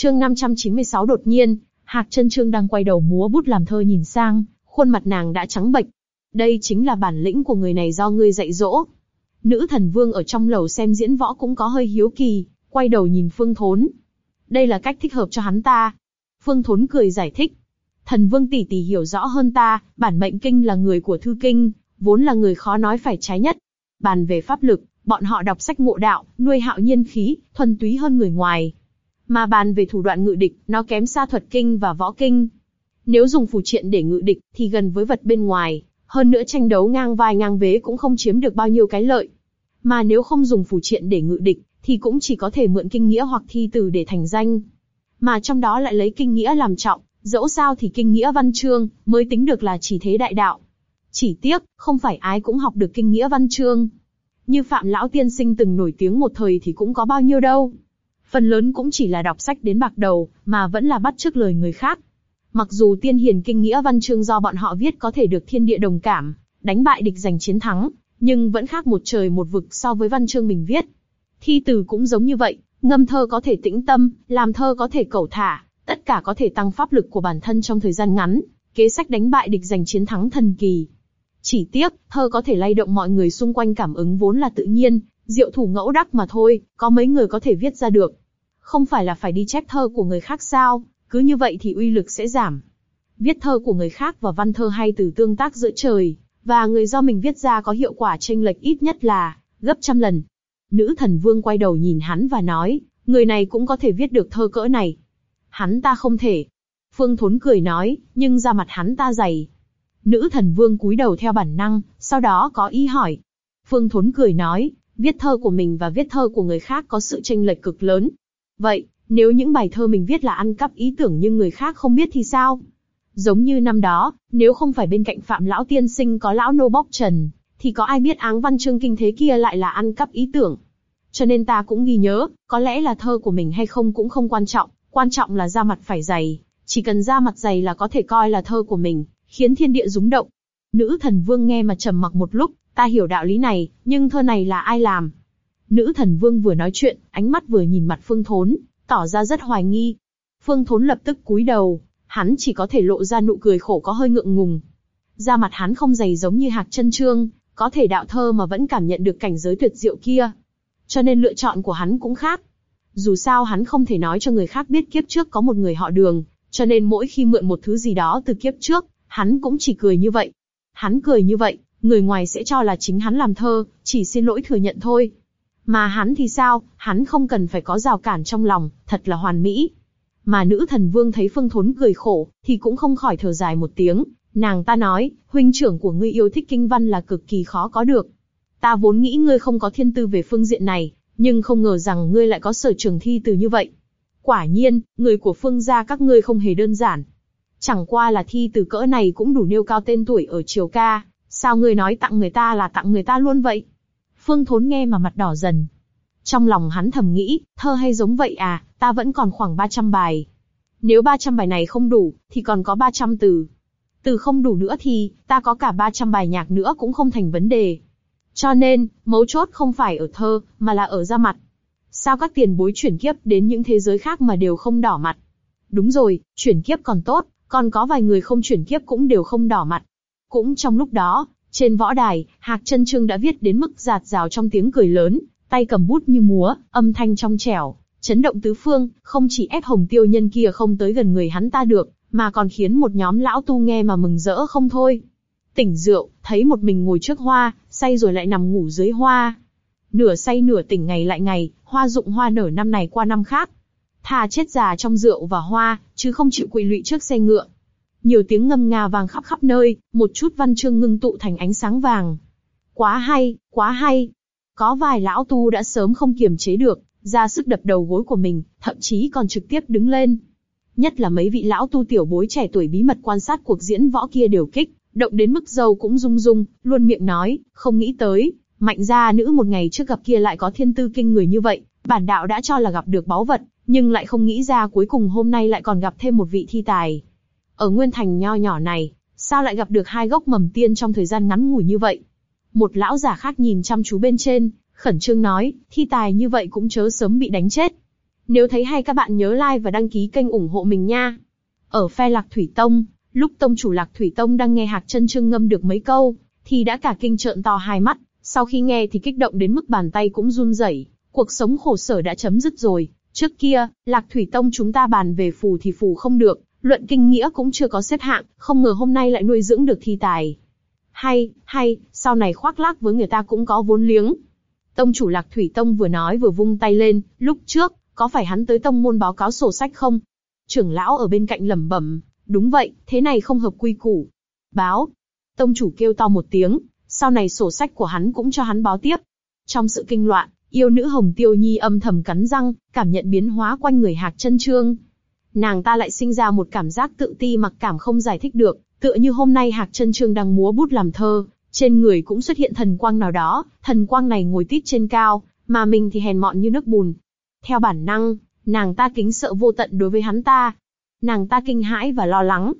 Chương 596 đột nhiên, Hạc chân Trương đang quay đầu múa bút làm thơ nhìn sang, khuôn mặt nàng đã trắng bệch. Đây chính là bản lĩnh của người này do ngươi dạy dỗ. Nữ thần vương ở trong lầu xem diễn võ cũng có hơi hiếu kỳ, quay đầu nhìn Phương Thốn. Đây là cách thích hợp cho hắn ta. Phương Thốn cười giải thích. Thần vương tỷ tỷ hiểu rõ hơn ta, bản mệnh kinh là người của thư kinh, vốn là người khó nói phải trái nhất. Bàn về pháp lực, bọn họ đọc sách ngộ đạo, nuôi hạo nhiên khí, thuần túy hơn người ngoài. Mà bàn về thủ đoạn ngự địch, nó kém xa thuật kinh và võ kinh. Nếu dùng phù triện để ngự địch, thì gần với vật bên ngoài, hơn nữa tranh đấu ngang vai ngang vế cũng không chiếm được bao nhiêu cái lợi. Mà nếu không dùng phù triện để ngự địch, thì cũng chỉ có thể mượn kinh nghĩa hoặc thi từ để thành danh. Mà trong đó lại lấy kinh nghĩa làm trọng, dẫu sao thì kinh nghĩa văn chương mới tính được là chỉ thế đại đạo. Chỉ tiếc, không phải ai cũng học được kinh nghĩa văn chương. Như Phạm Lão Tiên Sinh từng nổi tiếng một thời thì cũng có bao nhiêu đâu. Phần lớn cũng chỉ là đọc sách đến bạc đầu, mà vẫn là bắt chước lời người khác. Mặc dù tiên hiền kinh nghĩa văn chương do bọn họ viết có thể được thiên địa đồng cảm, đánh bại địch giành chiến thắng, nhưng vẫn khác một trời một vực so với văn chương mình viết. Thi từ cũng giống như vậy, ngâm thơ có thể tĩnh tâm, làm thơ có thể cẩu thả, tất cả có thể tăng pháp lực của bản thân trong thời gian ngắn, kế sách đánh bại địch giành chiến thắng thần kỳ. Chỉ tiếc, thơ có thể lay động mọi người xung quanh cảm ứng vốn là tự nhiên, diệu thủ ngẫu đắc mà thôi, có mấy người có thể viết ra được. Không phải là phải đi chép thơ của người khác sao, cứ như vậy thì uy lực sẽ giảm. Viết thơ của người khác và văn thơ hay từ tương tác giữa trời, và người do mình viết ra có hiệu quả tranh lệch ít nhất là gấp trăm lần. Nữ thần vương quay đầu nhìn hắn và nói, người này cũng có thể viết được thơ cỡ này. Hắn ta không thể. Phương Thốn cười nói, nhưng ra mặt hắn ta dày. Nữ thần vương cúi đầu theo bản năng, sau đó có ý hỏi. Phương Thốn cười nói, viết thơ của mình và viết thơ của người khác có sự tranh lệch cực lớn. Vậy, nếu những bài thơ mình viết là ăn cắp ý tưởng nhưng người khác không biết thì sao? Giống như năm đó, nếu không phải bên cạnh Phạm Lão Tiên Sinh có Lão Nô Bóc Trần, thì có ai biết áng văn chương kinh thế kia lại là ăn cắp ý tưởng. Cho nên ta cũng ghi nhớ, có lẽ là thơ của mình hay không cũng không quan trọng, quan trọng là da mặt phải dày. Chỉ cần da mặt dày là có thể coi là thơ của mình, khiến thiên địa rúng động. Nữ thần vương nghe mà trầm mặc một lúc, ta hiểu đạo lý này, nhưng thơ này là ai làm? Nữ thần vương vừa nói chuyện, ánh mắt vừa nhìn mặt phương thốn, tỏ ra rất hoài nghi. Phương thốn lập tức cúi đầu, hắn chỉ có thể lộ ra nụ cười khổ có hơi ngượng ngùng. Da mặt hắn không dày giống như hạc chân trương, có thể đạo thơ mà vẫn cảm nhận được cảnh giới tuyệt diệu kia. Cho nên lựa chọn của hắn cũng khác. Dù sao hắn không thể nói cho người khác biết kiếp trước có một người họ đường, cho nên mỗi khi mượn một thứ gì đó từ kiếp trước, hắn cũng chỉ cười như vậy. Hắn cười như vậy, người ngoài sẽ cho là chính hắn làm thơ, chỉ xin lỗi thừa nhận thôi. Mà hắn thì sao, hắn không cần phải có rào cản trong lòng, thật là hoàn mỹ. Mà nữ thần vương thấy phương thốn cười khổ, thì cũng không khỏi thở dài một tiếng, nàng ta nói, huynh trưởng của ngươi yêu thích kinh văn là cực kỳ khó có được. Ta vốn nghĩ ngươi không có thiên tư về phương diện này, nhưng không ngờ rằng ngươi lại có sở trường thi từ như vậy. Quả nhiên, người của phương gia các ngươi không hề đơn giản. Chẳng qua là thi từ cỡ này cũng đủ nêu cao tên tuổi ở triều ca, sao ngươi nói tặng người ta là tặng người ta luôn vậy? Phương Thốn nghe mà mặt đỏ dần. Trong lòng hắn thầm nghĩ, thơ hay giống vậy à, ta vẫn còn khoảng 300 bài. Nếu 300 bài này không đủ, thì còn có 300 từ. Từ không đủ nữa thì, ta có cả 300 bài nhạc nữa cũng không thành vấn đề. Cho nên, mấu chốt không phải ở thơ, mà là ở da mặt. Sao các tiền bối chuyển kiếp đến những thế giới khác mà đều không đỏ mặt? Đúng rồi, chuyển kiếp còn tốt, còn có vài người không chuyển kiếp cũng đều không đỏ mặt. Cũng trong lúc đó, trên võ đài, Hạc chân Trương đã viết đến mức giạt rào trong tiếng cười lớn, tay cầm bút như múa, âm thanh trong trẻo, chấn động tứ phương, không chỉ ép Hồng Tiêu Nhân kia không tới gần người hắn ta được, mà còn khiến một nhóm lão tu nghe mà mừng rỡ không thôi. Tỉnh rượu, thấy một mình ngồi trước hoa, say rồi lại nằm ngủ dưới hoa. Nửa say nửa tỉnh ngày lại ngày, hoa dụng hoa nở năm này qua năm khác. Thà chết già trong rượu và hoa, chứ không chịu quỵ lụy trước xe ngựa. Nhiều tiếng ngâm nga vang khắp khắp nơi, một chút văn chương ngưng tụ thành ánh sáng vàng. Quá hay, quá hay. Có vài lão tu đã sớm không kiềm chế được, ra sức đập đầu gối của mình, thậm chí còn trực tiếp đứng lên. Nhất là mấy vị lão tu tiểu bối trẻ tuổi bí mật quan sát cuộc diễn võ kia đều kích, động đến mức dâu cũng rung rung, luôn miệng nói, không nghĩ tới, mạnh gia nữ một ngày trước gặp kia lại có thiên tư kinh người như vậy, bản đạo đã cho là gặp được báu vật, nhưng lại không nghĩ ra cuối cùng hôm nay lại còn gặp thêm một vị thi tài. Ở Nguyên Thành nho nhỏ này, sao lại gặp được hai gốc mầm tiên trong thời gian ngắn ngủi như vậy? Một lão giả khác nhìn chăm chú bên trên, khẩn trương nói, thi tài như vậy cũng chớ sớm bị đánh chết. Nếu thấy hay các bạn nhớ like và đăng ký kênh ủng hộ mình nha. Ở phe Lạc Thủy Tông, lúc tông chủ Lạc Thủy Tông đang nghe Hạc chân Trương ngâm được mấy câu, thì đã cả kinh trợn to hai mắt, sau khi nghe thì kích động đến mức bàn tay cũng run rẩy. Cuộc sống khổ sở đã chấm dứt rồi, trước kia, Lạc Thủy Tông chúng ta bàn về phù thì phù không được, luận kinh nghĩa cũng chưa có xếp hạng, không ngờ hôm nay lại nuôi dưỡng được thi tài. Hay, hay, sau này khoác lác với người ta cũng có vốn liếng. Tông chủ Lạc Thủy Tông vừa nói vừa vung tay lên, lúc trước, có phải hắn tới tông môn báo cáo sổ sách không? Trưởng lão ở bên cạnh lẩm bẩm, đúng vậy, thế này không hợp quy củ. Báo. Tông chủ kêu to một tiếng, sau này sổ sách của hắn cũng cho hắn báo tiếp. Trong sự kinh loạn, yêu nữ Hồng Tiêu Nhi âm thầm cắn răng, cảm nhận biến hóa quanh người Hạc chân Trương. Nàng ta lại sinh ra một cảm giác tự ti mặc cảm không giải thích được, tựa như hôm nay Hạc chân Trương đang múa bút làm thơ, trên người cũng xuất hiện thần quang nào đó, thần quang này ngồi tít trên cao, mà mình thì hèn mọn như nước bùn. Theo bản năng, nàng ta kính sợ vô tận đối với hắn ta. Nàng ta kinh hãi và lo lắng.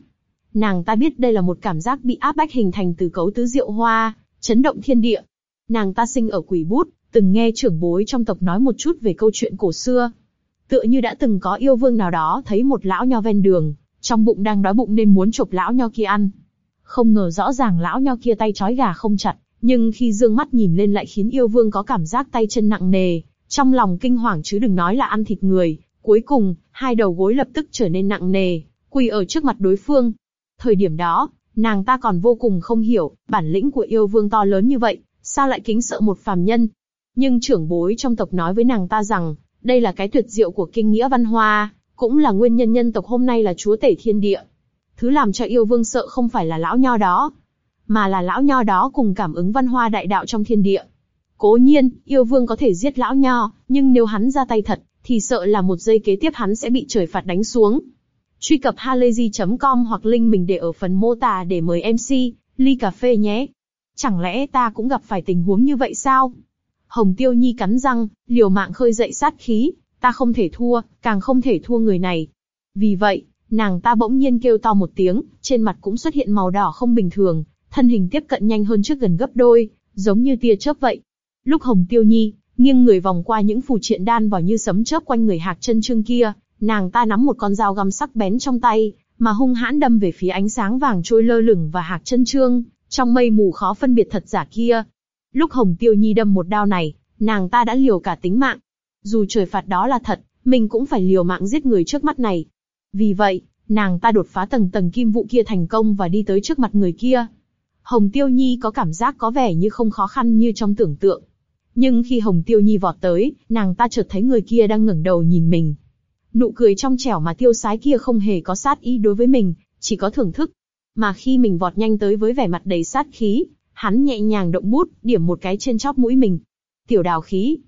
Nàng ta biết đây là một cảm giác bị áp bách hình thành từ cấu tứ diệu hoa, chấn động thiên địa. Nàng ta sinh ở quỷ bút, từng nghe trưởng bối trong tộc nói một chút về câu chuyện cổ xưa. Tựa như đã từng có yêu vương nào đó thấy một lão nho ven đường, trong bụng đang đói bụng nên muốn chụp lão nho kia ăn. Không ngờ rõ ràng lão nho kia tay trói gà không chặt, nhưng khi dương mắt nhìn lên lại khiến yêu vương có cảm giác tay chân nặng nề, trong lòng kinh hoàng chứ đừng nói là ăn thịt người. Cuối cùng, hai đầu gối lập tức trở nên nặng nề, quỳ ở trước mặt đối phương. Thời điểm đó, nàng ta còn vô cùng không hiểu, bản lĩnh của yêu vương to lớn như vậy, sao lại kính sợ một phàm nhân. Nhưng trưởng bối trong tộc nói với nàng ta rằng, đây là cái tuyệt diệu của kinh nghĩa văn hoa, cũng là nguyên nhân nhân tộc hôm nay là chúa tể thiên địa. Thứ làm cho yêu vương sợ không phải là lão nho đó, mà là lão nho đó cùng cảm ứng văn hoa đại đạo trong thiên địa. Cố nhiên, yêu vương có thể giết lão nho, nhưng nếu hắn ra tay thật, thì sợ là một giây kế tiếp hắn sẽ bị trời phạt đánh xuống. Truy cập halayzi.com hoặc link mình để ở phần mô tả để mời MC, ly cà phê nhé. Chẳng lẽ ta cũng gặp phải tình huống như vậy sao? Hồng Tiêu Nhi cắn răng, liều mạng khơi dậy sát khí, ta không thể thua, càng không thể thua người này. Vì vậy, nàng ta bỗng nhiên kêu to một tiếng, trên mặt cũng xuất hiện màu đỏ không bình thường, thân hình tiếp cận nhanh hơn trước gần gấp đôi, giống như tia chớp vậy. Lúc Hồng Tiêu Nhi nghiêng người vòng qua những phù triện đan vào như sấm chớp quanh người Hạc Chân Trương kia, nàng ta nắm một con dao găm sắc bén trong tay, mà hung hãn đâm về phía ánh sáng vàng trôi lơ lửng và Hạc Chân Trương, trong mây mù khó phân biệt thật giả kia. Lúc Hồng Tiêu Nhi đâm một đao này, nàng ta đã liều cả tính mạng. Dù trời phạt đó là thật, mình cũng phải liều mạng giết người trước mắt này. Vì vậy, nàng ta đột phá tầng tầng kim vụ kia thành công và đi tới trước mặt người kia. Hồng Tiêu Nhi có cảm giác có vẻ như không khó khăn như trong tưởng tượng. Nhưng khi Hồng Tiêu Nhi vọt tới, nàng ta chợt thấy người kia đang ngẩng đầu nhìn mình. Nụ cười trong trẻo mà tiêu sái kia không hề có sát ý đối với mình, chỉ có thưởng thức. Mà khi mình vọt nhanh tới với vẻ mặt đầy sát khí, hắn nhẹ nhàng động bút, điểm một cái trên chóp mũi mình. Tiểu đào khí.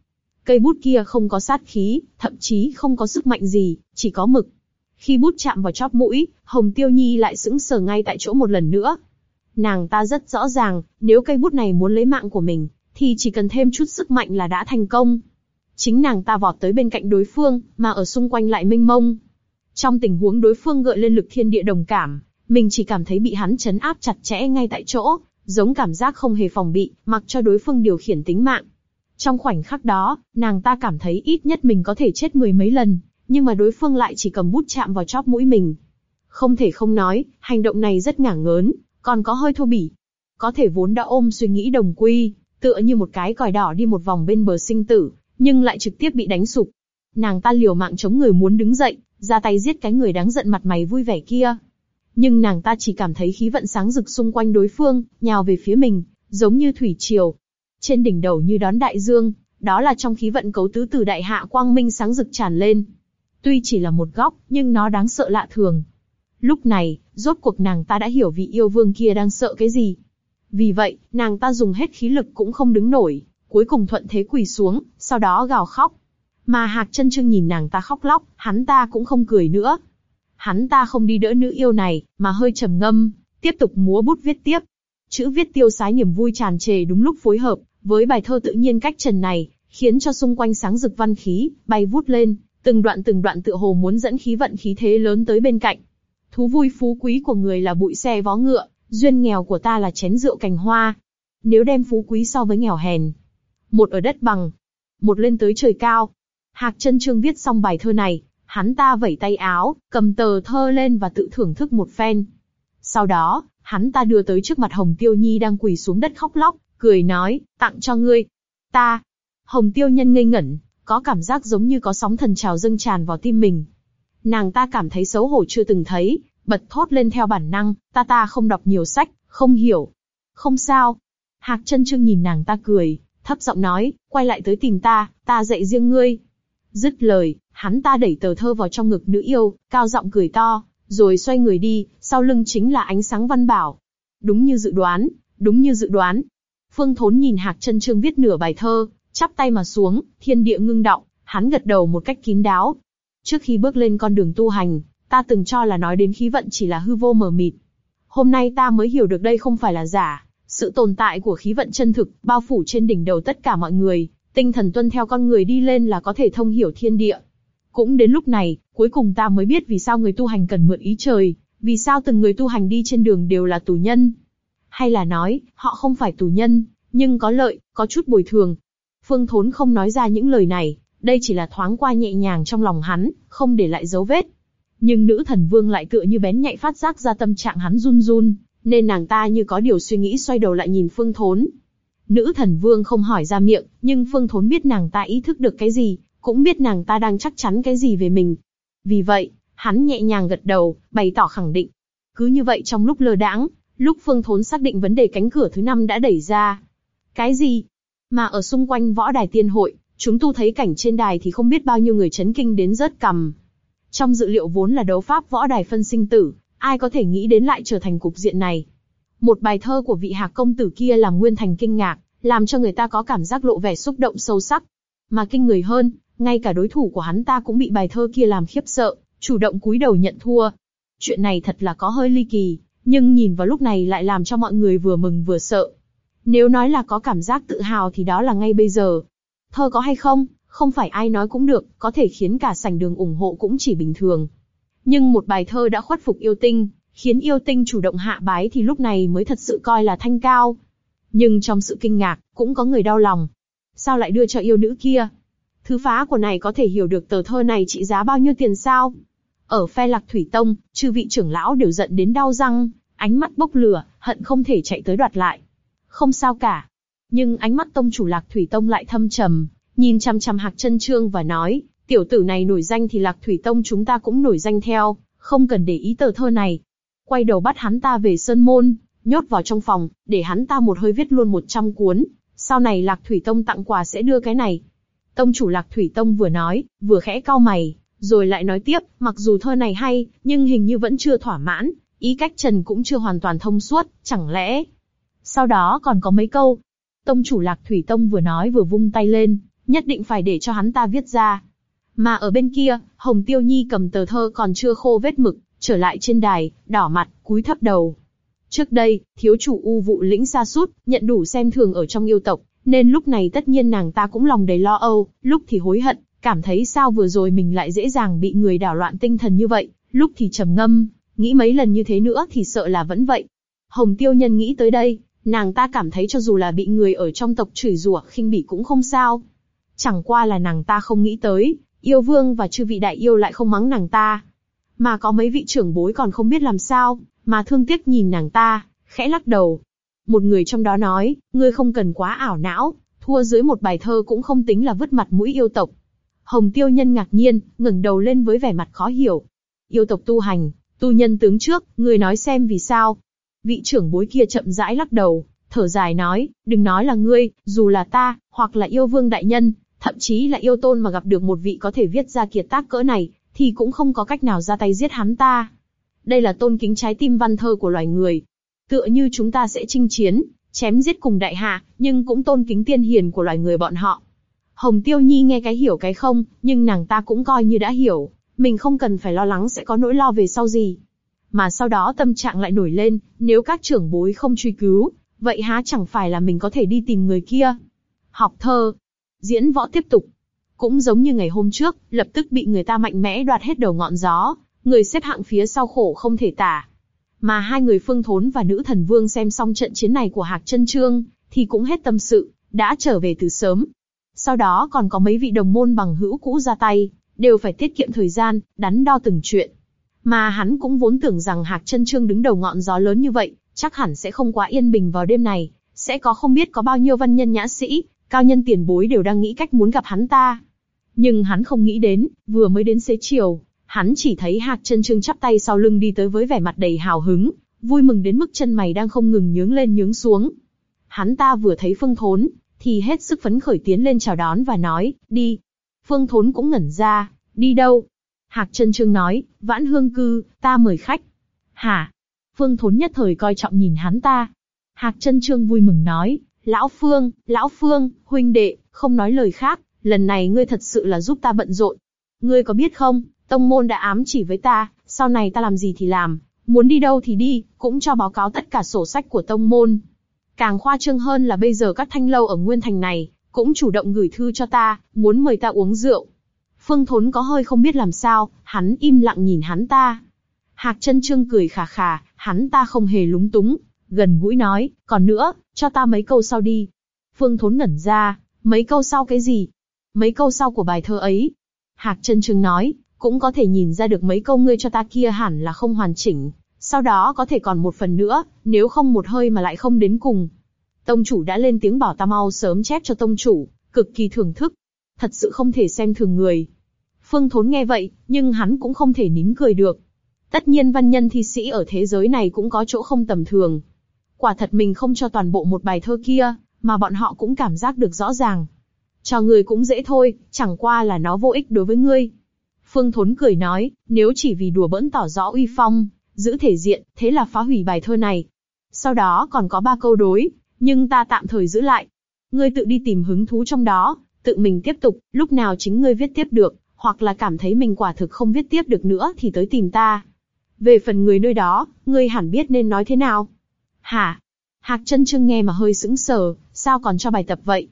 Cây bút kia không có sát khí, thậm chí không có sức mạnh gì, chỉ có mực. Khi bút chạm vào chóp mũi, Hồng Tiêu Nhi lại sững sờ ngay tại chỗ một lần nữa. Nàng ta rất rõ ràng, nếu cây bút này muốn lấy mạng của mình, thì chỉ cần thêm chút sức mạnh là đã thành công. Chính nàng ta vọt tới bên cạnh đối phương, mà ở xung quanh lại mênh mông. Trong tình huống đối phương gợi lên lực thiên địa đồng cảm, mình chỉ cảm thấy bị hắn chấn áp chặt chẽ ngay tại chỗ, giống cảm giác không hề phòng bị, mặc cho đối phương điều khiển tính mạng. Trong khoảnh khắc đó, nàng ta cảm thấy ít nhất mình có thể chết mười mấy lần, nhưng mà đối phương lại chỉ cầm bút chạm vào chóp mũi mình. Không thể không nói, hành động này rất ngả ngớn, còn có hơi thô bỉ. Có thể vốn đã ôm suy nghĩ đồng quy, tựa như một cái còi đỏ đi một vòng bên bờ sinh tử, nhưng lại trực tiếp bị đánh sụp. Nàng ta liều mạng chống người muốn đứng dậy, ra tay giết cái người đáng giận mặt mày vui vẻ kia. Nhưng nàng ta chỉ cảm thấy khí vận sáng rực xung quanh đối phương, nhào về phía mình, giống như thủy triều. Trên đỉnh đầu như đón đại dương, đó là trong khí vận cấu tứ từ đại hạ quang minh sáng rực tràn lên. Tuy chỉ là một góc, nhưng nó đáng sợ lạ thường. Lúc này, rốt cuộc nàng ta đã hiểu vị yêu vương kia đang sợ cái gì. Vì vậy, nàng ta dùng hết khí lực cũng không đứng nổi, cuối cùng thuận thế quỳ xuống, sau đó gào khóc. Mà Hạc chân Trương nhìn nàng ta khóc lóc, hắn ta cũng không cười nữa. Hắn ta không đi đỡ nữ yêu này, mà hơi trầm ngâm, tiếp tục múa bút viết tiếp. Chữ viết tiêu sái niềm vui tràn trề đúng lúc phối hợp, với bài thơ tự nhiên cách trần này, khiến cho xung quanh sáng rực văn khí, bay vút lên, từng đoạn từng đoạn tựa hồ muốn dẫn khí vận khí thế lớn tới bên cạnh. Thú vui phú quý của người là bụi xe vó ngựa, duyên nghèo của ta là chén rượu cành hoa. Nếu đem phú quý so với nghèo hèn, một ở đất bằng, một lên tới trời cao. Hạc chân trương viết xong bài thơ này, hắn ta vẩy tay áo, cầm tờ thơ lên và tự thưởng thức một phen. Sau đó, hắn ta đưa tới trước mặt Hồng Tiêu Nhi đang quỳ xuống đất khóc lóc, cười nói, tặng cho ngươi. Ta. Hồng Tiêu Nhân ngây ngẩn, có cảm giác giống như có sóng thần trào dâng tràn vào tim mình. Nàng ta cảm thấy xấu hổ chưa từng thấy, bật thốt lên theo bản năng, ta ta không đọc nhiều sách, không hiểu. Không sao. Hạc chân trương nhìn nàng ta cười, thấp giọng nói, quay lại tới tìm ta, ta dạy riêng ngươi. Dứt lời, hắn ta đẩy tờ thơ vào trong ngực nữ yêu, cao giọng cười to, rồi xoay người đi, sau lưng chính là ánh sáng văn bảo. Đúng như dự đoán, đúng như dự đoán. Phương Thốn nhìn Hạc chân trương viết nửa bài thơ, chắp tay mà xuống, thiên địa ngưng động, hắn gật đầu một cách kín đáo. Trước khi bước lên con đường tu hành, ta từng cho là nói đến khí vận chỉ là hư vô mờ mịt. Hôm nay ta mới hiểu được đây không phải là giả, sự tồn tại của khí vận chân thực, bao phủ trên đỉnh đầu tất cả mọi người, tinh thần tuân theo con người đi lên là có thể thông hiểu thiên địa. Cũng đến lúc này, cuối cùng ta mới biết vì sao người tu hành cần mượn ý trời, vì sao từng người tu hành đi trên đường đều là tù nhân. Hay là nói, họ không phải tù nhân, nhưng có lợi, có chút bồi thường. Phương Thốn không nói ra những lời này, đây chỉ là thoáng qua nhẹ nhàng trong lòng hắn, không để lại dấu vết. Nhưng nữ thần vương lại tựa như bén nhạy phát giác ra tâm trạng hắn run run, nên nàng ta như có điều suy nghĩ xoay đầu lại nhìn Phương Thốn. Nữ thần vương không hỏi ra miệng, nhưng Phương Thốn biết nàng ta ý thức được cái gì, cũng biết nàng ta đang chắc chắn cái gì về mình. Vì vậy, hắn nhẹ nhàng gật đầu, bày tỏ khẳng định. Cứ như vậy trong lúc lơ đãng, lúc Phương Thốn xác định vấn đề cánh cửa thứ năm đã đẩy ra. Cái gì? Mà ở xung quanh võ đài tiên hội, chúng tu thấy cảnh trên đài thì không biết bao nhiêu người chấn kinh đến rớt cầm. Trong dự liệu vốn là đấu pháp võ đài phân sinh tử, ai có thể nghĩ đến lại trở thành cục diện này. Một bài thơ của vị hạc công tử kia làm nguyên thành kinh ngạc, làm cho người ta có cảm giác lộ vẻ xúc động sâu sắc. Mà kinh người hơn, ngay cả đối thủ của hắn ta cũng bị bài thơ kia làm khiếp sợ, chủ động cúi đầu nhận thua. Chuyện này thật là có hơi ly kỳ, nhưng nhìn vào lúc này lại làm cho mọi người vừa mừng vừa sợ. Nếu nói là có cảm giác tự hào thì đó là ngay bây giờ. Thơ có hay không, không phải ai nói cũng được, có thể khiến cả sảnh đường ủng hộ cũng chỉ bình thường. Nhưng một bài thơ đã khuất phục yêu tinh, khiến yêu tinh chủ động hạ bái thì lúc này mới thật sự coi là thanh cao. Nhưng trong sự kinh ngạc, cũng có người đau lòng. Sao lại đưa cho yêu nữ kia? Thứ phá của này có thể hiểu được tờ thơ này trị giá bao nhiêu tiền sao? Ở phe lạc thủy tông, chư vị trưởng lão đều giận đến đau răng, ánh mắt bốc lửa, hận không thể chạy tới đoạt lại. Không sao cả. Nhưng ánh mắt tông chủ lạc thủy tông lại thâm trầm, nhìn chăm chăm hạc chân trương và nói, tiểu tử này nổi danh thì lạc thủy tông chúng ta cũng nổi danh theo, không cần để ý tờ thơ này. Quay đầu bắt hắn ta về sơn môn, nhốt vào trong phòng, để hắn ta một hơi viết luôn 100 cuốn, sau này lạc thủy tông tặng quà sẽ đưa cái này. Tông chủ lạc thủy tông vừa nói, vừa khẽ cau mày, rồi lại nói tiếp, mặc dù thơ này hay, nhưng hình như vẫn chưa thỏa mãn, ý cách trần cũng chưa hoàn toàn thông suốt, chẳng lẽ... Sau đó còn có mấy câu. Tông chủ lạc thủy tông vừa nói vừa vung tay lên, nhất định phải để cho hắn ta viết ra. Mà ở bên kia, Hồng Tiêu Nhi cầm tờ thơ còn chưa khô vết mực, trở lại trên đài, đỏ mặt, cúi thấp đầu. Trước đây, thiếu chủ u vụ lĩnh xa sút nhận đủ xem thường ở trong yêu tộc, nên lúc này tất nhiên nàng ta cũng lòng đầy lo âu, lúc thì hối hận, cảm thấy sao vừa rồi mình lại dễ dàng bị người đảo loạn tinh thần như vậy, lúc thì trầm ngâm, nghĩ mấy lần như thế nữa thì sợ là vẫn vậy. Hồng Tiêu Nhân nghĩ tới đây, nàng ta cảm thấy cho dù là bị người ở trong tộc chửi rủa khinh bỉ cũng không sao. Chẳng qua là nàng ta không nghĩ tới, yêu vương và chư vị đại yêu lại không mắng nàng ta. Mà có mấy vị trưởng bối còn không biết làm sao, mà thương tiếc nhìn nàng ta, khẽ lắc đầu. Một người trong đó nói, ngươi không cần quá ảo não, thua dưới một bài thơ cũng không tính là vứt mặt mũi yêu tộc. Hồng tiêu nhân ngạc nhiên, ngẩng đầu lên với vẻ mặt khó hiểu. Yêu tộc tu hành, tu nhân tướng trước, người nói xem vì sao. Vị trưởng bối kia chậm rãi lắc đầu, thở dài nói, đừng nói là ngươi, dù là ta, hoặc là yêu vương đại nhân, thậm chí là yêu tôn mà gặp được một vị có thể viết ra kiệt tác cỡ này, thì cũng không có cách nào ra tay giết hắn ta. Đây là tôn kính trái tim văn thơ của loài người. Tựa như chúng ta sẽ chinh chiến, chém giết cùng đại hạ, nhưng cũng tôn kính tiên hiền của loài người bọn họ. Hồng Tiêu Nhi nghe cái hiểu cái không, nhưng nàng ta cũng coi như đã hiểu, mình không cần phải lo lắng sẽ có nỗi lo về sau gì. Mà sau đó tâm trạng lại nổi lên, nếu các trưởng bối không truy cứu, vậy há chẳng phải là mình có thể đi tìm người kia. Học thơ, diễn võ tiếp tục. Cũng giống như ngày hôm trước, lập tức bị người ta mạnh mẽ đoạt hết đầu ngọn gió, người xếp hạng phía sau khổ không thể tả. Mà hai người phương thốn và nữ thần vương xem xong trận chiến này của Hạc chân Trương, thì cũng hết tâm sự, đã trở về từ sớm. sau đó còn có mấy vị đồng môn bằng hữu cũ ra tay, đều phải tiết kiệm thời gian, đắn đo từng chuyện. Mà hắn cũng vốn tưởng rằng Hạc Chân Trương đứng đầu ngọn gió lớn như vậy, chắc hẳn sẽ không quá yên bình vào đêm này, sẽ có không biết có bao nhiêu văn nhân nhã sĩ, cao nhân tiền bối đều đang nghĩ cách muốn gặp hắn ta. Nhưng hắn không nghĩ đến, vừa mới đến xế chiều, hắn chỉ thấy Hạc Chân Trương chắp tay sau lưng đi tới với vẻ mặt đầy hào hứng, vui mừng đến mức chân mày đang không ngừng nhướng lên nhướng xuống. Hắn ta vừa thấy Phương Thốn, thì hết sức phấn khởi tiến lên chào đón và nói, đi. Phương Thốn cũng ngẩn ra, đi đâu? Hạc Chân Trương nói, Vãn Hương Cư, ta mời khách. Hả? Phương Thốn nhất thời coi trọng nhìn hắn ta. Hạc Chân Trương vui mừng nói, Lão Phương, Lão Phương, huynh đệ, không nói lời khác, lần này ngươi thật sự là giúp ta bận rộn. Ngươi có biết không, tông môn đã ám chỉ với ta, sau này ta làm gì thì làm, muốn đi đâu thì đi, cũng cho báo cáo tất cả sổ sách của tông môn. Càng khoa trương hơn là bây giờ các thanh lâu ở Nguyên Thành này, cũng chủ động gửi thư cho ta, muốn mời ta uống rượu. Phương Thốn có hơi không biết làm sao, hắn im lặng nhìn hắn ta. Hạc chân trương cười khà khà, hắn ta không hề lúng túng, gần gũi nói, còn nữa, cho ta mấy câu sau đi. Phương Thốn ngẩn ra, mấy câu sau cái gì? Mấy câu sau của bài thơ ấy. Hạc chân Trừng nói, cũng có thể nhìn ra được mấy câu ngươi cho ta kia hẳn là không hoàn chỉnh, sau đó có thể còn một phần nữa, nếu không một hơi mà lại không đến cùng. Tông chủ đã lên tiếng bảo ta mau sớm chép cho tông chủ, cực kỳ thưởng thức. Thật sự không thể xem thường người. Phương Thốn nghe vậy, nhưng hắn cũng không thể nín cười được. Tất nhiên văn nhân thi sĩ ở thế giới này cũng có chỗ không tầm thường. Quả thật mình không cho toàn bộ một bài thơ kia, mà bọn họ cũng cảm giác được rõ ràng. Cho người cũng dễ thôi, chẳng qua là nó vô ích đối với ngươi. Phương Thốn cười nói, nếu chỉ vì đùa bỡn tỏ rõ uy phong, giữ thể diện, thế là phá hủy bài thơ này. Sau đó còn có ba câu đối, nhưng ta tạm thời giữ lại. Ngươi tự đi tìm hứng thú trong đó, tự mình tiếp tục, lúc nào chính ngươi viết tiếp được, hoặc là cảm thấy mình quả thực không viết tiếp được nữa thì tới tìm ta. Về phần người nơi đó, ngươi hẳn biết nên nói thế nào. Hả? Hạc chân trương nghe mà hơi sững sờ, sao còn cho bài tập vậy?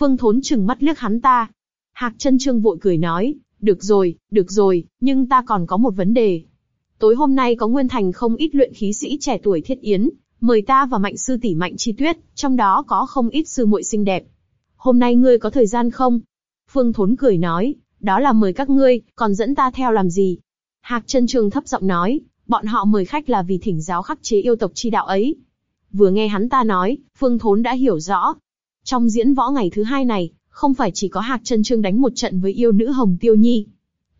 Phương Thốn chừng mắt liếc hắn ta. Hạc chân trương vội cười nói, được rồi, được rồi, nhưng ta còn có một vấn đề. Tối hôm nay có Nguyên Thành không ít luyện khí sĩ trẻ tuổi thiết yến, mời ta và mạnh sư tỷ mạnh chi tuyết, trong đó có không ít sư muội xinh đẹp. Hôm nay ngươi có thời gian không? Phương Thốn cười nói, đó là mời các ngươi, còn dẫn ta theo làm gì? Hạc chân trường thấp giọng nói, bọn họ mời khách là vì thỉnh giáo khắc chế yêu tộc chi đạo ấy. Vừa nghe hắn ta nói, Phương Thốn đã hiểu rõ. Trong diễn võ ngày thứ hai này, không phải chỉ có Hạc Trân trương đánh một trận với yêu nữ Hồng Tiêu Nhi,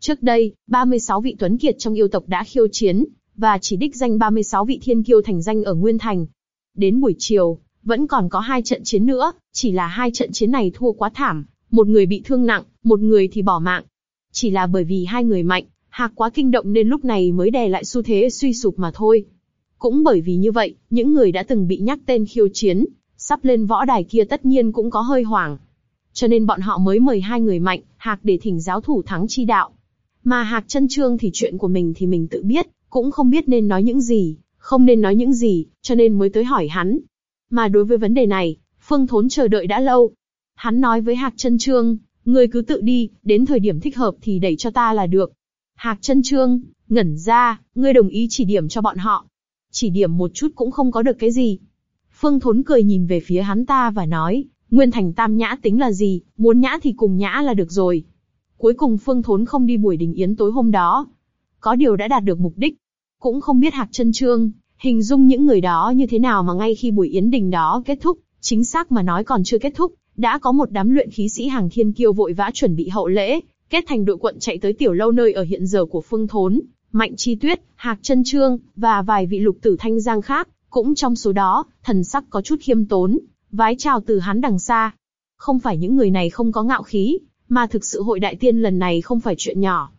Trước đây, 36 vị tuấn kiệt trong yêu tộc đã khiêu chiến, và chỉ đích danh 36 vị thiên kiêu thành danh ở Nguyên Thành. Đến buổi chiều, vẫn còn có hai trận chiến nữa, chỉ là hai trận chiến này thua quá thảm, một người bị thương nặng, một người thì bỏ mạng. Chỉ là bởi vì hai người mạnh, hạc quá kinh động nên lúc này mới đè lại xu thế suy sụp mà thôi. Cũng bởi vì như vậy, những người đã từng bị nhắc tên khiêu chiến, sắp lên võ đài kia tất nhiên cũng có hơi hoảng. Cho nên bọn họ mới mời hai người mạnh, hạc để thỉnh giáo thủ thắng chi đạo. Mà Hạc chân Trương thì chuyện của mình thì mình tự biết, cũng không biết nên nói những gì, không nên nói những gì, cho nên mới tới hỏi hắn. Mà đối với vấn đề này, Phương Thốn chờ đợi đã lâu. Hắn nói với Hạc chân Trương, ngươi cứ tự đi, đến thời điểm thích hợp thì đẩy cho ta là được. Hạc chân Trương, ngẩn ra, ngươi đồng ý chỉ điểm cho bọn họ. Chỉ điểm một chút cũng không có được cái gì. Phương Thốn cười nhìn về phía hắn ta và nói, Nguyên Thành Tam Nhã tính là gì, muốn nhã thì cùng nhã là được rồi. Cuối cùng Phương Thốn không đi buổi đình yến tối hôm đó. Có điều đã đạt được mục đích. Cũng không biết Hạc chân Trương, hình dung những người đó như thế nào mà ngay khi buổi yến đình đó kết thúc, chính xác mà nói còn chưa kết thúc, đã có một đám luyện khí sĩ hàng thiên kiêu vội vã chuẩn bị hậu lễ, kết thành đội quận chạy tới tiểu lâu nơi ở hiện giờ của Phương Thốn, Mạnh Chi Tuyết, Hạc Trân Trương và vài vị lục tử thanh giang khác, cũng trong số đó, thần sắc có chút khiêm tốn, vái chào từ hắn đằng xa. Không phải những người này không có ngạo khí, mà thực sự hội đại tiên lần này không phải chuyện nhỏ.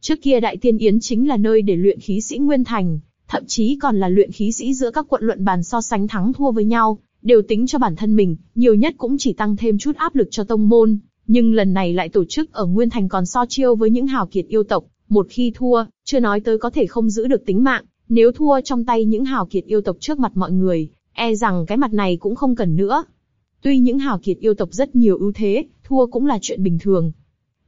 Trước kia đại tiên yến chính là nơi để luyện khí sĩ nguyên thành, thậm chí còn là luyện khí sĩ giữa các quận luận bàn so sánh thắng thua với nhau, đều tính cho bản thân mình, nhiều nhất cũng chỉ tăng thêm chút áp lực cho tông môn. Nhưng lần này lại tổ chức ở Nguyên Thành còn so chiêu với những hào kiệt yêu tộc, một khi thua, chưa nói tới có thể không giữ được tính mạng, nếu thua trong tay những hào kiệt yêu tộc trước mặt mọi người, e rằng cái mặt này cũng không cần nữa. Tuy những hào kiệt yêu tộc rất nhiều ưu thế, thua cũng là chuyện bình thường.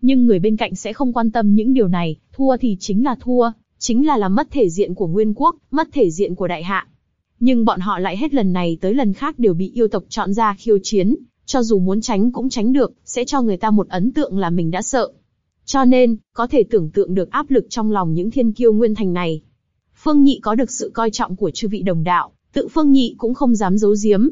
Nhưng người bên cạnh sẽ không quan tâm những điều này, thua thì chính là thua, chính là làm mất thể diện của nguyên quốc, mất thể diện của đại hạ. Nhưng bọn họ lại hết lần này tới lần khác đều bị yêu tộc chọn ra khiêu chiến, cho dù muốn tránh cũng tránh được, sẽ cho người ta một ấn tượng là mình đã sợ. Cho nên, có thể tưởng tượng được áp lực trong lòng những thiên kiêu nguyên thành này. Phương Nhị có được sự coi trọng của chư vị đồng đạo, tự Phương Nhị cũng không dám giấu giếm.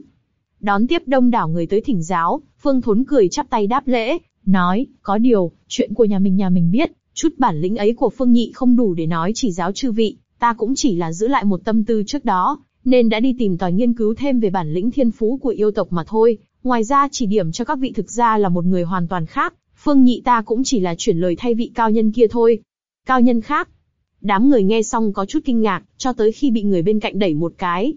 Đón tiếp đông đảo người tới thỉnh giáo, Phương Thốn cười chắp tay đáp lễ, nói, có điều, chuyện của nhà mình nhà mình biết, chút bản lĩnh ấy của Phương Nhị không đủ để nói chỉ giáo chư vị, ta cũng chỉ là giữ lại một tâm tư trước đó, nên đã đi tìm tòi nghiên cứu thêm về bản lĩnh thiên phú của yêu tộc mà thôi. Ngoài ra chỉ điểm cho các vị thực ra là một người hoàn toàn khác, Phương Nhị ta cũng chỉ là chuyển lời thay vị cao nhân kia thôi. Cao nhân khác. Đám người nghe xong có chút kinh ngạc, cho tới khi bị người bên cạnh đẩy một cái.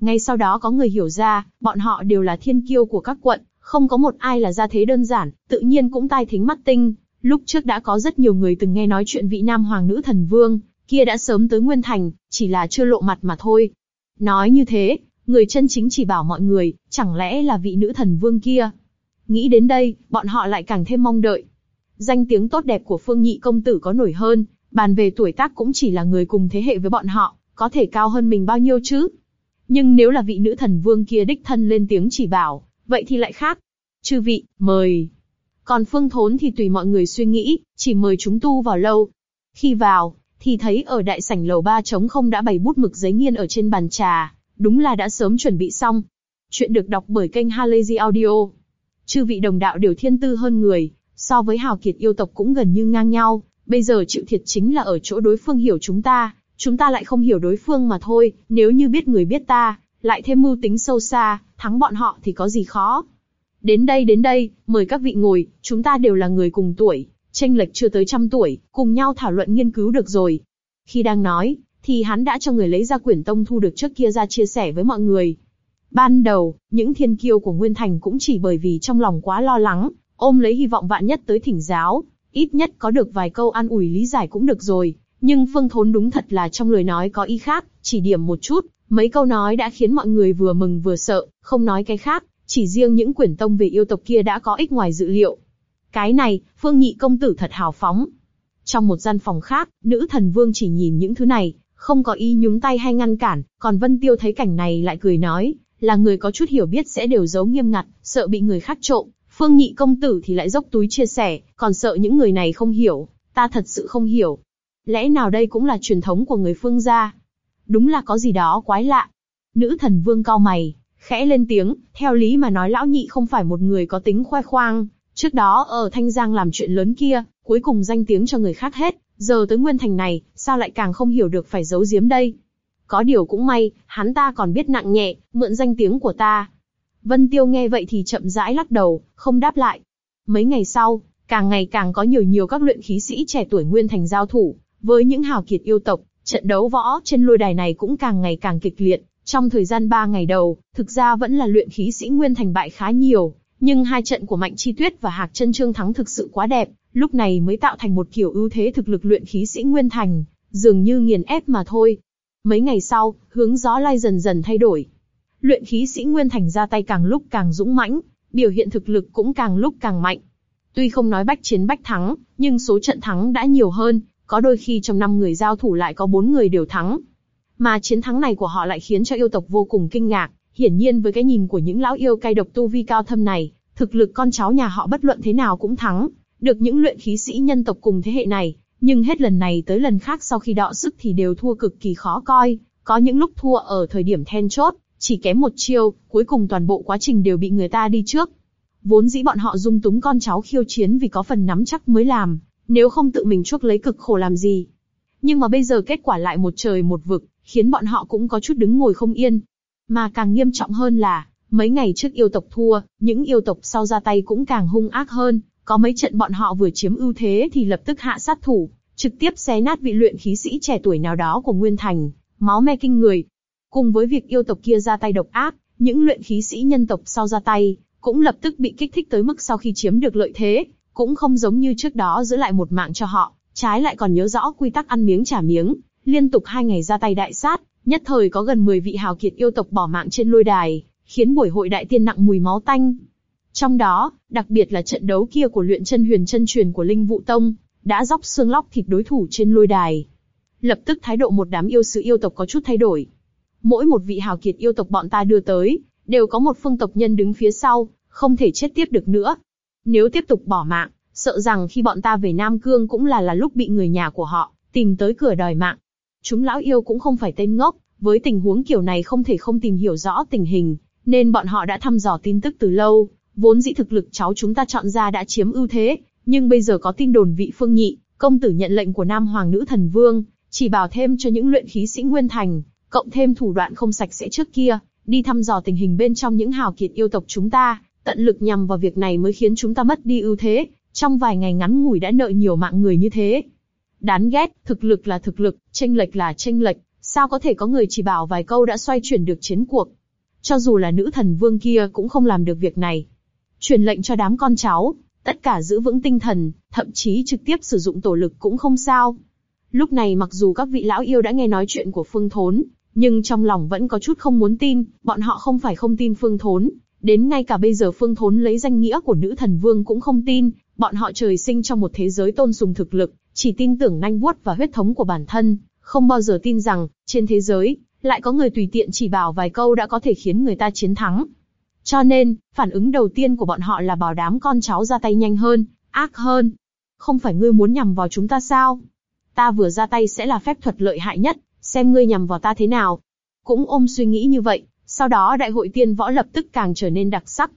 Ngay sau đó có người hiểu ra, bọn họ đều là thiên kiêu của các quận, không có một ai là gia thế đơn giản, tự nhiên cũng tai thính mắt tinh. Lúc trước đã có rất nhiều người từng nghe nói chuyện vị nam hoàng nữ thần vương, kia đã sớm tới Nguyên Thành, chỉ là chưa lộ mặt mà thôi. Nói như thế, người chân chính chỉ bảo mọi người, chẳng lẽ là vị nữ thần vương kia? Nghĩ đến đây, bọn họ lại càng thêm mong đợi. Danh tiếng tốt đẹp của Phương Nhị công tử có nổi hơn, bàn về tuổi tác cũng chỉ là người cùng thế hệ với bọn họ, có thể cao hơn mình bao nhiêu chứ? Nhưng nếu là vị nữ thần vương kia đích thân lên tiếng chỉ bảo, vậy thì lại khác. Chư vị, mời. Còn Phương Thốn thì tùy mọi người suy nghĩ, chỉ mời chúng tu vào lâu. Khi vào, thì thấy ở đại sảnh lầu ba trống không đã bày bút mực giấy nghiên ở trên bàn trà, đúng là đã sớm chuẩn bị xong. Chuyện được đọc bởi kênh Halazy Audio. Chư vị đồng đạo đều thiên tư hơn người, so với hào kiệt yêu tộc cũng gần như ngang nhau. Bây giờ chịu thiệt chính là ở chỗ đối phương hiểu chúng ta, chúng ta lại không hiểu đối phương mà thôi. Nếu như biết người biết ta, lại thêm mưu tính sâu xa, thắng bọn họ thì có gì khó. Đến đây đến đây, mời các vị ngồi, chúng ta đều là người cùng tuổi, tranh lệch chưa tới trăm tuổi, cùng nhau thảo luận nghiên cứu được rồi. Khi đang nói, thì hắn đã cho người lấy ra quyển tông thu được trước kia ra chia sẻ với mọi người. Ban đầu, những thiên kiêu của Nguyên Thành cũng chỉ bởi vì trong lòng quá lo lắng, ôm lấy hy vọng vạn nhất tới thỉnh giáo, ít nhất có được vài câu an ủi lý giải cũng được rồi. Nhưng Phương Thốn đúng thật là trong lời nói có ý khác, chỉ điểm một chút, mấy câu nói đã khiến mọi người vừa mừng vừa sợ, không nói cái khác, chỉ riêng những quyển tông về yêu tộc kia đã có ích ngoài dự liệu. Cái này, Phương Nhị công tử thật hào phóng. Trong một gian phòng khác, nữ thần vương chỉ nhìn những thứ này, không có ý nhúng tay hay ngăn cản, còn Vân Tiêu thấy cảnh này lại cười nói, là người có chút hiểu biết sẽ đều giấu nghiêm ngặt, sợ bị người khác trộm. Phương Nhị công tử thì lại dốc túi chia sẻ, còn sợ những người này không hiểu, ta thật sự không hiểu. Lẽ nào đây cũng là truyền thống của người Phương gia? Đúng là có gì đó quái lạ. Nữ thần vương cao mày, khẽ lên tiếng, theo lý mà nói lão nhị không phải một người có tính khoe khoang, Trước đó ở Thanh Giang làm chuyện lớn kia, cuối cùng danh tiếng cho người khác hết, giờ tới Nguyên Thành này, sao lại càng không hiểu được phải giấu giếm đây? Có điều cũng may, hắn ta còn biết nặng nhẹ, mượn danh tiếng của ta. Vân Tiêu nghe vậy thì chậm rãi lắc đầu, không đáp lại. Mấy ngày sau, càng ngày càng có nhiều nhiều các luyện khí sĩ trẻ tuổi Nguyên Thành giao thủ, với những hào kiệt yêu tộc, trận đấu võ trên lôi đài này cũng càng ngày càng kịch liệt. Trong thời gian 3 ngày đầu, thực ra vẫn là luyện khí sĩ Nguyên Thành bại khá nhiều, nhưng hai trận của Mạnh Chi Tuyết và Hạc Chân Trương thắng thực sự quá đẹp, lúc này mới tạo thành một kiểu ưu thế thực lực luyện khí sĩ Nguyên Thành, dường như nghiền ép mà thôi. Mấy ngày sau, hướng gió lai dần dần thay đổi. Luyện khí sĩ Nguyên Thành ra tay càng lúc càng dũng mãnh, biểu hiện thực lực cũng càng lúc càng mạnh. Tuy không nói bách chiến bách thắng, nhưng số trận thắng đã nhiều hơn, có đôi khi trong năm người giao thủ lại có bốn người đều thắng. Mà chiến thắng này của họ lại khiến cho yêu tộc vô cùng kinh ngạc, Hiển nhiên với cái nhìn của những lão yêu cay độc tu vi cao thâm này, thực lực con cháu nhà họ bất luận thế nào cũng thắng, được những luyện khí sĩ nhân tộc cùng thế hệ này, nhưng hết lần này tới lần khác sau khi đọ sức thì đều thua cực kỳ khó coi, có những lúc thua ở thời điểm then chốt, chỉ kém một chiêu, cuối cùng toàn bộ quá trình đều bị người ta đi trước. Vốn dĩ bọn họ dung túng con cháu khiêu chiến vì có phần nắm chắc mới làm, nếu không tự mình chuốc lấy cực khổ làm gì. Nhưng mà bây giờ kết quả lại một trời một vực, khiến bọn họ cũng có chút đứng ngồi không yên, mà càng nghiêm trọng hơn là, mấy ngày trước yêu tộc thua, những yêu tộc sau ra tay cũng càng hung ác hơn, có mấy trận bọn họ vừa chiếm ưu thế thì lập tức hạ sát thủ, trực tiếp xé nát vị luyện khí sĩ trẻ tuổi nào đó của Nguyên Thành, máu me kinh người. Cùng với việc yêu tộc kia ra tay độc ác, những luyện khí sĩ nhân tộc sau ra tay, cũng lập tức bị kích thích tới mức sau khi chiếm được lợi thế, cũng không giống như trước đó giữ lại một mạng cho họ, trái lại còn nhớ rõ quy tắc ăn miếng trả miếng, liên tục hai ngày ra tay đại sát, Nhất thời có gần 10 vị hào kiệt yêu tộc bỏ mạng trên lôi đài, khiến buổi hội đại tiên nặng mùi máu tanh. Trong đó, đặc biệt là trận đấu kia của luyện chân huyền chân truyền của Linh Vũ Tông, đã dóc xương lóc thịt đối thủ trên lôi đài. Lập tức thái độ một đám yêu sứ yêu tộc có chút thay đổi. Mỗi một vị hào kiệt yêu tộc bọn ta đưa tới, đều có một phương tộc nhân đứng phía sau, không thể chết tiếp được nữa. Nếu tiếp tục bỏ mạng, sợ rằng khi bọn ta về Nam Cương cũng là là lúc bị người nhà của họ tìm tới cửa đòi mạng. Chúng lão yêu cũng không phải tên ngốc, với tình huống kiểu này không thể không tìm hiểu rõ tình hình, nên bọn họ đã thăm dò tin tức từ lâu, vốn dĩ thực lực cháu chúng ta chọn ra đã chiếm ưu thế, nhưng bây giờ có tin đồn vị Phương Nhị, công tử nhận lệnh của Nam Hoàng nữ thần vương, chỉ bảo thêm cho những luyện khí sĩ Nguyên Thành, cộng thêm thủ đoạn không sạch sẽ trước kia, đi thăm dò tình hình bên trong những hào kiệt yêu tộc chúng ta, tận lực nhằm vào việc này mới khiến chúng ta mất đi ưu thế, trong vài ngày ngắn ngủi đã nợ nhiều mạng người như thế. Đáng ghét, thực lực là thực lực, tranh lệch là tranh lệch, sao có thể có người chỉ bảo vài câu đã xoay chuyển được chiến cuộc. Cho dù là nữ thần vương kia cũng không làm được việc này. Truyền lệnh cho đám con cháu, tất cả giữ vững tinh thần, thậm chí trực tiếp sử dụng tổ lực cũng không sao. Lúc này mặc dù các vị lão yêu đã nghe nói chuyện của Phương Thốn, nhưng trong lòng vẫn có chút không muốn tin, bọn họ không phải không tin Phương Thốn, đến ngay cả bây giờ Phương Thốn lấy danh nghĩa của nữ thần vương cũng không tin, bọn họ trời sinh trong một thế giới tôn sùng thực lực, chỉ tin tưởng nhanh vuốt và huyết thống của bản thân, không bao giờ tin rằng, trên thế giới, lại có người tùy tiện chỉ bảo vài câu đã có thể khiến người ta chiến thắng. Cho nên, phản ứng đầu tiên của bọn họ là bảo đám con cháu ra tay nhanh hơn, ác hơn. Không phải ngươi muốn nhằm vào chúng ta sao? Ta vừa ra tay sẽ là phép thuật lợi hại nhất, xem ngươi nhằm vào ta thế nào. Cũng ôm suy nghĩ như vậy, sau đó đại hội tiên võ lập tức càng trở nên đặc sắc.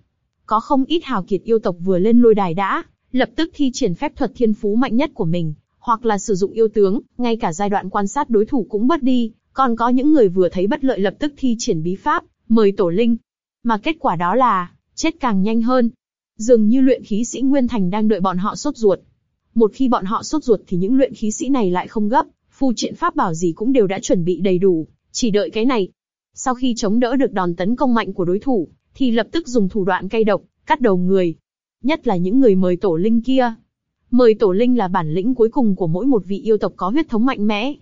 Có không ít hào kiệt yêu tộc vừa lên lôi đài đã, lập tức thi triển phép thuật thiên phú mạnh nhất của mình, hoặc là sử dụng yêu tướng, ngay cả giai đoạn quan sát đối thủ cũng bớt đi, còn có những người vừa thấy bất lợi lập tức thi triển bí pháp, mời tổ linh. Mà kết quả đó là, chết càng nhanh hơn. Dường như luyện khí sĩ Nguyên Thành đang đợi bọn họ sốt ruột. Một khi bọn họ sốt ruột thì những luyện khí sĩ này lại không gấp, phù triện pháp bảo gì cũng đều đã chuẩn bị đầy đủ, chỉ đợi cái này. Sau khi chống đỡ được đòn tấn công mạnh của đối thủ, thì lập tức dùng thủ đoạn cay độc, cắt đầu người. Nhất là những người mời tổ linh kia. Mời tổ linh là bản lĩnh cuối cùng của mỗi một vị yêu tộc có huyết thống mạnh mẽ.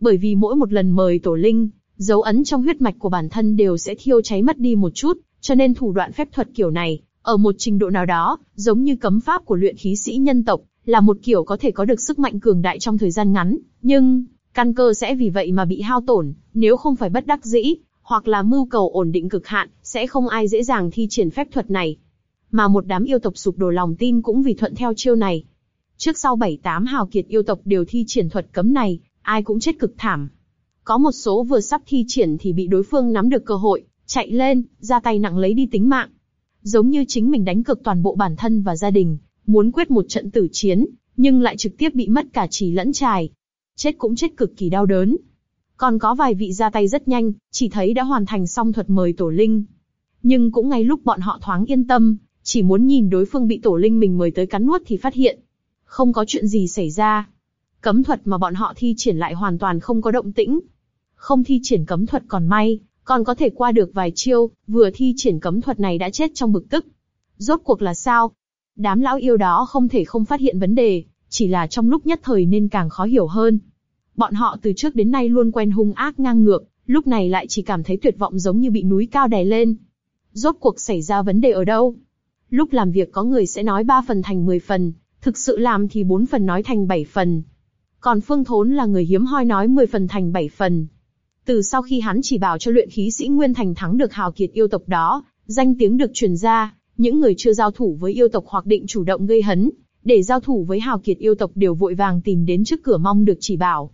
Bởi vì mỗi một lần mời tổ linh, dấu ấn trong huyết mạch của bản thân đều sẽ thiêu cháy mất đi một chút, cho nên thủ đoạn phép thuật kiểu này, ở một trình độ nào đó, giống như cấm pháp của luyện khí sĩ nhân tộc, là một kiểu có thể có được sức mạnh cường đại trong thời gian ngắn, nhưng căn cơ sẽ vì vậy mà bị hao tổn, nếu không phải bất đắc dĩ, hoặc là mưu cầu ổn định cực hạn, sẽ không ai dễ dàng thi triển phép thuật này. Mà một đám yêu tộc sụp đổ lòng tin cũng vì thuận theo chiêu này. Trước sau bảy tám hào kiệt yêu tộc đều thi triển thuật cấm này, ai cũng chết cực thảm. Có một số vừa sắp thi triển thì bị đối phương nắm được cơ hội, chạy lên, ra tay nặng lấy đi tính mạng. Giống như chính mình đánh cực toàn bộ bản thân và gia đình, muốn quyết một trận tử chiến, nhưng lại trực tiếp bị mất cả chỉ lẫn trài. Chết cũng chết cực kỳ đau đớn. Còn có vài vị ra tay rất nhanh, chỉ thấy đã hoàn thành xong thuật mời tổ linh. Nhưng cũng ngay lúc bọn họ thoáng yên tâm, chỉ muốn nhìn đối phương bị tổ linh mình mời tới cắn nuốt thì phát hiện. Không có chuyện gì xảy ra. Cấm thuật mà bọn họ thi triển lại hoàn toàn không có động tĩnh. Không thi triển cấm thuật còn may, còn có thể qua được vài chiêu, vừa thi triển cấm thuật này đã chết trong bực tức. Rốt cuộc là sao? Đám lão yêu đó không thể không phát hiện vấn đề, chỉ là trong lúc nhất thời nên càng khó hiểu hơn. Bọn họ từ trước đến nay luôn quen hung ác ngang ngược, lúc này lại chỉ cảm thấy tuyệt vọng giống như bị núi cao đè lên. Rốt cuộc xảy ra vấn đề ở đâu? Lúc làm việc có người sẽ nói ba phần thành 10 phần, thực sự làm thì bốn phần nói thành 7 phần. Còn Phương Thốn là người hiếm hoi nói 10 phần thành 7 phần. Từ sau khi hắn chỉ bảo cho luyện khí sĩ Nguyên Thành thắng được hào kiệt yêu tộc đó, danh tiếng được truyền ra, những người chưa giao thủ với yêu tộc hoặc định chủ động gây hấn, để giao thủ với hào kiệt yêu tộc đều vội vàng tìm đến trước cửa mong được chỉ bảo.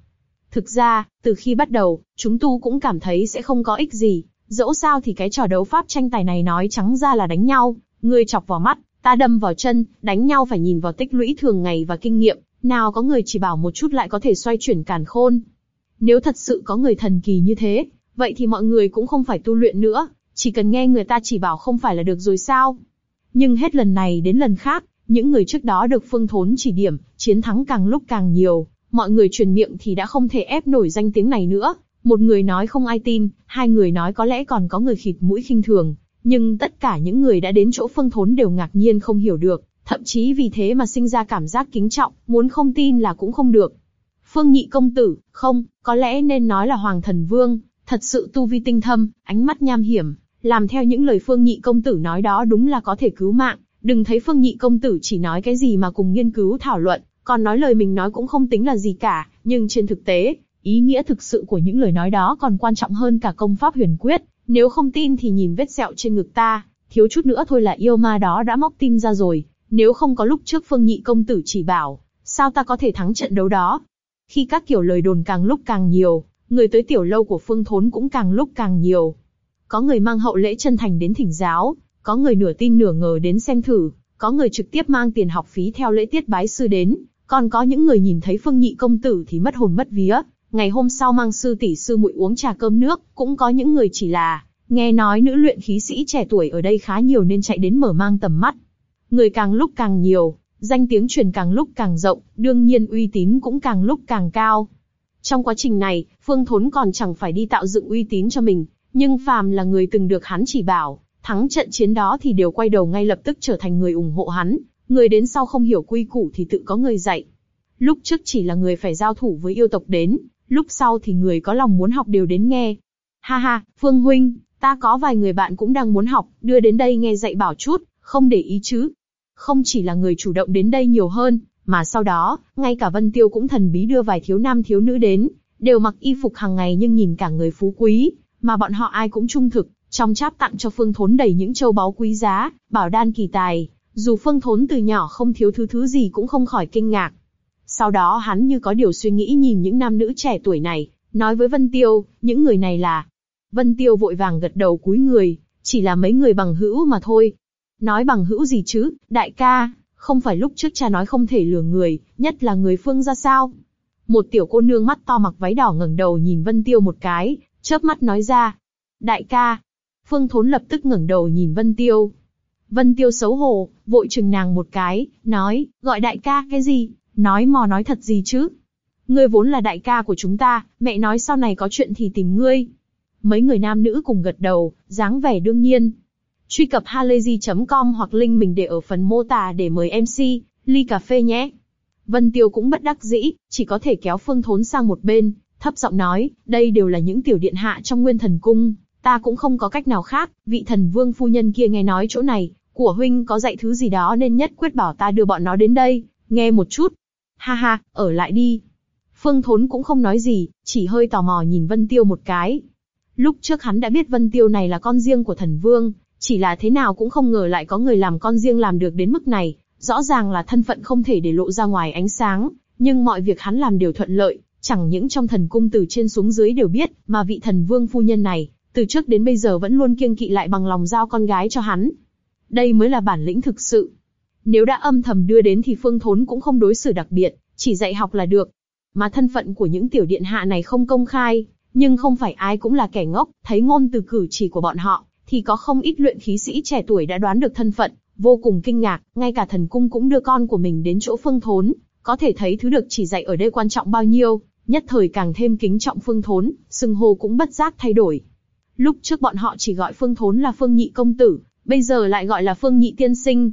Thực ra, từ khi bắt đầu, chúng tu cũng cảm thấy sẽ không có ích gì, dẫu sao thì cái trò đấu pháp tranh tài này nói trắng ra là đánh nhau, người chọc vào mắt, ta đâm vào chân, đánh nhau phải nhìn vào tích lũy thường ngày và kinh nghiệm, nào có người chỉ bảo một chút lại có thể xoay chuyển càn khôn. Nếu thật sự có người thần kỳ như thế, vậy thì mọi người cũng không phải tu luyện nữa, chỉ cần nghe người ta chỉ bảo không phải là được rồi sao? Nhưng hết lần này đến lần khác, những người trước đó được phương thốn chỉ điểm, chiến thắng càng lúc càng nhiều, mọi người truyền miệng thì đã không thể ép nổi danh tiếng này nữa. Một người nói không ai tin, hai người nói có lẽ còn có người khịt mũi khinh thường, nhưng tất cả những người đã đến chỗ phương thốn đều ngạc nhiên không hiểu được, thậm chí vì thế mà sinh ra cảm giác kính trọng, muốn không tin là cũng không được. Phương nhị công tử, không, có lẽ nên nói là hoàng thần vương, thật sự tu vi tinh thâm, ánh mắt nham hiểm, làm theo những lời phương nhị công tử nói đó đúng là có thể cứu mạng. Đừng thấy phương nhị công tử chỉ nói cái gì mà cùng nghiên cứu thảo luận, còn nói lời mình nói cũng không tính là gì cả, nhưng trên thực tế, ý nghĩa thực sự của những lời nói đó còn quan trọng hơn cả công pháp huyền quyết. Nếu không tin thì nhìn vết sẹo trên ngực ta, thiếu chút nữa thôi là yêu ma đó đã móc tim ra rồi, nếu không có lúc trước Phương Nhị công tử chỉ bảo, sao ta có thể thắng trận đấu đó? Khi các kiểu lời đồn càng lúc càng nhiều, người tới tiểu lâu của Phương Thốn cũng càng lúc càng nhiều. Có người mang hậu lễ chân thành đến thỉnh giáo, có người nửa tin nửa ngờ đến xem thử, có người trực tiếp mang tiền học phí theo lễ tiết bái sư đến, còn có những người nhìn thấy Phương Nhị công tử thì mất hồn mất vía, ngày hôm sau mang sư tỷ sư muội uống trà cơm nước, cũng có những người chỉ là nghe nói nữ luyện khí sĩ trẻ tuổi ở đây khá nhiều nên chạy đến mở mang tầm mắt. Người càng lúc càng nhiều, danh tiếng truyền càng lúc càng rộng, đương nhiên uy tín cũng càng lúc càng cao. Trong quá trình này, Phương Thốn còn chẳng phải đi tạo dựng uy tín cho mình, nhưng phàm là người từng được hắn chỉ bảo, thắng trận chiến đó thì đều quay đầu ngay lập tức trở thành người ủng hộ hắn, người đến sau không hiểu quy củ thì tự có người dạy. Lúc trước chỉ là người phải giao thủ với yêu tộc đến, lúc sau thì người có lòng muốn học đều đến nghe. Ha ha, Phương Huynh, ta có vài người bạn cũng đang muốn học, đưa đến đây nghe dạy bảo chút, không để ý chứ. Không chỉ là người chủ động đến đây nhiều hơn, mà sau đó, ngay cả Vân Tiêu cũng thần bí đưa vài thiếu nam thiếu nữ đến, đều mặc y phục hàng ngày nhưng nhìn cả người phú quý, mà bọn họ ai cũng trung thực, trong cháp tặng cho Phương Thốn đầy những châu báu quý giá, bảo đan kỳ tài, dù Phương Thốn từ nhỏ không thiếu thứ thứ gì cũng không khỏi kinh ngạc. Sau đó hắn như có điều suy nghĩ nhìn những nam nữ trẻ tuổi này, nói với Vân Tiêu, những người này là. Vân Tiêu vội vàng gật đầu cúi người, chỉ là mấy người bằng hữu mà thôi. Nói bằng hữu gì chứ, đại ca, không phải lúc trước cha nói không thể lừa người, nhất là người phương ra sao. Một tiểu cô nương mắt to mặc váy đỏ ngẩng đầu nhìn Vân Tiêu một cái, chớp mắt nói ra. Đại ca. Phương Thốn lập tức ngẩng đầu nhìn Vân Tiêu. Vân Tiêu xấu hổ, vội chừng nàng một cái, nói, gọi đại ca cái gì, nói mò nói thật gì chứ. Ngươi vốn là đại ca của chúng ta, mẹ nói sau này có chuyện thì tìm ngươi. Mấy người nam nữ cùng gật đầu, dáng vẻ đương nhiên. Truy cập halayzi.com hoặc link mình để ở phần mô tả để mời MC, ly cà phê nhé. Vân Tiêu cũng bất đắc dĩ, chỉ có thể kéo Phương Thốn sang một bên, thấp giọng nói, đây đều là những tiểu điện hạ trong Nguyên Thần Cung, ta cũng không có cách nào khác. Vị thần vương phu nhân kia nghe nói chỗ này, của huynh có dạy thứ gì đó nên nhất quyết bảo ta đưa bọn nó đến đây, nghe một chút. Ha ha, ở lại đi. Phương Thốn cũng không nói gì, chỉ hơi tò mò nhìn Vân Tiêu một cái. Lúc trước hắn đã biết Vân Tiêu này là con riêng của thần vương, chỉ là thế nào cũng không ngờ lại có người làm con riêng làm được đến mức này, rõ ràng là thân phận không thể để lộ ra ngoài ánh sáng, nhưng mọi việc hắn làm đều thuận lợi, chẳng những trong thần cung từ trên xuống dưới đều biết, mà vị thần vương phu nhân này, từ trước đến bây giờ vẫn luôn kiêng kỵ lại bằng lòng giao con gái cho hắn. Đây mới là bản lĩnh thực sự. Nếu đã âm thầm đưa đến thì Phương Thốn cũng không đối xử đặc biệt, chỉ dạy học là được. Mà thân phận của những tiểu điện hạ này không công khai, nhưng không phải ai cũng là kẻ ngốc, thấy ngôn từ cử chỉ của bọn họ, thì có không ít luyện khí sĩ trẻ tuổi đã đoán được thân phận, vô cùng kinh ngạc, ngay cả thần cung cũng đưa con của mình đến chỗ Phương Thốn, có thể thấy thứ được chỉ dạy ở đây quan trọng bao nhiêu, nhất thời càng thêm kính trọng Phương Thốn, sừng hồ cũng bất giác thay đổi. Lúc trước bọn họ chỉ gọi Phương Thốn là Phương Nhị công tử, bây giờ lại gọi là Phương Nhị tiên sinh.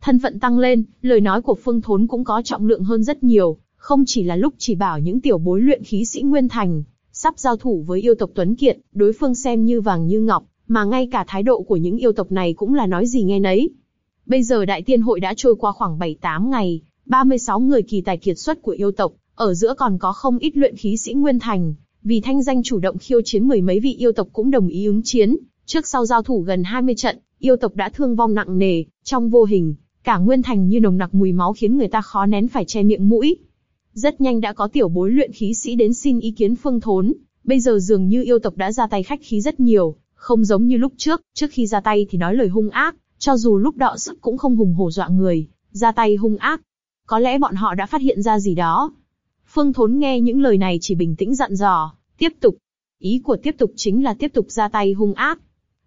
Thân phận tăng lên, lời nói của Phương Thốn cũng có trọng lượng hơn rất nhiều, không chỉ là lúc chỉ bảo những tiểu bối luyện khí sĩ Nguyên Thành, sắp giao thủ với yêu tộc Tuấn Kiệt, đối phương xem như vàng như ngọc, mà ngay cả thái độ của những yêu tộc này cũng là nói gì nghe nấy. Bây giờ đại tiên hội đã trôi qua khoảng 7-8 ngày, 36 người kỳ tài kiệt xuất của yêu tộc, ở giữa còn có không ít luyện khí sĩ Nguyên Thành, vì thanh danh chủ động khiêu chiến mười mấy vị yêu tộc cũng đồng ý ứng chiến, trước sau giao thủ gần 20 trận, yêu tộc đã thương vong nặng nề, trong vô hình, cả Nguyên Thành như nồng nặc mùi máu khiến người ta khó nén phải che miệng mũi. Rất nhanh đã có tiểu bối luyện khí sĩ đến xin ý kiến phương thốn, bây giờ dường như yêu tộc đã ra tay khách khí rất nhiều, không giống như lúc trước, trước khi ra tay thì nói lời hung ác, cho dù lúc đọ sức cũng không hùng hổ dọa người, ra tay hung ác. Có lẽ bọn họ đã phát hiện ra gì đó. Phương Thốn nghe những lời này chỉ bình tĩnh dặn dò, tiếp tục. Ý của tiếp tục chính là tiếp tục ra tay hung ác.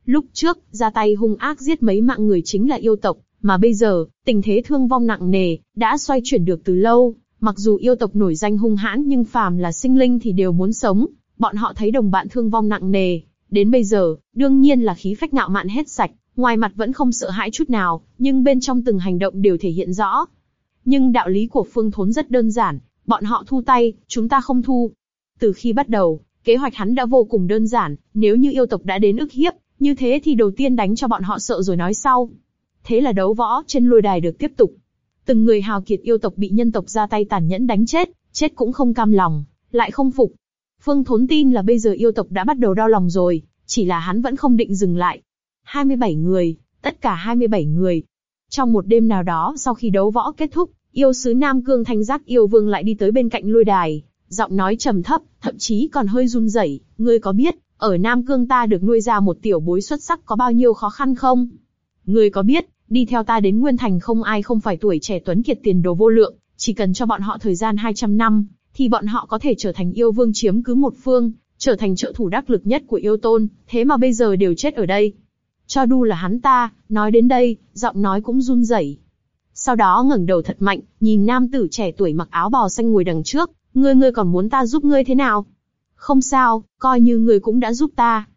Lúc trước, ra tay hung ác giết mấy mạng người chính là yêu tộc, mà bây giờ, tình thế thương vong nặng nề, đã xoay chuyển được từ lâu. Mặc dù yêu tộc nổi danh hung hãn nhưng phàm là sinh linh thì đều muốn sống. Bọn họ thấy đồng bạn thương vong nặng nề, đến bây giờ, đương nhiên là khí phách ngạo mạn hết sạch, ngoài mặt vẫn không sợ hãi chút nào, nhưng bên trong từng hành động đều thể hiện rõ. Nhưng đạo lý của Phương Thốn rất đơn giản, bọn họ thu tay, chúng ta không thu. Từ khi bắt đầu, kế hoạch hắn đã vô cùng đơn giản, nếu như yêu tộc đã đến ức hiếp, như thế thì đầu tiên đánh cho bọn họ sợ rồi nói sau. Thế là đấu võ trên lôi đài được tiếp tục. Từng người hào kiệt yêu tộc bị nhân tộc ra tay tàn nhẫn đánh chết, chết cũng không cam lòng, lại không phục. Phương Thốn tin là bây giờ yêu tộc đã bắt đầu đau lòng rồi, chỉ là hắn vẫn không định dừng lại. 27 người, tất cả 27 người. Trong một đêm nào đó sau khi đấu võ kết thúc, yêu sứ Nam Cương Thanh Giác yêu vương lại đi tới bên cạnh lôi đài, giọng nói trầm thấp, thậm chí còn hơi run rẩy. Ngươi có biết, ở Nam Cương ta được nuôi ra một tiểu bối xuất sắc có bao nhiêu khó khăn không? Ngươi có biết, đi theo ta đến Nguyên Thành không ai không phải tuổi trẻ tuấn kiệt tiền đồ vô lượng, chỉ cần cho bọn họ thời gian 200 năm, thì bọn họ có thể trở thành yêu vương chiếm cứ một phương, trở thành trợ thủ đắc lực nhất của yêu tôn, thế mà bây giờ đều chết ở đây. Cho đu là hắn ta, nói đến đây, giọng nói cũng run rẩy. Sau đó ngẩng đầu thật mạnh, nhìn nam tử trẻ tuổi mặc áo bò xanh ngồi đằng trước, ngươi ngươi còn muốn ta giúp ngươi thế nào? Không sao, coi như ngươi cũng đã giúp ta.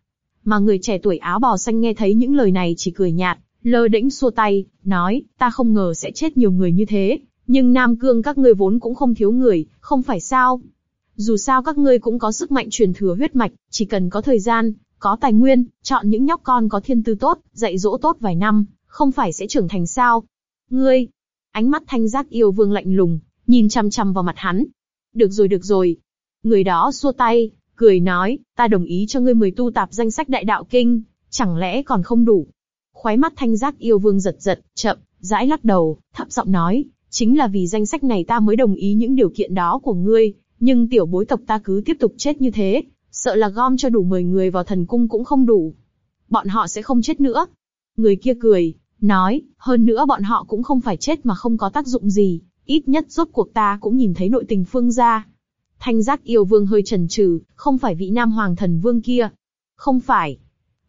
Mà người trẻ tuổi áo bò xanh nghe thấy những lời này chỉ cười nhạt, lơ đễnh xua tay, nói, ta không ngờ sẽ chết nhiều người như thế, nhưng Nam Cương các ngươi vốn cũng không thiếu người, không phải sao? Dù sao các ngươi cũng có sức mạnh truyền thừa huyết mạch, chỉ cần có thời gian, có tài nguyên, chọn những nhóc con có thiên tư tốt, dạy dỗ tốt vài năm, không phải sẽ trưởng thành sao? Ngươi! Ánh mắt thanh giác yêu vương lạnh lùng, nhìn chăm chăm vào mặt hắn. Được rồi được rồi. Người đó xua tay, cười nói, ta đồng ý cho ngươi mười tu tạp danh sách đại đạo kinh, chẳng lẽ còn không đủ? Khóe mắt thanh giác yêu vương giật giật, chậm, rãi lắc đầu, thấp giọng nói, chính là vì danh sách này ta mới đồng ý những điều kiện đó của ngươi, nhưng tiểu bối tộc ta cứ tiếp tục chết như thế, sợ là gom cho đủ 10 người vào thần cung cũng không đủ. Bọn họ sẽ không chết nữa. Người kia cười, nói, hơn nữa bọn họ cũng không phải chết mà không có tác dụng gì, ít nhất rốt cuộc ta cũng nhìn thấy nội tình phương gia. Thanh giác yêu vương hơi chần chừ, không phải vị nam hoàng thần vương kia. Không phải.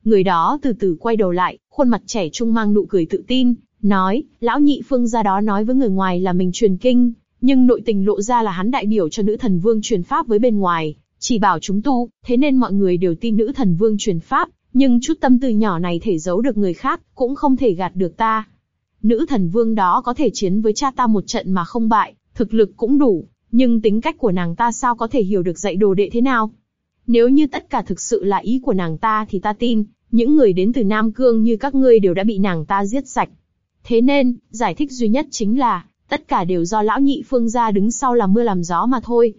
Người đó từ từ quay đầu lại, khuôn mặt trẻ trung mang nụ cười tự tin, nói, lão nhị phương gia đó nói với người ngoài là mình truyền kinh, nhưng nội tình lộ ra là hắn đại biểu cho nữ thần vương truyền pháp với bên ngoài, chỉ bảo chúng tu, thế nên mọi người đều tin nữ thần vương truyền pháp, nhưng chút tâm tư nhỏ này thể giấu được người khác, cũng không thể gạt được ta. Nữ thần vương đó có thể chiến với cha ta một trận mà không bại, thực lực cũng đủ, nhưng tính cách của nàng ta sao có thể hiểu được dạy đồ đệ thế nào? Nếu như tất cả thực sự là ý của nàng ta thì ta tin, những người đến từ Nam Cương như các ngươi đều đã bị nàng ta giết sạch. Thế nên, giải thích duy nhất chính là, tất cả đều do lão nhị phương gia đứng sau làm mưa làm gió mà thôi.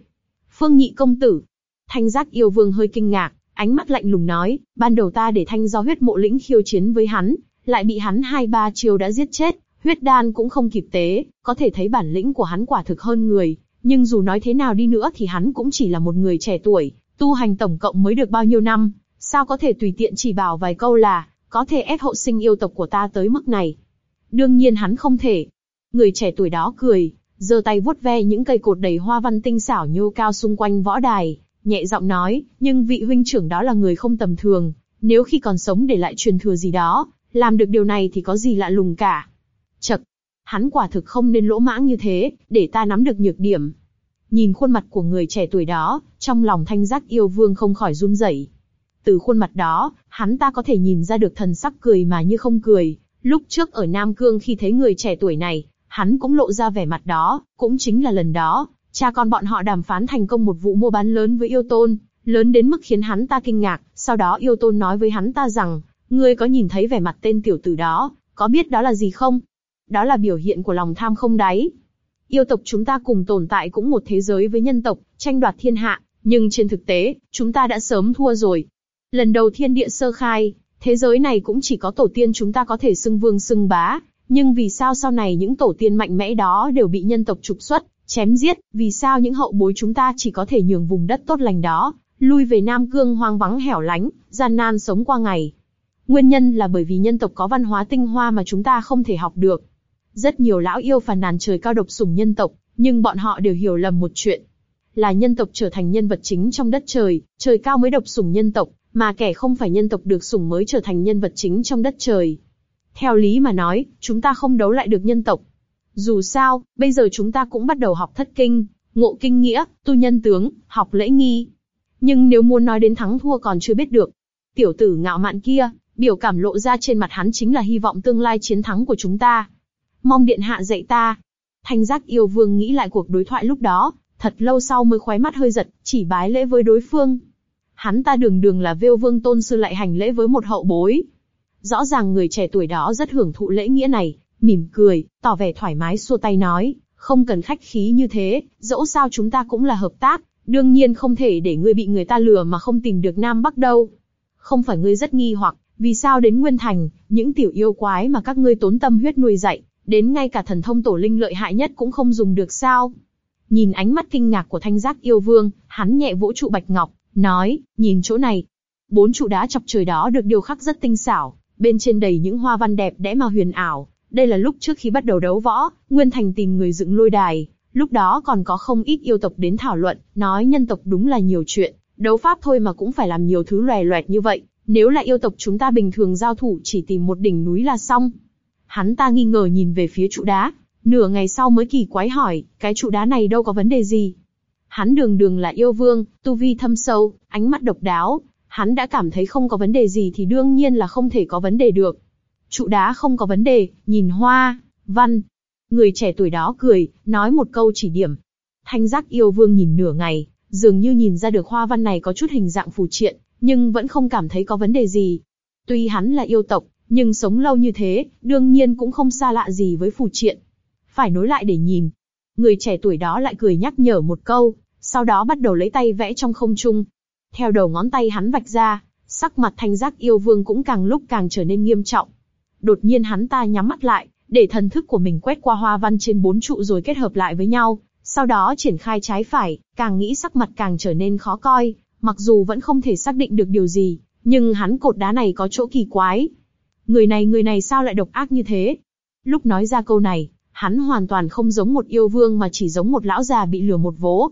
Phương nhị công tử. Thanh giác yêu vương hơi kinh ngạc, ánh mắt lạnh lùng nói, ban đầu ta để thanh do huyết mộ lĩnh khiêu chiến với hắn, lại bị hắn hai ba chiều đã giết chết, huyết đan cũng không kịp tế, có thể thấy bản lĩnh của hắn quả thực hơn người, nhưng dù nói thế nào đi nữa thì hắn cũng chỉ là một người trẻ tuổi, tu hành tổng cộng mới được bao nhiêu năm, sao có thể tùy tiện chỉ bảo vài câu là, có thể ép hậu sinh yêu tộc của ta tới mức này. Đương nhiên hắn không thể, Người trẻ tuổi đó cười, giơ tay vuốt ve những cây cột đầy hoa văn tinh xảo nhô cao xung quanh võ đài, nhẹ giọng nói, nhưng vị huynh trưởng đó là người không tầm thường, nếu khi còn sống để lại truyền thừa gì đó, làm được điều này thì có gì lạ lùng cả. Chật, hắn quả thực không nên lỗ mãng như thế, để ta nắm được nhược điểm. Nhìn khuôn mặt của người trẻ tuổi đó, trong lòng thanh giác yêu vương không khỏi run rẩy. Từ khuôn mặt đó, hắn ta có thể nhìn ra được thần sắc cười mà như không cười. Lúc trước ở Nam Cương khi thấy người trẻ tuổi này, hắn cũng lộ ra vẻ mặt đó, cũng chính là lần đó, cha con bọn họ đàm phán thành công một vụ mua bán lớn với yêu tôn, lớn đến mức khiến hắn ta kinh ngạc, sau đó yêu tôn nói với hắn ta rằng, ngươi có nhìn thấy vẻ mặt tên tiểu tử đó, có biết đó là gì không? Đó là biểu hiện của lòng tham không đáy. Yêu tộc chúng ta cùng tồn tại cũng một thế giới với nhân tộc, tranh đoạt thiên hạ, nhưng trên thực tế, chúng ta đã sớm thua rồi. Lần đầu thiên địa sơ khai, thế giới này cũng chỉ có tổ tiên chúng ta có thể xưng vương xưng bá, nhưng vì sao sau này những tổ tiên mạnh mẽ đó đều bị nhân tộc trục xuất, chém giết, vì sao những hậu bối chúng ta chỉ có thể nhường vùng đất tốt lành đó, lui về Nam Cương hoang vắng hẻo lánh, gian nan sống qua ngày. Nguyên nhân là bởi vì nhân tộc có văn hóa tinh hoa mà chúng ta không thể học được. Rất nhiều lão yêu phàn nàn trời cao độc sủng nhân tộc, nhưng bọn họ đều hiểu lầm một chuyện. Là nhân tộc trở thành nhân vật chính trong đất trời, trời cao mới độc sủng nhân tộc, mà kẻ không phải nhân tộc được sủng mới trở thành nhân vật chính trong đất trời. Theo lý mà nói, chúng ta không đấu lại được nhân tộc. Dù sao, bây giờ chúng ta cũng bắt đầu học thất kinh, ngộ kinh nghĩa, tu nhân tướng, học lễ nghi. Nhưng nếu muốn nói đến thắng thua còn chưa biết được. Tiểu tử ngạo mạn kia, biểu cảm lộ ra trên mặt hắn chính là hy vọng tương lai chiến thắng của chúng ta. Mong điện hạ dạy ta. Thanh giác yêu vương nghĩ lại cuộc đối thoại lúc đó, thật lâu sau mới khoái mắt hơi giật, chỉ bái lễ với đối phương. Hắn ta đường đường là vêu vương tôn sư lại hành lễ với một hậu bối, Rõ ràng người trẻ tuổi đó rất hưởng thụ lễ nghĩa này, mỉm cười, tỏ vẻ thoải mái xua tay nói, không cần khách khí như thế, dẫu sao chúng ta cũng là hợp tác, đương nhiên không thể để ngươi bị người ta lừa mà không tìm được Nam Bắc đâu. Không phải ngươi rất nghi hoặc, vì sao đến Nguyên Thành, những tiểu yêu quái mà các ngươi tốn tâm huyết nuôi dạy, đến ngay cả thần thông tổ linh lợi hại nhất cũng không dùng được sao? Nhìn ánh mắt kinh ngạc của thanh giác yêu vương, hắn nhẹ vỗ trụ bạch ngọc, nói, nhìn chỗ này. Bốn trụ đá chọc trời đó được điều khắc rất tinh xảo, bên trên đầy những hoa văn đẹp đẽ mà huyền ảo. Đây là lúc trước khi bắt đầu đấu võ, Nguyên Thành tìm người dựng lôi đài, lúc đó còn có không ít yêu tộc đến thảo luận, nói nhân tộc đúng là nhiều chuyện, đấu pháp thôi mà cũng phải làm nhiều thứ loè loẹt như vậy, nếu là yêu tộc chúng ta bình thường giao thủ chỉ tìm một đỉnh núi là xong. Hắn ta nghi ngờ nhìn về phía trụ đá, nửa ngày sau mới kỳ quái hỏi, cái trụ đá này đâu có vấn đề gì. Hắn đường đường là yêu vương, tu vi thâm sâu, ánh mắt độc đáo, hắn đã cảm thấy không có vấn đề gì thì đương nhiên là không thể có vấn đề được. Trụ đá không có vấn đề, nhìn hoa, văn. Người trẻ tuổi đó cười, nói một câu chỉ điểm. Thanh giác yêu vương nhìn nửa ngày, dường như nhìn ra được hoa văn này có chút hình dạng phù triện, nhưng vẫn không cảm thấy có vấn đề gì. Tuy hắn là yêu tộc, nhưng sống lâu như thế, đương nhiên cũng không xa lạ gì với phù triện. Phải nối lại để nhìn. Người trẻ tuổi đó lại cười nhắc nhở một câu, sau đó bắt đầu lấy tay vẽ trong không trung. Theo đầu ngón tay hắn vạch ra, sắc mặt thanh giác yêu vương cũng càng lúc càng trở nên nghiêm trọng. Đột nhiên hắn ta nhắm mắt lại, để thần thức của mình quét qua hoa văn trên bốn trụ rồi kết hợp lại với nhau, sau đó triển khai trái phải, càng nghĩ sắc mặt càng trở nên khó coi, mặc dù vẫn không thể xác định được điều gì, nhưng hắn cột đá này có chỗ kỳ quái. Người này người này sao lại độc ác như thế? Lúc nói ra câu này, hắn hoàn toàn không giống một yêu vương mà chỉ giống một lão già bị lừa một vố.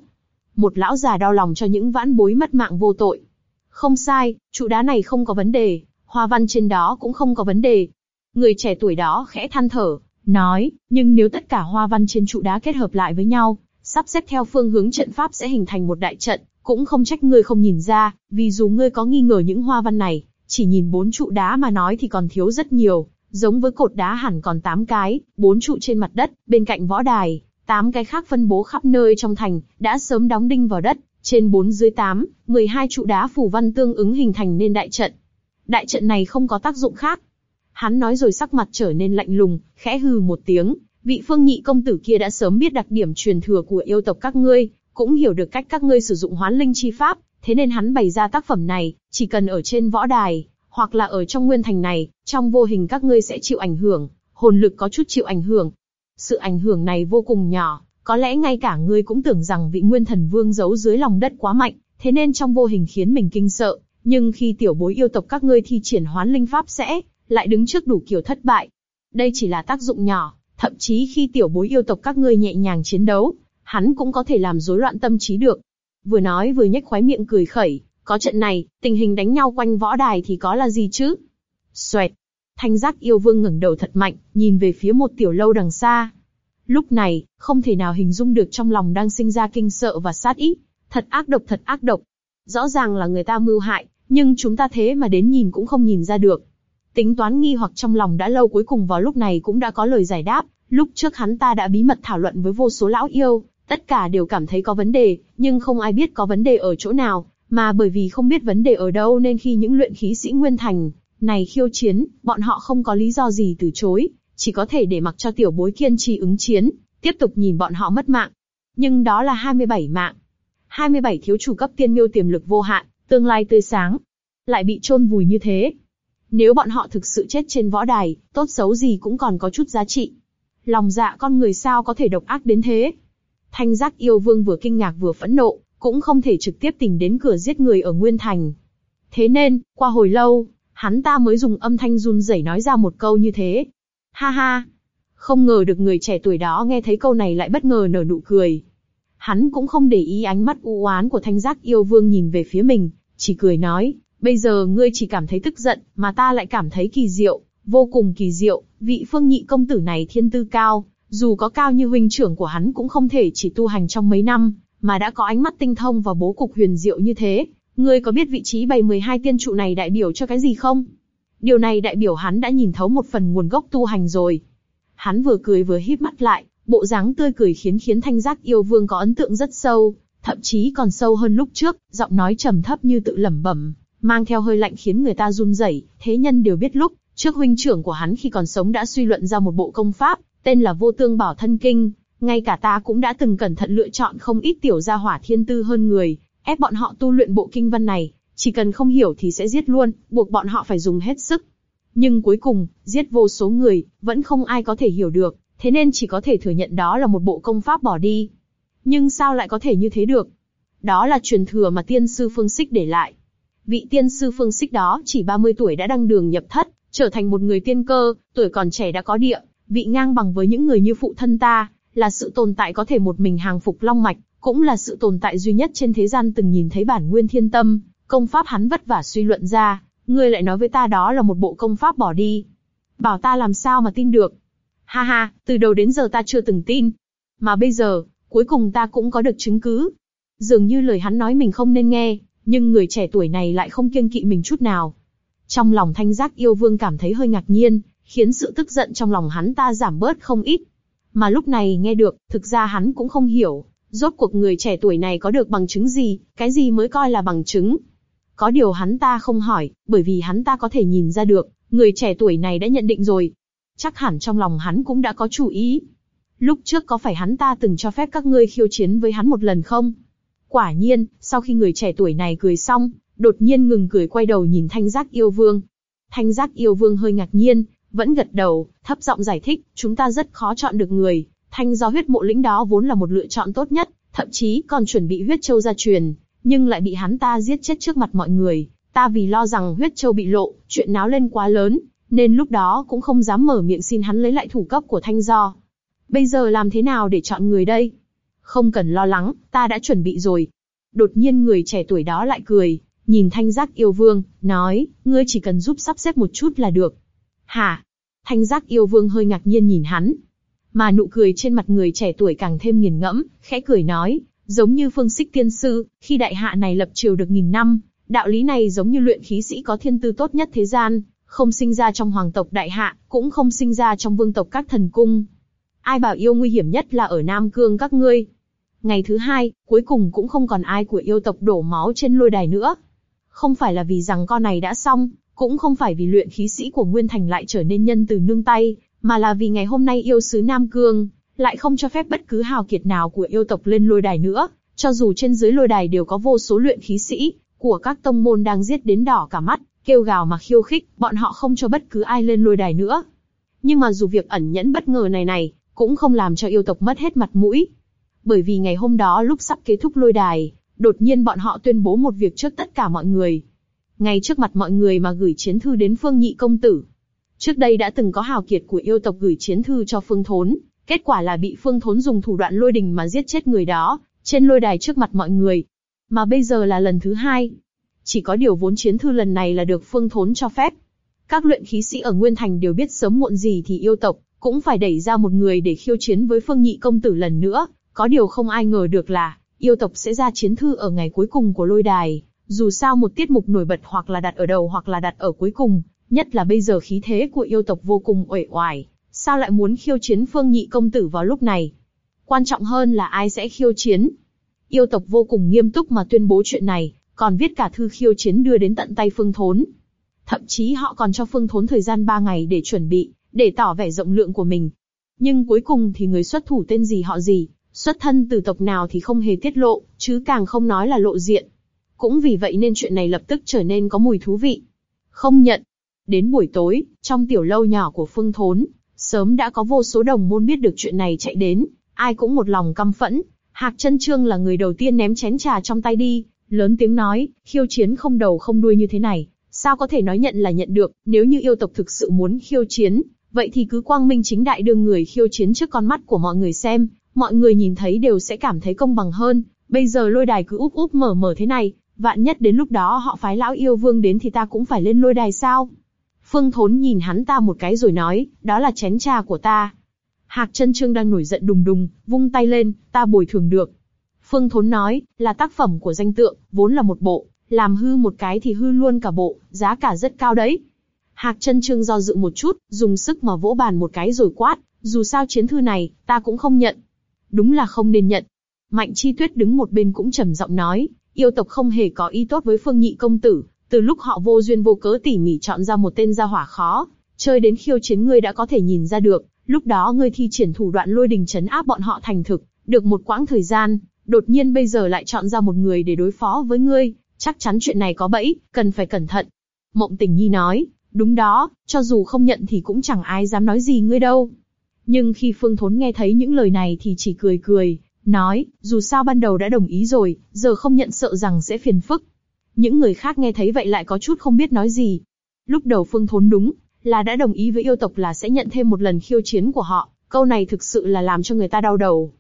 Một lão già đau lòng cho những vãn bối mất mạng vô tội. Không sai, trụ đá này không có vấn đề, hoa văn trên đó cũng không có vấn đề. Người trẻ tuổi đó khẽ than thở, nói, nhưng nếu tất cả hoa văn trên trụ đá kết hợp lại với nhau, sắp xếp theo phương hướng trận pháp sẽ hình thành một đại trận, cũng không trách ngươi không nhìn ra, vì dù ngươi có nghi ngờ những hoa văn này, chỉ nhìn bốn trụ đá mà nói thì còn thiếu rất nhiều, giống với cột đá hẳn còn tám cái, bốn trụ trên mặt đất, bên cạnh võ đài, tám cái khác phân bố khắp nơi trong thành, đã sớm đóng đinh vào đất, trên bốn dưới tám, 12 trụ đá phủ văn tương ứng hình thành nên đại trận. Đại trận này không có tác dụng khác. Hắn nói rồi sắc mặt trở nên lạnh lùng, khẽ hừ một tiếng, vị phương nhị công tử kia đã sớm biết đặc điểm truyền thừa của yêu tộc các ngươi, cũng hiểu được cách các ngươi sử dụng hoán linh chi pháp, thế nên hắn bày ra tác phẩm này, chỉ cần ở trên võ đài, hoặc là ở trong nguyên thành này, trong vô hình các ngươi sẽ chịu ảnh hưởng, hồn lực có chút chịu ảnh hưởng. Sự ảnh hưởng này vô cùng nhỏ, có lẽ ngay cả ngươi cũng tưởng rằng vị nguyên thần vương giấu dưới lòng đất quá mạnh, thế nên trong vô hình khiến mình kinh sợ, nhưng khi tiểu bối yêu tộc các ngươi thi triển hoán linh pháp sẽ, lại đứng trước đủ kiểu thất bại. Đây chỉ là tác dụng nhỏ, thậm chí khi tiểu bối yêu tộc các ngươi nhẹ nhàng chiến đấu, hắn cũng có thể làm rối loạn tâm trí được. Vừa nói vừa nhếch khóe miệng cười khẩy, có trận này, tình hình đánh nhau quanh võ đài thì có là gì chứ? Xoẹt. Thanh giác yêu vương ngẩng đầu thật mạnh, nhìn về phía một tiểu lâu đằng xa. Lúc này, không thể nào hình dung được trong lòng đang sinh ra kinh sợ và sát ý. Thật ác độc thật ác độc. Rõ ràng là người ta mưu hại, nhưng chúng ta thế mà đến nhìn cũng không nhìn ra được. Tính toán nghi hoặc trong lòng đã lâu cuối cùng vào lúc này cũng đã có lời giải đáp, lúc trước hắn ta đã bí mật thảo luận với vô số lão yêu, Tất cả đều cảm thấy có vấn đề, nhưng không ai biết có vấn đề ở chỗ nào, mà bởi vì không biết vấn đề ở đâu nên khi những luyện khí sĩ Nguyên Thành này khiêu chiến, bọn họ không có lý do gì từ chối, chỉ có thể để mặc cho tiểu bối kiên trì ứng chiến, tiếp tục nhìn bọn họ mất mạng. Nhưng đó là 27 mạng. 27 thiếu chủ cấp tiên miêu tiềm lực vô hạn, tương lai tươi sáng. Lại bị chôn vùi như thế. Nếu bọn họ thực sự chết trên võ đài, tốt xấu gì cũng còn có chút giá trị. Lòng dạ con người sao có thể độc ác đến thế? Thanh giác yêu vương vừa kinh ngạc vừa phẫn nộ, cũng không thể trực tiếp tìm đến cửa giết người ở Nguyên Thành. Thế nên, qua hồi lâu, hắn ta mới dùng âm thanh run rẩy nói ra một câu như thế. Ha ha! Không ngờ được người trẻ tuổi đó nghe thấy câu này lại bất ngờ nở nụ cười. Hắn cũng không để ý ánh mắt u oán của thanh giác yêu vương nhìn về phía mình, chỉ cười nói, bây giờ ngươi chỉ cảm thấy tức giận, mà ta lại cảm thấy kỳ diệu, vô cùng kỳ diệu, vị phương nhị công tử này thiên tư cao, dù có cao như huynh trưởng của hắn cũng không thể chỉ tu hành trong mấy năm, mà đã có ánh mắt tinh thông và bố cục huyền diệu như thế. Ngươi có biết vị trí bày 12 tiên trụ này đại biểu cho cái gì không? Điều này đại biểu hắn đã nhìn thấu một phần nguồn gốc tu hành rồi. Hắn vừa cười vừa híp mắt lại, bộ dáng tươi cười khiến khiến thanh giác yêu vương có ấn tượng rất sâu, thậm chí còn sâu hơn lúc trước, giọng nói trầm thấp như tự lẩm bẩm, mang theo hơi lạnh khiến người ta run rẩy. Thế nhân đều biết lúc trước huynh trưởng của hắn khi còn sống đã suy luận ra một bộ công pháp, tên là vô tương bảo thân kinh, ngay cả ta cũng đã từng cẩn thận lựa chọn không ít tiểu gia hỏa thiên tư hơn người, ép bọn họ tu luyện bộ kinh văn này, chỉ cần không hiểu thì sẽ giết luôn, buộc bọn họ phải dùng hết sức. Nhưng cuối cùng, giết vô số người, vẫn không ai có thể hiểu được, thế nên chỉ có thể thừa nhận đó là một bộ công pháp bỏ đi. Nhưng sao lại có thể như thế được? Đó là truyền thừa mà tiên sư Phương Sích để lại. Vị tiên sư Phương xích đó chỉ 30 tuổi đã đăng đường nhập thất, trở thành một người tiên cơ, tuổi còn trẻ đã có địa, vị ngang bằng với những người như phụ thân ta, là sự tồn tại có thể một mình hàng phục long mạch, cũng là sự tồn tại duy nhất trên thế gian từng nhìn thấy bản nguyên thiên tâm, công pháp hắn vất vả suy luận ra, ngươi lại nói với ta đó là một bộ công pháp bỏ đi. Bảo ta làm sao mà tin được. Ha ha, từ đầu đến giờ ta chưa từng tin. Mà bây giờ, cuối cùng ta cũng có được chứng cứ. Dường như lời hắn nói mình không nên nghe, nhưng người trẻ tuổi này lại không kiêng kỵ mình chút nào. Trong lòng thanh giác yêu vương cảm thấy hơi ngạc nhiên, khiến sự tức giận trong lòng hắn ta giảm bớt không ít. Mà lúc này nghe được, thực ra hắn cũng không hiểu, rốt cuộc người trẻ tuổi này có được bằng chứng gì, cái gì mới coi là bằng chứng. Có điều hắn ta không hỏi, bởi vì hắn ta có thể nhìn ra được, người trẻ tuổi này đã nhận định rồi. Chắc hẳn trong lòng hắn cũng đã có chủ ý. Lúc trước có phải hắn ta từng cho phép các ngươi khiêu chiến với hắn một lần không? Quả nhiên, sau khi người trẻ tuổi này cười xong, đột nhiên ngừng cười quay đầu nhìn thanh giác yêu vương. Thanh giác yêu vương hơi ngạc nhiên, vẫn gật đầu, thấp giọng giải thích, chúng ta rất khó chọn được người, thanh do huyết mộ lĩnh đó vốn là một lựa chọn tốt nhất, thậm chí còn chuẩn bị huyết châu gia truyền, nhưng lại bị hắn ta giết chết trước mặt mọi người. Ta vì lo rằng huyết châu bị lộ, chuyện náo lên quá lớn, nên lúc đó cũng không dám mở miệng xin hắn lấy lại thủ cấp của thanh do. Bây giờ làm thế nào để chọn người đây? Không cần lo lắng, ta đã chuẩn bị rồi. Đột nhiên người trẻ tuổi đó lại cười, nhìn thanh giác yêu vương, nói, ngươi chỉ cần giúp sắp xếp một chút là được. Hả? Thanh giác yêu vương hơi ngạc nhiên nhìn hắn. Mà nụ cười trên mặt người trẻ tuổi càng thêm nghiền ngẫm, khẽ cười nói, giống như phương xích tiên sư, khi đại hạ này lập triều được nghìn năm, đạo lý này giống như luyện khí sĩ có thiên tư tốt nhất thế gian, không sinh ra trong hoàng tộc đại hạ, cũng không sinh ra trong vương tộc các thần cung. Ai bảo yêu nguy hiểm nhất là ở Nam Cương các ngươi. Ngày thứ hai, cuối cùng cũng không còn ai của yêu tộc đổ máu trên lôi đài nữa. Không phải là vì rằng con này đã xong, cũng không phải vì luyện khí sĩ của Nguyên Thành lại trở nên nhân từ nương tay, mà là vì ngày hôm nay yêu sứ Nam Cương, lại không cho phép bất cứ hào kiệt nào của yêu tộc lên lôi đài nữa, cho dù trên dưới lôi đài đều có vô số luyện khí sĩ của các tông môn đang giết đến đỏ cả mắt, kêu gào mà khiêu khích, bọn họ không cho bất cứ ai lên lôi đài nữa. Nhưng mà dù việc ẩn nhẫn bất ngờ này này, cũng không làm cho yêu tộc mất hết mặt mũi. Bởi vì ngày hôm đó lúc sắp kết thúc lôi đài, đột nhiên bọn họ tuyên bố một việc trước tất cả mọi người. Ngay trước mặt mọi người mà gửi chiến thư đến Phương Nhị Công Tử. Trước đây đã từng có hào kiệt của yêu tộc gửi chiến thư cho Phương Thốn, kết quả là bị Phương Thốn dùng thủ đoạn lôi đình mà giết chết người đó, trên lôi đài trước mặt mọi người. Mà bây giờ là lần thứ hai. Chỉ có điều vốn chiến thư lần này là được Phương Thốn cho phép. Các luyện khí sĩ ở Nguyên Thành đều biết sớm muộn gì thì yêu tộc, cũng phải đẩy ra một người để khiêu chiến với Phương Nhị Công Tử lần nữa. Có điều không ai ngờ được là, yêu tộc sẽ ra chiến thư ở ngày cuối cùng của lôi đài. Dù sao một tiết mục nổi bật hoặc là đặt ở đầu hoặc là đặt ở cuối cùng, nhất là bây giờ khí thế của yêu tộc vô cùng uể oải, sao lại muốn khiêu chiến Phương Nhị công tử vào lúc này? Quan trọng hơn là ai sẽ khiêu chiến? Yêu tộc vô cùng nghiêm túc mà tuyên bố chuyện này, còn viết cả thư khiêu chiến đưa đến tận tay Phương Thốn. Thậm chí họ còn cho Phương Thốn thời gian 3 ngày để chuẩn bị, để tỏ vẻ rộng lượng của mình. Nhưng cuối cùng thì người xuất thủ tên gì họ gì, xuất thân từ tộc nào thì không hề tiết lộ, chứ càng không nói là lộ diện. Cũng vì vậy nên chuyện này lập tức trở nên có mùi thú vị. Không nhận. Đến buổi tối, trong tiểu lâu nhỏ của Phương Thốn, sớm đã có vô số đồng môn biết được chuyện này chạy đến, ai cũng một lòng căm phẫn. Hạc chân trương là người đầu tiên ném chén trà trong tay đi, lớn tiếng nói, khiêu chiến không đầu không đuôi như thế này, sao có thể nói nhận là nhận được, nếu như yêu tộc thực sự muốn khiêu chiến, vậy thì cứ quang minh chính đại đương người khiêu chiến trước con mắt của mọi người xem, mọi người nhìn thấy đều sẽ cảm thấy công bằng hơn, bây giờ lôi đài cứ úp úp mở mở thế này, vạn nhất đến lúc đó họ phái lão yêu vương đến thì ta cũng phải lên lôi đài sao? Phương Thốn nhìn hắn ta một cái rồi nói, đó là chén trà của ta. Hạc chân trương đang nổi giận đùng đùng, vung tay lên, ta bồi thường được. Phương Thốn nói, là tác phẩm của danh tượng, vốn là một bộ, làm hư một cái thì hư luôn cả bộ, giá cả rất cao đấy. Hạc chân trương do dự một chút, dùng sức mà vỗ bàn một cái rồi quát, dù sao chiến thư này, ta cũng không nhận. Đúng là không nên nhận. Mạnh Chi Tuyết đứng một bên cũng trầm giọng nói, yêu tộc không hề có ý tốt với Phương Nhị công tử, từ lúc họ vô duyên vô cớ tỉ mỉ chọn ra một tên gia hỏa khó, chơi đến khiêu chiến ngươi đã có thể nhìn ra được, lúc đó ngươi thi triển thủ đoạn lôi đình chấn áp bọn họ thành thực, được một quãng thời gian, đột nhiên bây giờ lại chọn ra một người để đối phó với ngươi, Chắc chắn chuyện này có bẫy, cần phải cẩn thận. Mộng tình nhi nói, đúng đó, cho dù không nhận thì cũng chẳng ai dám nói gì ngươi đâu. Nhưng khi Phương Thốn nghe thấy những lời này thì chỉ cười cười, nói, dù sao ban đầu đã đồng ý rồi, giờ không nhận sợ rằng sẽ phiền phức. Những người khác nghe thấy vậy lại có chút không biết nói gì. Lúc đầu Phương Thốn đúng, là đã đồng ý với yêu tộc là sẽ nhận thêm một lần khiêu chiến của họ, câu này thực sự là làm cho người ta đau đầu.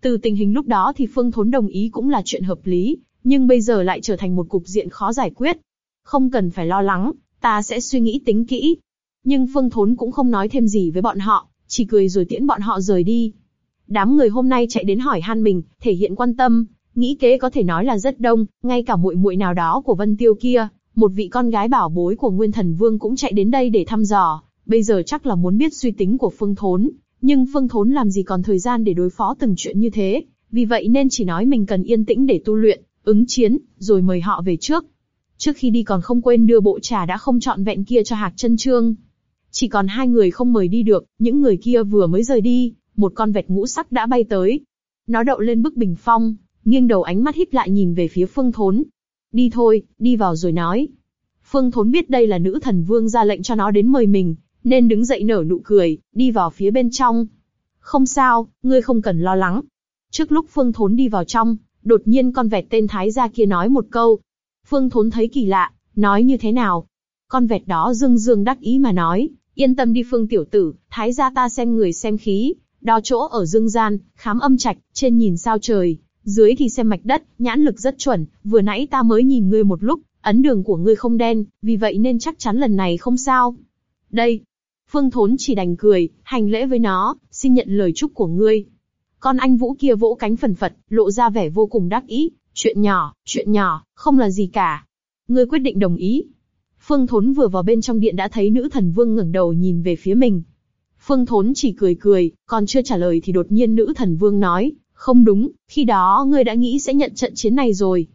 Từ tình hình lúc đó thì Phương Thốn đồng ý cũng là chuyện hợp lý, nhưng bây giờ lại trở thành một cục diện khó giải quyết. Không cần phải lo lắng, ta sẽ suy nghĩ tính kỹ. Nhưng Phương Thốn cũng không nói thêm gì với bọn họ, chỉ cười rồi tiễn bọn họ rời đi. Đám người hôm nay chạy đến hỏi han mình, thể hiện quan tâm, nghĩ kế có thể nói là rất đông, ngay cả muội muội nào đó của Vân Tiêu kia, một vị con gái bảo bối của Nguyên Thần Vương cũng chạy đến đây để thăm dò, bây giờ chắc là muốn biết suy tính của Phương Thốn, nhưng Phương Thốn làm gì còn thời gian để đối phó từng chuyện như thế, vì vậy nên chỉ nói mình cần yên tĩnh để tu luyện, ứng chiến, rồi mời họ về trước. Trước khi đi còn không quên đưa bộ trà đã không chọn vẹn kia cho Hạc Chân Trương. Chỉ còn hai người không mời đi được, những người kia vừa mới rời đi, một con vẹt ngũ sắc đã bay tới. Nó đậu lên bức bình phong, nghiêng đầu ánh mắt híp lại nhìn về phía Phương Thốn. Đi thôi, đi vào rồi nói. Phương Thốn biết đây là nữ thần vương ra lệnh cho nó đến mời mình, nên đứng dậy nở nụ cười, đi vào phía bên trong. Không sao, ngươi không cần lo lắng. Trước lúc Phương Thốn đi vào trong, đột nhiên con vẹt tên Thái gia kia nói một câu. Phương Thốn thấy kỳ lạ, nói như thế nào? Con vẹt đó dương dương đắc ý mà nói, yên tâm đi Phương tiểu tử, Thái gia ta xem người xem khí, đo chỗ ở dương gian, khám âm trạch, trên nhìn sao trời, dưới thì xem mạch đất, nhãn lực rất chuẩn. Vừa nãy ta mới nhìn ngươi một lúc, ấn đường của ngươi không đen, vì vậy nên chắc chắn lần này không sao. Đây, Phương Thốn chỉ đành cười, hành lễ với nó, xin nhận lời chúc của ngươi. Con anh Vũ kia vỗ cánh phần phật, lộ ra vẻ vô cùng đắc ý. Chuyện nhỏ, chuyện nhỏ, không là gì cả. Ngươi quyết định đồng ý. Phương Thốn vừa vào bên trong điện đã thấy nữ thần vương ngẩng đầu nhìn về phía mình. Phương Thốn chỉ cười cười, còn chưa trả lời thì đột nhiên nữ thần vương nói, không đúng, khi đó ngươi đã nghĩ sẽ nhận trận chiến này rồi.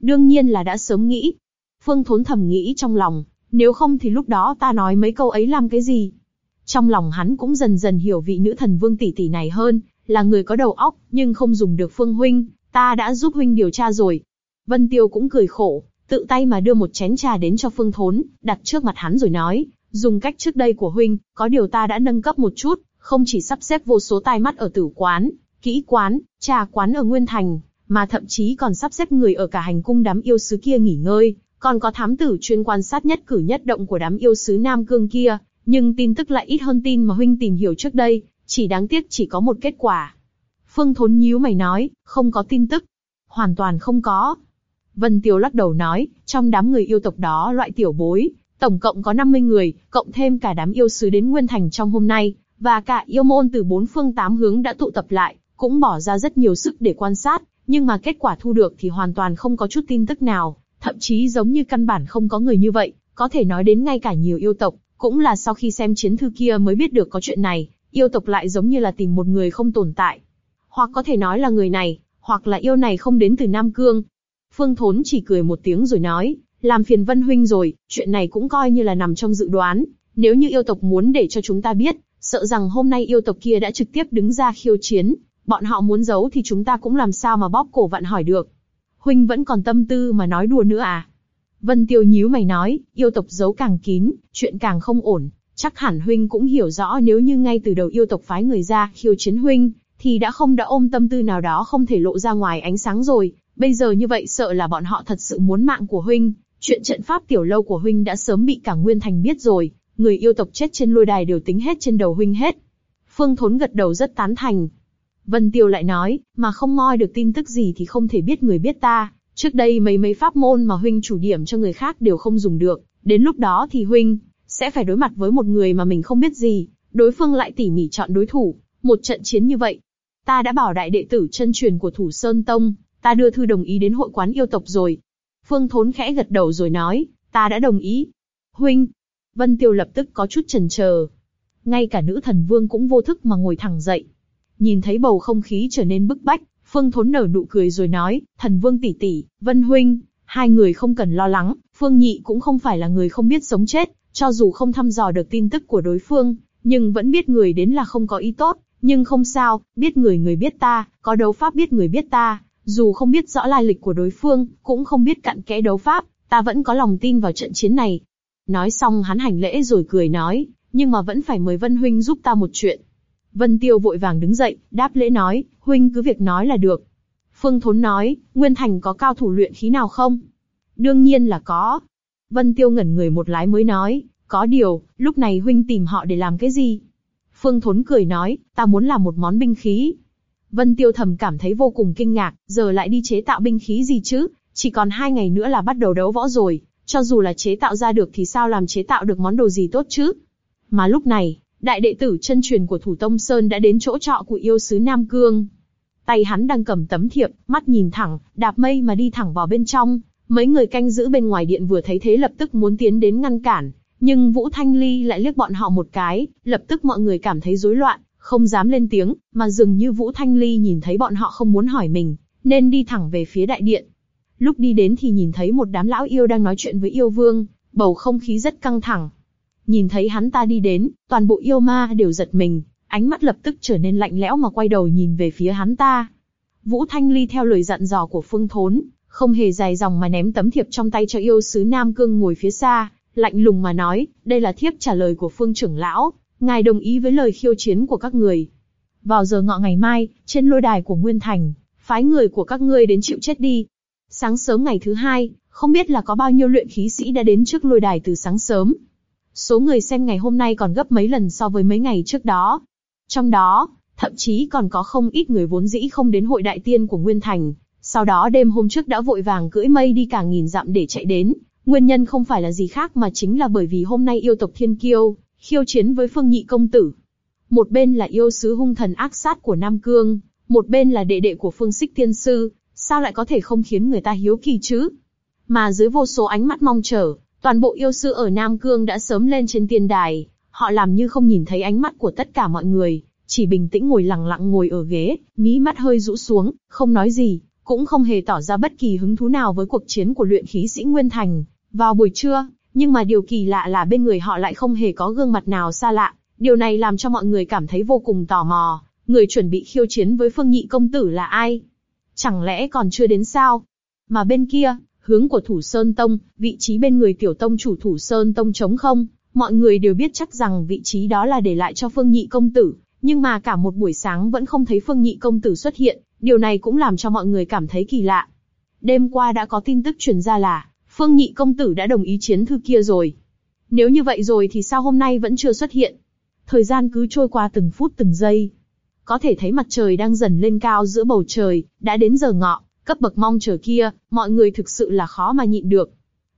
Đương nhiên là đã sớm nghĩ. Phương Thốn thầm nghĩ trong lòng, nếu không thì lúc đó ta nói mấy câu ấy làm cái gì? Trong lòng hắn cũng dần dần hiểu vị nữ thần vương tỷ tỷ này hơn, là người có đầu óc, nhưng không dùng được Phương huynh, ta đã giúp huynh điều tra rồi. Vân Tiêu cũng cười khổ, tự tay mà đưa một chén trà đến cho Phương Thốn, đặt trước mặt hắn rồi nói, dùng cách trước đây của huynh, có điều ta đã nâng cấp một chút, không chỉ sắp xếp vô số tai mắt ở tử quán, kỹ quán, trà quán ở Nguyên Thành, mà thậm chí còn sắp xếp người ở cả hành cung đám yêu sứ kia nghỉ ngơi, còn có thám tử chuyên quan sát nhất cử nhất động của đám yêu sứ Nam Cương kia, nhưng tin tức lại ít hơn tin mà huynh tìm hiểu trước đây, chỉ đáng tiếc chỉ có một kết quả. Phương Thốn nhíu mày nói, không có tin tức, hoàn toàn không có. Vân Tiêu lắc đầu nói, trong đám người yêu tộc đó loại tiểu bối, tổng cộng có 50 người, cộng thêm cả đám yêu sứ đến Nguyên Thành trong hôm nay, và cả yêu môn từ bốn phương tám hướng đã tụ tập lại, cũng bỏ ra rất nhiều sức để quan sát, nhưng mà kết quả thu được thì hoàn toàn không có chút tin tức nào, thậm chí giống như căn bản không có người như vậy, có thể nói đến ngay cả nhiều yêu tộc, cũng là sau khi xem chiến thư kia mới biết được có chuyện này, yêu tộc lại giống như là tìm một người không tồn tại. Hoặc có thể nói là người này, hoặc là yêu này không đến từ Nam Cương. Phương Thốn chỉ cười một tiếng rồi nói, làm phiền Vân Huynh rồi, chuyện này cũng coi như là nằm trong dự đoán. Nếu như yêu tộc muốn để cho chúng ta biết, sợ rằng hôm nay yêu tộc kia đã trực tiếp đứng ra khiêu chiến, bọn họ muốn giấu thì chúng ta cũng làm sao mà bóp cổ vặn hỏi được. Huynh vẫn còn tâm tư mà nói đùa nữa à? Vân Tiêu nhíu mày nói, yêu tộc giấu càng kín, chuyện càng không ổn. Chắc hẳn huynh cũng hiểu rõ nếu như ngay từ đầu yêu tộc phái người ra khiêu chiến huynh, thì đã không đã ôm tâm tư nào đó không thể lộ ra ngoài ánh sáng rồi. Bây giờ như vậy sợ là bọn họ thật sự muốn mạng của huynh. Chuyện trận pháp tiểu lâu của huynh đã sớm bị cả Nguyên Thành biết rồi, người yêu tộc chết trên lôi đài đều tính hết trên đầu huynh hết. Phương Thốn gật đầu rất tán thành. Vân Tiêu lại nói, mà không moi được tin tức gì thì không thể biết người biết ta. Trước đây mấy mấy pháp môn mà huynh chủ điểm cho người khác đều không dùng được, đến lúc đó thì huynh sẽ phải đối mặt với một người mà mình không biết gì, đối phương lại tỉ mỉ chọn đối thủ, một trận chiến như vậy. Ta đã bảo đại đệ tử chân truyền của Thủ Sơn Tông, ta đưa thư đồng ý đến hội quán yêu tộc rồi. Phương Thốn khẽ gật đầu rồi nói, ta đã đồng ý. Huynh, Vân Tiêu lập tức có chút chần chờ. Ngay cả nữ thần vương cũng vô thức mà ngồi thẳng dậy. Nhìn thấy bầu không khí trở nên bức bách, Phương Thốn nở nụ cười rồi nói, thần vương tỷ tỷ, Vân huynh, hai người không cần lo lắng, Phương Nhị cũng không phải là người không biết sống chết, cho dù không thăm dò được tin tức của đối phương, nhưng vẫn biết người đến là không có ý tốt, nhưng không sao, biết người người biết ta, có đấu pháp biết người biết ta, dù không biết rõ lai lịch của đối phương, cũng không biết cặn kẽ đấu pháp, ta vẫn có lòng tin vào trận chiến này. Nói xong hắn hành lễ rồi cười nói, nhưng mà vẫn phải mời Vân Huynh giúp ta một chuyện. Vân Tiêu vội vàng đứng dậy, đáp lễ nói, Huynh cứ việc nói là được. Phương Thốn nói, Nguyên Thành có cao thủ luyện khí nào không? Đương nhiên là có. Vân Tiêu ngẩn người một lái mới nói, có điều, lúc này Huynh tìm họ để làm cái gì? Phương Thốn cười nói, ta muốn làm một món binh khí. Vân Tiêu thầm cảm thấy vô cùng kinh ngạc, giờ lại đi chế tạo binh khí gì chứ? Chỉ còn hai ngày nữa là bắt đầu đấu võ rồi, cho dù là chế tạo ra được thì sao làm chế tạo được món đồ gì tốt chứ? Mà lúc này, đại đệ tử chân truyền của Thủ Tông Sơn đã đến chỗ trọ của yêu sứ Nam Cương. Tay hắn đang cầm tấm thiệp, mắt nhìn thẳng, đạp mây mà đi thẳng vào bên trong. Mấy người canh giữ bên ngoài điện vừa thấy thế lập tức muốn tiến đến ngăn cản, nhưng Vũ Thanh Ly lại liếc bọn họ một cái, lập tức mọi người cảm thấy rối loạn, không dám lên tiếng, mà dường như Vũ Thanh Ly nhìn thấy bọn họ không muốn hỏi mình, nên đi thẳng về phía đại điện. Lúc đi đến thì nhìn thấy một đám lão yêu đang nói chuyện với yêu vương, bầu không khí rất căng thẳng. Nhìn thấy hắn ta đi đến, toàn bộ yêu ma đều giật mình, ánh mắt lập tức trở nên lạnh lẽo mà quay đầu nhìn về phía hắn ta. Vũ Thanh Ly theo lời dặn dò của Phương Thốn, không hề dài dòng mà ném tấm thiệp trong tay cho yêu sứ Nam Cương ngồi phía xa, lạnh lùng mà nói, đây là thiếp trả lời của Phương trưởng lão, ngài đồng ý với lời khiêu chiến của các người. Vào giờ ngọ ngày mai, trên lôi đài của Nguyên Thành, phái người của các ngươi đến chịu chết đi. Sáng sớm ngày thứ hai, không biết là có bao nhiêu luyện khí sĩ đã đến trước lôi đài từ sáng sớm. Số người xem ngày hôm nay còn gấp mấy lần so với mấy ngày trước đó. Trong đó, thậm chí còn có không ít người vốn dĩ không đến hội đại tiên của Nguyên Thành, sau đó đêm hôm trước đã vội vàng cưỡi mây đi cả nghìn dặm để chạy đến. Nguyên nhân không phải là gì khác mà chính là bởi vì hôm nay yêu tộc Thiên Kiêu, khiêu chiến với Phương Nhị Công Tử. Một bên là yêu sứ hung thần ác sát của Nam Cương, một bên là đệ đệ của Phương Xích Tiên Sư, sao lại có thể không khiến người ta hiếu kỳ chứ? Mà dưới vô số ánh mắt mong chờ, toàn bộ yêu sư ở Nam Cương đã sớm lên trên tiên đài, họ làm như không nhìn thấy ánh mắt của tất cả mọi người, chỉ bình tĩnh ngồi lặng lặng ngồi ở ghế, mí mắt hơi rũ xuống, không nói gì, cũng không hề tỏ ra bất kỳ hứng thú nào với cuộc chiến của luyện khí sĩ Nguyên Thành. Vào buổi trưa, nhưng mà điều kỳ lạ là bên người họ lại không hề có gương mặt nào xa lạ, điều này làm cho mọi người cảm thấy vô cùng tò mò, người chuẩn bị khiêu chiến với Phương Nhị công tử là ai? Chẳng lẽ còn chưa đến sao? Mà bên kia, hướng của Thủ Sơn Tông, vị trí bên người tiểu tông chủ Thủ Sơn Tông trống không, mọi người đều biết chắc rằng vị trí đó là để lại cho Phương Nhị công tử, nhưng mà cả một buổi sáng vẫn không thấy Phương Nhị công tử xuất hiện, điều này cũng làm cho mọi người cảm thấy kỳ lạ. Đêm qua đã có tin tức truyền ra là Phương Nhị công tử đã đồng ý chiến thư kia rồi. Nếu như vậy rồi thì sao hôm nay vẫn chưa xuất hiện? Thời gian cứ trôi qua từng phút từng giây. Có thể thấy mặt trời đang dần lên cao giữa bầu trời, đã đến giờ ngọ, cấp bậc mong chờ kia, mọi người thực sự là khó mà nhịn được.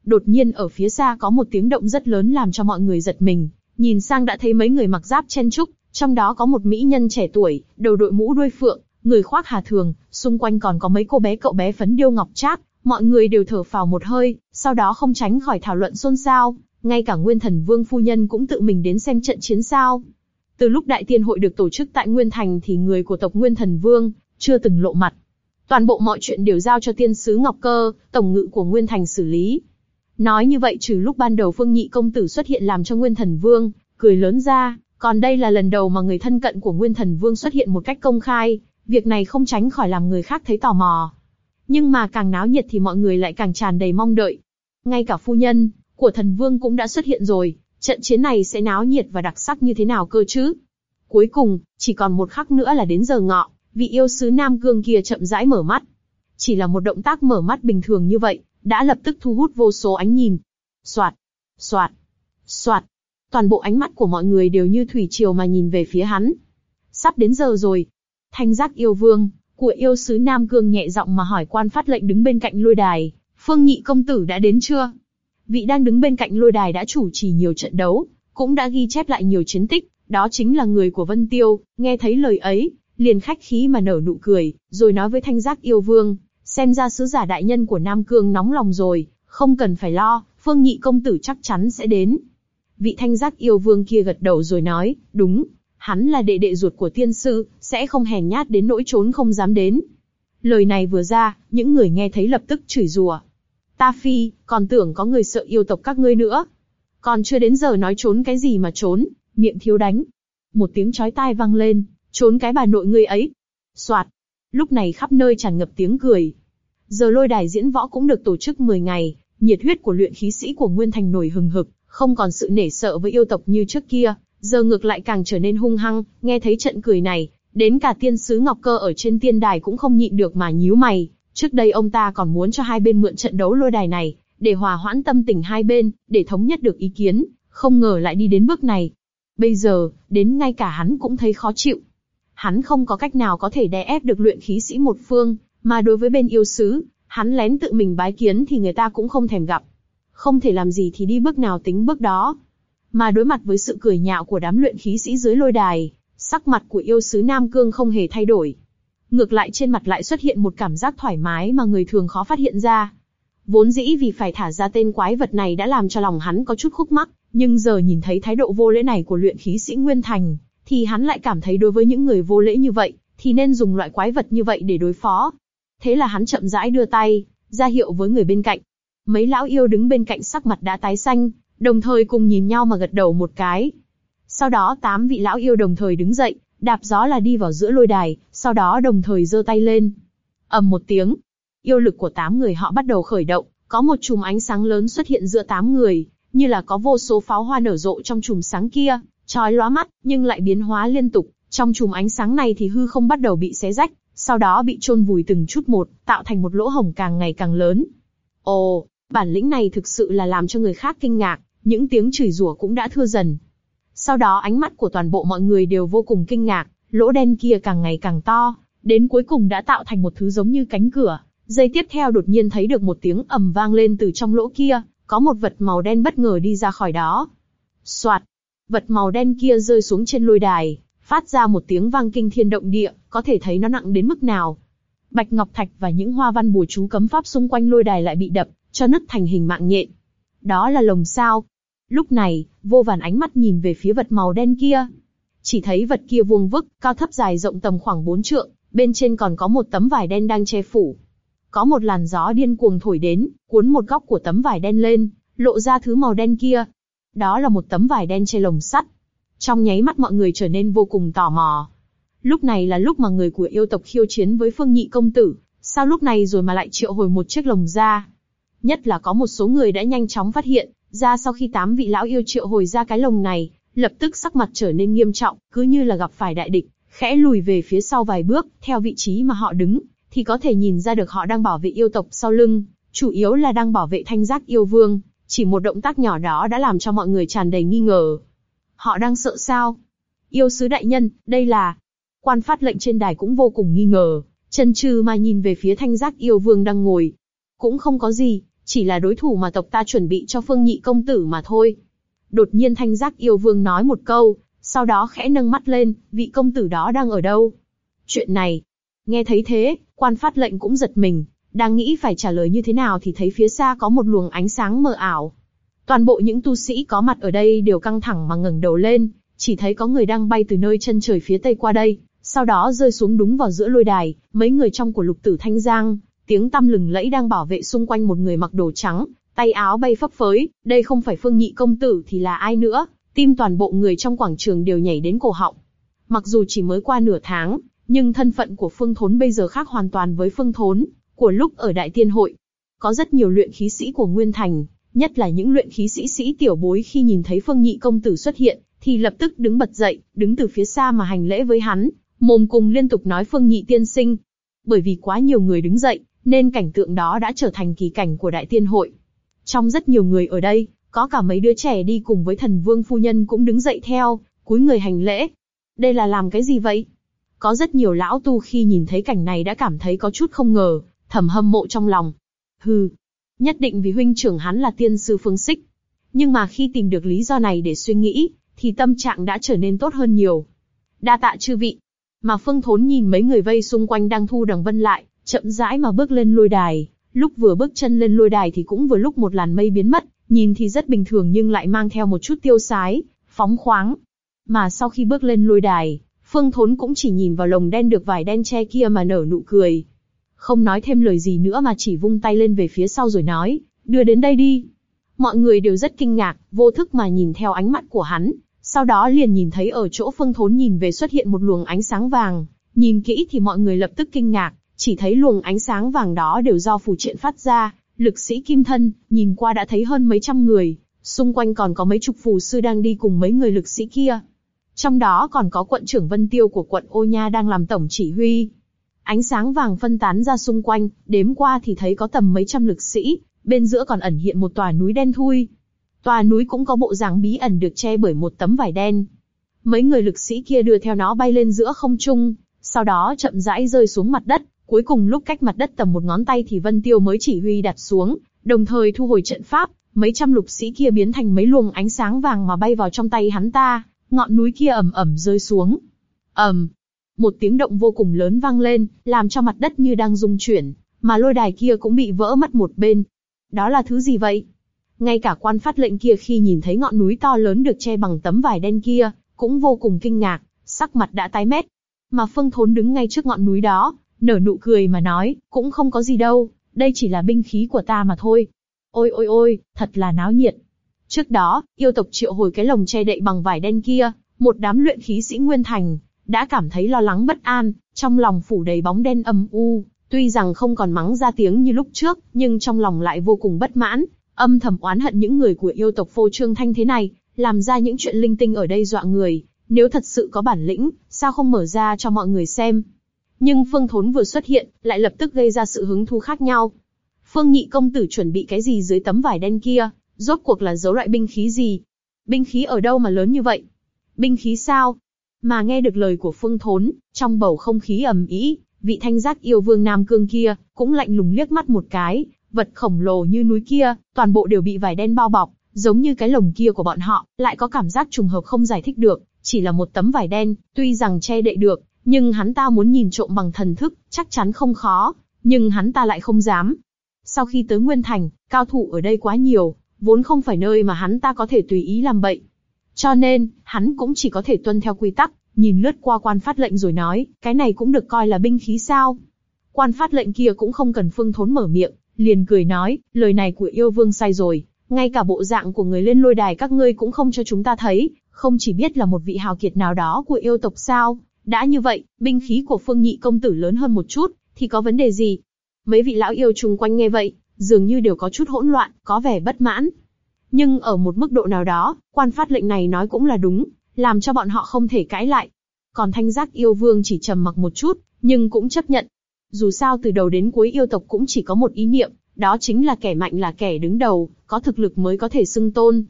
Đột nhiên ở phía xa có một tiếng động rất lớn làm cho mọi người giật mình, nhìn sang đã thấy mấy người mặc giáp chen trúc, trong đó có một mỹ nhân trẻ tuổi, đầu đội mũ đuôi phượng, người khoác hà thường, xung quanh còn có mấy cô bé cậu bé phấn điêu ngọc trác, mọi người đều thở phào một hơi, sau đó không tránh khỏi thảo luận xôn xao, ngay cả Nguyên Thần Vương phu nhân cũng tự mình đến xem trận chiến sao. Từ lúc đại tiên hội được tổ chức tại Nguyên Thành thì người của tộc Nguyên Thần Vương chưa từng lộ mặt. Toàn bộ mọi chuyện đều giao cho tiên sứ Ngọc Cơ, tổng ngự của Nguyên Thành xử lý. Nói như vậy trừ lúc ban đầu Phương Nhị công tử xuất hiện làm cho Nguyên Thần Vương cười lớn ra, còn đây là lần đầu mà người thân cận của Nguyên Thần Vương xuất hiện một cách công khai, việc này không tránh khỏi làm người khác thấy tò mò. Nhưng mà càng náo nhiệt thì mọi người lại càng tràn đầy mong đợi. Ngay cả phu nhân của thần vương cũng đã xuất hiện rồi, trận chiến này sẽ náo nhiệt và đặc sắc như thế nào cơ chứ? Cuối cùng, chỉ còn một khắc nữa là đến giờ ngọ, vị yêu sứ Nam Cương kia chậm rãi mở mắt. Chỉ là một động tác mở mắt bình thường như vậy, đã lập tức thu hút vô số ánh nhìn. Soạt, soạt, soạt. Toàn bộ ánh mắt của mọi người đều như thủy triều mà nhìn về phía hắn. Sắp đến giờ rồi. Thanh giác yêu vương, của yêu sứ Nam Cương nhẹ giọng mà hỏi quan phát lệnh đứng bên cạnh lôi đài, Phương Nhị công tử đã đến chưa? Vị đang đứng bên cạnh lôi đài đã chủ trì nhiều trận đấu, cũng đã ghi chép lại nhiều chiến tích, đó chính là người của Vân Tiêu, nghe thấy lời ấy, liền khách khí mà nở nụ cười, rồi nói với thanh giác yêu vương, xem ra sứ giả đại nhân của Nam Cương nóng lòng rồi, không cần phải lo, Phương Nhị công tử chắc chắn sẽ đến. Vị thanh giác yêu vương kia gật đầu rồi nói, đúng, hắn là đệ đệ ruột của tiên sư, sẽ không hèn nhát đến nỗi trốn không dám đến. Lời này vừa ra, những người nghe thấy lập tức chửi rủa. Ta phi, còn tưởng có người sợ yêu tộc các ngươi nữa. Còn chưa đến giờ nói trốn cái gì mà trốn, miệng thiếu đánh. Một tiếng chói tai vang lên, trốn cái bà nội ngươi ấy. Soạt, Lúc này khắp nơi tràn ngập tiếng cười. Giờ lôi đài diễn võ cũng được tổ chức 10 ngày, nhiệt huyết của luyện khí sĩ của Nguyên Thành nổi hừng hực, không còn sự nể sợ với yêu tộc như trước kia, giờ ngược lại càng trở nên hung hăng, nghe thấy trận cười này, đến cả tiên sứ Ngọc Cơ ở trên tiên đài cũng không nhịn được mà nhíu mày, trước đây ông ta còn muốn cho hai bên mượn trận đấu lôi đài này, để hòa hoãn tâm tình hai bên, để thống nhất được ý kiến, không ngờ lại đi đến bước này. Bây giờ, đến ngay cả hắn cũng thấy khó chịu. Hắn không có cách nào có thể đè ép được luyện khí sĩ một phương, mà đối với bên yêu sứ, hắn lén tự mình bái kiến thì người ta cũng không thèm gặp. Không thể làm gì thì đi bước nào tính bước đó. Mà đối mặt với sự cười nhạo của đám luyện khí sĩ dưới lôi đài, sắc mặt của yêu sứ Nam Cương không hề thay đổi. Ngược lại trên mặt lại xuất hiện một cảm giác thoải mái mà người thường khó phát hiện ra. Vốn dĩ vì phải thả ra tên quái vật này đã làm cho lòng hắn có chút khúc mắc, nhưng giờ nhìn thấy thái độ vô lễ này của luyện khí sĩ Nguyên Thành, thì hắn lại cảm thấy đối với những người vô lễ như vậy, thì nên dùng loại quái vật như vậy để đối phó. Thế là hắn chậm rãi đưa tay, ra hiệu với người bên cạnh. Mấy lão yêu đứng bên cạnh sắc mặt đã tái xanh, đồng thời cùng nhìn nhau mà gật đầu một cái. Sau đó tám vị lão yêu đồng thời đứng dậy, đạp gió là đi vào giữa lôi đài, sau đó đồng thời giơ tay lên. ầm một tiếng, yêu lực của tám người họ bắt đầu khởi động, có một chùm ánh sáng lớn xuất hiện giữa tám người, như là có vô số pháo hoa nở rộ trong chùm sáng kia, chói lóa mắt, nhưng lại biến hóa liên tục. Trong chùm ánh sáng này thì hư không bắt đầu bị xé rách, sau đó bị chôn vùi từng chút một, tạo thành một lỗ hổng càng ngày càng lớn. Ồ, bản lĩnh này thực sự là làm cho người khác kinh ngạc, những tiếng chửi rủa cũng đã thưa dần. Sau đó ánh mắt của toàn bộ mọi người đều vô cùng kinh ngạc, lỗ đen kia càng ngày càng to, đến cuối cùng đã tạo thành một thứ giống như cánh cửa. Giây tiếp theo đột nhiên thấy được một tiếng ầm vang lên từ trong lỗ kia, có một vật màu đen bất ngờ đi ra khỏi đó. Soạt, vật màu đen kia rơi xuống trên lôi đài, phát ra một tiếng vang kinh thiên động địa, có thể thấy nó nặng đến mức nào. Bạch ngọc thạch và những hoa văn bùa chú cấm pháp xung quanh lôi đài lại bị đập, cho nứt thành hình mạng nhện. Đó là lồng sao. Lúc này, vô vàn ánh mắt nhìn về phía vật màu đen kia. Chỉ thấy vật kia vuông vức, cao thấp dài rộng tầm khoảng 4 trượng, bên trên còn có một tấm vải đen đang che phủ. Có một làn gió điên cuồng thổi đến, cuốn một góc của tấm vải đen lên, lộ ra thứ màu đen kia. Đó là một tấm vải đen che lồng sắt. Trong nháy mắt mọi người trở nên vô cùng tò mò. Lúc này là lúc mà người của yêu tộc khiêu chiến với Phương Nhị công tử, sao lúc này rồi mà lại triệu hồi một chiếc lồng ra? Nhất là có một số người đã nhanh chóng phát hiện, ra sau khi tám vị lão yêu triệu hồi ra cái lồng này, lập tức sắc mặt trở nên nghiêm trọng, cứ như là gặp phải đại địch, khẽ lùi về phía sau vài bước, theo vị trí mà họ đứng, thì có thể nhìn ra được họ đang bảo vệ yêu tộc sau lưng, chủ yếu là đang bảo vệ thanh giác yêu vương, chỉ một động tác nhỏ đó đã làm cho mọi người tràn đầy nghi ngờ. Họ đang sợ sao? Yêu sứ đại nhân, đây là... Quan phát lệnh trên đài cũng vô cùng nghi ngờ, chân trừ mà nhìn về phía thanh giác yêu vương đang ngồi. Cũng không có gì, chỉ là đối thủ mà tộc ta chuẩn bị cho phương nhị công tử mà thôi. Đột nhiên thanh giác yêu vương nói một câu, sau đó khẽ nâng mắt lên, vị công tử đó đang ở đâu? Chuyện này, nghe thấy thế, quan phát lệnh cũng giật mình, đang nghĩ phải trả lời như thế nào thì thấy phía xa có một luồng ánh sáng mờ ảo. Toàn bộ những tu sĩ có mặt ở đây đều căng thẳng mà ngẩng đầu lên, chỉ thấy có người đang bay từ nơi chân trời phía tây qua đây, sau đó rơi xuống đúng vào giữa lôi đài, mấy người trong của lục tử thanh giang, tiếng tăm lừng lẫy đang bảo vệ xung quanh một người mặc đồ trắng, tay áo bay phấp phới, đây không phải phương nhị công tử thì là ai nữa, tim toàn bộ người trong quảng trường đều nhảy đến cổ họng. Mặc dù chỉ mới qua nửa tháng, nhưng thân phận của phương thốn bây giờ khác hoàn toàn với phương thốn, của lúc ở đại tiên hội. Có rất nhiều luyện khí sĩ của Nguyên Thành, nhất là những luyện khí sĩ sĩ tiểu bối khi nhìn thấy phương nhị công tử xuất hiện, thì lập tức đứng bật dậy, đứng từ phía xa mà hành lễ với hắn, mồm cùng liên tục nói phương nhị tiên sinh. Bởi vì quá nhiều người đứng dậy, nên cảnh tượng đó đã trở thành kỳ cảnh của đại tiên hội. Trong rất nhiều người ở đây, có cả mấy đứa trẻ đi cùng với thần vương phu nhân cũng đứng dậy theo, cúi người hành lễ. Đây là làm cái gì vậy? Có rất nhiều lão tu khi nhìn thấy cảnh này đã cảm thấy có chút không ngờ, thầm hâm mộ trong lòng. Hừ, nhất định vì huynh trưởng hắn là tiên sư phương xích. Nhưng mà khi tìm được lý do này để suy nghĩ, thì tâm trạng đã trở nên tốt hơn nhiều. Đa tạ chư vị. Mà Phương Thốn nhìn mấy người vây xung quanh đang thu đằng vân lại, chậm rãi mà bước lên lôi đài. Lúc vừa bước chân lên lôi đài thì cũng vừa lúc một làn mây biến mất, nhìn thì rất bình thường nhưng lại mang theo một chút tiêu sái, phóng khoáng. Mà sau khi bước lên lôi đài, Phương Thốn cũng chỉ nhìn vào lồng đen được vải đen che kia mà nở nụ cười. Không nói thêm lời gì nữa mà chỉ vung tay lên về phía sau rồi nói, đưa đến đây đi. Mọi người đều rất kinh ngạc, vô thức mà nhìn theo ánh mắt của hắn. Sau đó liền nhìn thấy ở chỗ Phương Thốn nhìn về xuất hiện một luồng ánh sáng vàng, Nhìn kỹ thì mọi người lập tức kinh ngạc, chỉ thấy luồng ánh sáng vàng đó đều do phù triện phát ra, lực sĩ kim thân, nhìn qua đã thấy hơn mấy trăm người, xung quanh còn có mấy chục phù sư đang đi cùng mấy người lực sĩ kia. Trong đó còn có quận trưởng Vân Tiêu của quận Ô Nha đang làm tổng chỉ huy. Ánh sáng vàng phân tán ra xung quanh, đếm qua thì thấy có tầm mấy trăm lực sĩ, bên giữa còn ẩn hiện một tòa núi đen thui. Tòa núi cũng có bộ dáng bí ẩn được che bởi một tấm vải đen. Mấy người lực sĩ kia đưa theo nó bay lên giữa không trung, sau đó chậm rãi rơi xuống mặt đất, cuối cùng lúc cách mặt đất tầm một ngón tay thì Vân Tiêu mới chỉ huy đặt xuống, đồng thời thu hồi trận pháp, mấy trăm lục sĩ kia biến thành mấy luồng ánh sáng vàng mà bay vào trong tay hắn ta, ngọn núi kia ầm ầm rơi xuống. ầm, một tiếng động vô cùng lớn vang lên, làm cho mặt đất như đang rung chuyển, mà lôi đài kia cũng bị vỡ mất một bên. Đó là thứ gì vậy? Ngay cả quan phát lệnh kia khi nhìn thấy ngọn núi to lớn được che bằng tấm vải đen kia, cũng vô cùng kinh ngạc, sắc mặt đã tái mét. Mà Phương Thốn đứng ngay trước ngọn núi đó, nở nụ cười mà nói, cũng không có gì đâu, đây chỉ là binh khí của ta mà thôi. Ôi ôi ôi, thật là náo nhiệt. Trước đó, yêu tộc triệu hồi cái lồng che đậy bằng vải đen kia, một đám luyện khí sĩ Nguyên Thành, đã cảm thấy lo lắng bất an, trong lòng phủ đầy bóng đen âm u, tuy rằng không còn mắng ra tiếng như lúc trước, nhưng trong lòng lại vô cùng bất mãn, âm thầm oán hận những người của yêu tộc phô trương thanh thế này, làm ra những chuyện linh tinh ở đây dọa người, nếu thật sự có bản lĩnh, sao không mở ra cho mọi người xem. Nhưng Phương Thốn vừa xuất hiện, lại lập tức gây ra sự hứng thú khác nhau. Phương Nhị công tử chuẩn bị cái gì dưới tấm vải đen kia, rốt cuộc là giấu loại binh khí gì? Binh khí ở đâu mà lớn như vậy? Binh khí sao? Mà nghe được lời của Phương Thốn, trong bầu không khí ầm ĩ, vị thanh giác yêu vương Nam Cương kia, cũng lạnh lùng liếc mắt một cái, vật khổng lồ như núi kia, toàn bộ đều bị vải đen bao bọc, giống như cái lồng kia của bọn họ, lại có cảm giác trùng hợp không giải thích được, chỉ là một tấm vải đen, tuy rằng che đậy được, nhưng hắn ta muốn nhìn trộm bằng thần thức, chắc chắn không khó, nhưng hắn ta lại không dám. Sau khi tới Nguyên Thành, cao thủ ở đây quá nhiều, vốn không phải nơi mà hắn ta có thể tùy ý làm bậy. Cho nên, hắn cũng chỉ có thể tuân theo quy tắc, nhìn lướt qua quan phát lệnh rồi nói, cái này cũng được coi là binh khí sao. Quan phát lệnh kia cũng không cần phương thốn mở miệng, liền cười nói, lời này của yêu vương sai rồi, ngay cả bộ dạng của người lên lôi đài các ngươi cũng không cho chúng ta thấy, không chỉ biết là một vị hào kiệt nào đó của yêu tộc sao. Đã như vậy, binh khí của phương nhị công tử lớn hơn một chút, thì có vấn đề gì? Mấy vị lão yêu chung quanh nghe vậy, dường như đều có chút hỗn loạn, có vẻ bất mãn. Nhưng ở một mức độ nào đó, quan phát lệnh này nói cũng là đúng, làm cho bọn họ không thể cãi lại. Còn thanh giác yêu vương chỉ trầm mặc một chút, nhưng cũng chấp nhận. Dù sao từ đầu đến cuối yêu tộc cũng chỉ có một ý niệm, đó chính là kẻ mạnh là kẻ đứng đầu, có thực lực mới có thể xưng tôn.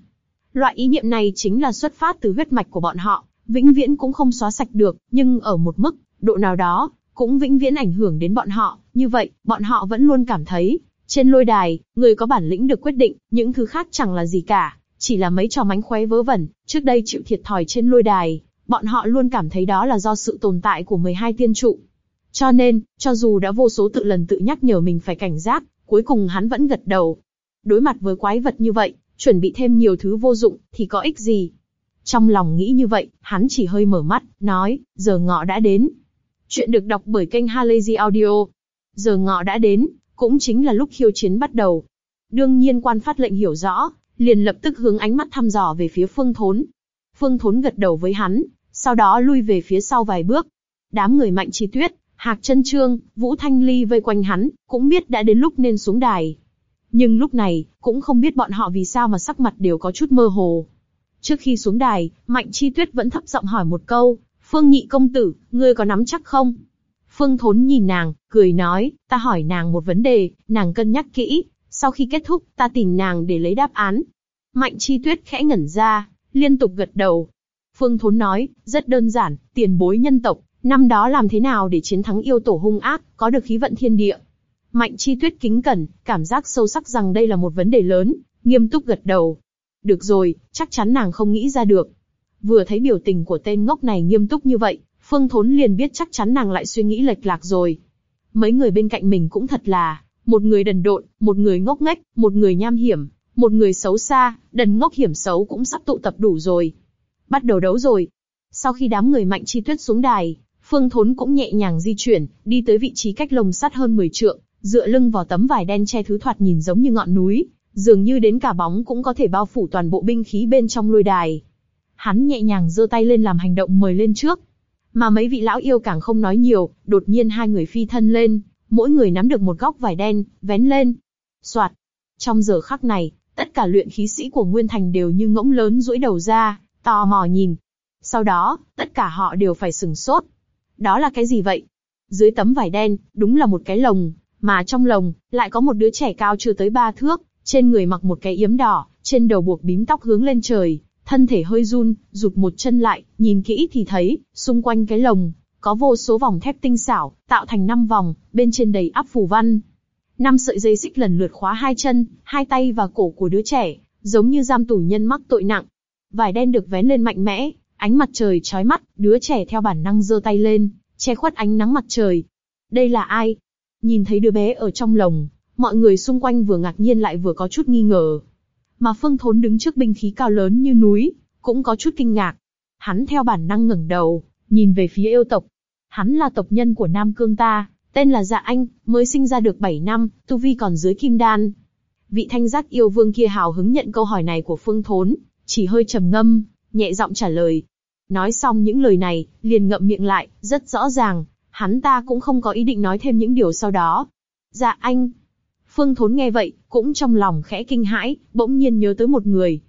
Loại ý niệm này chính là xuất phát từ huyết mạch của bọn họ, vĩnh viễn cũng không xóa sạch được, nhưng ở một mức, độ nào đó, cũng vĩnh viễn ảnh hưởng đến bọn họ. Như vậy, bọn họ vẫn luôn cảm thấy, trên lôi đài, người có bản lĩnh được quyết định, những thứ khác chẳng là gì cả, chỉ là mấy trò mánh khóe vớ vẩn. Trước đây chịu thiệt thòi trên lôi đài, bọn họ luôn cảm thấy đó là do sự tồn tại của 12 tiên trụ. Cho nên, cho dù đã vô số tự lần tự nhắc nhở mình phải cảnh giác, cuối cùng hắn vẫn gật đầu. Đối mặt với quái vật như vậy, chuẩn bị thêm nhiều thứ vô dụng, thì có ích gì? Trong lòng nghĩ như vậy, hắn chỉ hơi mở mắt, nói, giờ ngọ đã đến. Chuyện được đọc bởi kênh Halazy Audio. Giờ ngọ đã đến, cũng chính là lúc khiêu chiến bắt đầu. Đương nhiên quan phát lệnh hiểu rõ, liền lập tức hướng ánh mắt thăm dò về phía Phương Thốn. Phương Thốn gật đầu với hắn, sau đó lui về phía sau vài bước. Đám người mạnh chi tuyết, Hạc chân trương, Vũ Thanh Ly vây quanh hắn, cũng biết đã đến lúc nên xuống đài. Nhưng lúc này, cũng không biết bọn họ vì sao mà sắc mặt đều có chút mơ hồ. Trước khi xuống đài, Mạnh Chi Tuyết vẫn thấp giọng hỏi một câu, Phương Nhị công tử, ngươi có nắm chắc không? Phương Thốn nhìn nàng, cười nói, ta hỏi nàng một vấn đề, nàng cân nhắc kỹ, sau khi kết thúc, ta tìm nàng để lấy đáp án. Mạnh Chi Tuyết khẽ ngẩn ra, liên tục gật đầu. Phương Thốn nói, rất đơn giản, tiền bối nhân tộc, năm đó làm thế nào để chiến thắng yêu tổ hung ác, có được khí vận thiên địa. Mạnh Chi Tuyết kính cẩn, cảm giác sâu sắc rằng đây là một vấn đề lớn, nghiêm túc gật đầu. Được rồi, chắc chắn nàng không nghĩ ra được. Vừa thấy biểu tình của tên ngốc này nghiêm túc như vậy, Phương Thốn liền biết chắc chắn nàng lại suy nghĩ lệch lạc rồi. Mấy người bên cạnh mình cũng thật là, một người đần độn, một người ngốc nghếch, một người nham hiểm, một người xấu xa, đần ngốc hiểm xấu cũng sắp tụ tập đủ rồi. Bắt đầu đấu rồi. Sau khi đám người mạnh chi tuyết xuống đài, Phương Thốn cũng nhẹ nhàng di chuyển, đi tới vị trí cách lồng sắt hơn 10 trượng, dựa lưng vào tấm vải đen che thứ thoạt nhìn giống như ngọn núi, dường như đến cả bóng cũng có thể bao phủ toàn bộ binh khí bên trong lôi đài. Hắn nhẹ nhàng giơ tay lên làm hành động mời lên trước. Mà mấy vị lão yêu càng không nói nhiều, đột nhiên hai người phi thân lên, mỗi người nắm được một góc vải đen, vén lên. Soạt. Trong giờ khắc này, tất cả luyện khí sĩ của Nguyên Thành đều như ngỗng lớn duỗi đầu ra, tò mò nhìn. Sau đó, tất cả họ đều phải sừng sốt. Đó là cái gì vậy? Dưới tấm vải đen, đúng là một cái lồng, mà trong lồng, lại có một đứa trẻ cao chưa tới ba thước, trên người mặc một cái yếm đỏ, trên đầu buộc bím tóc hướng lên trời, thân thể hơi run, rụt một chân lại, nhìn kỹ thì thấy, xung quanh cái lồng, có vô số vòng thép tinh xảo, tạo thành năm vòng, bên trên đầy áp phù văn. Năm sợi dây xích lần lượt khóa hai chân, hai tay và cổ của đứa trẻ, giống như giam tù nhân mắc tội nặng. Vải đen được vén lên mạnh mẽ, ánh mặt trời chói mắt, đứa trẻ theo bản năng giơ tay lên, che khuất ánh nắng mặt trời. Đây là ai? Nhìn thấy đứa bé ở trong lồng, mọi người xung quanh vừa ngạc nhiên lại vừa có chút nghi ngờ. Mà Phương Thốn đứng trước binh khí cao lớn như núi, cũng có chút kinh ngạc. Hắn theo bản năng ngẩng đầu, nhìn về phía yêu tộc. Hắn là tộc nhân của Nam Cương ta, tên là Dạ Anh, mới sinh ra được 7 năm, tu vi còn dưới kim đan. Vị thanh giác yêu vương kia hào hứng nhận câu hỏi này của Phương Thốn, chỉ hơi trầm ngâm, nhẹ giọng trả lời. Nói xong những lời này, liền ngậm miệng lại, rất rõ ràng, hắn ta cũng không có ý định nói thêm những điều sau đó. Dạ anh. Phương Thốn nghe vậy, cũng trong lòng khẽ kinh hãi, bỗng nhiên nhớ tới một người.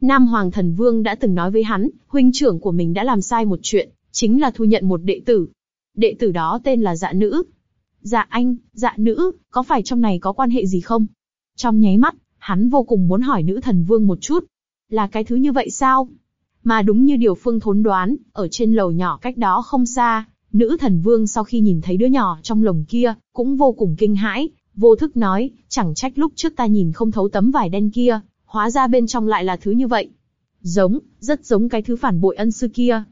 Nam Hoàng Thần Vương đã từng nói với hắn, huynh trưởng của mình đã làm sai một chuyện, chính là thu nhận một đệ tử. Đệ tử đó tên là Dạ Nữ. Dạ anh, Dạ Nữ, có phải trong này có quan hệ gì không? Trong nháy mắt, hắn vô cùng muốn hỏi Nữ Thần Vương một chút. Là cái thứ như vậy sao? Mà đúng như điều Phương Thốn đoán, ở trên lầu nhỏ cách đó không xa, Nữ thần vương sau khi nhìn thấy đứa nhỏ trong lồng kia, cũng vô cùng kinh hãi, vô thức nói, chẳng trách lúc trước ta nhìn không thấu tấm vải đen kia, hóa ra bên trong lại là thứ như vậy. Giống, rất giống cái thứ phản bội ân sư kia.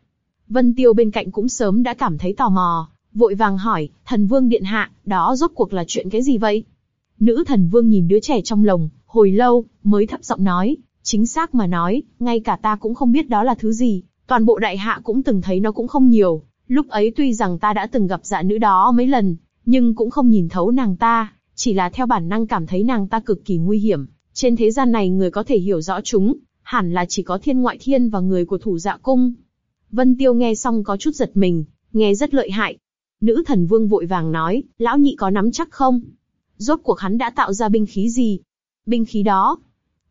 Vân Tiêu bên cạnh cũng sớm đã cảm thấy tò mò, vội vàng hỏi, thần vương điện hạ, đó rốt cuộc là chuyện cái gì vậy? Nữ thần vương nhìn đứa trẻ trong lồng, hồi lâu, mới thấp giọng nói, chính xác mà nói, ngay cả ta cũng không biết đó là thứ gì, toàn bộ đại hạ cũng từng thấy nó cũng không nhiều, Lúc ấy tuy rằng ta đã từng gặp dạ nữ đó mấy lần, nhưng cũng không nhìn thấu nàng ta, chỉ là theo bản năng cảm thấy nàng ta cực kỳ nguy hiểm. Trên thế gian này người có thể hiểu rõ chúng, hẳn là chỉ có thiên ngoại thiên và người của thủ dạ cung. Vân Tiêu nghe xong có chút giật mình, nghe rất lợi hại. Nữ thần vương vội vàng nói, lão nhị có nắm chắc không? Rốt cuộc hắn đã tạo ra binh khí gì? Binh khí đó.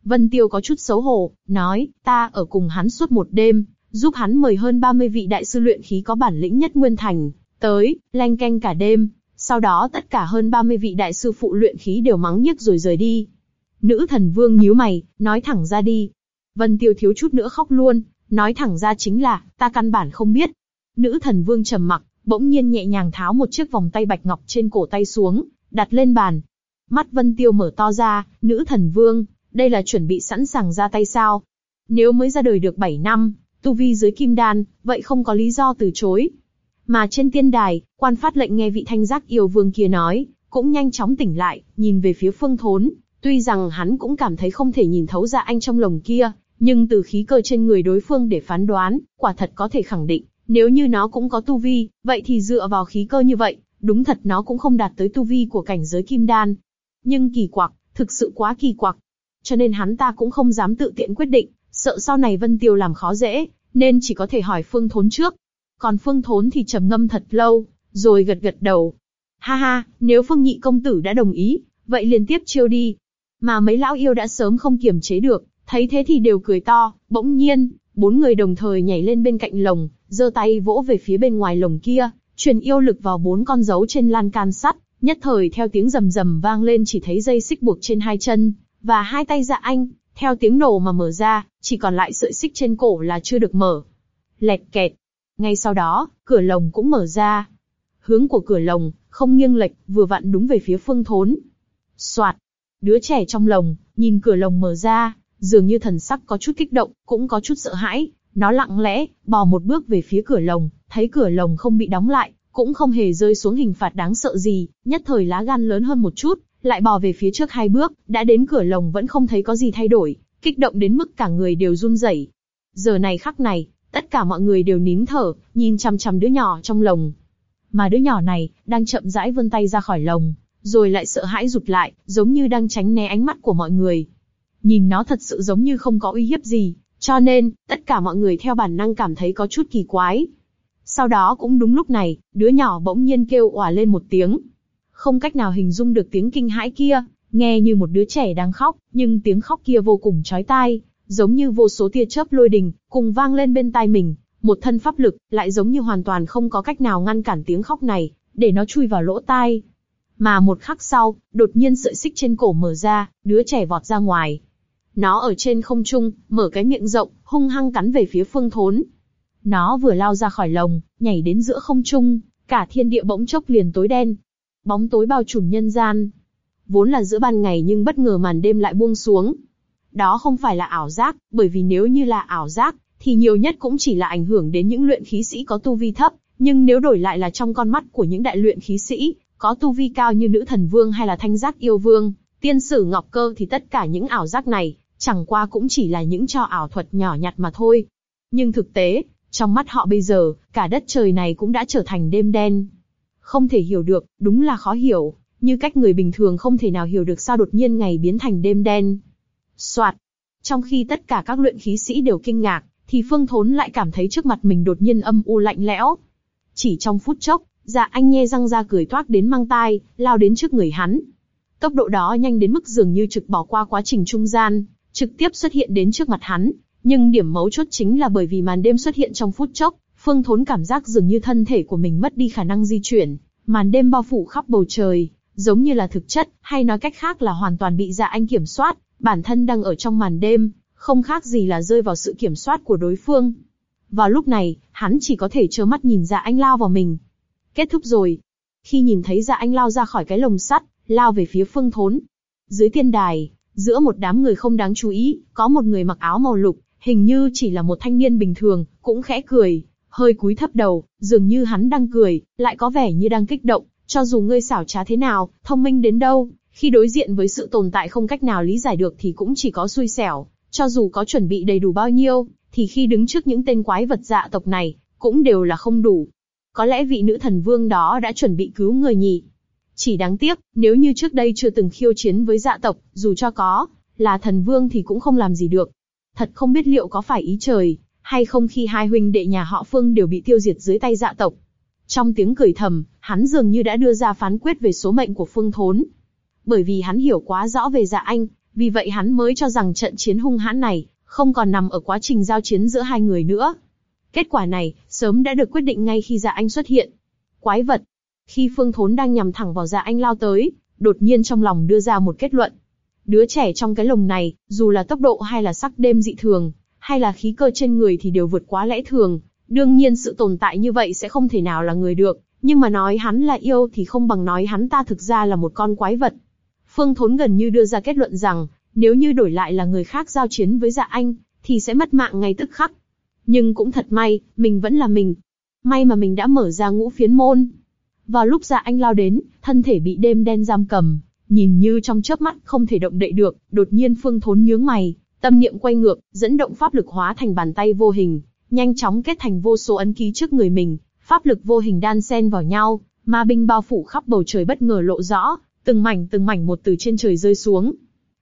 Vân Tiêu có chút xấu hổ, nói, ta ở cùng hắn suốt một đêm, giúp hắn mời hơn 30 vị đại sư luyện khí có bản lĩnh nhất Nguyên Thành, tới, lanh canh cả đêm, sau đó tất cả hơn 30 vị đại sư phụ luyện khí đều mắng nhiếc rồi rời đi. Nữ thần vương nhíu mày, nói thẳng ra đi. Vân Tiêu thiếu chút nữa khóc luôn, nói thẳng ra chính là, ta căn bản không biết. Nữ thần vương trầm mặc, bỗng nhiên nhẹ nhàng tháo một chiếc vòng tay bạch ngọc trên cổ tay xuống, đặt lên bàn. Mắt Vân Tiêu mở to ra, nữ thần vương, đây là chuẩn bị sẵn sàng ra tay sao? Nếu mới ra đời được 7 năm, tu vi dưới kim đan, vậy không có lý do từ chối. Mà trên tiên đài, quan phát lệnh nghe vị thanh giác yêu vương kia nói, cũng nhanh chóng tỉnh lại, nhìn về phía phương thốn. Tuy rằng hắn cũng cảm thấy không thể nhìn thấu ra anh trong lồng kia, nhưng từ khí cơ trên người đối phương để phán đoán, quả thật có thể khẳng định, nếu như nó cũng có tu vi, vậy thì dựa vào khí cơ như vậy, đúng thật nó cũng không đạt tới tu vi của cảnh giới kim đan. Nhưng kỳ quặc, thực sự quá kỳ quặc. Cho nên hắn ta cũng không dám tự tiện quyết định, sợ sau này Vân Tiêu làm khó dễ, nên chỉ có thể hỏi Phương Thốn trước. Còn Phương Thốn thì trầm ngâm thật lâu, rồi gật gật đầu. Ha ha, nếu Phương Nhị công tử đã đồng ý, vậy liền tiếp chiêu đi. Mà mấy lão yêu đã sớm không kiềm chế được, thấy thế thì đều cười to. Bỗng nhiên, bốn người đồng thời nhảy lên bên cạnh lồng, giơ tay vỗ về phía bên ngoài lồng kia, truyền yêu lực vào bốn con dấu trên lan can sắt. Nhất thời theo tiếng rầm rầm vang lên chỉ thấy dây xích buộc trên hai chân và hai tay dạ anh, theo tiếng nổ mà mở ra, chỉ còn lại sợi xích trên cổ là chưa được mở. Lẹt kẹt. Ngay sau đó, cửa lồng cũng mở ra. Hướng của cửa lồng, không nghiêng lệch, vừa vặn đúng về phía phương thốn. Soạt. Đứa trẻ trong lồng, nhìn cửa lồng mở ra, dường như thần sắc có chút kích động, cũng có chút sợ hãi. Nó lặng lẽ, bò một bước về phía cửa lồng, thấy cửa lồng không bị đóng lại, cũng không hề rơi xuống hình phạt đáng sợ gì, nhất thời lá gan lớn hơn một chút, lại bò về phía trước hai bước, đã đến cửa lồng vẫn không thấy có gì thay đổi, kích động đến mức cả người đều run rẩy. Giờ này khắc này, tất cả mọi người đều nín thở, nhìn chăm chăm đứa nhỏ trong lồng. Mà đứa nhỏ này, đang chậm rãi vươn tay ra khỏi lồng, rồi lại sợ hãi rụt lại, giống như đang tránh né ánh mắt của mọi người. Nhìn nó thật sự giống như không có uy hiếp gì, cho nên, tất cả mọi người theo bản năng cảm thấy có chút kỳ quái. Sau đó cũng đúng lúc này, đứa nhỏ bỗng nhiên kêu òa lên một tiếng. Không cách nào hình dung được tiếng kinh hãi kia, nghe như một đứa trẻ đang khóc, nhưng tiếng khóc kia vô cùng chói tai, giống như vô số tia chớp lôi đình, cùng vang lên bên tai mình, một thân pháp lực, lại giống như hoàn toàn không có cách nào ngăn cản tiếng khóc này, để nó chui vào lỗ tai. Mà một khắc sau, đột nhiên sợi xích trên cổ mở ra, đứa trẻ vọt ra ngoài. Nó ở trên không trung, mở cái miệng rộng, hung hăng cắn về phía phương thốn. Nó vừa lao ra khỏi lồng, nhảy đến giữa không trung, cả thiên địa bỗng chốc liền tối đen. Bóng tối bao trùm nhân gian. Vốn là giữa ban ngày nhưng bất ngờ màn đêm lại buông xuống. Đó không phải là ảo giác, bởi vì nếu như là ảo giác, thì nhiều nhất cũng chỉ là ảnh hưởng đến những luyện khí sĩ có tu vi thấp, nhưng nếu đổi lại là trong con mắt của những đại luyện khí sĩ, có tu vi cao như nữ thần vương hay là thanh giác yêu vương, tiên sử ngọc cơ thì tất cả những ảo giác này, chẳng qua cũng chỉ là những trò ảo thuật nhỏ nhặt mà thôi. Nhưng thực tế, trong mắt họ bây giờ, cả đất trời này cũng đã trở thành đêm đen. Không thể hiểu được, đúng là khó hiểu, như cách người bình thường không thể nào hiểu được sao đột nhiên ngày biến thành đêm đen. Soạt. Trong khi tất cả các luyện khí sĩ đều kinh ngạc, thì Phương Thốn lại cảm thấy trước mặt mình đột nhiên âm u lạnh lẽo. Chỉ trong phút chốc, dạ anh nhe răng ra cười toác đến mang tai, lao đến trước người hắn. Tốc độ đó nhanh đến mức dường như trực bỏ qua quá trình trung gian, trực tiếp xuất hiện đến trước mặt hắn. Nhưng điểm mấu chốt chính là bởi vì màn đêm xuất hiện trong phút chốc, Phương Thốn cảm giác dường như thân thể của mình mất đi khả năng di chuyển, màn đêm bao phủ khắp bầu trời, giống như là thực chất, hay nói cách khác là hoàn toàn bị dạ anh kiểm soát, bản thân đang ở trong màn đêm, không khác gì là rơi vào sự kiểm soát của đối phương. Vào lúc này, hắn chỉ có thể trơ mắt nhìn dạ anh lao vào mình. Kết thúc rồi. Khi nhìn thấy dạ anh lao ra khỏi cái lồng sắt, lao về phía phương thốn. Dưới tiên đài, giữa một đám người không đáng chú ý, có một người mặc áo màu lục, hình như chỉ là một thanh niên bình thường, cũng khẽ cười, hơi cúi thấp đầu, dường như hắn đang cười, lại có vẻ như đang kích động, cho dù ngươi xảo trá thế nào, thông minh đến đâu, khi đối diện với sự tồn tại không cách nào lý giải được thì cũng chỉ có xui xẻo, cho dù có chuẩn bị đầy đủ bao nhiêu, thì khi đứng trước những tên quái vật dạ tộc này, cũng đều là không đủ. Có lẽ vị nữ thần vương đó đã chuẩn bị cứu người nhỉ. Chỉ đáng tiếc, nếu như trước đây chưa từng khiêu chiến với dạ tộc, dù cho có, là thần vương thì cũng không làm gì được. Thật không biết liệu có phải ý trời, hay không khi hai huynh đệ nhà họ Phương đều bị tiêu diệt dưới tay dạ tộc. Trong tiếng cười thầm, hắn dường như đã đưa ra phán quyết về số mệnh của Phương Thốn. Bởi vì hắn hiểu quá rõ về dạ anh, vì vậy hắn mới cho rằng trận chiến hung hãn này, không còn nằm ở quá trình giao chiến giữa hai người nữa. Kết quả này, sớm đã được quyết định ngay khi dạ anh xuất hiện. Quái vật. Khi Phương Thốn đang nhằm thẳng vào dạ anh lao tới, đột nhiên trong lòng đưa ra một kết luận. Đứa trẻ trong cái lồng này, dù là tốc độ hay là sắc đêm dị thường, hay là khí cơ trên người thì đều vượt quá lẽ thường. Đương nhiên sự tồn tại như vậy sẽ không thể nào là người được, nhưng mà nói hắn là yêu thì không bằng nói hắn ta thực ra là một con quái vật. Phương Thốn gần như đưa ra kết luận rằng, nếu như đổi lại là người khác giao chiến với Dạ Anh, thì sẽ mất mạng ngay tức khắc. Nhưng cũng thật may, mình vẫn là mình. May mà mình đã mở ra ngũ phiến môn. Vào lúc Dạ Anh lao đến, thân thể bị đêm đen giam cầm, nhìn như trong chớp mắt không thể động đậy được. Đột nhiên Phương Thốn nhướng mày, tâm niệm quay ngược, dẫn động pháp lực hóa thành bàn tay vô hình, nhanh chóng kết thành vô số ấn ký trước người mình. Pháp lực vô hình đan xen vào nhau, ma binh bao phủ khắp bầu trời bất ngờ lộ rõ, từng mảnh từng mảnh một từ trên trời rơi xuống.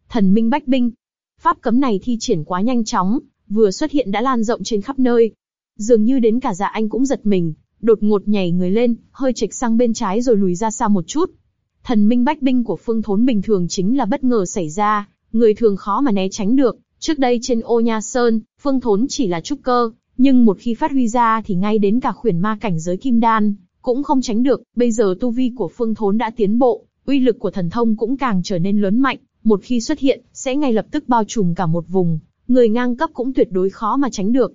Thần minh bách binh. Pháp cấm này thi triển quá nhanh chóng, vừa xuất hiện đã lan rộng trên khắp nơi. Dường như đến cả dạ anh cũng giật mình, đột ngột nhảy người lên, hơi chệch sang bên trái rồi lùi ra xa một chút. Thần minh bách binh của phương thốn bình thường chính là bất ngờ xảy ra, người thường khó mà né tránh được. Trước đây trên ô nha sơn, phương thốn chỉ là trúc cơ, nhưng một khi phát huy ra thì ngay đến cả khuyển ma cảnh giới kim đan, cũng không tránh được. Bây giờ tu vi của phương thốn đã tiến bộ, uy lực của thần thông cũng càng trở nên lớn mạnh, một khi xuất hiện, sẽ ngay lập tức bao trùm cả một vùng, người ngang cấp cũng tuyệt đối khó mà tránh được.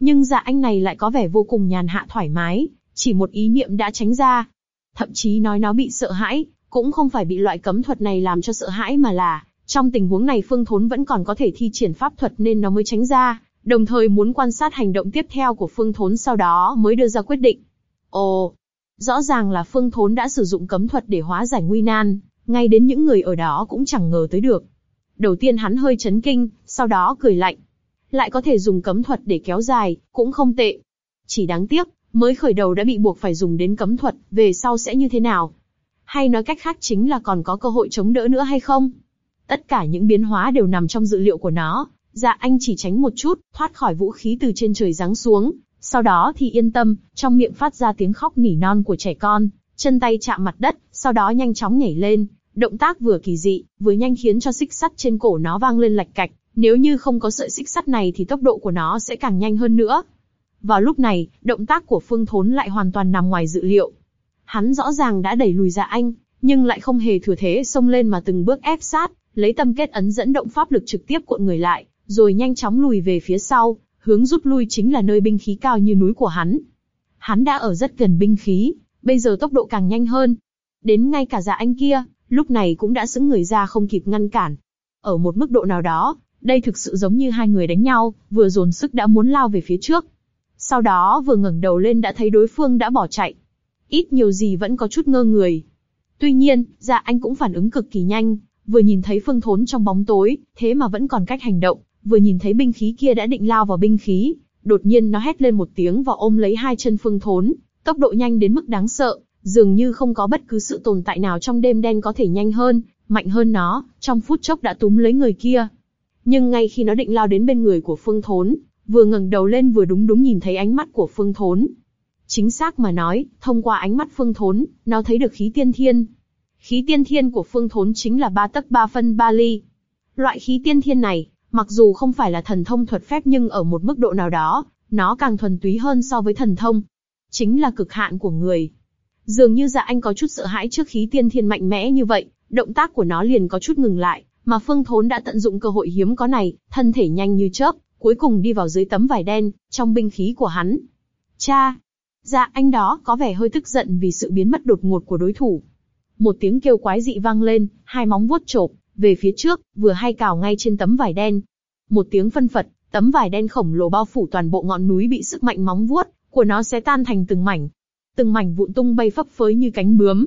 Nhưng dạ anh này lại có vẻ vô cùng nhàn hạ thoải mái, chỉ một ý niệm đã tránh ra. Thậm chí nói nó bị sợ hãi, cũng không phải bị loại cấm thuật này làm cho sợ hãi mà là, trong tình huống này Phương Thốn vẫn còn có thể thi triển pháp thuật nên nó mới tránh ra, đồng thời muốn quan sát hành động tiếp theo của Phương Thốn sau đó mới đưa ra quyết định. Ồ, Rõ ràng là Phương Thốn đã sử dụng cấm thuật để hóa giải nguy nan, ngay đến những người ở đó cũng chẳng ngờ tới được. Đầu tiên hắn hơi chấn kinh, sau đó cười lạnh. Lại có thể dùng cấm thuật để kéo dài, cũng không tệ. Chỉ đáng tiếc, mới khởi đầu đã bị buộc phải dùng đến cấm thuật, về sau sẽ như thế nào? Hay nói cách khác chính là còn có cơ hội chống đỡ nữa hay không? Tất cả những biến hóa đều nằm trong dự liệu của nó. Dạ anh chỉ tránh một chút, thoát khỏi vũ khí từ trên trời giáng xuống, Sau đó thì yên tâm, trong miệng phát ra tiếng khóc nỉ non của trẻ con, chân tay chạm mặt đất, sau đó nhanh chóng nhảy lên, động tác vừa kỳ dị, vừa nhanh khiến cho xích sắt trên cổ nó vang lên lạch cạch, nếu như không có sợi xích sắt này thì tốc độ của nó sẽ càng nhanh hơn nữa. Vào lúc này, động tác của Phương Thốn lại hoàn toàn nằm ngoài dự liệu. Hắn rõ ràng đã đẩy lùi Dạ Anh, nhưng lại không hề thừa thế xông lên mà từng bước ép sát, lấy tâm kết ấn dẫn động pháp lực trực tiếp cuộn người lại, rồi nhanh chóng lùi về phía sau, hướng rút lui chính là nơi binh khí cao như núi của hắn. Hắn đã ở rất gần binh khí, bây giờ tốc độ càng nhanh hơn. Đến ngay cả Dạ Anh kia, lúc này cũng đã xứng người ra không kịp ngăn cản. Ở một mức độ nào đó, đây thực sự giống như hai người đánh nhau, vừa dồn sức đã muốn lao về phía trước. Sau đó vừa ngẩng đầu lên đã thấy đối phương đã bỏ chạy. Ít nhiều gì vẫn có chút ngơ người. Tuy nhiên, dạ anh cũng phản ứng cực kỳ nhanh, vừa nhìn thấy phương thốn trong bóng tối, thế mà vẫn còn cách hành động, vừa nhìn thấy binh khí kia đã định lao vào binh khí, đột nhiên nó hét lên một tiếng và ôm lấy hai chân phương thốn, tốc độ nhanh đến mức đáng sợ, dường như không có bất cứ sự tồn tại nào trong đêm đen có thể nhanh hơn, mạnh hơn nó, trong phút chốc đã túm lấy người kia. Nhưng ngay khi nó định lao đến bên người của Phương Thốn, vừa ngẩng đầu lên vừa đúng đúng nhìn thấy ánh mắt của Phương Thốn. Chính xác mà nói, thông qua ánh mắt Phương Thốn, nó thấy được khí tiên thiên. Khí tiên thiên của Phương Thốn chính là ba tấc ba phân ba ly. Loại khí tiên thiên này, mặc dù không phải là thần thông thuật phép nhưng ở một mức độ nào đó, nó càng thuần túy hơn so với thần thông. Chính là cực hạn của người. Dường như dạ anh có chút sợ hãi trước khí tiên thiên mạnh mẽ như vậy, động tác của nó liền có chút ngừng lại, mà Phương Thốn đã tận dụng cơ hội hiếm có này, thân thể nhanh như chớp, cuối cùng đi vào dưới tấm vải đen, trong binh khí của hắn. Cha! Dạ anh đó có vẻ hơi tức giận vì sự biến mất đột ngột của đối thủ. Một tiếng kêu quái dị vang lên, hai móng vuốt chộp, về phía trước, vừa hay cào ngay trên tấm vải đen. Một tiếng phân phật, tấm vải đen khổng lồ bao phủ toàn bộ ngọn núi bị sức mạnh móng vuốt của nó sẽ tan thành từng mảnh. Từng mảnh vụn tung bay phấp phới như cánh bướm.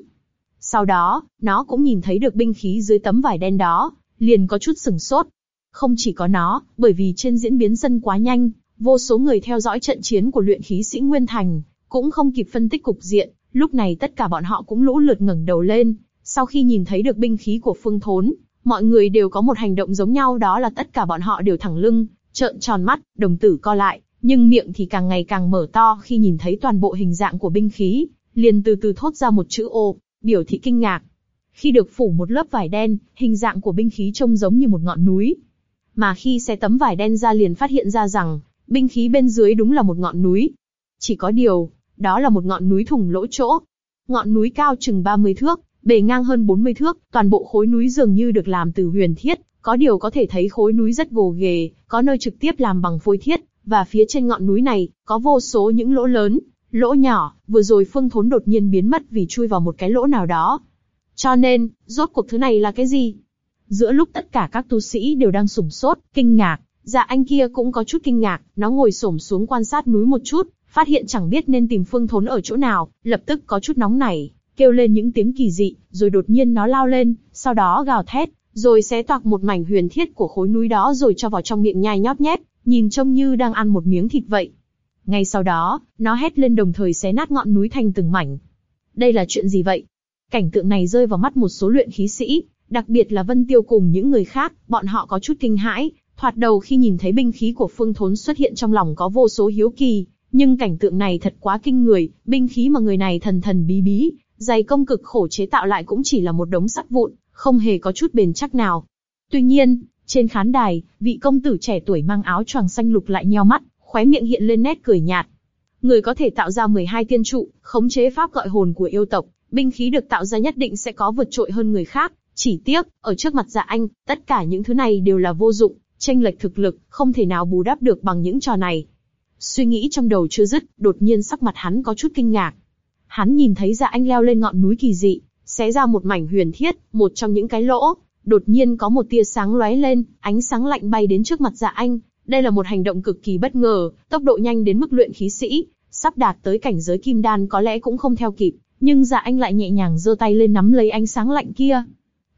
Sau đó, nó cũng nhìn thấy được binh khí dưới tấm vải đen đó, liền có chút sừng sốt. Không chỉ có nó, bởi vì trên diễn biến sân quá nhanh, vô số người theo dõi trận chiến của luyện khí sĩ Nguyên Thành, cũng không kịp phân tích cục diện, lúc này tất cả bọn họ cũng lũ lượt ngẩng đầu lên, sau khi nhìn thấy được binh khí của Phương Thốn, mọi người đều có một hành động giống nhau đó là tất cả bọn họ đều thẳng lưng, trợn tròn mắt, đồng tử co lại, nhưng miệng thì càng ngày càng mở to khi nhìn thấy toàn bộ hình dạng của binh khí, liền từ từ thốt ra một chữ ô, biểu thị kinh ngạc. Khi được phủ một lớp vải đen, hình dạng của binh khí trông giống như một ngọn núi. Mà khi xé tấm vải đen ra liền phát hiện ra rằng, binh khí bên dưới đúng là một ngọn núi. Chỉ có điều, đó là một ngọn núi thủng lỗ chỗ. Ngọn núi cao chừng 30 thước, bề ngang hơn 40 thước, toàn bộ khối núi dường như được làm từ huyền thiết, có điều có thể thấy khối núi rất gồ ghề, có nơi trực tiếp làm bằng phôi thiết, và phía trên ngọn núi này, có vô số những lỗ lớn, lỗ nhỏ, vừa rồi phương thốn đột nhiên biến mất vì chui vào một cái lỗ nào đó, cho nên, rốt cuộc thứ này là cái gì? Giữa lúc tất cả các tu sĩ đều đang sủng sốt, kinh ngạc, dạ anh kia cũng có chút kinh ngạc, nó ngồi xổm xuống quan sát núi một chút, phát hiện chẳng biết nên tìm phương thốn ở chỗ nào, lập tức có chút nóng nảy, kêu lên những tiếng kỳ dị, rồi đột nhiên nó lao lên, sau đó gào thét, rồi xé toạc một mảnh huyền thiết của khối núi đó rồi cho vào trong miệng nhai nhóp nhép, nhìn trông như đang ăn một miếng thịt vậy. Ngay sau đó, nó hét lên đồng thời xé nát ngọn núi thành từng mảnh. Đây là chuyện gì vậy? Cảnh tượng này rơi vào mắt một số luyện khí sĩ, đặc biệt là Vân Tiêu cùng những người khác, bọn họ có chút kinh hãi. Thoạt đầu khi nhìn thấy binh khí của Phương Thốn xuất hiện trong lòng có vô số hiếu kỳ, nhưng cảnh tượng này thật quá kinh người, binh khí mà người này thần thần bí bí, dày công cực khổ chế tạo lại cũng chỉ là một đống sắt vụn, không hề có chút bền chắc nào. Tuy nhiên, trên khán đài, vị công tử trẻ tuổi mang áo choàng xanh lục lại nheo mắt, khóe miệng hiện lên nét cười nhạt. Người có thể tạo ra 12 tiên trụ, khống chế pháp gọi hồn của yêu tộc, binh khí được tạo ra nhất định sẽ có vượt trội hơn người khác. Chỉ tiếc, ở trước mặt dạ anh, tất cả những thứ này đều là vô dụng, tranh lệch thực lực, không thể nào bù đắp được bằng những trò này. Suy nghĩ trong đầu chưa dứt, đột nhiên sắc mặt hắn có chút kinh ngạc. Hắn nhìn thấy dạ anh leo lên ngọn núi kỳ dị, xé ra một mảnh huyền thiết, một trong những cái lỗ, đột nhiên có một tia sáng lóe lên, ánh sáng lạnh bay đến trước mặt dạ anh. Đây là một hành động cực kỳ bất ngờ, tốc độ nhanh đến mức luyện khí sĩ, sắp đạt tới cảnh giới kim đan có lẽ cũng không theo kịp, nhưng dạ anh lại nhẹ nhàng giơ tay lên nắm lấy ánh sáng lạnh kia.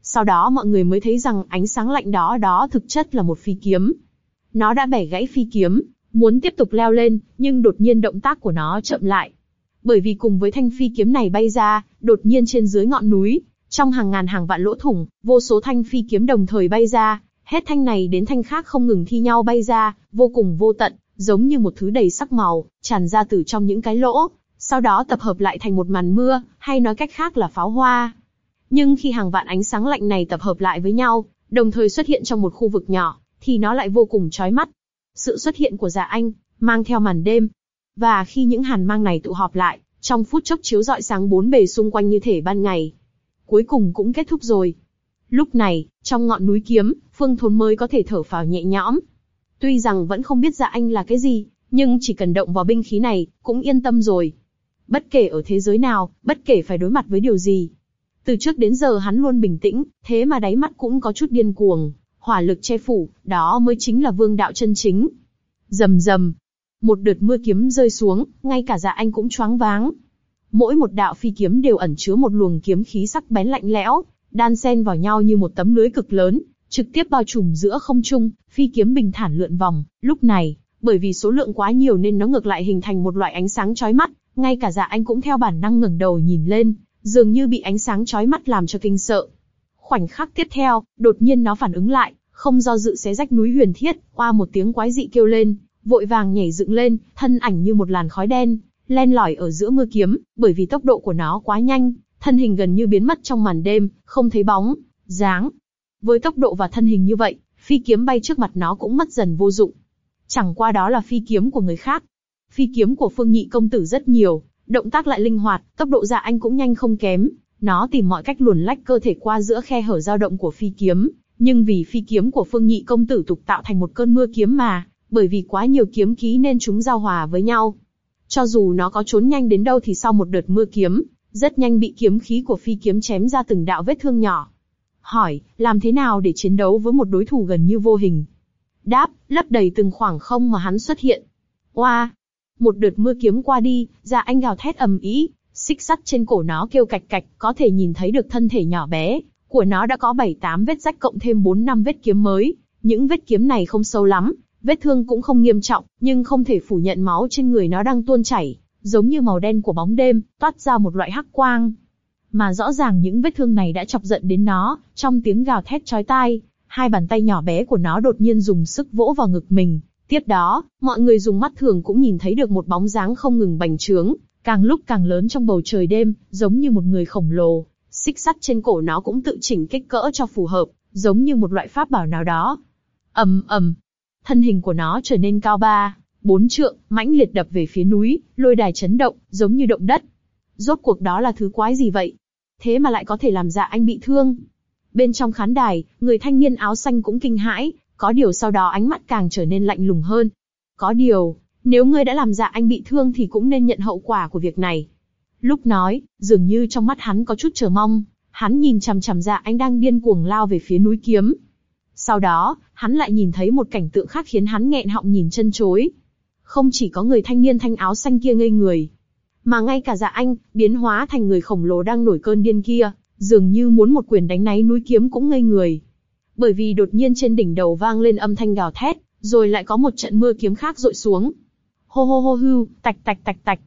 Sau đó mọi người mới thấy rằng ánh sáng lạnh đó đó thực chất là một phi kiếm. Nó đã bẻ gãy phi kiếm, muốn tiếp tục leo lên, nhưng đột nhiên động tác của nó chậm lại. Bởi vì cùng với thanh phi kiếm này bay ra, đột nhiên trên dưới ngọn núi, trong hàng ngàn hàng vạn lỗ thủng, vô số thanh phi kiếm đồng thời bay ra, hết thanh này đến thanh khác không ngừng thi nhau bay ra, vô cùng vô tận, giống như một thứ đầy sắc màu, tràn ra từ trong những cái lỗ, sau đó tập hợp lại thành một màn mưa, hay nói cách khác là pháo hoa. Nhưng khi hàng vạn ánh sáng lạnh này tập hợp lại với nhau, đồng thời xuất hiện trong một khu vực nhỏ, thì nó lại vô cùng chói mắt. Sự xuất hiện của Dạ Anh, mang theo màn đêm. Và khi những hàn mang này tụ họp lại, trong phút chốc chiếu rọi sáng bốn bề xung quanh như thể ban ngày. Cuối cùng cũng kết thúc rồi. Lúc này, trong ngọn núi kiếm, Phương Thốn mới có thể thở phào nhẹ nhõm. Tuy rằng vẫn không biết Dạ Anh là cái gì, nhưng chỉ cần động vào binh khí này, cũng yên tâm rồi. Bất kể ở thế giới nào, bất kể phải đối mặt với điều gì. Từ trước đến giờ hắn luôn bình tĩnh, thế mà đáy mắt cũng có chút điên cuồng, hỏa lực che phủ, đó mới chính là vương đạo chân chính. Rầm rầm, một đợt mưa kiếm rơi xuống, ngay cả dạ anh cũng choáng váng. Mỗi một đạo phi kiếm đều ẩn chứa một luồng kiếm khí sắc bén lạnh lẽo, đan xen vào nhau như một tấm lưới cực lớn, trực tiếp bao trùm giữa không trung, phi kiếm bình thản lượn vòng. Lúc này, bởi vì số lượng quá nhiều nên nó ngược lại hình thành một loại ánh sáng chói mắt, ngay cả dạ anh cũng theo bản năng ngẩng đầu nhìn lên, dường như bị ánh sáng chói mắt làm cho kinh sợ. Khoảnh khắc tiếp theo, đột nhiên nó phản ứng lại, không do dự xé rách núi huyền thiết, qua một tiếng quái dị kêu lên, vội vàng nhảy dựng lên, thân ảnh như một làn khói đen, len lỏi ở giữa mưa kiếm, bởi vì tốc độ của nó quá nhanh, thân hình gần như biến mất trong màn đêm, không thấy bóng, dáng. Với tốc độ và thân hình như vậy, phi kiếm bay trước mặt nó cũng mất dần vô dụng. Chẳng qua đó là phi kiếm của người khác. Phi kiếm của Phương Nhị công tử rất nhiều, động tác lại linh hoạt, tốc độ dạ anh cũng nhanh không kém. Nó tìm mọi cách luồn lách cơ thể qua giữa khe hở dao động của phi kiếm, nhưng vì phi kiếm của Phương Nhị công tử tục tạo thành một cơn mưa kiếm mà, bởi vì quá nhiều kiếm khí nên chúng giao hòa với nhau. Cho dù nó có trốn nhanh đến đâu thì sau một đợt mưa kiếm, rất nhanh bị kiếm khí của phi kiếm chém ra từng đạo vết thương nhỏ. Hỏi, làm thế nào để chiến đấu với một đối thủ gần như vô hình? Đáp, lấp đầy từng khoảng không mà hắn xuất hiện. Oa! Một đợt mưa kiếm qua đi, ra anh gào thét ầm ĩ, xích sắt trên cổ nó kêu cạch cạch, có thể nhìn thấy được thân thể nhỏ bé của nó đã có 7-8 vết rách cộng thêm 4 năm vết kiếm mới. Những vết kiếm này không sâu lắm, Vết thương cũng không nghiêm trọng, nhưng không thể phủ nhận máu trên người nó đang tuôn chảy, giống như màu đen của bóng đêm, toát ra một loại hắc quang. Mà rõ ràng những vết thương này đã chọc giận đến nó, trong tiếng gào thét chói tai, hai bàn tay nhỏ bé của nó đột nhiên dùng sức vỗ vào ngực mình. Tiếp đó, mọi người dùng mắt thường cũng nhìn thấy được một bóng dáng không ngừng bành trướng, càng lúc càng lớn trong bầu trời đêm, giống như một người khổng lồ. Xích sắt trên cổ nó cũng tự chỉnh kích cỡ cho phù hợp, giống như một loại pháp bảo nào đó. ầm ầm, thân hình của nó trở nên cao ba, bốn trượng, mãnh liệt đập về phía núi, lôi đài chấn động, giống như động đất. Rốt cuộc đó là thứ quái gì vậy? Thế mà lại có thể làm dạ anh bị thương. Bên trong khán đài, người thanh niên áo xanh cũng kinh hãi, có điều sau đó ánh mắt càng trở nên lạnh lùng hơn. Có điều, nếu ngươi đã làm dạ anh bị thương thì cũng nên nhận hậu quả của việc này. Lúc nói, dường như trong mắt hắn có chút chờ mong, hắn nhìn chằm chằm dạ anh đang điên cuồng lao về phía núi kiếm, sau đó, hắn lại nhìn thấy một cảnh tượng khác khiến hắn nghẹn họng nhìn chân chối. Không chỉ có người thanh niên thanh áo xanh kia ngây người, mà ngay cả dạ anh, biến hóa thành người khổng lồ đang nổi cơn điên kia, dường như muốn một quyền đánh náy núi kiếm cũng ngây người. Bởi vì đột nhiên trên đỉnh đầu vang lên âm thanh gào thét, rồi lại có một trận mưa kiếm khác rội xuống. Hô hô hô hưu, tạch tạch tạch tạch.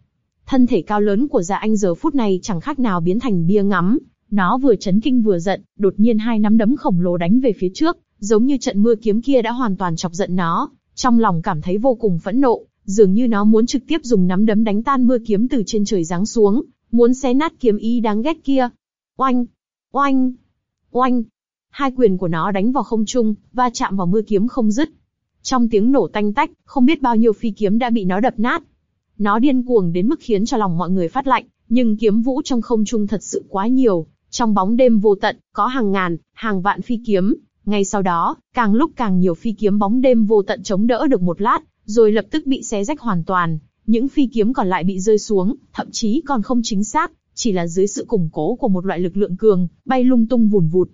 Thân thể cao lớn của dạ anh giờ phút này chẳng khác nào biến thành bia ngắm. Nó vừa chấn kinh vừa giận, đột nhiên hai nắm đấm khổng lồ đánh về phía trước, Giống như trận mưa kiếm kia đã hoàn toàn chọc giận nó, trong lòng cảm thấy vô cùng phẫn nộ, dường như nó muốn trực tiếp dùng nắm đấm đánh tan mưa kiếm từ trên trời giáng xuống, muốn xé nát kiếm ý đáng ghét kia. Oanh! Oanh! Oanh! Hai quyền của nó đánh vào không trung, va chạm vào mưa kiếm không dứt. Trong tiếng nổ tanh tách, không biết bao nhiêu phi kiếm đã bị nó đập nát. Nó điên cuồng đến mức khiến cho lòng mọi người phát lạnh, nhưng kiếm vũ trong không trung thật sự quá nhiều. Trong bóng đêm vô tận, có hàng ngàn, hàng vạn phi kiếm, ngay sau đó, càng lúc càng nhiều phi kiếm bóng đêm vô tận chống đỡ được một lát, rồi lập tức bị xé rách hoàn toàn. Những phi kiếm còn lại bị rơi xuống, thậm chí còn không chính xác, chỉ là dưới sự củng cố của một loại lực lượng cường, bay lung tung vùn vụt.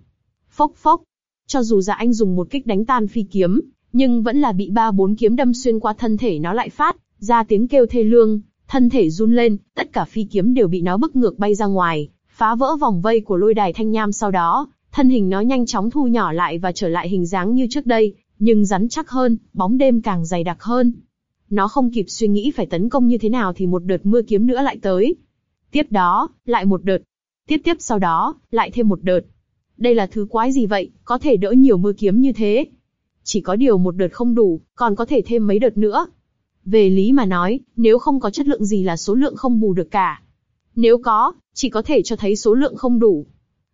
Phốc phốc. Cho dù dạ anh dùng một kích đánh tan phi kiếm, nhưng vẫn là bị ba bốn kiếm đâm xuyên qua thân thể nó lại phát, ra tiếng kêu thê lương, thân thể run lên, tất cả phi kiếm đều bị nó bức ngược bay ra ngoài, phá vỡ vòng vây của lôi đài thanh nham sau đó, Thân hình nó nhanh chóng thu nhỏ lại và trở lại hình dáng như trước đây, nhưng rắn chắc hơn, bóng đêm càng dày đặc hơn. Nó không kịp suy nghĩ phải tấn công như thế nào thì một đợt mưa kiếm nữa lại tới. Tiếp đó, lại một đợt. Tiếp tiếp sau đó, lại thêm một đợt. Đây là thứ quái gì vậy, có thể đỡ nhiều mưa kiếm như thế. Chỉ có điều một đợt không đủ, còn có thể thêm mấy đợt nữa. Về lý mà nói, nếu không có chất lượng gì là số lượng không bù được cả. Nếu có, chỉ có thể cho thấy số lượng không đủ.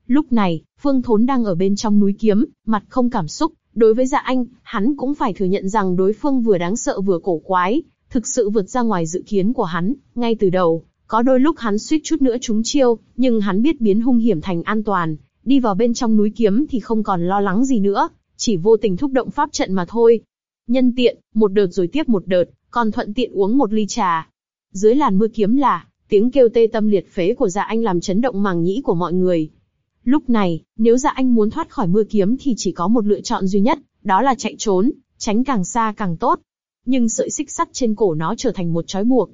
Lúc này, Phương Thốn đang ở bên trong núi kiếm, mặt không cảm xúc. Đối với Dạ Anh, hắn cũng phải thừa nhận rằng đối phương vừa đáng sợ vừa cổ quái, thực sự vượt ra ngoài dự kiến của hắn. Ngay từ đầu, có đôi lúc hắn suýt chút nữa trúng chiêu, nhưng hắn biết biến hung hiểm thành an toàn, đi vào bên trong núi kiếm thì không còn lo lắng gì nữa, chỉ vô tình thúc động pháp trận mà thôi. Nhân tiện, một đợt rồi tiếp một đợt, còn thuận tiện uống một ly trà. Dưới làn mưa kiếm là, tiếng kêu tê tâm liệt phế của dạ anh làm chấn động màng nhĩ của mọi người. Lúc này, nếu dạ anh muốn thoát khỏi mưa kiếm thì chỉ có một lựa chọn duy nhất, đó là chạy trốn, tránh càng xa càng tốt. Nhưng sợi xích sắt trên cổ nó trở thành một trói buộc.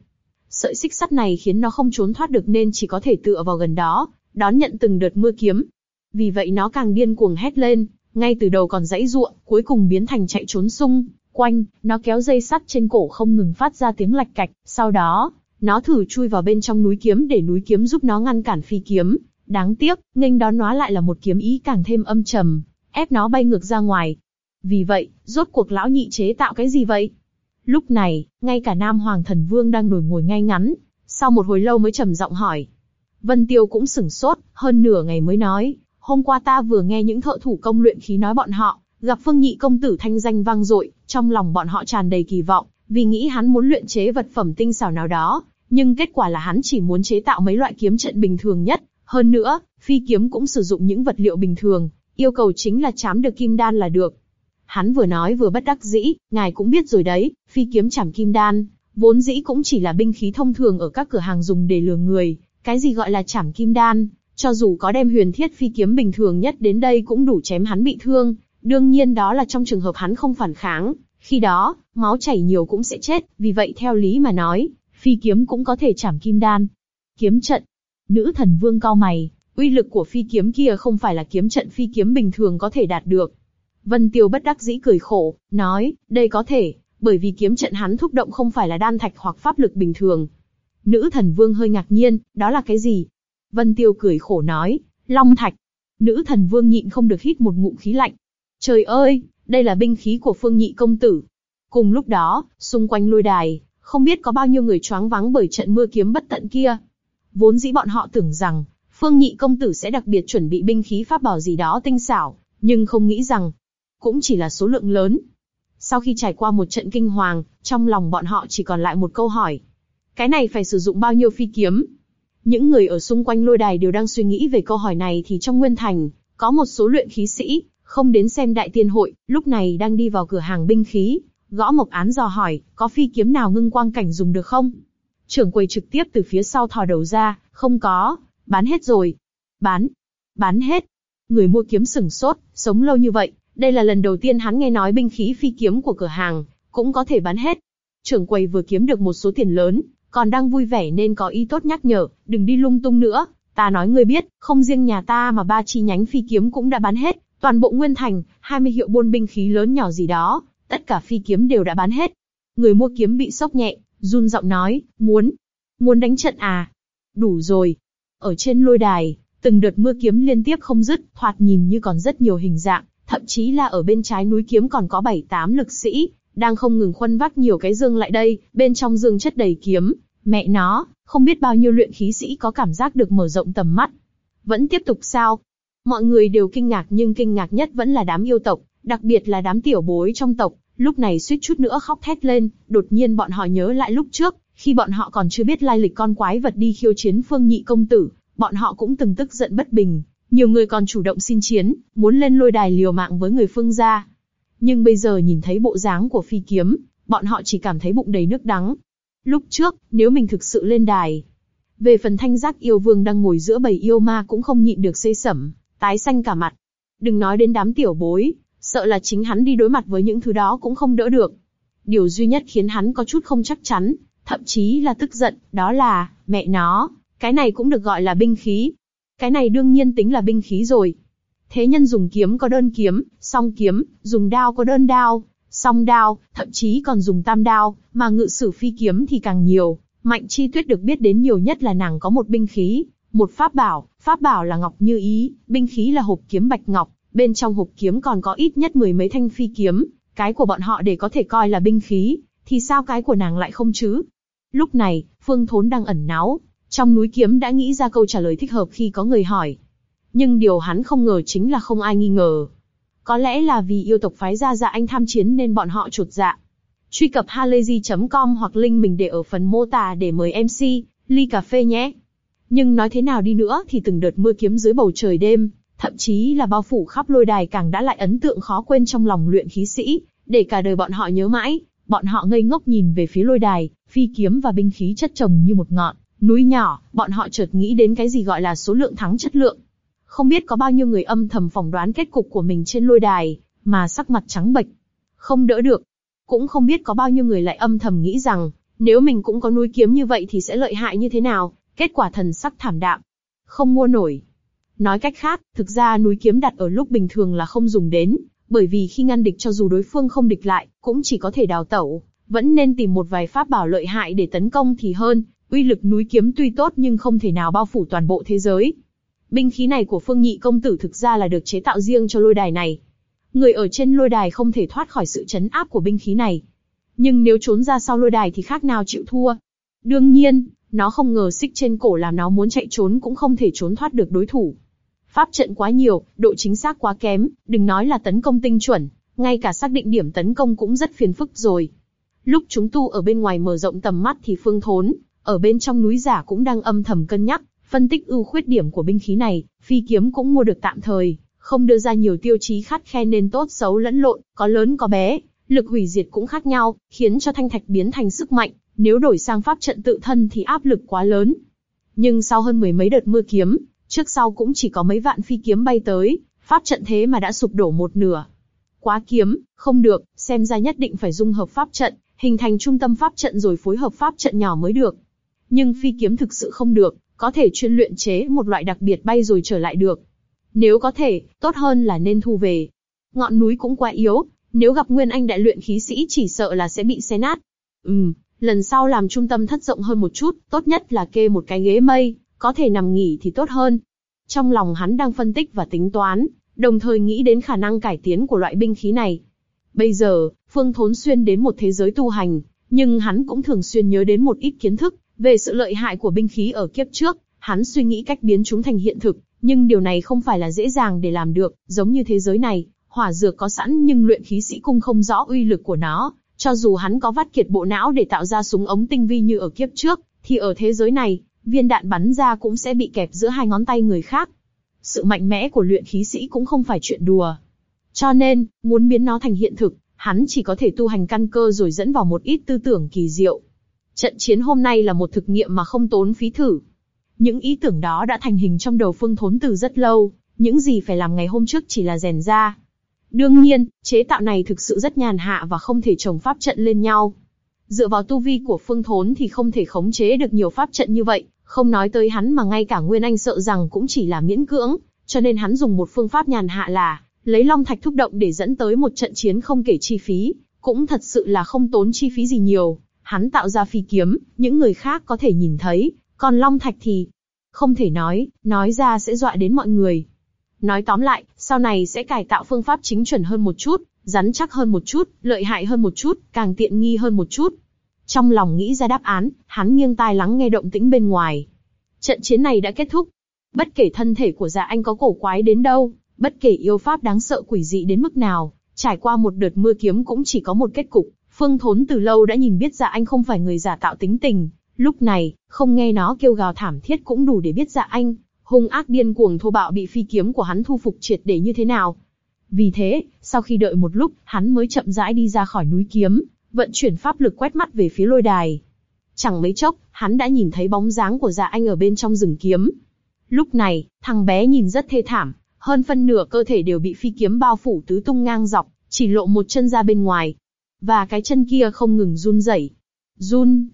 Sợi xích sắt này khiến nó không trốn thoát được nên chỉ có thể tựa vào gần đó, đón nhận từng đợt mưa kiếm. Vì vậy nó càng điên cuồng hét lên, ngay từ đầu còn dãy ruộng, cuối cùng biến thành chạy trốn sung, quanh, nó kéo dây sắt trên cổ không ngừng phát ra tiếng lạch cạch, sau đó, nó thử chui vào bên trong núi kiếm để núi kiếm giúp nó ngăn cản phi kiếm. Đáng tiếc, nghênh đón nó lại là một kiếm ý càng thêm âm trầm, ép nó bay ngược ra ngoài. Vì vậy, rốt cuộc lão nhị chế tạo cái gì vậy? Lúc này, ngay cả Nam Hoàng Thần Vương đang ngồi ngồi ngay ngắn, sau một hồi lâu mới trầm giọng hỏi. Vân Tiêu cũng sửng sốt, hơn nửa ngày mới nói, hôm qua ta vừa nghe những thợ thủ công luyện khí nói bọn họ, gặp Phương Nhị công tử thanh danh vang dội, trong lòng bọn họ tràn đầy kỳ vọng, vì nghĩ hắn muốn luyện chế vật phẩm tinh xảo nào đó, nhưng kết quả là hắn chỉ muốn chế tạo mấy loại kiếm trận bình thường nhất, hơn nữa, phi kiếm cũng sử dụng những vật liệu bình thường, yêu cầu chính là chám được kim đan là được. Hắn vừa nói vừa bất đắc dĩ, ngài cũng biết rồi đấy, phi kiếm chảm kim đan, vốn dĩ cũng chỉ là binh khí thông thường ở các cửa hàng dùng để lừa người, cái gì gọi là chảm kim đan, cho dù có đem huyền thiết phi kiếm bình thường nhất đến đây cũng đủ chém hắn bị thương, đương nhiên đó là trong trường hợp hắn không phản kháng, khi đó, máu chảy nhiều cũng sẽ chết, vì vậy theo lý mà nói, phi kiếm cũng có thể chảm kim đan. Kiếm trận. Nữ thần vương cao mày, uy lực của phi kiếm kia không phải là kiếm trận phi kiếm bình thường có thể đạt được. Vân Tiêu bất đắc dĩ cười khổ, nói, đây có thể, bởi vì kiếm trận hắn thúc động không phải là đan thạch hoặc pháp lực bình thường. Nữ thần vương hơi ngạc nhiên, đó là cái gì? Vân Tiêu cười khổ nói, long thạch. Nữ thần vương nhịn không được hít một ngụm khí lạnh. Trời ơi, đây là binh khí của phương nhị công tử. Cùng lúc đó, xung quanh lôi đài, không biết có bao nhiêu người choáng vắng bởi trận mưa kiếm bất tận kia. Vốn dĩ bọn họ tưởng rằng, phương nhị công tử sẽ đặc biệt chuẩn bị binh khí pháp bảo gì đó tinh xảo, nhưng không nghĩ rằng, cũng chỉ là số lượng lớn. Sau khi trải qua một trận kinh hoàng, trong lòng bọn họ chỉ còn lại một câu hỏi. Cái này phải sử dụng bao nhiêu phi kiếm? Những người ở xung quanh lôi đài đều đang suy nghĩ về câu hỏi này thì trong Nguyên Thành, có một số luyện khí sĩ, không đến xem đại tiên hội, lúc này đang đi vào cửa hàng binh khí, gõ mộc án dò hỏi, có phi kiếm nào ngưng quang cảnh dùng được không? Trưởng quầy trực tiếp từ phía sau thò đầu ra, không có, bán hết rồi. Bán, bán hết. Người mua kiếm sừng sốt, sống lâu như vậy, đây là lần đầu tiên hắn nghe nói binh khí phi kiếm của cửa hàng, cũng có thể bán hết. Trưởng quầy vừa kiếm được một số tiền lớn, còn đang vui vẻ nên có ý tốt nhắc nhở, đừng đi lung tung nữa. Ta nói ngươi biết, không riêng nhà ta mà ba chi nhánh phi kiếm cũng đã bán hết, toàn bộ Nguyên Thành, 20 hiệu buôn binh khí lớn nhỏ gì đó, tất cả phi kiếm đều đã bán hết. Người mua kiếm bị sốc nhẹ, run giọng nói, muốn, muốn đánh trận à? Đủ rồi. Ở trên lôi đài, từng đợt mưa kiếm liên tiếp không dứt, thoạt nhìn như còn rất nhiều hình dạng, thậm chí là ở bên trái núi kiếm còn có 7-8 lực sĩ, đang không ngừng khuân vác nhiều cái dương lại đây, bên trong dương chất đầy kiếm, mẹ nó, không biết bao nhiêu luyện khí sĩ có cảm giác được mở rộng tầm mắt. Vẫn tiếp tục sao? Mọi người đều kinh ngạc nhưng kinh ngạc nhất vẫn là đám yêu tộc, đặc biệt là đám tiểu bối trong tộc, lúc này suýt chút nữa khóc thét lên, đột nhiên bọn họ nhớ lại lúc trước, khi bọn họ còn chưa biết lai lịch con quái vật đi khiêu chiến phương nhị công tử, bọn họ cũng từng tức giận bất bình, nhiều người còn chủ động xin chiến, muốn lên lôi đài liều mạng với người phương gia. Nhưng bây giờ nhìn thấy bộ dáng của phi kiếm, bọn họ chỉ cảm thấy bụng đầy nước đắng. Lúc trước, nếu mình thực sự lên đài, về phần thanh giác yêu vương đang ngồi giữa bầy yêu ma cũng không nhịn được xây sẩm, tái xanh cả mặt. Đừng nói đến đám tiểu bối, sợ là chính hắn đi đối mặt với những thứ đó cũng không đỡ được. Điều duy nhất khiến hắn có chút không chắc chắn, thậm chí là tức giận, đó là, mẹ nó, cái này cũng được gọi là binh khí. Cái này đương nhiên tính là binh khí rồi. Thế nhân dùng kiếm có đơn kiếm, song kiếm, dùng đao có đơn đao, song đao, thậm chí còn dùng tam đao, mà ngự sử phi kiếm thì càng nhiều. Mạnh Chi Tuyết được biết đến nhiều nhất là nàng có một binh khí, một pháp bảo, pháp bảo là ngọc như ý, binh khí là hộp kiếm bạch ngọc, bên trong hộp kiếm còn có ít nhất mười mấy thanh phi kiếm, cái của bọn họ để có thể coi là binh khí, thì sao cái của nàng lại không chứ? Lúc này, Phương Thốn đang ẩn náu, trong núi kiếm đã nghĩ ra câu trả lời thích hợp khi có người hỏi. Nhưng điều hắn không ngờ chính là không ai nghi ngờ. Có lẽ là vì yêu tộc phái ra dạ anh tham chiến nên bọn họ chuột dạ. Truy cập halayzi.com hoặc link mình để ở phần mô tả để mời MC, ly cà phê nhé. Nhưng nói thế nào đi nữa thì từng đợt mưa kiếm dưới bầu trời đêm, thậm chí là bao phủ khắp lôi đài càng đã lại ấn tượng khó quên trong lòng luyện khí sĩ, để cả đời bọn họ nhớ mãi. Bọn họ ngây ngốc nhìn về phía lôi đài, phi kiếm và binh khí chất chồng như một ngọn núi nhỏ, bọn họ chợt nghĩ đến cái gì gọi là số lượng thắng chất lượng. Không biết có bao nhiêu người âm thầm phỏng đoán kết cục của mình trên lôi đài, mà sắc mặt trắng bệch, không đỡ được. Cũng không biết có bao nhiêu người lại âm thầm nghĩ rằng, nếu mình cũng có núi kiếm như vậy thì sẽ lợi hại như thế nào, kết quả thần sắc thảm đạm. Không mua nổi. Nói cách khác, thực ra núi kiếm đặt ở lúc bình thường là không dùng đến, bởi vì khi ngăn địch cho dù đối phương không địch lại, cũng chỉ có thể đào tẩu, vẫn nên tìm một vài pháp bảo lợi hại để tấn công thì hơn, uy lực núi kiếm tuy tốt nhưng không thể nào bao phủ toàn bộ thế giới. Binh khí này của Phương Nhị công tử thực ra là được chế tạo riêng cho lôi đài này. Người ở trên lôi đài không thể thoát khỏi sự chấn áp của binh khí này. Nhưng nếu trốn ra sau lôi đài thì khác nào chịu thua. Đương nhiên, nó không ngờ xích trên cổ làm nó muốn chạy trốn cũng không thể trốn thoát được đối thủ. Pháp trận quá nhiều, độ chính xác quá kém, đừng nói là tấn công tinh chuẩn, ngay cả xác định điểm tấn công cũng rất phiền phức rồi. Lúc chúng tu ở bên ngoài mở rộng tầm mắt thì Phương Thốn, ở bên trong núi giả cũng đang âm thầm cân nhắc, phân tích ưu khuyết điểm của binh khí này, phi kiếm cũng mua được tạm thời, không đưa ra nhiều tiêu chí khắt khe nên tốt xấu lẫn lộn, có lớn có bé, lực hủy diệt cũng khác nhau, khiến cho thanh thạch biến thành sức mạnh, nếu đổi sang pháp trận tự thân thì áp lực quá lớn. Nhưng sau hơn mười mấy đợt mưa kiếm, trước sau cũng chỉ có mấy vạn phi kiếm bay tới, pháp trận thế mà đã sụp đổ một nửa. Quá kiếm, không được, xem ra nhất định phải dung hợp pháp trận, hình thành trung tâm pháp trận rồi phối hợp pháp trận nhỏ mới được. Nhưng phi kiếm thực sự không được, có thể chuyên luyện chế một loại đặc biệt bay rồi trở lại được. Nếu có thể, tốt hơn là nên thu về. Ngọn núi cũng quá yếu, nếu gặp Nguyên Anh đại luyện khí sĩ chỉ sợ là sẽ bị xé nát. Ừm, lần sau làm trung tâm thất rộng hơn một chút, tốt nhất là kê một cái ghế mây, có thể nằm nghỉ thì tốt hơn. Trong lòng hắn đang phân tích và tính toán, đồng thời nghĩ đến khả năng cải tiến của loại binh khí này. Bây giờ, Phương Thốn xuyên đến một thế giới tu hành, nhưng hắn cũng thường xuyên nhớ đến một ít kiến thức về sự lợi hại của binh khí ở kiếp trước. Hắn suy nghĩ cách biến chúng thành hiện thực, nhưng điều này không phải là dễ dàng để làm được. Giống như thế giới này, hỏa dược có sẵn nhưng luyện khí sĩ cung không rõ uy lực của nó. Cho dù hắn có vắt kiệt bộ não để tạo ra súng ống tinh vi như ở kiếp trước, thì ở thế giới này, viên đạn bắn ra cũng sẽ bị kẹp giữa hai ngón tay người khác. Sự mạnh mẽ của luyện khí sĩ cũng không phải chuyện đùa. Cho nên, muốn biến nó thành hiện thực, hắn chỉ có thể tu hành căn cơ rồi dẫn vào một ít tư tưởng kỳ diệu. Trận chiến hôm nay là một thực nghiệm mà không tốn phí thử. Những ý tưởng đó đã thành hình trong đầu Phương Thốn từ rất lâu, những gì phải làm ngày hôm trước chỉ là rèn ra. Đương nhiên, chế tạo này thực sự rất nhàn hạ và không thể trồng pháp trận lên nhau. Dựa vào tu vi của Phương Thốn thì không thể khống chế được nhiều pháp trận như vậy, không nói tới hắn mà ngay cả Nguyên Anh sợ rằng cũng chỉ là miễn cưỡng, cho nên hắn dùng một phương pháp nhàn hạ là lấy long thạch thúc động để dẫn tới một trận chiến không kể chi phí, cũng thật sự là không tốn chi phí gì nhiều. Hắn tạo ra phi kiếm, những người khác có thể nhìn thấy, còn long thạch thì không thể nói, nói ra sẽ dọa đến mọi người. Nói tóm lại, sau này sẽ cải tạo phương pháp chính chuẩn hơn một chút, rắn chắc hơn một chút, lợi hại hơn một chút, càng tiện nghi hơn một chút. Trong lòng nghĩ ra đáp án, hắn nghiêng tai lắng nghe động tĩnh bên ngoài. Trận chiến này đã kết thúc. Bất kể thân thể của dạ anh có cổ quái đến đâu, bất kể yêu pháp đáng sợ quỷ dị đến mức nào, trải qua một đợt mưa kiếm cũng chỉ có một kết cục. Phương Thốn từ lâu đã nhìn biết dạ anh không phải người giả tạo tính tình, lúc này không nghe nó kêu gào thảm thiết cũng đủ để biết dạ anh hung ác điên cuồng thô bạo bị phi kiếm của hắn thu phục triệt để như thế nào. Vì thế, sau khi đợi một lúc, hắn mới chậm rãi đi ra khỏi núi kiếm, vận chuyển pháp lực quét mắt về phía lôi đài. Chẳng mấy chốc, hắn đã nhìn thấy bóng dáng của dạ anh ở bên trong rừng kiếm. Lúc này, thằng bé nhìn rất thê thảm, hơn phân nửa cơ thể đều bị phi kiếm bao phủ tứ tung ngang dọc, chỉ lộ một chân ra bên ngoài. Và cái chân kia không ngừng run rẩy. Run.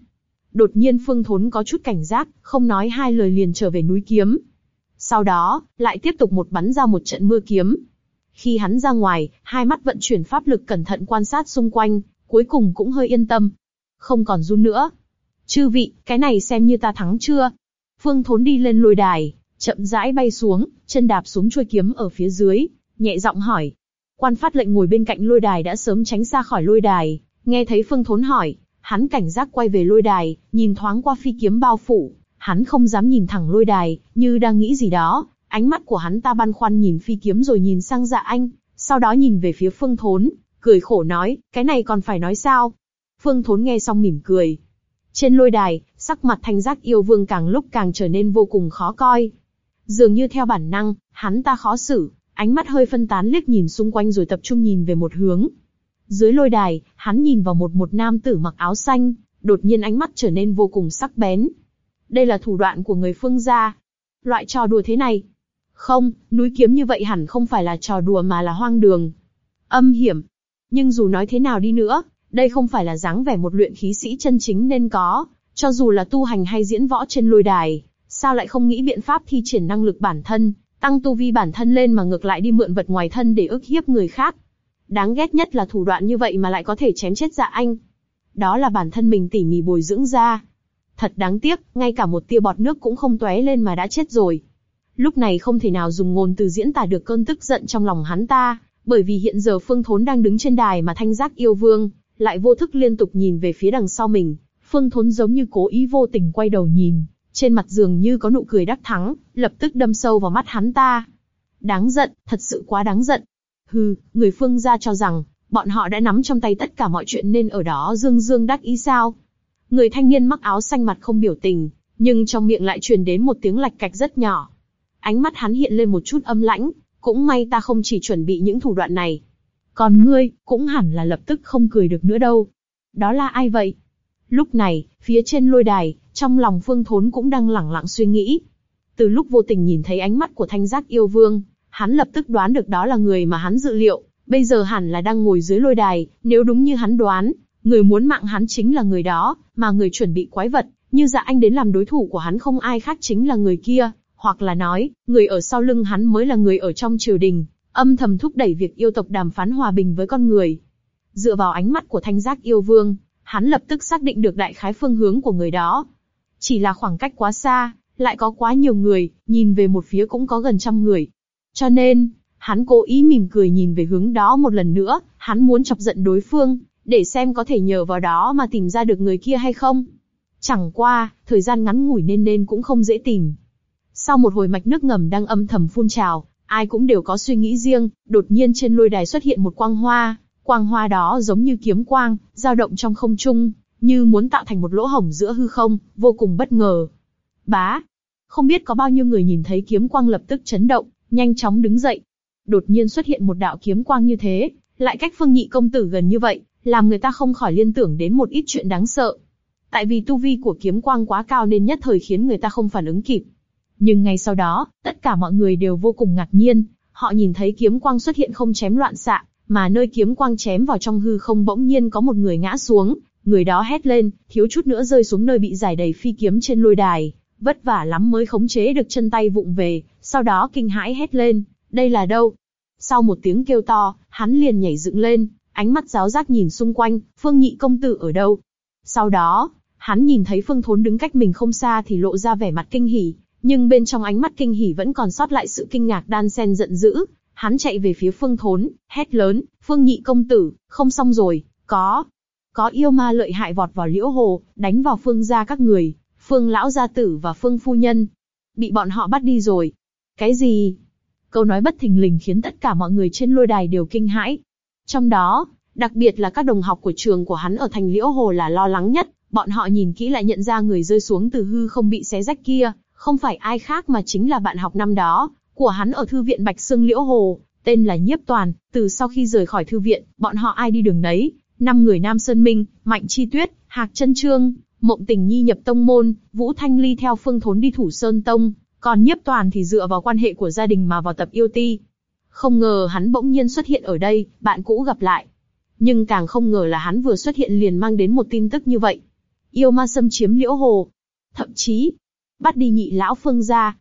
Đột nhiên Phương Thốn có chút cảnh giác, không nói hai lời liền trở về núi kiếm. Sau đó, lại tiếp tục một bắn ra một trận mưa kiếm. Khi hắn ra ngoài, hai mắt vận chuyển pháp lực cẩn thận quan sát xung quanh, cuối cùng cũng hơi yên tâm. Không còn run nữa. Chư vị, cái này xem như ta thắng chưa? Phương Thốn đi lên lôi đài, chậm rãi bay xuống, chân đạp xuống chuôi kiếm ở phía dưới, nhẹ giọng hỏi. Quan phát lệnh ngồi bên cạnh lôi đài đã sớm tránh xa khỏi lôi đài, Nghe thấy Phương Thốn hỏi, hắn cảnh giác quay về lôi đài, nhìn thoáng qua phi kiếm bao phủ, hắn không dám nhìn thẳng lôi đài, như đang nghĩ gì đó. Ánh mắt của hắn ta băn khoăn nhìn phi kiếm rồi nhìn sang Dạ Anh, sau đó nhìn về phía Phương Thốn, cười khổ nói, cái này còn phải nói sao? Phương Thốn nghe xong mỉm cười. Trên lôi đài, sắc mặt thanh giác yêu vương càng lúc càng trở nên vô cùng khó coi. Dường như theo bản năng, hắn ta khó xử, ánh mắt hơi phân tán liếc nhìn xung quanh rồi tập trung nhìn về một hướng. Dưới lôi đài, hắn nhìn vào một một nam tử mặc áo xanh, đột nhiên ánh mắt trở nên vô cùng sắc bén. Đây là thủ đoạn của người phương gia. Loại trò đùa thế này. Không, núi kiếm như vậy hẳn không phải là trò đùa mà là hoang đường. Âm hiểm. Nhưng dù nói thế nào đi nữa, đây không phải là dáng vẻ một luyện khí sĩ chân chính nên có, cho dù là tu hành hay diễn võ trên lôi đài, sao lại không nghĩ biện pháp thi triển năng lực bản thân, tăng tu vi bản thân lên mà ngược lại đi mượn vật ngoài thân để ức hiếp người khác. Đáng ghét nhất là thủ đoạn như vậy mà lại có thể chém chết dạ anh. Đó là bản thân mình tỉ mỉ bồi dưỡng ra. Thật đáng tiếc, ngay cả một tia bọt nước cũng không tóe lên mà đã chết rồi. Lúc này không thể nào dùng ngôn từ diễn tả được cơn tức giận trong lòng hắn ta, bởi vì hiện giờ Phương Thốn đang đứng trên đài mà thanh giác yêu vương, lại vô thức liên tục nhìn về phía đằng sau mình. Phương Thốn giống như cố ý vô tình quay đầu nhìn, trên mặt dường như có nụ cười đắc thắng, lập tức đâm sâu vào mắt hắn ta. Đáng giận, thật sự quá đáng giận. Hừ, người Phương gia cho rằng, bọn họ đã nắm trong tay tất cả mọi chuyện nên ở đó dương dương đắc ý sao? Người thanh niên mặc áo xanh mặt không biểu tình, nhưng trong miệng lại truyền đến một tiếng lạch cạch rất nhỏ. Ánh mắt hắn hiện lên một chút âm lãnh, cũng may ta không chỉ chuẩn bị những thủ đoạn này. Còn ngươi, cũng hẳn là lập tức không cười được nữa đâu. Đó là ai vậy? Lúc này, phía trên lôi đài, trong lòng Phương Thốn cũng đang lẳng lặng suy nghĩ. Từ lúc vô tình nhìn thấy ánh mắt của thanh giác yêu vương, hắn lập tức đoán được đó là người mà hắn dự liệu, bây giờ hẳn là đang ngồi dưới lôi đài, nếu đúng như hắn đoán, người muốn mạng hắn chính là người đó, mà người chuẩn bị quái vật, như dạ anh đến làm đối thủ của hắn không ai khác chính là người kia, hoặc là nói, người ở sau lưng hắn mới là người ở trong triều đình, âm thầm thúc đẩy việc yêu tộc đàm phán hòa bình với con người. Dựa vào ánh mắt của thanh giác yêu vương, hắn lập tức xác định được đại khái phương hướng của người đó. Chỉ là khoảng cách quá xa, lại có quá nhiều người, nhìn về một phía cũng có gần trăm người. Cho nên, hắn cố ý mỉm cười nhìn về hướng đó một lần nữa, hắn muốn chọc giận đối phương, để xem có thể nhờ vào đó mà tìm ra được người kia hay không. Chẳng qua, thời gian ngắn ngủi nên nên cũng không dễ tìm. Sau một hồi mạch nước ngầm đang âm thầm phun trào, ai cũng đều có suy nghĩ riêng, đột nhiên trên lôi đài xuất hiện một quang hoa, quang hoa đó giống như kiếm quang, dao động trong không trung, như muốn tạo thành một lỗ hổng giữa hư không, vô cùng bất ngờ. Bá! Không biết có bao nhiêu người nhìn thấy kiếm quang lập tức chấn động, nhanh chóng đứng dậy. Đột nhiên xuất hiện một đạo kiếm quang như thế, lại cách phương nhị công tử gần như vậy, làm người ta không khỏi liên tưởng đến một ít chuyện đáng sợ. Tại vì tu vi của kiếm quang quá cao nên nhất thời khiến người ta không phản ứng kịp. Nhưng ngay sau đó, tất cả mọi người đều vô cùng ngạc nhiên, họ nhìn thấy kiếm quang xuất hiện không chém loạn xạ, mà nơi kiếm quang chém vào trong hư không bỗng nhiên có một người ngã xuống, người đó hét lên, thiếu chút nữa rơi xuống nơi bị giải đầy phi kiếm trên lôi đài, vất vả lắm mới khống chế được chân tay vụng về, sau đó kinh hãi hét lên, đây là đâu? Sau một tiếng kêu to, hắn liền nhảy dựng lên, ánh mắt giáo giác nhìn xung quanh, Phương Nhị công tử ở đâu? Sau đó, hắn nhìn thấy Phương Thốn đứng cách mình không xa thì lộ ra vẻ mặt kinh hỉ, nhưng bên trong ánh mắt kinh hỉ vẫn còn sót lại sự kinh ngạc đan sen giận dữ. Hắn chạy về phía Phương Thốn, hét lớn, Phương Nhị công tử, không xong rồi, có, có yêu ma lợi hại vọt vào liễu hồ, đánh vào Phương gia các người, Phương lão gia tử và Phương phu nhân, bị bọn họ bắt đi rồi. Cái gì? Câu nói bất thình lình khiến tất cả mọi người trên lôi đài đều kinh hãi. Trong đó, đặc biệt là các đồng học của trường của hắn ở thành liễu hồ là lo lắng nhất. Bọn họ nhìn kỹ lại nhận ra người rơi xuống từ hư không bị xé rách kia, không phải ai khác mà chính là bạn học năm đó, của hắn ở thư viện Bạch Sương Liễu Hồ, tên là Nhiếp Toàn. Từ sau khi rời khỏi thư viện, bọn họ ai đi đường đấy, năm người Nam Sơn Minh, Mạnh Chi Tuyết, Hạc Chân Trương, Mộng Tình Nhi nhập tông môn, Vũ Thanh Ly theo Phương Thốn đi thủ Sơn Tông, còn Nhiếp Toàn thì dựa vào quan hệ của gia đình mà vào tập yêu ti. Không ngờ hắn bỗng nhiên xuất hiện ở đây, bạn cũ gặp lại. Nhưng càng không ngờ là hắn vừa xuất hiện liền mang đến một tin tức như vậy. Yêu ma xâm chiếm liễu hồ. Thậm chí, bắt đi nhị lão phương gia.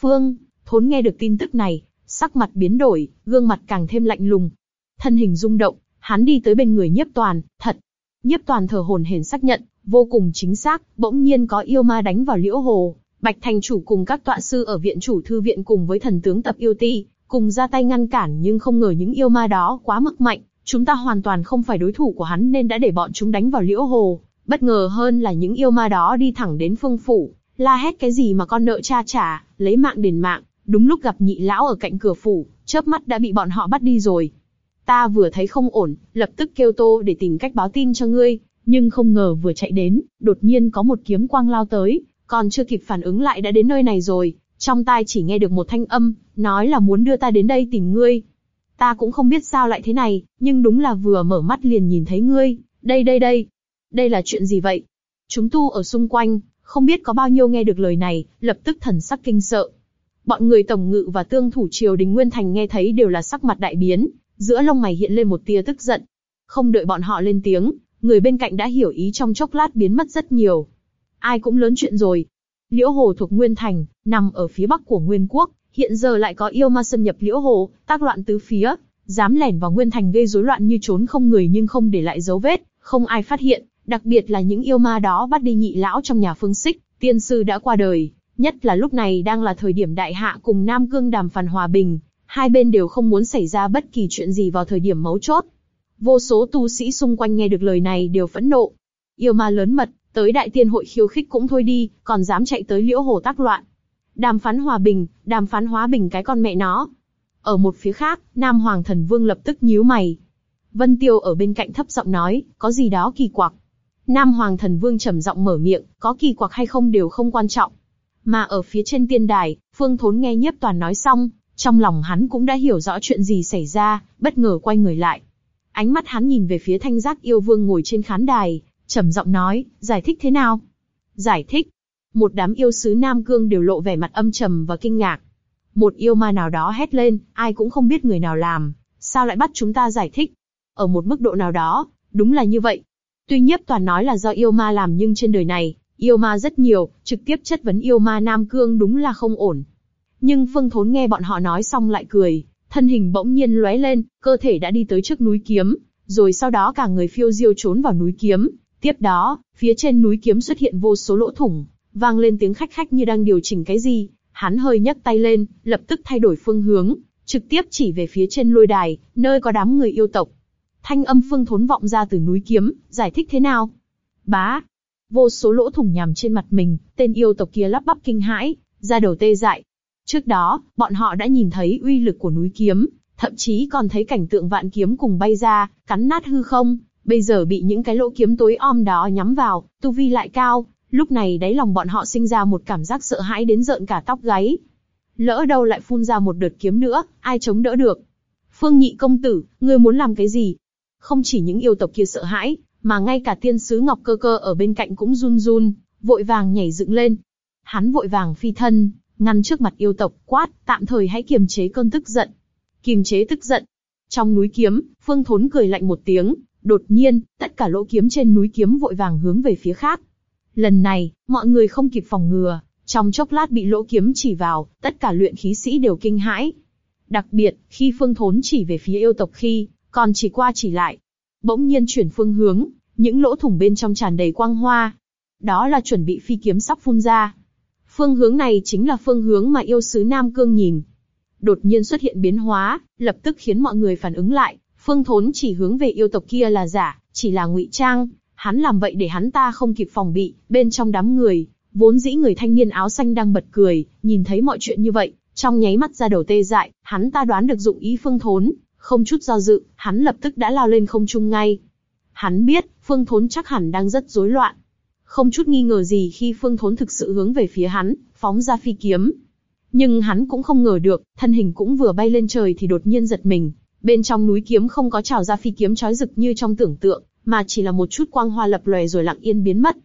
Phương, thốn nghe được tin tức này, sắc mặt biến đổi, gương mặt càng thêm lạnh lùng. Thân hình rung động, hắn đi tới bên người nhiếp toàn, thật. Nhiếp toàn thở hồn hển xác nhận, vô cùng chính xác, bỗng nhiên có yêu ma đánh vào liễu hồ. Bạch thành chủ cùng các tọa sư ở viện chủ thư viện cùng với thần tướng tập yêu ti, cùng ra tay ngăn cản nhưng không ngờ những yêu ma đó quá mức mạnh, chúng ta hoàn toàn không phải đối thủ của hắn nên đã để bọn chúng đánh vào liễu hồ. Bất ngờ hơn là những yêu ma đó đi thẳng đến phương phủ, la hét cái gì mà con nợ cha trả, lấy mạng đền mạng, đúng lúc gặp nhị lão ở cạnh cửa phủ, chớp mắt đã bị bọn họ bắt đi rồi. Ta vừa thấy không ổn, lập tức kêu tô để tìm cách báo tin cho ngươi, nhưng không ngờ vừa chạy đến, đột nhiên có một kiếm quang lao tới, còn chưa kịp phản ứng lại đã đến nơi này rồi, trong tai chỉ nghe được một thanh âm, nói là muốn đưa ta đến đây tìm ngươi. Ta cũng không biết sao lại thế này, nhưng đúng là vừa mở mắt liền nhìn thấy ngươi, đây đây đây. Đây là chuyện gì vậy? Chúng tu ở xung quanh, không biết có bao nhiêu nghe được lời này, lập tức thần sắc kinh sợ. Bọn người tổng ngự và tương thủ triều đình Nguyên Thành nghe thấy đều là sắc mặt đại biến, giữa lông mày hiện lên một tia tức giận. Không đợi bọn họ lên tiếng, người bên cạnh đã hiểu ý trong chốc lát biến mất rất nhiều. Ai cũng lớn chuyện rồi. Liễu Hồ thuộc Nguyên Thành, nằm ở phía bắc của Nguyên Quốc, hiện giờ lại có yêu ma xâm nhập Liễu Hồ, tác loạn tứ phía, dám lẻn vào Nguyên Thành gây rối loạn như trốn không người nhưng không để lại dấu vết, không ai phát hiện, đặc biệt là những yêu ma đó bắt đi nhị lão trong nhà phương xích, tiên sư đã qua đời, nhất là lúc này đang là thời điểm đại hạ cùng Nam Cương đàm phán hòa bình, hai bên đều không muốn xảy ra bất kỳ chuyện gì vào thời điểm mấu chốt. Vô số tu sĩ xung quanh nghe được lời này đều phẫn nộ. Yêu ma lớn mật, tới đại tiên hội khiêu khích cũng thôi đi, còn dám chạy tới liễu hồ tác loạn. Đàm phán hòa bình, đàm phán hóa bình cái con mẹ nó. Ở một phía khác, Nam Hoàng Thần Vương lập tức nhíu mày. Vân Tiêu ở bên cạnh thấp giọng nói, có gì đó kỳ quặc. Nam Hoàng Thần Vương trầm giọng mở miệng, có kỳ quặc hay không đều không quan trọng. Mà ở phía trên tiên đài, Phương Thốn nghe nhiếp toàn nói xong, trong lòng hắn cũng đã hiểu rõ chuyện gì xảy ra, bất ngờ quay người lại. Ánh mắt hắn nhìn về phía thanh giác yêu vương ngồi trên khán đài, trầm giọng nói, giải thích thế nào? Giải thích. Một đám yêu sứ Nam Cương đều lộ vẻ mặt âm trầm và kinh ngạc. Một yêu ma nào đó hét lên, ai cũng không biết người nào làm, sao lại bắt chúng ta giải thích? Ở một mức độ nào đó, đúng là như vậy. Tuy nhiếp toàn nói là do yêu ma làm nhưng trên đời này, yêu ma rất nhiều, trực tiếp chất vấn yêu ma Nam Cương đúng là không ổn. Nhưng Phương Thốn nghe bọn họ nói xong lại cười, thân hình bỗng nhiên lóe lên, cơ thể đã đi tới trước núi kiếm, rồi sau đó cả người phiêu diêu trốn vào núi kiếm. Tiếp đó, phía trên núi kiếm xuất hiện vô số lỗ thủng, vang lên tiếng khách khách như đang điều chỉnh cái gì. Hắn hơi nhấc tay lên, lập tức thay đổi phương hướng, trực tiếp chỉ về phía trên lôi đài, nơi có đám người yêu tộc. Thanh âm Phương Thốn vọng ra từ núi kiếm, giải thích thế nào? Bá, vô số lỗ thủng nhằm trên mặt mình, tên yêu tộc kia lắp bắp kinh hãi, ra đầu tê dại, Trước đó, bọn họ đã nhìn thấy uy lực của núi kiếm, thậm chí còn thấy cảnh tượng vạn kiếm cùng bay ra, cắn nát hư không. Bây giờ bị những cái lỗ kiếm tối om đó nhắm vào, tu vi lại cao, lúc này đáy lòng bọn họ sinh ra một cảm giác sợ hãi đến rợn cả tóc gáy. Lỡ đâu lại phun ra một đợt kiếm nữa, ai chống đỡ được? Phương Nhị công tử, ngươi muốn làm cái gì? Không chỉ những yêu tộc kia sợ hãi, mà ngay cả tiên sứ Ngọc Cơ Cơ ở bên cạnh cũng run run, vội vàng nhảy dựng lên. Hắn vội vàng phi thân, ngăn trước mặt yêu tộc, quát, tạm thời hãy kiềm chế cơn tức giận. Kiềm chế tức giận. Trong núi kiếm, Phương Thốn cười lạnh một tiếng, đột nhiên, tất cả lỗ kiếm trên núi kiếm vội vàng hướng về phía khác. Lần này, mọi người không kịp phòng ngừa, trong chốc lát bị lỗ kiếm chỉ vào, tất cả luyện khí sĩ đều kinh hãi. Đặc biệt, khi Phương Thốn chỉ về phía yêu tộc khi, còn chỉ qua chỉ lại. Bỗng nhiên chuyển phương hướng, những lỗ thủng bên trong tràn đầy quang hoa. Đó là chuẩn bị phi kiếm sắp phun ra. Phương hướng này chính là phương hướng mà yêu sứ Nam Cương nhìn. Đột nhiên xuất hiện biến hóa, lập tức khiến mọi người phản ứng lại. Phương Thốn chỉ hướng về yêu tộc kia là giả, chỉ là ngụy trang. Hắn làm vậy để hắn ta không kịp phòng bị. Bên trong đám người, vốn dĩ người thanh niên áo xanh đang bật cười, nhìn thấy mọi chuyện như vậy, trong nháy mắt ra đầu tê dại, hắn ta đoán được dụng ý Phương Thốn, không chút do dự, hắn lập tức đã lao lên không trung ngay. Hắn biết, Phương Thốn chắc hẳn đang rất rối loạn, không chút nghi ngờ gì khi Phương Thốn thực sự hướng về phía hắn, phóng ra phi kiếm. Nhưng hắn cũng không ngờ được, thân hình cũng vừa bay lên trời thì đột nhiên giật mình. Bên trong núi kiếm không có trào ra phi kiếm chói rực như trong tưởng tượng, mà chỉ là một chút quang hoa lập lòe rồi lặng yên biến mất.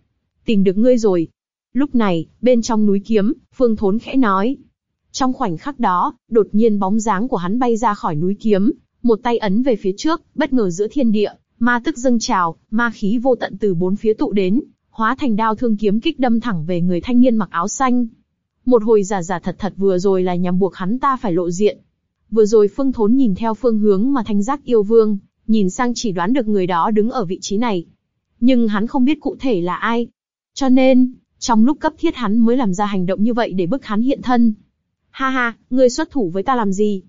Tìm được ngươi rồi. Lúc này, bên trong núi kiếm, Phương Thốn khẽ nói. Trong khoảnh khắc đó, đột nhiên bóng dáng của hắn bay ra khỏi núi kiếm, một tay ấn về phía trước, bất ngờ giữa thiên địa, ma tức dâng trào, ma khí vô tận từ bốn phía tụ đến, hóa thành đao thương kiếm kích đâm thẳng về người thanh niên mặc áo xanh. Một hồi giả giả thật thật vừa rồi là nhằm buộc hắn ta phải lộ diện. Vừa rồi Phương Thốn nhìn theo phương hướng mà thanh giác yêu vương, nhìn sang chỉ đoán được người đó đứng ở vị trí này. Nhưng hắn không biết cụ thể là ai. Cho nên, trong lúc cấp thiết hắn mới làm ra hành động như vậy để bức hắn hiện thân. Ha ha, ngươi xuất thủ với ta làm gì?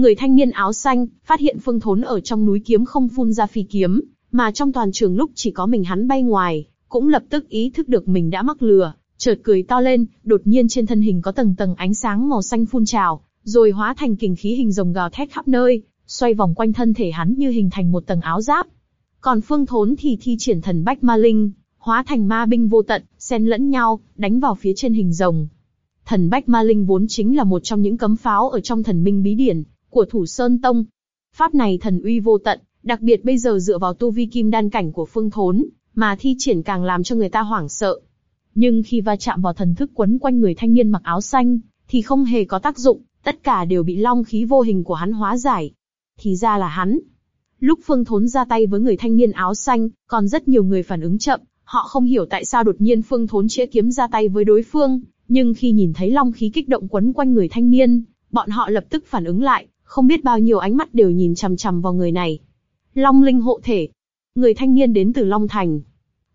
Người thanh niên áo xanh, phát hiện phương thốn ở trong núi kiếm không phun ra phi kiếm, mà trong toàn trường lúc chỉ có mình hắn bay ngoài, cũng lập tức ý thức được mình đã mắc lừa, chợt cười to lên, đột nhiên trên thân hình có tầng tầng ánh sáng màu xanh phun trào, rồi hóa thành kình khí hình rồng gào thét khắp nơi, xoay vòng quanh thân thể hắn như hình thành một tầng áo giáp. Còn Phương Thốn thì thi triển thần bách ma linh, hóa thành ma binh vô tận, xen lẫn nhau, đánh vào phía trên hình rồng. Thần bách ma linh vốn chính là một trong những cấm pháo ở trong thần minh bí điển của Thủ Sơn Tông. Pháp này thần uy vô tận, đặc biệt bây giờ dựa vào tu vi kim đan cảnh của Phương Thốn, mà thi triển càng làm cho người ta hoảng sợ. Nhưng khi va chạm vào thần thức quấn quanh người thanh niên mặc áo xanh, thì không hề có tác dụng, tất cả đều bị long khí vô hình của hắn hóa giải. Thì ra là hắn. Lúc Phương Thốn ra tay với người thanh niên áo xanh, còn rất nhiều người phản ứng chậm, họ không hiểu tại sao đột nhiên Phương Thốn chĩa kiếm ra tay với đối phương, nhưng khi nhìn thấy long khí kích động quấn quanh người thanh niên, bọn họ lập tức phản ứng lại, không biết bao nhiêu ánh mắt đều nhìn chằm chằm vào người này. Long linh hộ thể, người thanh niên đến từ Long Thành.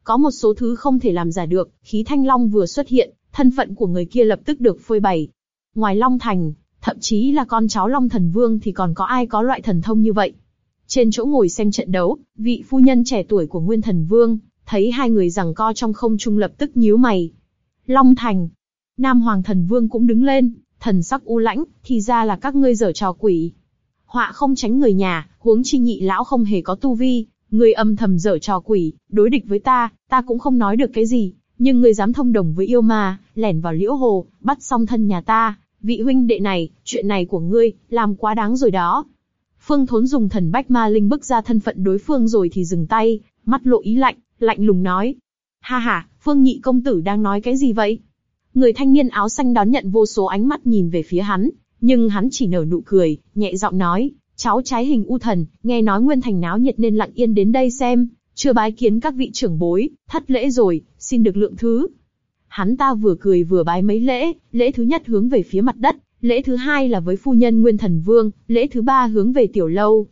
Có một số thứ không thể làm giả được, khí thanh long vừa xuất hiện, thân phận của người kia lập tức được phơi bày. Ngoài Long Thành, thậm chí là con cháu Long Thần Vương thì còn có ai có loại thần thông như vậy. Trên chỗ ngồi xem trận đấu, vị phu nhân trẻ tuổi của Nguyên Thần Vương, thấy hai người giằng co trong không trung lập tức nhíu mày. Long Thành, Nam Hoàng Thần Vương cũng đứng lên, thần sắc u lãnh, thì ra là các ngươi dở trò quỷ. Họa không tránh người nhà, huống chi nhị lão không hề có tu vi, ngươi âm thầm dở trò quỷ, đối địch với ta, ta cũng không nói được cái gì, nhưng người dám thông đồng với yêu ma, lẻn vào liễu hồ, bắt xong thân nhà ta, vị huynh đệ này, chuyện này của ngươi, làm quá đáng rồi đó. Phương Thốn dùng thần bách ma linh bức ra thân phận đối phương rồi thì dừng tay, mắt lộ ý lạnh, lạnh lùng nói. Ha ha, Phương Nhị công tử đang nói cái gì vậy? Người thanh niên áo xanh đón nhận vô số ánh mắt nhìn về phía hắn, nhưng hắn chỉ nở nụ cười, nhẹ giọng nói, cháu trái hình u thần, nghe nói Nguyên Thành náo nhiệt nên lặng yên đến đây xem, chưa bái kiến các vị trưởng bối, thất lễ rồi, xin được lượng thứ. Hắn ta vừa cười vừa bái mấy lễ, lễ thứ nhất hướng về phía mặt đất, lễ thứ hai là với phu nhân Nguyên Thần Vương, lễ thứ ba hướng về tiểu lâu.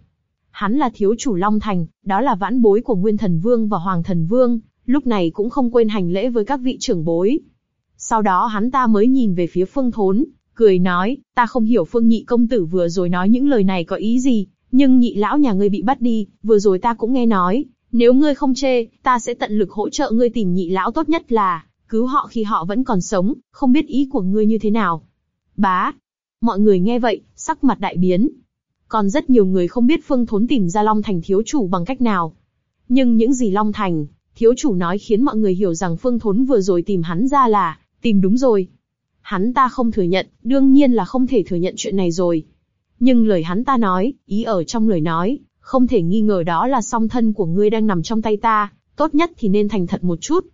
Hắn là thiếu chủ Long Thành, đó là vãn bối của Nguyên Thần Vương và Hoàng Thần Vương, lúc này cũng không quên hành lễ với các vị trưởng bối. Sau đó hắn ta mới nhìn về phía Phương Thốn, cười nói, ta không hiểu Phương Nhị công tử vừa rồi nói những lời này có ý gì, nhưng nhị lão nhà ngươi bị bắt đi, vừa rồi ta cũng nghe nói, nếu ngươi không chê, ta sẽ tận lực hỗ trợ ngươi tìm nhị lão tốt nhất là cứu họ khi họ vẫn còn sống, không biết ý của ngươi như thế nào. Bá, mọi người nghe vậy, sắc mặt đại biến. Còn rất nhiều người không biết Phương Thốn tìm ra Long Thành thiếu chủ bằng cách nào. Nhưng những gì Long Thành, thiếu chủ nói khiến mọi người hiểu rằng Phương Thốn vừa rồi tìm hắn ra là tìm đúng rồi. Hắn ta không thừa nhận, đương nhiên là không thể thừa nhận chuyện này rồi. Nhưng lời hắn ta nói, ý ở trong lời nói, không thể nghi ngờ đó là song thân của ngươi đang nằm trong tay ta, tốt nhất thì nên thành thật một chút.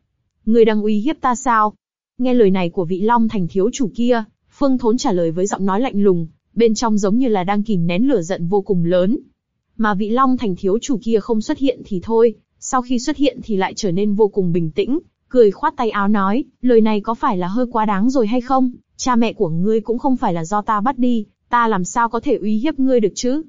Ngươi đang uy hiếp ta sao? Nghe lời này của vị Long Thành thiếu chủ kia, Phương Thốn trả lời với giọng nói lạnh lùng, bên trong giống như là đang kìm nén lửa giận vô cùng lớn. Mà vị Long Thành thiếu chủ kia không xuất hiện thì thôi, sau khi xuất hiện thì lại trở nên vô cùng bình tĩnh, cười khoát tay áo nói, lời này có phải là hơi quá đáng rồi hay không? Cha mẹ của ngươi cũng không phải là do ta bắt đi, ta làm sao có thể uy hiếp ngươi được chứ?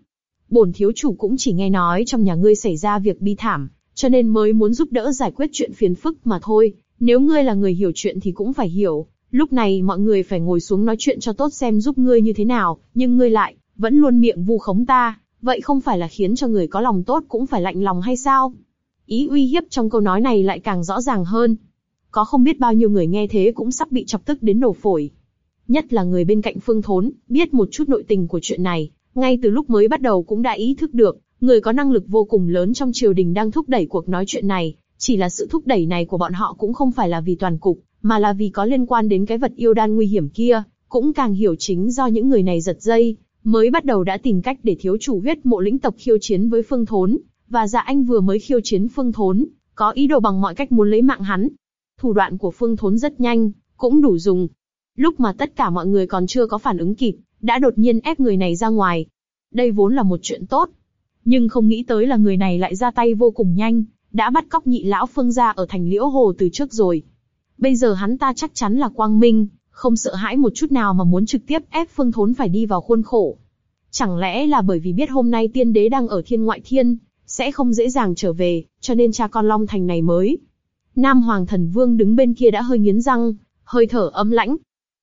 Bổn thiếu chủ cũng chỉ nghe nói trong nhà ngươi xảy ra việc bi thảm, cho nên mới muốn giúp đỡ giải quyết chuyện phiền phức mà thôi. Nếu ngươi là người hiểu chuyện thì cũng phải hiểu, lúc này mọi người phải ngồi xuống nói chuyện cho tốt xem giúp ngươi như thế nào, nhưng ngươi lại vẫn luôn miệng vu khống ta, vậy không phải là khiến cho người có lòng tốt cũng phải lạnh lòng hay sao? Ý uy hiếp trong câu nói này lại càng rõ ràng hơn. Có không biết bao nhiêu người nghe thế cũng sắp bị chọc tức đến nổ phổi. Nhất là người bên cạnh Phương Thốn, biết một chút nội tình của chuyện này, ngay từ lúc mới bắt đầu cũng đã ý thức được, người có năng lực vô cùng lớn trong triều đình đang thúc đẩy cuộc nói chuyện này, chỉ là sự thúc đẩy này của bọn họ cũng không phải là vì toàn cục, mà là vì có liên quan đến cái vật yêu đan nguy hiểm kia, cũng càng hiểu chính do những người này giật dây, mới bắt đầu đã tìm cách để thiếu chủ huyết mộ lĩnh tộc khiêu chiến với Phương Thốn, và dạ anh vừa mới khiêu chiến Phương Thốn, có ý đồ bằng mọi cách muốn lấy mạng hắn. Thủ đoạn của Phương Thốn rất nhanh, cũng đủ dùng. Lúc mà tất cả mọi người còn chưa có phản ứng kịp, đã đột nhiên ép người này ra ngoài. Đây vốn là một chuyện tốt, nhưng không nghĩ tới là người này lại ra tay vô cùng nhanh, đã bắt cóc nhị lão Phương gia ở thành Liễu Hồ từ trước rồi. Bây giờ hắn ta chắc chắn là quang minh, không sợ hãi một chút nào mà muốn trực tiếp ép Phương Thốn phải đi vào khuôn khổ. Chẳng lẽ là bởi vì biết hôm nay tiên đế đang ở thiên ngoại thiên, sẽ không dễ dàng trở về, cho nên cha con Long Thành này mới. Nam Hoàng Thần Vương đứng bên kia đã hơi nghiến răng, hơi thở ấm lãnh.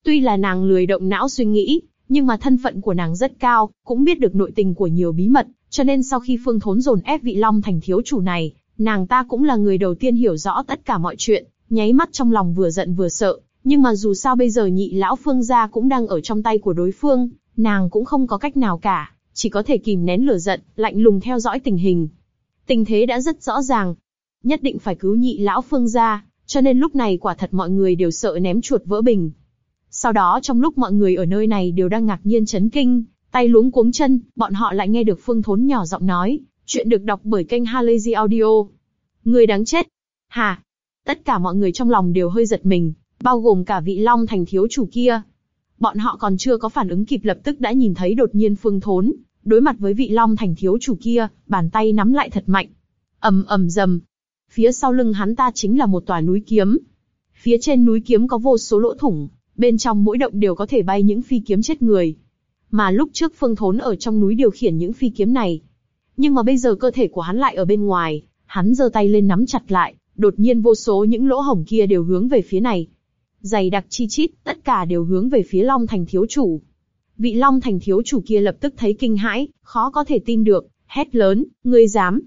Tuy là nàng lười động não suy nghĩ, Nhưng mà thân phận của nàng rất cao, cũng biết được nội tình của nhiều bí mật, cho nên sau khi Phương Thốn dồn ép vị Long thành thiếu chủ này, nàng ta cũng là người đầu tiên hiểu rõ tất cả mọi chuyện, nháy mắt trong lòng vừa giận vừa sợ. Nhưng mà dù sao bây giờ nhị lão Phương gia cũng đang ở trong tay của đối phương, nàng cũng không có cách nào cả, chỉ có thể kìm nén lửa giận, lạnh lùng theo dõi tình hình. Tình thế đã rất rõ ràng, nhất định phải cứu nhị lão Phương gia, cho nên lúc này quả thật mọi người đều sợ ném chuột vỡ bình. Sau đó trong lúc mọi người ở nơi này đều đang ngạc nhiên chấn kinh, tay luống cuống chân, bọn họ lại nghe được Phương Thốn nhỏ giọng nói, chuyện được đọc bởi kênh Halazy Audio. Người đáng chết. Hà. Tất cả mọi người trong lòng đều hơi giật mình, bao gồm cả vị Long Thành thiếu chủ kia. Bọn họ còn chưa có phản ứng kịp lập tức đã nhìn thấy đột nhiên Phương Thốn, đối mặt với vị Long Thành thiếu chủ kia, bàn tay nắm lại thật mạnh. ầm ầm dầm. Phía sau lưng hắn ta chính là một tòa núi kiếm. Phía trên núi kiếm có vô số lỗ thủng, bên trong mỗi động đều có thể bay những phi kiếm chết người. Mà lúc trước Phương Thốn ở trong núi điều khiển những phi kiếm này. Nhưng mà bây giờ cơ thể của hắn lại ở bên ngoài, hắn giơ tay lên nắm chặt lại, đột nhiên vô số những lỗ hổng kia đều hướng về phía này. Dày đặc chi chít, tất cả đều hướng về phía Long Thành thiếu chủ. Vị Long Thành thiếu chủ kia lập tức thấy kinh hãi, khó có thể tin được, hét lớn, ngươi dám.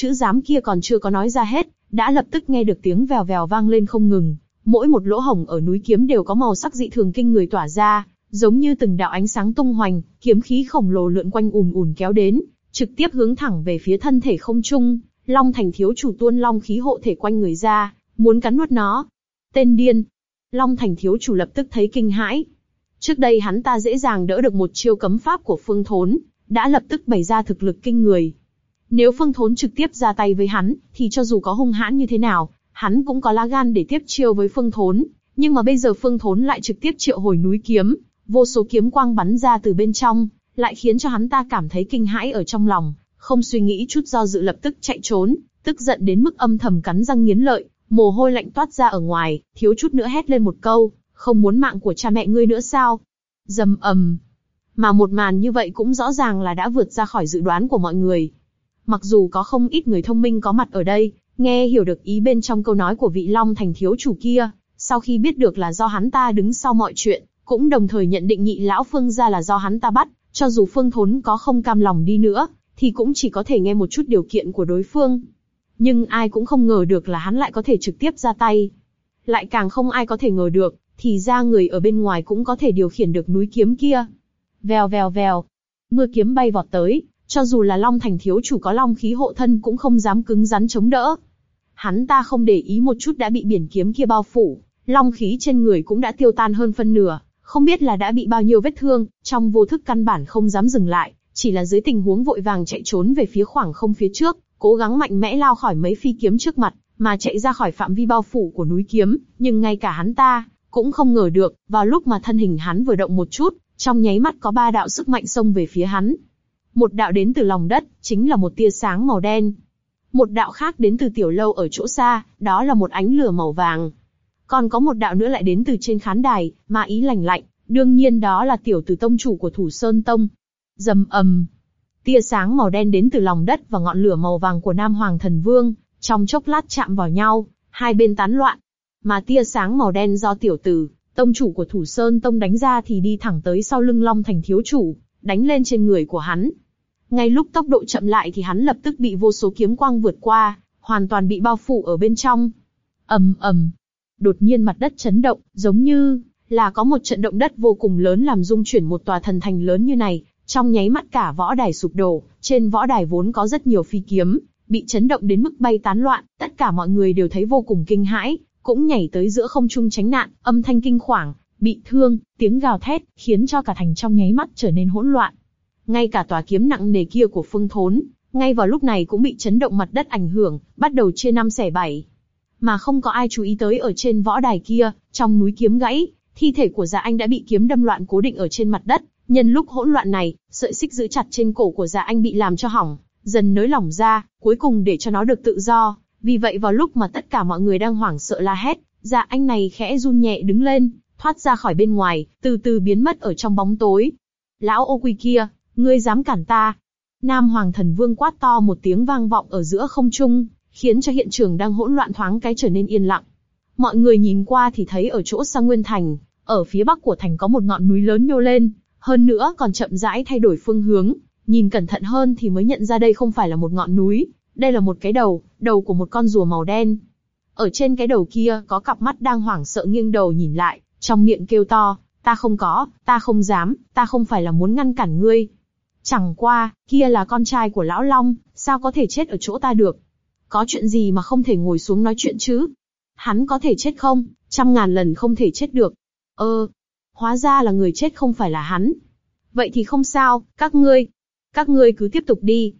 Chữ dám kia còn chưa có nói ra hết, đã lập tức nghe được tiếng vèo vèo vang lên không ngừng. Mỗi một lỗ hổng ở núi kiếm đều có màu sắc dị thường kinh người tỏa ra, giống như từng đạo ánh sáng tung hoành, kiếm khí khổng lồ lượn quanh ùn ùn kéo đến, trực tiếp hướng thẳng về phía thân thể không trung. Long Thành thiếu chủ tuôn long khí hộ thể quanh người ra, muốn cắn nuốt nó. Tên điên. Long Thành thiếu chủ lập tức thấy kinh hãi. Trước đây hắn ta dễ dàng đỡ được một chiêu cấm pháp của Phương Thốn, đã lập tức bày ra thực lực kinh người. Nếu Phương Thốn trực tiếp ra tay với hắn, thì cho dù có hung hãn như thế nào, hắn cũng có lá gan để tiếp chiêu với Phương Thốn. Nhưng mà bây giờ Phương Thốn lại trực tiếp triệu hồi núi kiếm, vô số kiếm quang bắn ra từ bên trong, lại khiến cho hắn ta cảm thấy kinh hãi ở trong lòng, không suy nghĩ chút do dự lập tức chạy trốn, tức giận đến mức âm thầm cắn răng nghiến lợi, mồ hôi lạnh toát ra ở ngoài, thiếu chút nữa hét lên một câu, không muốn mạng của cha mẹ ngươi nữa sao? Dầm ầm. Mà một màn như vậy cũng rõ ràng là đã vượt ra khỏi dự đoán của mọi người. Mặc dù có không ít người thông minh có mặt ở đây, nghe hiểu được ý bên trong câu nói của vị Long Thành thiếu chủ kia, sau khi biết được là do hắn ta đứng sau mọi chuyện, cũng đồng thời nhận định nhị lão Phương gia là do hắn ta bắt, cho dù Phương Thốn có không cam lòng đi nữa, thì cũng chỉ có thể nghe một chút điều kiện của đối phương. Nhưng ai cũng không ngờ được là hắn lại có thể trực tiếp ra tay. Lại càng không ai có thể ngờ được, thì ra người ở bên ngoài cũng có thể điều khiển được núi kiếm kia. Vèo vèo vèo, mưa kiếm bay vọt tới, cho dù là Long Thành thiếu chủ có long khí hộ thân cũng không dám cứng rắn chống đỡ. Hắn ta không để ý một chút đã bị biển kiếm kia bao phủ, long khí trên người cũng đã tiêu tan hơn phân nửa, không biết là đã bị bao nhiêu vết thương, trong vô thức căn bản không dám dừng lại, chỉ là dưới tình huống vội vàng chạy trốn về phía khoảng không phía trước, cố gắng mạnh mẽ lao khỏi mấy phi kiếm trước mặt, mà chạy ra khỏi phạm vi bao phủ của núi kiếm, nhưng ngay cả hắn ta cũng không ngờ được, vào lúc mà thân hình hắn vừa động một chút, trong nháy mắt có ba đạo sức mạnh xông về phía hắn. Một đạo đến từ lòng đất, chính là một tia sáng màu đen. Một đạo khác đến từ tiểu lâu ở chỗ xa, đó là một ánh lửa màu vàng. Còn có một đạo nữa lại đến từ trên khán đài, ma ý lành lạnh, đương nhiên đó là tiểu tử tông chủ của Thủ Sơn Tông. Dầm ầm, tia sáng màu đen đến từ lòng đất và ngọn lửa màu vàng của Nam Hoàng Thần Vương, trong chốc lát chạm vào nhau, hai bên tán loạn. Mà tia sáng màu đen do tiểu tử, tông chủ của Thủ Sơn Tông đánh ra thì đi thẳng tới sau lưng Long Thành thiếu chủ, đánh lên trên người của hắn. Ngay lúc tốc độ chậm lại thì hắn lập tức bị vô số kiếm quang vượt qua, hoàn toàn bị bao phủ ở bên trong. ầm ầm, đột nhiên mặt đất chấn động, giống như là có một trận động đất vô cùng lớn làm rung chuyển một tòa thần thành lớn như này. Trong nháy mắt cả võ đài sụp đổ, trên võ đài vốn có rất nhiều phi kiếm, bị chấn động đến mức bay tán loạn, tất cả mọi người đều thấy vô cùng kinh hãi, cũng nhảy tới giữa không trung tránh nạn, âm thanh kinh khủng, bị thương, tiếng gào thét, khiến cho cả thành trong nháy mắt trở nên hỗn loạn. Ngay cả tòa kiếm nặng nề kia của Phương Thốn, ngay vào lúc này cũng bị chấn động mặt đất ảnh hưởng, bắt đầu chia năm xẻ bảy mà không có ai chú ý tới ở trên võ đài kia, trong núi kiếm gãy, thi thể của Dạ Anh đã bị kiếm đâm loạn cố định ở trên mặt đất. Nhân lúc hỗn loạn này, sợi xích giữ chặt trên cổ của Dạ Anh bị làm cho hỏng, dần nới lỏng ra, cuối cùng để cho nó được tự do. Vì vậy vào lúc mà tất cả mọi người đang hoảng sợ la hét, Dạ Anh này khẽ run nhẹ đứng lên, thoát ra khỏi bên ngoài, từ từ biến mất ở trong bóng tối. Lão ô quy kia, ngươi dám cản ta? Nam Hoàng Thần Vương quát to một tiếng vang vọng ở giữa không trung, khiến cho hiện trường đang hỗn loạn thoáng cái trở nên yên lặng. Mọi người nhìn qua thì thấy ở chỗ sang Nguyên Thành, ở phía bắc của thành có một ngọn núi lớn nhô lên, hơn nữa còn chậm rãi thay đổi phương hướng, nhìn cẩn thận hơn thì mới nhận ra đây không phải là một ngọn núi, đây là một cái đầu, đầu của một con rùa màu đen. Ở trên cái đầu kia có cặp mắt đang hoảng sợ nghiêng đầu nhìn lại, trong miệng kêu to, ta không có, ta không dám, ta không phải là muốn ngăn cản ngươi. Chẳng qua, kia là con trai của lão Long, sao có thể chết ở chỗ ta được? Có chuyện gì mà không thể ngồi xuống nói chuyện chứ? Hắn có thể chết không? Trăm ngàn lần không thể chết được. Ơ, hóa ra là người chết không phải là hắn. Vậy thì không sao, các ngươi. Các ngươi cứ tiếp tục đi.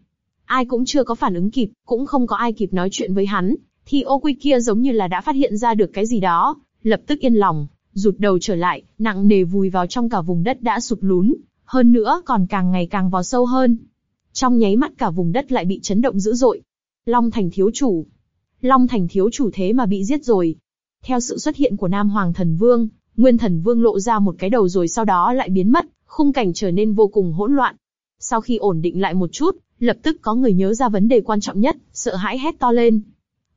Ai cũng chưa có phản ứng kịp, cũng không có ai kịp nói chuyện với hắn, thì ô quy kia giống như là đã phát hiện ra được cái gì đó, lập tức yên lòng, rụt đầu trở lại, nặng nề vùi vào trong cả vùng đất đã sụt lún, hơn nữa còn càng ngày càng vào sâu hơn. Trong nháy mắt cả vùng đất lại bị chấn động dữ dội. Long Thành thiếu chủ. Long Thành thiếu chủ thế mà bị giết rồi. Theo sự xuất hiện của Nam Hoàng Thần Vương, Nguyên Thần Vương lộ ra một cái đầu rồi sau đó lại biến mất, khung cảnh trở nên vô cùng hỗn loạn. Sau khi ổn định lại một chút, lập tức có người nhớ ra vấn đề quan trọng nhất, sợ hãi hét to lên.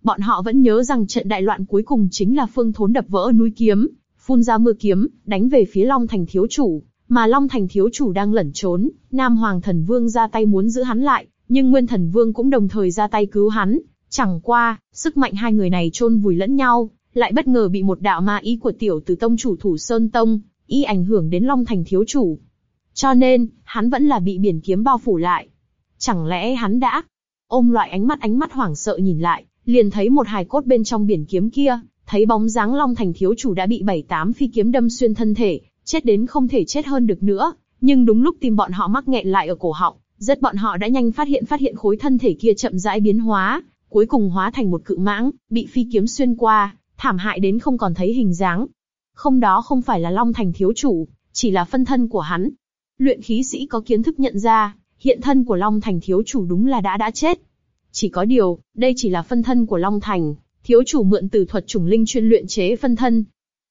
Bọn họ vẫn nhớ rằng trận đại loạn cuối cùng chính là Phương Thốn đập vỡ núi kiếm, phun ra mưa kiếm, đánh về phía Long Thành thiếu chủ, mà Long Thành thiếu chủ đang lẩn trốn, Nam Hoàng Thần Vương ra tay muốn giữ hắn lại, nhưng Nguyên Thần Vương cũng đồng thời ra tay cứu hắn. Chẳng qua, sức mạnh hai người này chôn vùi lẫn nhau, lại bất ngờ bị một đạo ma ý của tiểu tử tông chủ thủ Sơn Tông, y ảnh hưởng đến Long Thành thiếu chủ. Cho nên, hắn vẫn là bị biển kiếm bao phủ lại. Chẳng lẽ hắn đã ôm loại ánh mắt ánh mắt hoảng sợ nhìn lại, liền thấy một hài cốt bên trong biển kiếm kia, thấy bóng dáng Long Thành thiếu chủ đã bị bảy tám phi kiếm đâm xuyên thân thể, chết đến không thể chết hơn được nữa. Nhưng đúng lúc tim bọn họ mắc nghẹn lại ở cổ họng, rất bọn họ đã nhanh phát hiện phát hiện khối thân thể kia chậm rãi biến hóa, cuối cùng hóa thành một cự mãng, bị phi kiếm xuyên qua, thảm hại đến không còn thấy hình dáng. Không đó không phải là Long Thành thiếu chủ, chỉ là phân thân của hắn. Luyện khí sĩ có kiến thức nhận ra, hiện thân của Long Thành thiếu chủ đúng là đã đã chết. Chỉ có điều, đây chỉ là phân thân của Long Thành, thiếu chủ mượn từ thuật trùng linh chuyên luyện chế phân thân.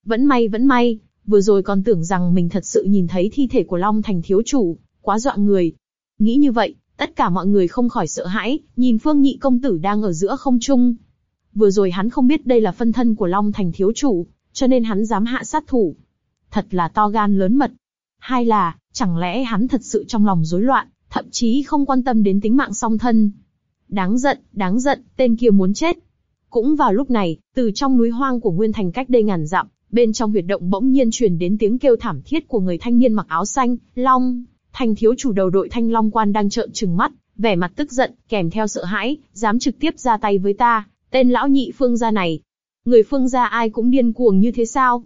Vẫn may vẫn may, vừa rồi còn tưởng rằng mình thật sự nhìn thấy thi thể của Long Thành thiếu chủ, quá dọa người. Nghĩ như vậy, tất cả mọi người không khỏi sợ hãi, nhìn Phương Nhị công tử đang ở giữa không trung. Vừa rồi hắn không biết đây là phân thân của Long Thành thiếu chủ, cho nên hắn dám hạ sát thủ. Thật là to gan lớn mật. Hai là, chẳng lẽ hắn thật sự trong lòng rối loạn, thậm chí không quan tâm đến tính mạng song thân. Đáng giận, đáng giận, tên kia muốn chết. Cũng vào lúc này, từ trong núi hoang của Nguyên Thành cách đây ngàn dặm, bên trong huyệt động bỗng nhiên truyền đến tiếng kêu thảm thiết của người thanh niên mặc áo xanh, Long. Thành thiếu chủ đầu đội thanh long quan đang trợn trừng mắt, vẻ mặt tức giận, kèm theo sợ hãi, dám trực tiếp ra tay với ta, tên lão nhị phương gia này. Người phương gia ai cũng điên cuồng như thế sao?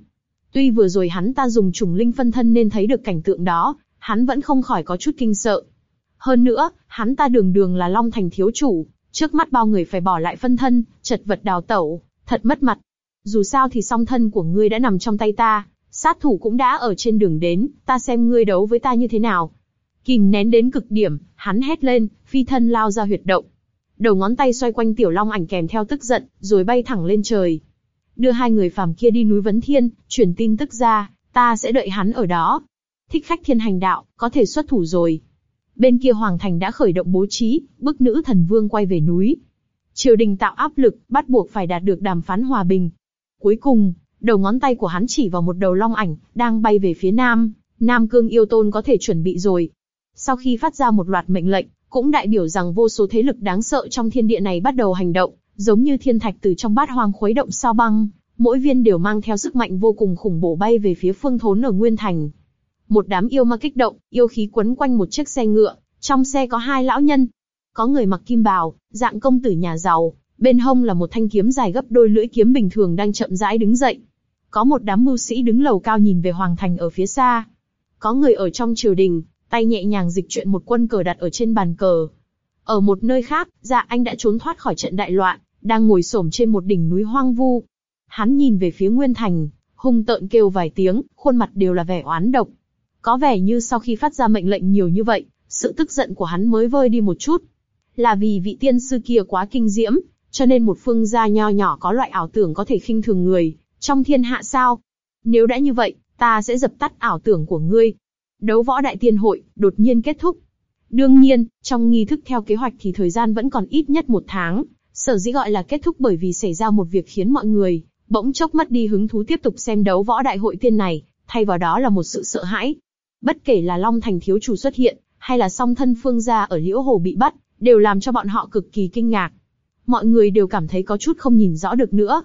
Tuy vừa rồi hắn ta dùng trùng linh phân thân nên thấy được cảnh tượng đó, hắn vẫn không khỏi có chút kinh sợ. Hơn nữa, hắn ta đường đường là Long Thành thiếu chủ, trước mắt bao người phải bỏ lại phân thân, chật vật đào tẩu, thật mất mặt. Dù sao thì song thân của ngươi đã nằm trong tay ta, sát thủ cũng đã ở trên đường đến, ta xem ngươi đấu với ta như thế nào. Kìm nén đến cực điểm, hắn hét lên, phi thân lao ra huyệt động. Đầu ngón tay xoay quanh tiểu long ảnh kèm theo tức giận, rồi bay thẳng lên trời. Đưa hai người phàm kia đi núi Vấn Thiên, truyền tin tức ra, ta sẽ đợi hắn ở đó. Thích khách thiên hành đạo, có thể xuất thủ rồi. Bên kia Hoàng Thành đã khởi động bố trí, bức nữ thần vương quay về núi. Triều đình tạo áp lực, bắt buộc phải đạt được đàm phán hòa bình. Cuối cùng, đầu ngón tay của hắn chỉ vào một đầu long ảnh, đang bay về phía nam. Nam cương yêu tôn có thể chuẩn bị rồi. Sau khi phát ra một loạt mệnh lệnh, cũng đại biểu rằng vô số thế lực đáng sợ trong thiên địa này bắt đầu hành động, giống như thiên thạch từ trong bát hoang khuấy động sao băng, mỗi viên đều mang theo sức mạnh vô cùng khủng bổ bay về phía phương thốn ở Nguyên Thành. Một đám yêu ma kích động, yêu khí quấn quanh một chiếc xe ngựa, trong xe có hai lão nhân. Có người mặc kim bào, dạng công tử nhà giàu, bên hông là một thanh kiếm dài gấp đôi lưỡi kiếm bình thường đang chậm rãi đứng dậy. Có một đám mưu sĩ đứng lầu cao nhìn về hoàng thành ở phía xa. Có người ở trong triều đình, tay nhẹ nhàng dịch chuyện một quân cờ đặt ở trên bàn cờ. Ở một nơi khác, dạ anh đã trốn thoát khỏi trận đại loạn, đang ngồi xổm trên một đỉnh núi hoang vu. Hắn nhìn về phía Nguyên Thành, hung tợn kêu vài tiếng, khuôn mặt đều là vẻ oán độc. Có vẻ như sau khi phát ra mệnh lệnh nhiều như vậy, sự tức giận của hắn mới vơi đi một chút. Là vì vị tiên sư kia quá kinh diễm, cho nên một phương gia nho nhỏ có loại ảo tưởng có thể khinh thường người, trong thiên hạ sao? Nếu đã như vậy, ta sẽ dập tắt ảo tưởng của ngươi. Đấu võ đại tiên hội, đột nhiên kết thúc. Đương nhiên, trong nghi thức theo kế hoạch thì thời gian vẫn còn ít nhất một tháng, sở dĩ gọi là kết thúc bởi vì xảy ra một việc khiến mọi người bỗng chốc mất đi hứng thú tiếp tục xem đấu võ đại hội tiên này, thay vào đó là một sự sợ hãi. Bất kể là Long Thành thiếu chủ xuất hiện, hay là song thân phương gia ở Liễu Hồ bị bắt, đều làm cho bọn họ cực kỳ kinh ngạc. Mọi người đều cảm thấy có chút không nhìn rõ được nữa.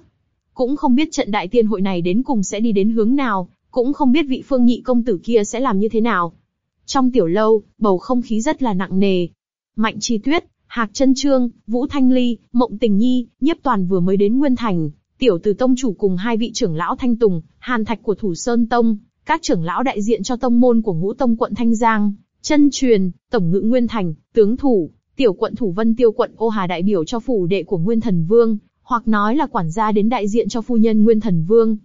Cũng không biết trận đại tiên hội này đến cùng sẽ đi đến hướng nào, cũng không biết vị phương nhị công tử kia sẽ làm như thế nào. Trong tiểu lâu, bầu không khí rất là nặng nề. Mạnh Chi Tuyết, Hạc Trân Trương, Vũ Thanh Ly, Mộng Tình Nhi, Nhiếp Toàn vừa mới đến Nguyên Thành, tiểu từ tông chủ cùng hai vị trưởng lão Thanh Tùng, Hàn Thạch của Thủ Sơn Tông, các trưởng lão đại diện cho tông môn của Ngũ Tông quận Thanh Giang, chân truyền, tổng ngự Nguyên Thành, tướng thủ, tiểu quận thủ Vân Tiêu quận Ô Hà đại biểu cho phủ đệ của Nguyên Thần Vương, hoặc nói là quản gia đến đại diện cho phu nhân Nguyên Thần Vương.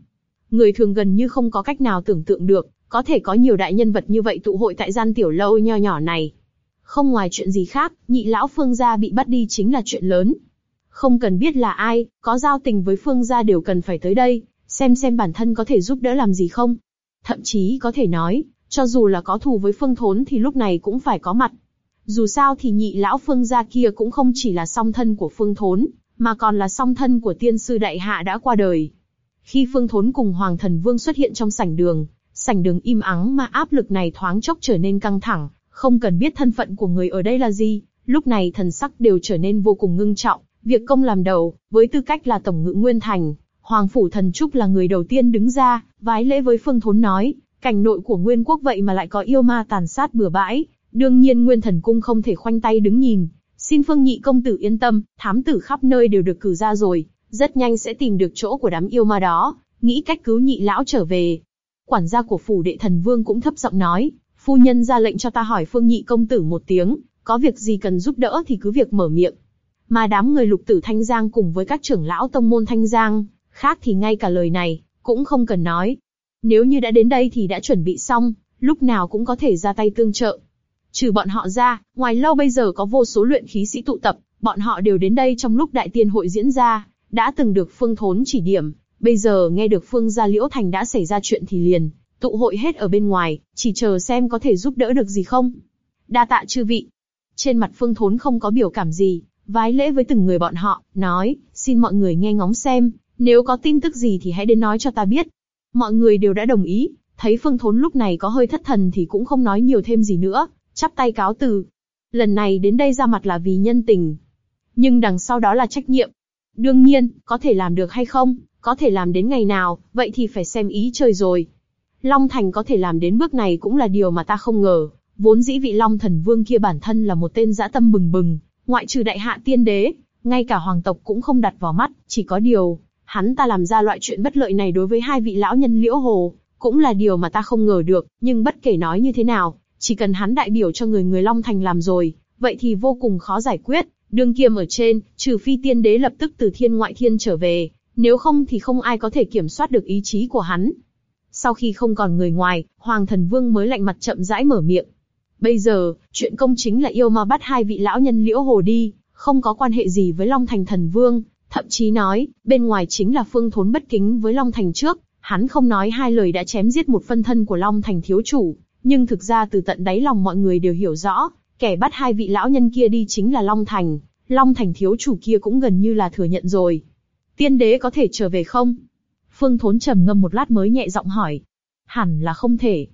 Người thường gần như không có cách nào tưởng tượng được, có thể có nhiều đại nhân vật như vậy tụ hội tại gian tiểu lâu nho nhỏ này. Không ngoài chuyện gì khác, nhị lão Phương gia bị bắt đi chính là chuyện lớn. Không cần biết là ai, có giao tình với Phương gia đều cần phải tới đây, xem xem bản thân có thể giúp đỡ làm gì không. Thậm chí có thể nói, cho dù là có thù với Phương Thốn thì lúc này cũng phải có mặt. Dù sao thì nhị lão Phương gia kia cũng không chỉ là song thân của Phương Thốn, mà còn là song thân của tiên sư đại hạ đã qua đời. Khi Phương Thốn cùng Hoàng Thần Vương xuất hiện trong sảnh đường, sảnh đường im ắng mà áp lực này thoáng chốc trở nên căng thẳng, không cần biết thân phận của người ở đây là gì, lúc này thần sắc đều trở nên vô cùng ngưng trọng. Việc công làm đầu, với tư cách là tổng ngự nguyên thành, Hoàng phủ thần trúc là người đầu tiên đứng ra, vái lễ với Phương Thốn nói, cảnh nội của Nguyên quốc vậy mà lại có yêu ma tàn sát bừa bãi, đương nhiên Nguyên thần cung không thể khoanh tay đứng nhìn. Xin Phương nhị công tử yên tâm, thám tử khắp nơi đều được cử ra rồi, rất nhanh sẽ tìm được chỗ của đám yêu ma đó, nghĩ cách cứu nhị lão trở về. Quản gia của phủ đệ thần vương cũng thấp giọng nói, phu nhân ra lệnh cho ta hỏi Phương nhị công tử một tiếng, có việc gì cần giúp đỡ thì cứ việc mở miệng. Mà đám người lục tử Thanh Giang cùng với các trưởng lão tông môn Thanh Giang, khác thì ngay cả lời này, cũng không cần nói. Nếu như đã đến đây thì đã chuẩn bị xong, lúc nào cũng có thể ra tay tương trợ. Trừ bọn họ ra, ngoài lâu bây giờ có vô số luyện khí sĩ tụ tập, bọn họ đều đến đây trong lúc đại tiên hội diễn ra, đã từng được Phương Thốn chỉ điểm, bây giờ nghe được Phương gia Liễu Thành đã xảy ra chuyện thì liền, tụ hội hết ở bên ngoài, chỉ chờ xem có thể giúp đỡ được gì không. Đa tạ chư vị. Trên mặt Phương Thốn không có biểu cảm gì, vái lễ với từng người bọn họ, nói, xin mọi người nghe ngóng xem, nếu có tin tức gì thì hãy đến nói cho ta biết. Mọi người đều đã đồng ý, thấy Phương Thốn lúc này có hơi thất thần thì cũng không nói nhiều thêm gì nữa, chắp tay cáo từ. Lần này đến đây ra mặt là vì nhân tình, nhưng đằng sau đó là trách nhiệm. Đương nhiên, có thể làm được hay không, có thể làm đến ngày nào, vậy thì phải xem ý trời rồi. Long Thành có thể làm đến bước này cũng là điều mà ta không ngờ. Vốn dĩ vị Long Thần Vương kia bản thân là một tên dã tâm bừng bừng, ngoại trừ đại hạ tiên đế, ngay cả hoàng tộc cũng không đặt vào mắt, chỉ có điều, hắn ta làm ra loại chuyện bất lợi này đối với hai vị lão nhân liễu hồ, cũng là điều mà ta không ngờ được, nhưng bất kể nói như thế nào, chỉ cần hắn đại biểu cho người người Long Thành làm rồi, vậy thì vô cùng khó giải quyết, đương kiêm ở trên, trừ phi tiên đế lập tức từ thiên ngoại thiên trở về, nếu không thì không ai có thể kiểm soát được ý chí của hắn. Sau khi không còn người ngoài, Hoàng Thần Vương mới lạnh mặt chậm rãi mở miệng. Bây giờ, chuyện công chính là yêu ma bắt hai vị lão nhân liễu hồ đi, không có quan hệ gì với Long Thành Thần Vương, thậm chí nói, bên ngoài chính là phương thốn bất kính với Long Thành trước, hắn không nói hai lời đã chém giết một phân thân của Long Thành thiếu chủ, nhưng thực ra từ tận đáy lòng mọi người đều hiểu rõ, kẻ bắt hai vị lão nhân kia đi chính là Long Thành, Long Thành thiếu chủ kia cũng gần như là thừa nhận rồi. Tiên đế có thể trở về không? Phương Thốn trầm ngâm một lát mới nhẹ giọng hỏi. Hẳn là không thể.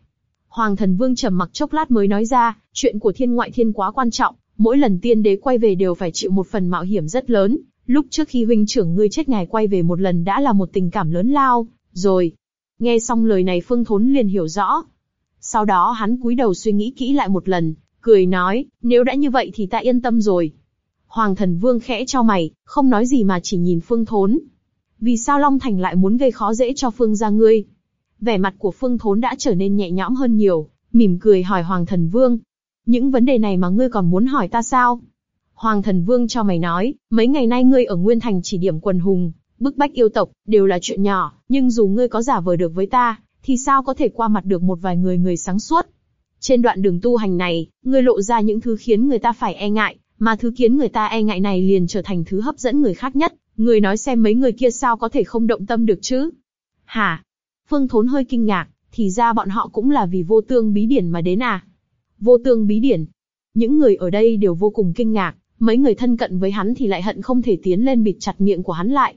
Hoàng thần vương trầm mặc chốc lát mới nói ra, chuyện của thiên ngoại thiên quá quan trọng, mỗi lần tiên đế quay về đều phải chịu một phần mạo hiểm rất lớn. Lúc trước khi huynh trưởng ngươi chết ngài quay về một lần đã là một tình cảm lớn lao, rồi. Nghe xong lời này Phương Thốn liền hiểu rõ. Sau đó hắn cúi đầu suy nghĩ kỹ lại một lần, cười nói, nếu đã như vậy thì ta yên tâm rồi. Hoàng thần vương khẽ cho mày, không nói gì mà chỉ nhìn Phương Thốn. Vì sao Long Thành lại muốn gây khó dễ cho Phương gia ngươi? Vẻ mặt của Phương Thốn đã trở nên nhẹ nhõm hơn nhiều, mỉm cười hỏi Hoàng thần vương. Những vấn đề này mà ngươi còn muốn hỏi ta sao? Hoàng thần vương cho mày nói, mấy ngày nay ngươi ở Nguyên Thành chỉ điểm quần hùng, bức bách yêu tộc, đều là chuyện nhỏ, nhưng dù ngươi có giả vờ được với ta, thì sao có thể qua mặt được một vài người người sáng suốt? Trên đoạn đường tu hành này, ngươi lộ ra những thứ khiến người ta phải e ngại, mà thứ khiến người ta e ngại này liền trở thành thứ hấp dẫn người khác nhất. Người nói xem mấy người kia sao có thể không động tâm được chứ? Hả? Phương Thốn hơi kinh ngạc, thì ra bọn họ cũng là vì vô tương bí điển mà đến à? Vô tương bí điển. Những người ở đây đều vô cùng kinh ngạc, mấy người thân cận với hắn thì lại hận không thể tiến lên bịt chặt miệng của hắn lại.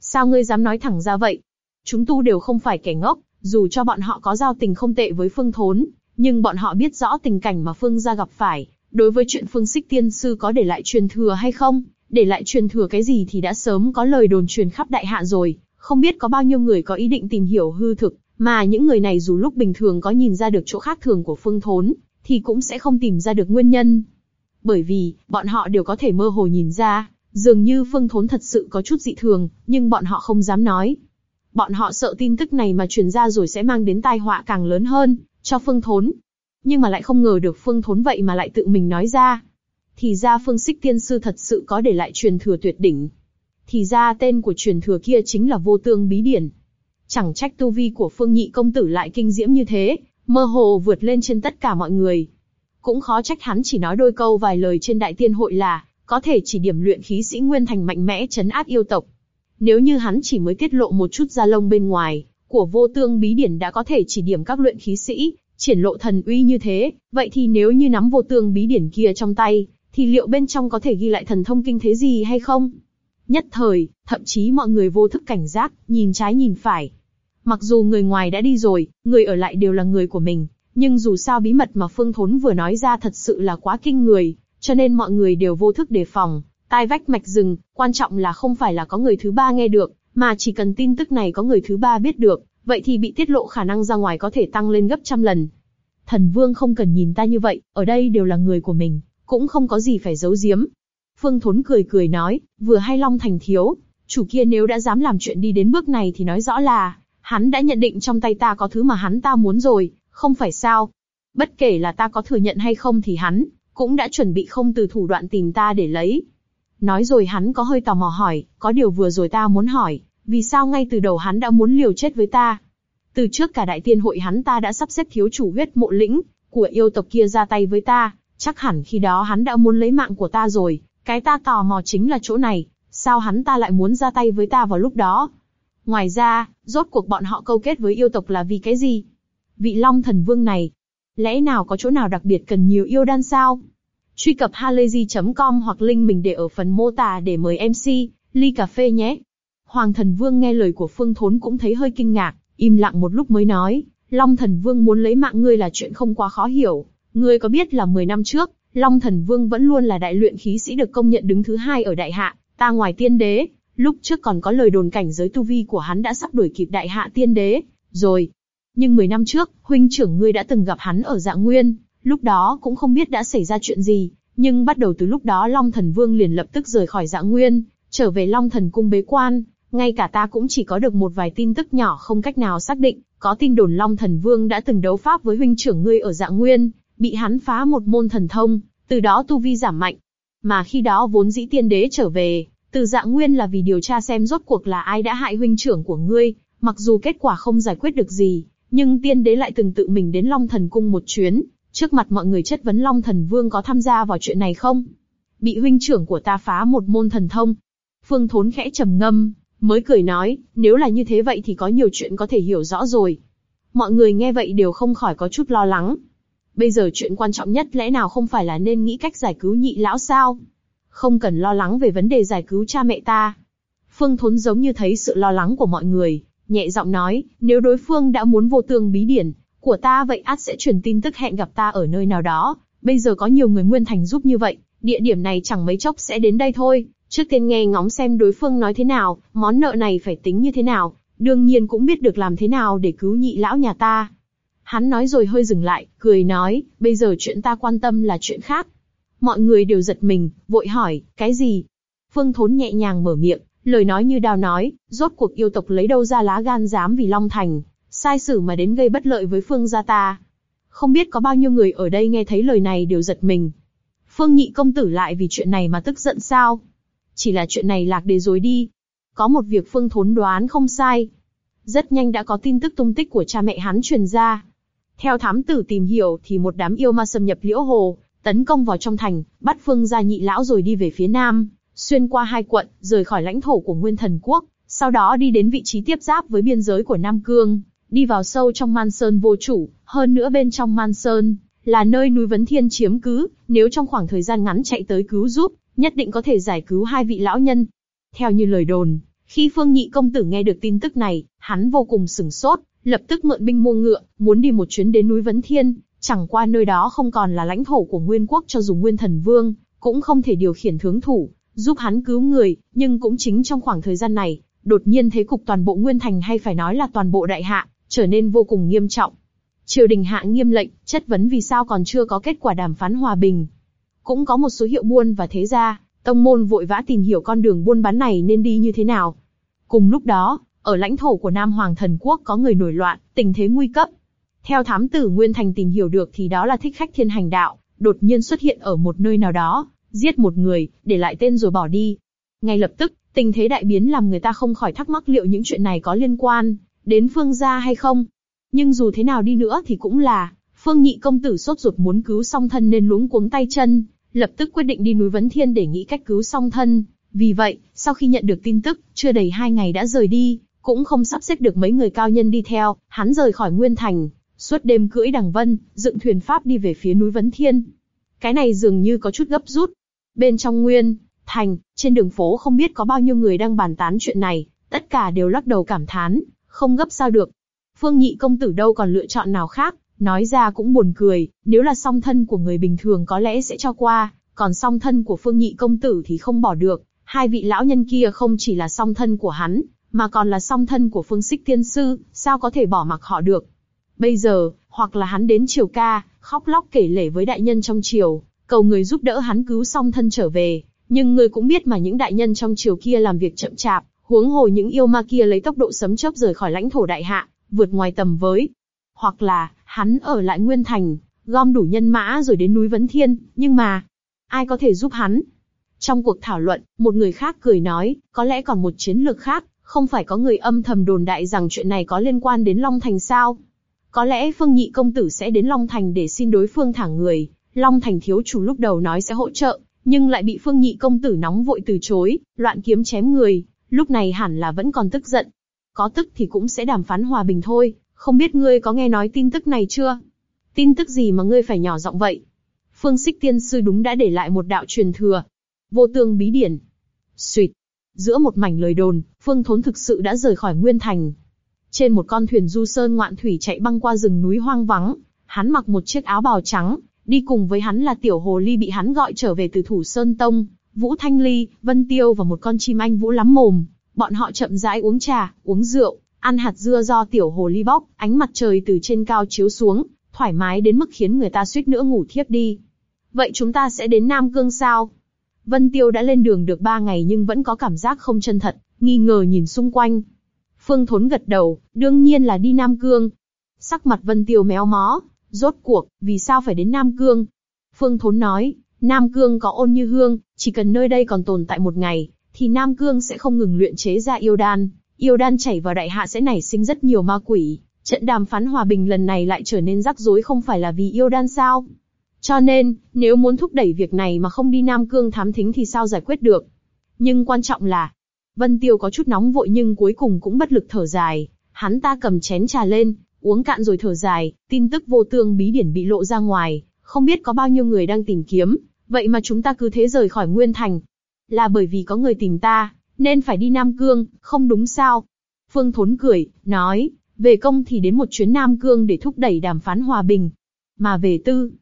Sao ngươi dám nói thẳng ra vậy? Chúng tu đều không phải kẻ ngốc, dù cho bọn họ có giao tình không tệ với Phương Thốn, Nhưng bọn họ biết rõ tình cảnh mà Phương gia gặp phải, đối với chuyện Phương Sích Tiên Sư có để lại truyền thừa hay không, để lại truyền thừa cái gì thì đã sớm có lời đồn truyền khắp đại hạ rồi, không biết có bao nhiêu người có ý định tìm hiểu hư thực, mà những người này dù lúc bình thường có nhìn ra được chỗ khác thường của Phương Thốn, thì cũng sẽ không tìm ra được nguyên nhân. Bởi vì, bọn họ đều có thể mơ hồ nhìn ra, dường như Phương Thốn thật sự có chút dị thường, nhưng bọn họ không dám nói. Bọn họ sợ tin tức này mà truyền ra rồi sẽ mang đến tai họa càng lớn hơn, cho Phương Thốn. Nhưng mà lại không ngờ được Phương Thốn vậy mà lại tự mình nói ra. Thì ra Phương Sích Tiên Sư thật sự có để lại truyền thừa tuyệt đỉnh. Thì ra tên của truyền thừa kia chính là vô tương bí điển. Chẳng trách tu vi của Phương Nhị Công Tử lại kinh diễm như thế, mơ hồ vượt lên trên tất cả mọi người. Cũng khó trách hắn chỉ nói đôi câu vài lời trên đại tiên hội là, có thể chỉ điểm luyện khí sĩ Nguyên Thành mạnh mẽ chấn áp yêu tộc. Nếu như hắn chỉ mới tiết lộ một chút da lông bên ngoài, của vô tương bí điển đã có thể chỉ điểm các luyện khí sĩ, triển lộ thần uy như thế, vậy thì nếu như nắm vô tương bí điển kia trong tay, thì liệu bên trong có thể ghi lại thần thông kinh thế gì hay không? Nhất thời, thậm chí mọi người vô thức cảnh giác, nhìn trái nhìn phải. Mặc dù người ngoài đã đi rồi, người ở lại đều là người của mình, nhưng dù sao bí mật mà Phương Thốn vừa nói ra thật sự là quá kinh người, cho nên mọi người đều vô thức đề phòng, tai vách mạch rừng, quan trọng là không phải là có người thứ ba nghe được, mà chỉ cần tin tức này có người thứ ba biết được, vậy thì bị tiết lộ khả năng ra ngoài có thể tăng lên gấp trăm lần. Thần Vương không cần nhìn ta như vậy, ở đây đều là người của mình, cũng không có gì phải giấu giếm. Phương Thốn cười cười nói, vừa hay Long Thành thiếu, chủ kia nếu đã dám làm chuyện đi đến bước này thì nói rõ là, hắn đã nhận định trong tay ta có thứ mà hắn ta muốn rồi, không phải sao? Bất kể là ta có thừa nhận hay không thì hắn cũng đã chuẩn bị không từ thủ đoạn tìm ta để lấy. Nói rồi hắn có hơi tò mò hỏi, có điều vừa rồi ta muốn hỏi, vì sao ngay từ đầu hắn đã muốn liều chết với ta? Từ trước cả đại tiên hội hắn ta đã sắp xếp thiếu chủ huyết mộ lĩnh của yêu tộc kia ra tay với ta, chắc hẳn khi đó hắn đã muốn lấy mạng của ta rồi. Cái ta tò mò chính là chỗ này, sao hắn ta lại muốn ra tay với ta vào lúc đó? Ngoài ra, rốt cuộc bọn họ câu kết với yêu tộc là vì cái gì? Vị Long Thần Vương này, lẽ nào có chỗ nào đặc biệt cần nhiều yêu đan sao? Truy cập halayzi.com hoặc link mình để ở phần mô tả để mời MC, ly cà phê nhé. Hoàng Thần Vương nghe lời của Phương Thốn cũng thấy hơi kinh ngạc, im lặng một lúc mới nói, Long Thần Vương muốn lấy mạng ngươi là chuyện không quá khó hiểu. Ngươi có biết là 10 năm trước, Long Thần Vương vẫn luôn là đại luyện khí sĩ được công nhận đứng thứ hai ở đại hạ, ta ngoài tiên đế, lúc trước còn có lời đồn cảnh giới tu vi của hắn đã sắp đuổi kịp đại hạ tiên đế, rồi. Nhưng 10 năm trước, huynh trưởng ngươi đã từng gặp hắn ở dạng nguyên, lúc đó cũng không biết đã xảy ra chuyện gì, nhưng bắt đầu từ lúc đó Long Thần Vương liền lập tức rời khỏi dạng nguyên, trở về Long Thần Cung bế quan, ngay cả ta cũng chỉ có được một vài tin tức nhỏ không cách nào xác định, có tin đồn Long Thần Vương đã từng đấu pháp với huynh trưởng ngươi ở dạng nguyên, bị hắn phá một môn thần thông, từ đó tu vi giảm mạnh. Mà khi đó vốn dĩ tiên đế trở về, từ dạng nguyên là vì điều tra xem rốt cuộc là ai đã hại huynh trưởng của ngươi, mặc dù kết quả không giải quyết được gì, nhưng tiên đế lại từng tự mình đến Long Thần Cung một chuyến, trước mặt mọi người chất vấn Long Thần Vương có tham gia vào chuyện này không? Bị huynh trưởng của ta phá một môn thần thông. Phương Thốn khẽ trầm ngâm, mới cười nói, nếu là như thế vậy thì có nhiều chuyện có thể hiểu rõ rồi. Mọi người nghe vậy đều không khỏi có chút lo lắng. Bây giờ chuyện quan trọng nhất lẽ nào không phải là nên nghĩ cách giải cứu nhị lão sao? Không cần lo lắng về vấn đề giải cứu cha mẹ ta. Phương Thốn giống như thấy sự lo lắng của mọi người, nhẹ giọng nói, nếu đối phương đã muốn vô tương bí điển của ta vậy át sẽ truyền tin tức hẹn gặp ta ở nơi nào đó. Bây giờ có nhiều người nguyên thành giúp như vậy, địa điểm này chẳng mấy chốc sẽ đến đây thôi. Trước tiên nghe ngóng xem đối phương nói thế nào, món nợ này phải tính như thế nào, đương nhiên cũng biết được làm thế nào để cứu nhị lão nhà ta. Hắn nói rồi hơi dừng lại, cười nói, bây giờ chuyện ta quan tâm là chuyện khác. Mọi người đều giật mình, vội hỏi, cái gì? Phương Thốn nhẹ nhàng mở miệng, lời nói như đào nói, rốt cuộc yêu tộc lấy đâu ra lá gan dám vì Long Thành, sai sử mà đến gây bất lợi với Phương gia ta. Không biết có bao nhiêu người ở đây nghe thấy lời này đều giật mình. Phương nhị công tử lại vì chuyện này mà tức giận sao? Chỉ là chuyện này lạc đề rồi đi. Có một việc Phương thốn đoán không sai. Rất nhanh đã có tin tức tung tích của cha mẹ hắn truyền ra. Theo thám tử tìm hiểu thì một đám yêu ma xâm nhập liễu hồ, tấn công vào trong thành, bắt Phương gia nhị lão rồi đi về phía nam, xuyên qua hai quận, rời khỏi lãnh thổ của Nguyên Thần Quốc, sau đó đi đến vị trí tiếp giáp với biên giới của Nam Cương, đi vào sâu trong man sơn vô chủ, hơn nữa bên trong man sơn, là nơi núi Vấn Thiên chiếm cứ, nếu trong khoảng thời gian ngắn chạy tới cứu giúp, nhất định có thể giải cứu hai vị lão nhân. Theo như lời đồn, khi Phương Nhị công tử nghe được tin tức này, hắn vô cùng sửng sốt, lập tức mượn binh mua ngựa, muốn đi một chuyến đến núi Vấn Thiên, Chẳng qua nơi đó không còn là lãnh thổ của Nguyên Quốc cho dù Nguyên Thần Vương, cũng không thể điều khiển tướng thủ, giúp hắn cứu người, nhưng cũng chính trong khoảng thời gian này, đột nhiên thế cục toàn bộ Nguyên Thành hay phải nói là toàn bộ đại hạ, trở nên vô cùng nghiêm trọng. Triều đình hạ nghiêm lệnh, chất vấn vì sao còn chưa có kết quả đàm phán hòa bình. Cũng có một số hiệu buôn và thế gia, tông môn vội vã tìm hiểu con đường buôn bán này nên đi như thế nào. Cùng lúc đó, ở lãnh thổ của Nam Hoàng Thần Quốc có người nổi loạn, tình thế nguy cấp. Theo thám tử Nguyên Thành tìm hiểu được thì đó là thích khách thiên hành đạo, đột nhiên xuất hiện ở một nơi nào đó, giết một người, để lại tên rồi bỏ đi. Ngay lập tức, tình thế đại biến làm người ta không khỏi thắc mắc liệu những chuyện này có liên quan đến Phương gia hay không. Nhưng dù thế nào đi nữa thì cũng là, Phương Nhị công tử sốt ruột muốn cứu song thân nên luống cuống tay chân, lập tức quyết định đi núi Vấn Thiên để nghĩ cách cứu song thân. Vì vậy, sau khi nhận được tin tức, chưa đầy hai ngày đã rời đi, cũng không sắp xếp được mấy người cao nhân đi theo, hắn rời khỏi Nguyên Thành, suốt đêm cưỡi đằng vân, dựng thuyền pháp đi về phía núi Vấn Thiên. Cái này dường như có chút gấp rút. Bên trong Nguyên, Thành, trên đường phố không biết có bao nhiêu người đang bàn tán chuyện này, tất cả đều lắc đầu cảm thán, không gấp sao được. Phương nhị công tử đâu còn lựa chọn nào khác, nói ra cũng buồn cười, nếu là song thân của người bình thường có lẽ sẽ cho qua, còn song thân của phương nhị công tử thì không bỏ được. Hai vị lão nhân kia không chỉ là song thân của hắn, mà còn là song thân của phương xích tiên sư, sao có thể bỏ mặc họ được. Bây giờ, hoặc là hắn đến triều ca, khóc lóc kể lể với đại nhân trong triều, cầu người giúp đỡ hắn cứu song thân trở về. Nhưng người cũng biết mà những đại nhân trong triều kia làm việc chậm chạp, huống hồ những yêu ma kia lấy tốc độ sấm chớp rời khỏi lãnh thổ đại hạ, vượt ngoài tầm với. Hoặc là, hắn ở lại Nguyên Thành, gom đủ nhân mã rồi đến núi Vấn Thiên, nhưng mà, ai có thể giúp hắn? Trong cuộc thảo luận, một người khác cười nói, có lẽ còn một chiến lược khác, không phải có người âm thầm đồn đại rằng chuyện này có liên quan đến Long Thành sao? Có lẽ Phương Nhị công tử sẽ đến Long Thành để xin đối phương thả người. Long Thành thiếu chủ lúc đầu nói sẽ hỗ trợ, nhưng lại bị Phương Nhị công tử nóng vội từ chối, loạn kiếm chém người, lúc này hẳn là vẫn còn tức giận. Có tức thì cũng sẽ đàm phán hòa bình thôi, không biết ngươi có nghe nói tin tức này chưa? Tin tức gì mà ngươi phải nhỏ giọng vậy? Phương Sích Tiên Sư đúng đã để lại một đạo truyền thừa. Vô tương bí điển. Xuyệt. Giữa một mảnh lời đồn, Phương Thốn thực sự đã rời khỏi Nguyên Thành. Trên một con thuyền du sơn ngoạn thủy chạy băng qua rừng núi hoang vắng, hắn mặc một chiếc áo bào trắng, đi cùng với hắn là tiểu hồ ly bị hắn gọi trở về từ thủ sơn tông, Vũ Thanh Ly, Vân Tiêu và một con chim anh Vũ lắm mồm. Bọn họ chậm rãi uống trà, uống rượu, ăn hạt dưa do tiểu hồ ly bóc, ánh mặt trời từ trên cao chiếu xuống, thoải mái đến mức khiến người ta suýt nữa ngủ thiếp đi. Vậy chúng ta sẽ đến Nam Cương sao? Vân Tiêu đã lên đường được ba ngày nhưng vẫn có cảm giác không chân thật, nghi ngờ nhìn xung quanh. Phương Thốn gật đầu, đương nhiên là đi Nam Cương. Sắc mặt Vân Tiêu méo mó, rốt cuộc, vì sao phải đến Nam Cương? Phương Thốn nói, Nam Cương có ôn như hương, chỉ cần nơi đây còn tồn tại một ngày, thì Nam Cương sẽ không ngừng luyện chế ra yêu đan. Yêu đan chảy vào đại hạ sẽ nảy sinh rất nhiều ma quỷ. Trận đàm phán hòa bình lần này lại trở nên rắc rối không phải là vì yêu đan sao? Cho nên, nếu muốn thúc đẩy việc này mà không đi Nam Cương thám thính thì sao giải quyết được? Nhưng quan trọng là, Vân Tiêu có chút nóng vội nhưng cuối cùng cũng bất lực thở dài. Hắn ta cầm chén trà lên, uống cạn rồi thở dài, tin tức vô tương bí điển bị lộ ra ngoài, không biết có bao nhiêu người đang tìm kiếm, vậy mà chúng ta cứ thế rời khỏi Nguyên Thành. Là bởi vì có người tìm ta, nên phải đi Nam Cương, không đúng sao? Phương Thốn cười, nói, về công thì đến một chuyến Nam Cương để thúc đẩy đàm phán hòa bình. Mà về tư,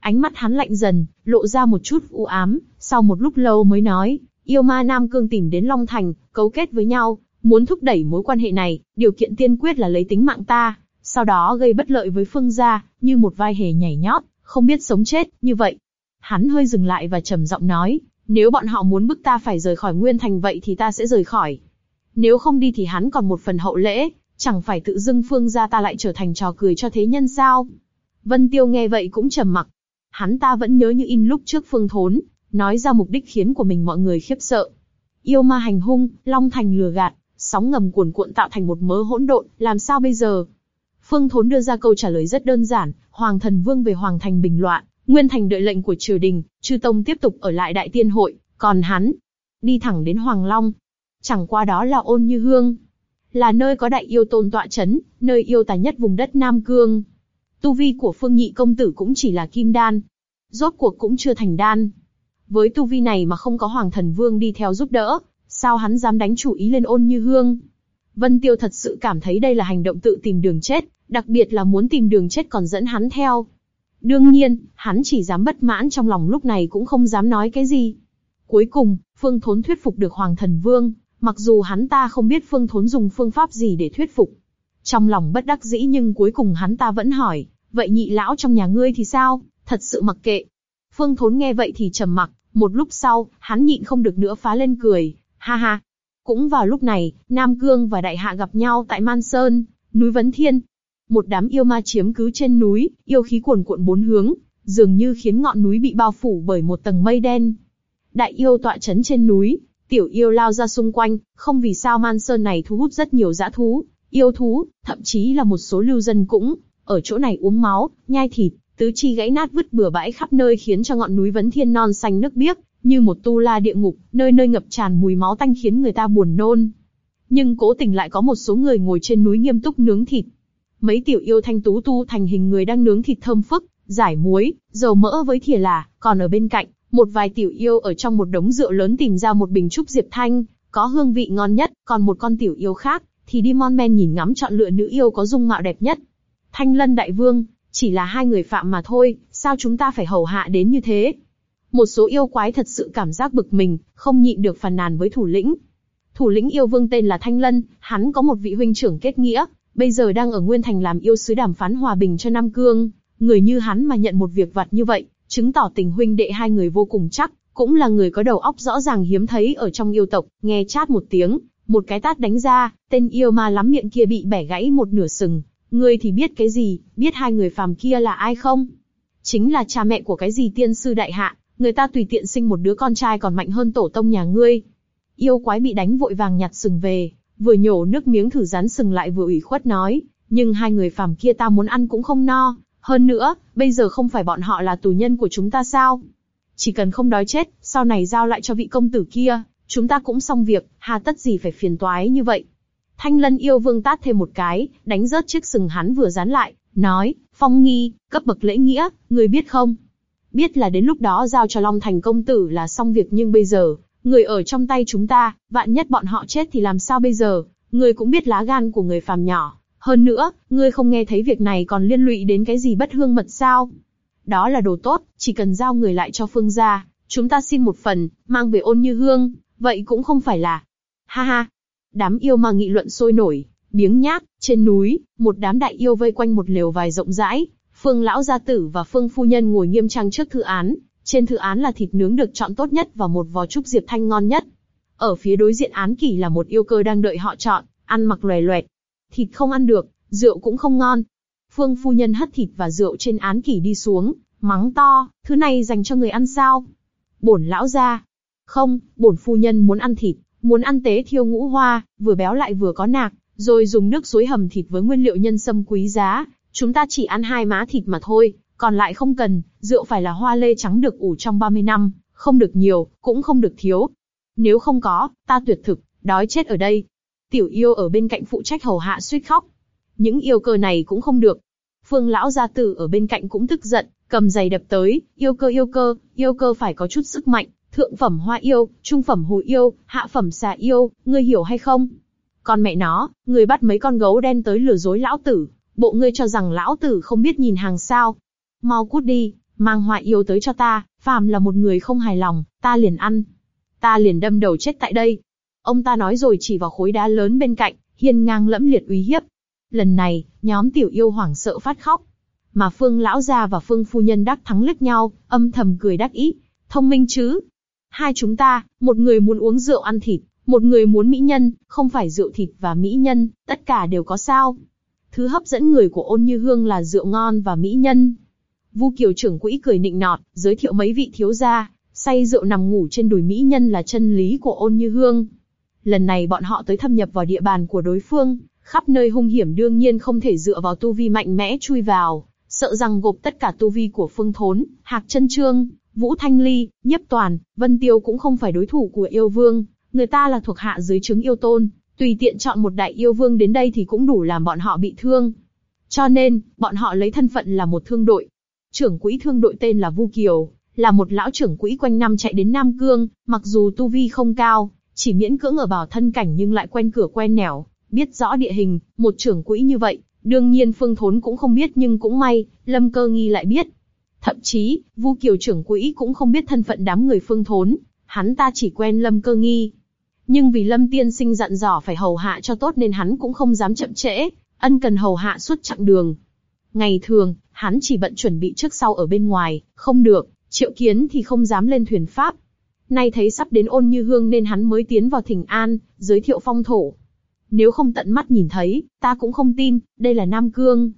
ánh mắt hắn lạnh dần, lộ ra một chút u ám, sau một lúc lâu mới nói, yêu ma Nam Cương tìm đến Long Thành, cấu kết với nhau, muốn thúc đẩy mối quan hệ này, điều kiện tiên quyết là lấy tính mạng ta, sau đó gây bất lợi với Phương gia, như một vai hề nhảy nhót, không biết sống chết, như vậy. Hắn hơi dừng lại và trầm giọng nói, nếu bọn họ muốn bức ta phải rời khỏi Nguyên Thành vậy thì ta sẽ rời khỏi. Nếu không đi thì hắn còn một phần hậu lễ, chẳng phải tự dưng Phương gia ta lại trở thành trò cười cho thế nhân sao? Vân Tiêu nghe vậy cũng trầm mặc. Hắn ta vẫn nhớ như in lúc trước Phương Thốn, nói ra mục đích khiến của mình mọi người khiếp sợ. Yêu ma hành hung, Long Thành lừa gạt, sóng ngầm cuồn cuộn tạo thành một mớ hỗn độn, làm sao bây giờ? Phương Thốn đưa ra câu trả lời rất đơn giản, Hoàng Thần Vương về Hoàng Thành bình loạn, Nguyên Thành đợi lệnh của triều đình, Chư Tông tiếp tục ở lại Đại Tiên Hội, còn hắn đi thẳng đến Hoàng Long. Chẳng qua đó là ôn như hương, là nơi có đại yêu tôn tọa chấn, nơi yêu tài nhất vùng đất Nam Cương. Tu vi của Phương Nhị công tử cũng chỉ là kim đan, rốt cuộc cũng chưa thành đan. Với tu vi này mà không có Hoàng Thần Vương đi theo giúp đỡ, sao hắn dám đánh chủ ý lên ôn như hương? Vân Tiêu thật sự cảm thấy đây là hành động tự tìm đường chết, đặc biệt là muốn tìm đường chết còn dẫn hắn theo. Đương nhiên, hắn chỉ dám bất mãn trong lòng lúc này cũng không dám nói cái gì. Cuối cùng, Phương Thốn thuyết phục được Hoàng Thần Vương, mặc dù hắn ta không biết Phương Thốn dùng phương pháp gì để thuyết phục. Trong lòng bất đắc dĩ nhưng cuối cùng hắn ta vẫn hỏi, vậy nhị lão trong nhà ngươi thì sao, thật sự mặc kệ. Phương Thốn nghe vậy thì trầm mặc, một lúc sau, hắn nhịn không được nữa phá lên cười, ha ha. Cũng vào lúc này, Nam Cương và Đại Hạ gặp nhau tại Man Sơn, núi Vấn Thiên. Một đám yêu ma chiếm cứ trên núi, yêu khí cuồn cuộn bốn hướng, dường như khiến ngọn núi bị bao phủ bởi một tầng mây đen. Đại yêu tọa chấn trên núi, tiểu yêu lao ra xung quanh, không vì sao Man Sơn này thu hút rất nhiều dã thú, yêu thú, thậm chí là một số lưu dân cũng ở chỗ này uống máu, nhai thịt, tứ chi gãy nát vứt bừa bãi khắp nơi khiến cho ngọn núi vấn thiên non xanh nước biếc, như một tu la địa ngục, nơi nơi ngập tràn mùi máu tanh khiến người ta buồn nôn. Nhưng cố tình lại có một số người ngồi trên núi nghiêm túc nướng thịt. Mấy tiểu yêu thanh tú tu thành hình người đang nướng thịt thơm phức, giải muối, dầu mỡ với thìa là, còn ở bên cạnh, một vài tiểu yêu ở trong một đống rượu lớn tìm ra một bình trúc diệp thanh, có hương vị ngon nhất, còn một con tiểu yêu khác, thì đi mon men nhìn ngắm chọn lựa nữ yêu có dung mạo đẹp nhất. Thanh Lân Đại Vương, chỉ là hai người phạm mà thôi, sao chúng ta phải hầu hạ đến như thế? Một số yêu quái thật sự cảm giác bực mình, không nhịn được phàn nàn với thủ lĩnh. Thủ lĩnh yêu vương tên là Thanh Lân, hắn có một vị huynh trưởng kết nghĩa, bây giờ đang ở Nguyên Thành làm yêu sứ đàm phán hòa bình cho Nam Cương. Người như hắn mà nhận một việc vặt như vậy, chứng tỏ tình huynh đệ hai người vô cùng chắc, cũng là người có đầu óc rõ ràng hiếm thấy ở trong yêu tộc, nghe chát một tiếng, một cái tát đánh ra, tên yêu ma lắm miệng kia bị bẻ gãy một nửa sừng. Ngươi thì biết cái gì, biết hai người phàm kia là ai không? Chính là cha mẹ của cái gì tiên sư đại hạ, người ta tùy tiện sinh một đứa con trai còn mạnh hơn tổ tông nhà ngươi. Yêu quái bị đánh vội vàng nhặt sừng về, vừa nhổ nước miếng thử rán sừng lại vừa ủy khuất nói, nhưng hai người phàm kia ta muốn ăn cũng không no, hơn nữa, bây giờ không phải bọn họ là tù nhân của chúng ta sao? Chỉ cần không đói chết, sau này giao lại cho vị công tử kia, chúng ta cũng xong việc, hà tất gì phải phiền toái như vậy. Thanh lân yêu vương tát thêm một cái, đánh rớt chiếc sừng hắn vừa dán lại, nói, phong nghi, cấp bậc lễ nghĩa, người biết không? Biết là đến lúc đó giao cho Long Thành công tử là xong việc nhưng bây giờ, người ở trong tay chúng ta, vạn nhất bọn họ chết thì làm sao bây giờ? Ngươi cũng biết lá gan của người phàm nhỏ. Hơn nữa, ngươi không nghe thấy việc này còn liên lụy đến cái gì bất hương mật sao? Đó là đồ tốt, chỉ cần giao người lại cho phương gia, chúng ta xin một phần, mang về ôn như hương, vậy cũng không phải là. Ha ha, đám yêu mà nghị luận sôi nổi, biếng nhác, trên núi, một đám đại yêu vây quanh một lều vài rộng rãi, Phương lão gia tử và Phương phu nhân ngồi nghiêm trang trước thư án, trên thư án là thịt nướng được chọn tốt nhất và một vò trúc diệp thanh ngon nhất. Ở phía đối diện án kỷ là một yêu cơ đang đợi họ chọn, ăn mặc loè loẹt. Thịt không ăn được, rượu cũng không ngon. Phương phu nhân hất thịt và rượu trên án kỷ đi xuống, mắng to, thứ này dành cho người ăn sao? Bổn lão gia. Không, bổn phu nhân muốn ăn thịt, muốn ăn tế thiêu ngũ hoa, vừa béo lại vừa có nạc, rồi dùng nước suối hầm thịt với nguyên liệu nhân sâm quý giá, Chúng ta chỉ ăn hai má thịt mà thôi, còn lại không cần, rượu phải là hoa lê trắng được ủ trong 30 năm, không được nhiều, cũng không được thiếu. Nếu không có, ta tuyệt thực, đói chết ở đây. Tiểu yêu ở bên cạnh phụ trách hầu hạ suýt khóc. Những yêu cơ này cũng không được. Phương lão gia tử ở bên cạnh cũng tức giận, cầm giày đập tới, yêu cơ yêu cơ, yêu cơ phải có chút sức mạnh, thượng phẩm hoa yêu, trung phẩm hồ yêu, hạ phẩm xà yêu, ngươi hiểu hay không? con mẹ nó, người bắt mấy con gấu đen tới lừa dối lão tử, Bộ ngươi cho rằng lão tử không biết nhìn hàng sao? Mau cút đi, mang họa yêu tới cho ta, phàm là một người không hài lòng, ta liền ăn. Ta liền đâm đầu chết tại đây. Ông ta nói rồi chỉ vào khối đá lớn bên cạnh, hiên ngang lẫm liệt uy hiếp. Lần này, nhóm tiểu yêu hoảng sợ phát khóc. Mà Phương lão gia và Phương phu nhân đắc thắng lứt nhau, âm thầm cười đắc ý. Thông minh chứ? Hai chúng ta, một người muốn uống rượu ăn thịt, một người muốn mỹ nhân, không phải rượu thịt và mỹ nhân, tất cả đều có sao? Thứ hấp dẫn người của ôn như hương là rượu ngon và mỹ nhân. Vu Kiều trưởng quỹ cười nịnh nọt, giới thiệu mấy vị thiếu gia, say rượu nằm ngủ trên đùi mỹ nhân là chân lý của ôn như hương. Lần này bọn họ tới thâm nhập vào địa bàn của đối phương, khắp nơi hung hiểm đương nhiên không thể dựa vào tu vi mạnh mẽ chui vào, sợ rằng gộp tất cả tu vi của Phương Thốn, Hạc Chân Trương, Vũ Thanh Ly, Nhiếp Toàn, Vân Tiêu cũng không phải đối thủ của yêu vương, người ta là thuộc hạ dưới chứng yêu tôn, Tùy tiện chọn một đại yêu vương đến đây thì cũng đủ làm bọn họ bị thương. Cho nên, bọn họ lấy thân phận là một thương đội. Trưởng quỹ thương đội tên là Vu Kiều, là một lão trưởng quỹ quanh năm chạy đến Nam Cương, mặc dù tu vi không cao, chỉ miễn cưỡng ở bảo thân cảnh nhưng lại quen cửa quen nẻo, biết rõ địa hình, một trưởng quỹ như vậy, đương nhiên Phương Thốn cũng không biết nhưng cũng may, Lâm Cơ Nghi lại biết. Thậm chí, Vu Kiều trưởng quỹ cũng không biết thân phận đám người phương thốn, hắn ta chỉ quen Lâm Cơ Nghi. Nhưng vì Lâm Tiên Sinh dặn dò phải hầu hạ cho tốt nên hắn cũng không dám chậm trễ, ân cần hầu hạ suốt chặng đường. Ngày thường, hắn chỉ bận chuẩn bị trước sau ở bên ngoài, không được, triệu kiến thì không dám lên thuyền pháp. Nay thấy sắp đến ôn như hương nên hắn mới tiến vào thỉnh an, giới thiệu phong thổ. Nếu không tận mắt nhìn thấy, ta cũng không tin, đây là Nam Cương.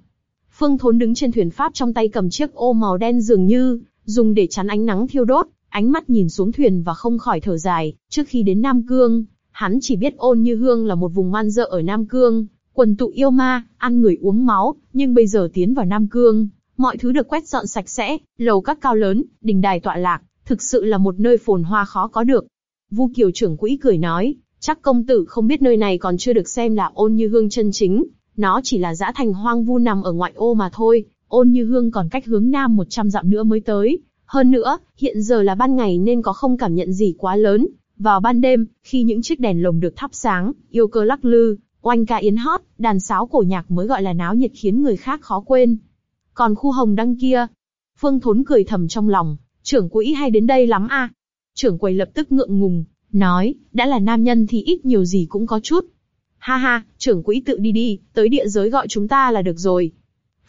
Phương Thốn đứng trên thuyền pháp trong tay cầm chiếc ô màu đen dường như, dùng để chắn ánh nắng thiêu đốt, ánh mắt nhìn xuống thuyền và không khỏi thở dài, trước khi đến Nam Cương, hắn chỉ biết ôn như hương là một vùng man dợ ở Nam Cương, quần tụ yêu ma, ăn người uống máu, nhưng bây giờ tiến vào Nam Cương, mọi thứ được quét dọn sạch sẽ, lầu các cao lớn, đình đài tọa lạc, thực sự là một nơi phồn hoa khó có được. Vu Kiều trưởng quỹ cười nói, chắc công tử không biết nơi này còn chưa được xem là ôn như hương chân chính, nó chỉ là dã thành hoang vu nằm ở ngoại ô mà thôi, ôn như hương còn cách hướng nam 100 dặm nữa mới tới. Hơn nữa, hiện giờ là ban ngày nên có không cảm nhận gì quá lớn. Vào ban đêm, khi những chiếc đèn lồng được thắp sáng, yêu cơ lắc lư, oanh ca yến hót, đàn sáo cổ nhạc mới gọi là náo nhiệt khiến người khác khó quên. Còn khu hồng đăng kia, Phương Thốn cười thầm trong lòng, trưởng quỹ hay đến đây lắm a. Trưởng quầy lập tức ngượng ngùng, nói, đã là nam nhân thì ít nhiều gì cũng có chút. Ha ha, trưởng quỹ tự đi đi, tới địa giới gọi chúng ta là được rồi.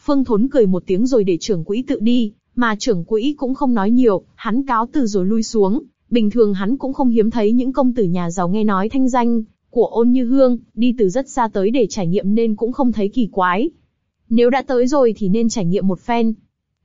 Phương Thốn cười một tiếng rồi để trưởng quỹ tự đi, mà trưởng quỹ cũng không nói nhiều, hắn cáo từ rồi lui xuống. Bình thường hắn cũng không hiếm thấy những công tử nhà giàu nghe nói thanh danh của ôn như hương, đi từ rất xa tới để trải nghiệm nên cũng không thấy kỳ quái. Nếu đã tới rồi thì nên trải nghiệm một phen.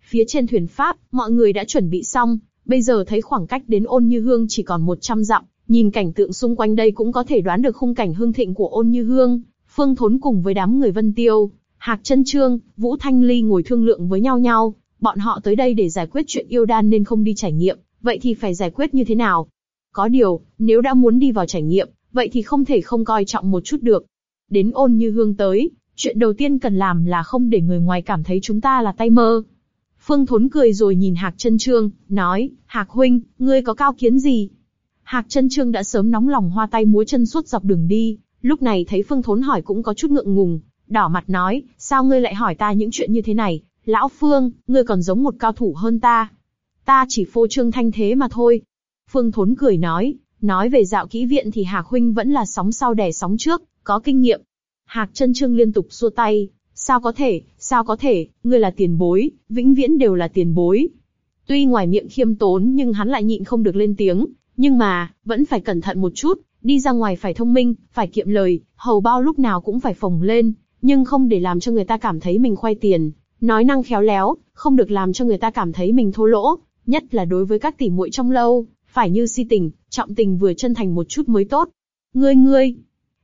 Phía trên thuyền Pháp, mọi người đã chuẩn bị xong, bây giờ thấy khoảng cách đến ôn như hương chỉ còn 100 dặm, nhìn cảnh tượng xung quanh đây cũng có thể đoán được khung cảnh hương thịnh của ôn như hương. Phương Thốn cùng với đám người Vân Tiêu, Hạc Chân Trương, Vũ Thanh Ly ngồi thương lượng với nhau nhau, bọn họ tới đây để giải quyết chuyện yêu đan nên không đi trải nghiệm, vậy thì phải giải quyết như thế nào? Có điều, nếu đã muốn đi vào trải nghiệm, vậy thì không thể không coi trọng một chút được. Đến ôn như hương tới, chuyện đầu tiên cần làm là không để người ngoài cảm thấy chúng ta là tay mơ. Phương Thốn cười rồi nhìn Hạc Trân Trương, nói, Hạc huynh, ngươi có cao kiến gì? Hạc Trân Trương đã sớm nóng lòng hoa tay múa chân suốt dọc đường đi, lúc này thấy Phương Thốn hỏi cũng có chút ngượng ngùng, đỏ mặt nói, sao ngươi lại hỏi ta những chuyện như thế này? Lão Phương, ngươi còn giống một cao thủ hơn ta. Ta chỉ phô trương thanh thế mà thôi. Phương Thốn cười nói, nói về dạo kỹ viện thì Hạc huynh vẫn là sóng sau đè sóng trước, có kinh nghiệm. Hạc chân trương liên tục xua tay, sao có thể, sao có thể, ngươi là tiền bối, vĩnh viễn đều là tiền bối. Tuy ngoài miệng khiêm tốn nhưng hắn lại nhịn không được lên tiếng, nhưng mà, vẫn phải cẩn thận một chút, đi ra ngoài phải thông minh, phải kiệm lời, hầu bao lúc nào cũng phải phồng lên, nhưng không để làm cho người ta cảm thấy mình khoai tiền, nói năng khéo léo, không được làm cho người ta cảm thấy mình thô lỗ, nhất là đối với các tỷ muội trong lâu, phải như si tình, trọng tình vừa chân thành một chút mới tốt. Ngươi ngươi,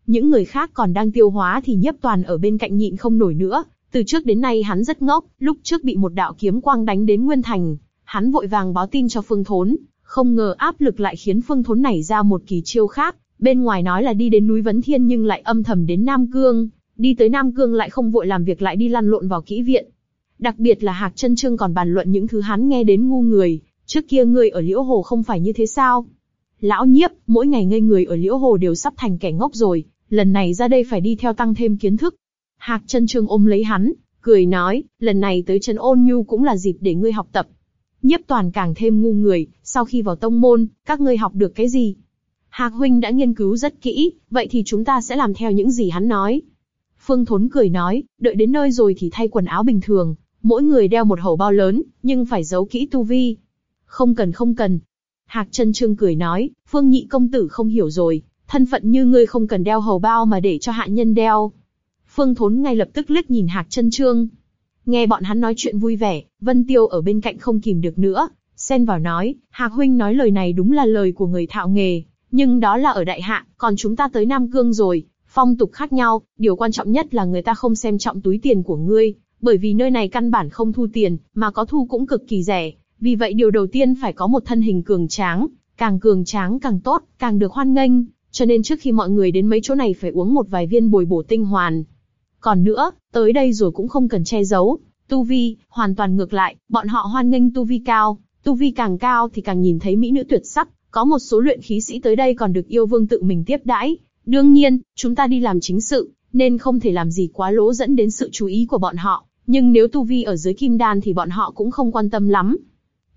những người khác còn đang tiêu hóa thì nhiếp toàn ở bên cạnh nhịn không nổi nữa. Từ trước đến nay hắn rất ngốc, lúc trước bị một đạo kiếm quang đánh đến Nguyên Thành, hắn vội vàng báo tin cho Phương Thốn, không ngờ áp lực lại khiến Phương Thốn nảy ra một kỳ chiêu khác. Bên ngoài nói là đi đến núi Vấn Thiên nhưng lại âm thầm đến Nam Cương, đi tới Nam Cương lại không vội làm việc lại đi lăn lộn vào kỹ viện. Đặc biệt là Hạc Chân Trương còn bàn luận những thứ hắn nghe đến ngu người, trước kia ngươi ở Liễu Hồ không phải như thế sao? Lão nhiếp, mỗi ngày ngây người ở Liễu Hồ đều sắp thành kẻ ngốc rồi, lần này ra đây phải đi theo tăng thêm kiến thức. Hạc chân trương ôm lấy hắn, cười nói, lần này tới chân ôn nhu cũng là dịp để ngươi học tập. Nhiếp toàn càng thêm ngu người, sau khi vào tông môn, các ngươi học được cái gì? Hạc huynh đã nghiên cứu rất kỹ, vậy thì chúng ta sẽ làm theo những gì hắn nói. Phương Thốn cười nói, đợi đến nơi rồi thì thay quần áo bình thường, mỗi người đeo một hầu bao lớn, nhưng phải giấu kỹ tu vi. Không cần không cần. Hạc chân trương cười nói, Phương nhị công tử không hiểu rồi, thân phận như ngươi không cần đeo hầu bao mà để cho hạ nhân đeo. Phương Thốn ngay lập tức liếc nhìn Hạc Chân Trương. Nghe bọn hắn nói chuyện vui vẻ, Vân Tiêu ở bên cạnh không kìm được nữa, xen vào nói, Hạc huynh nói lời này đúng là lời của người thạo nghề, nhưng đó là ở đại hạ, còn chúng ta tới Nam Cương rồi, phong tục khác nhau, điều quan trọng nhất là người ta không xem trọng túi tiền của ngươi, bởi vì nơi này căn bản không thu tiền, mà có thu cũng cực kỳ rẻ, vì vậy điều đầu tiên phải có một thân hình cường tráng, càng cường tráng càng tốt, càng được hoan nghênh, cho nên trước khi mọi người đến mấy chỗ này phải uống một vài viên bồi bổ tinh hoàn. Còn nữa, tới đây rồi cũng không cần che giấu, tu vi, hoàn toàn ngược lại, bọn họ hoan nghênh tu vi cao, tu vi càng cao thì càng nhìn thấy mỹ nữ tuyệt sắc, có một số luyện khí sĩ tới đây còn được yêu vương tự mình tiếp đãi. Đương nhiên, chúng ta đi làm chính sự, nên không thể làm gì quá lỗ dẫn đến sự chú ý của bọn họ, Nhưng nếu tu vi ở dưới kim đan thì bọn họ cũng không quan tâm lắm.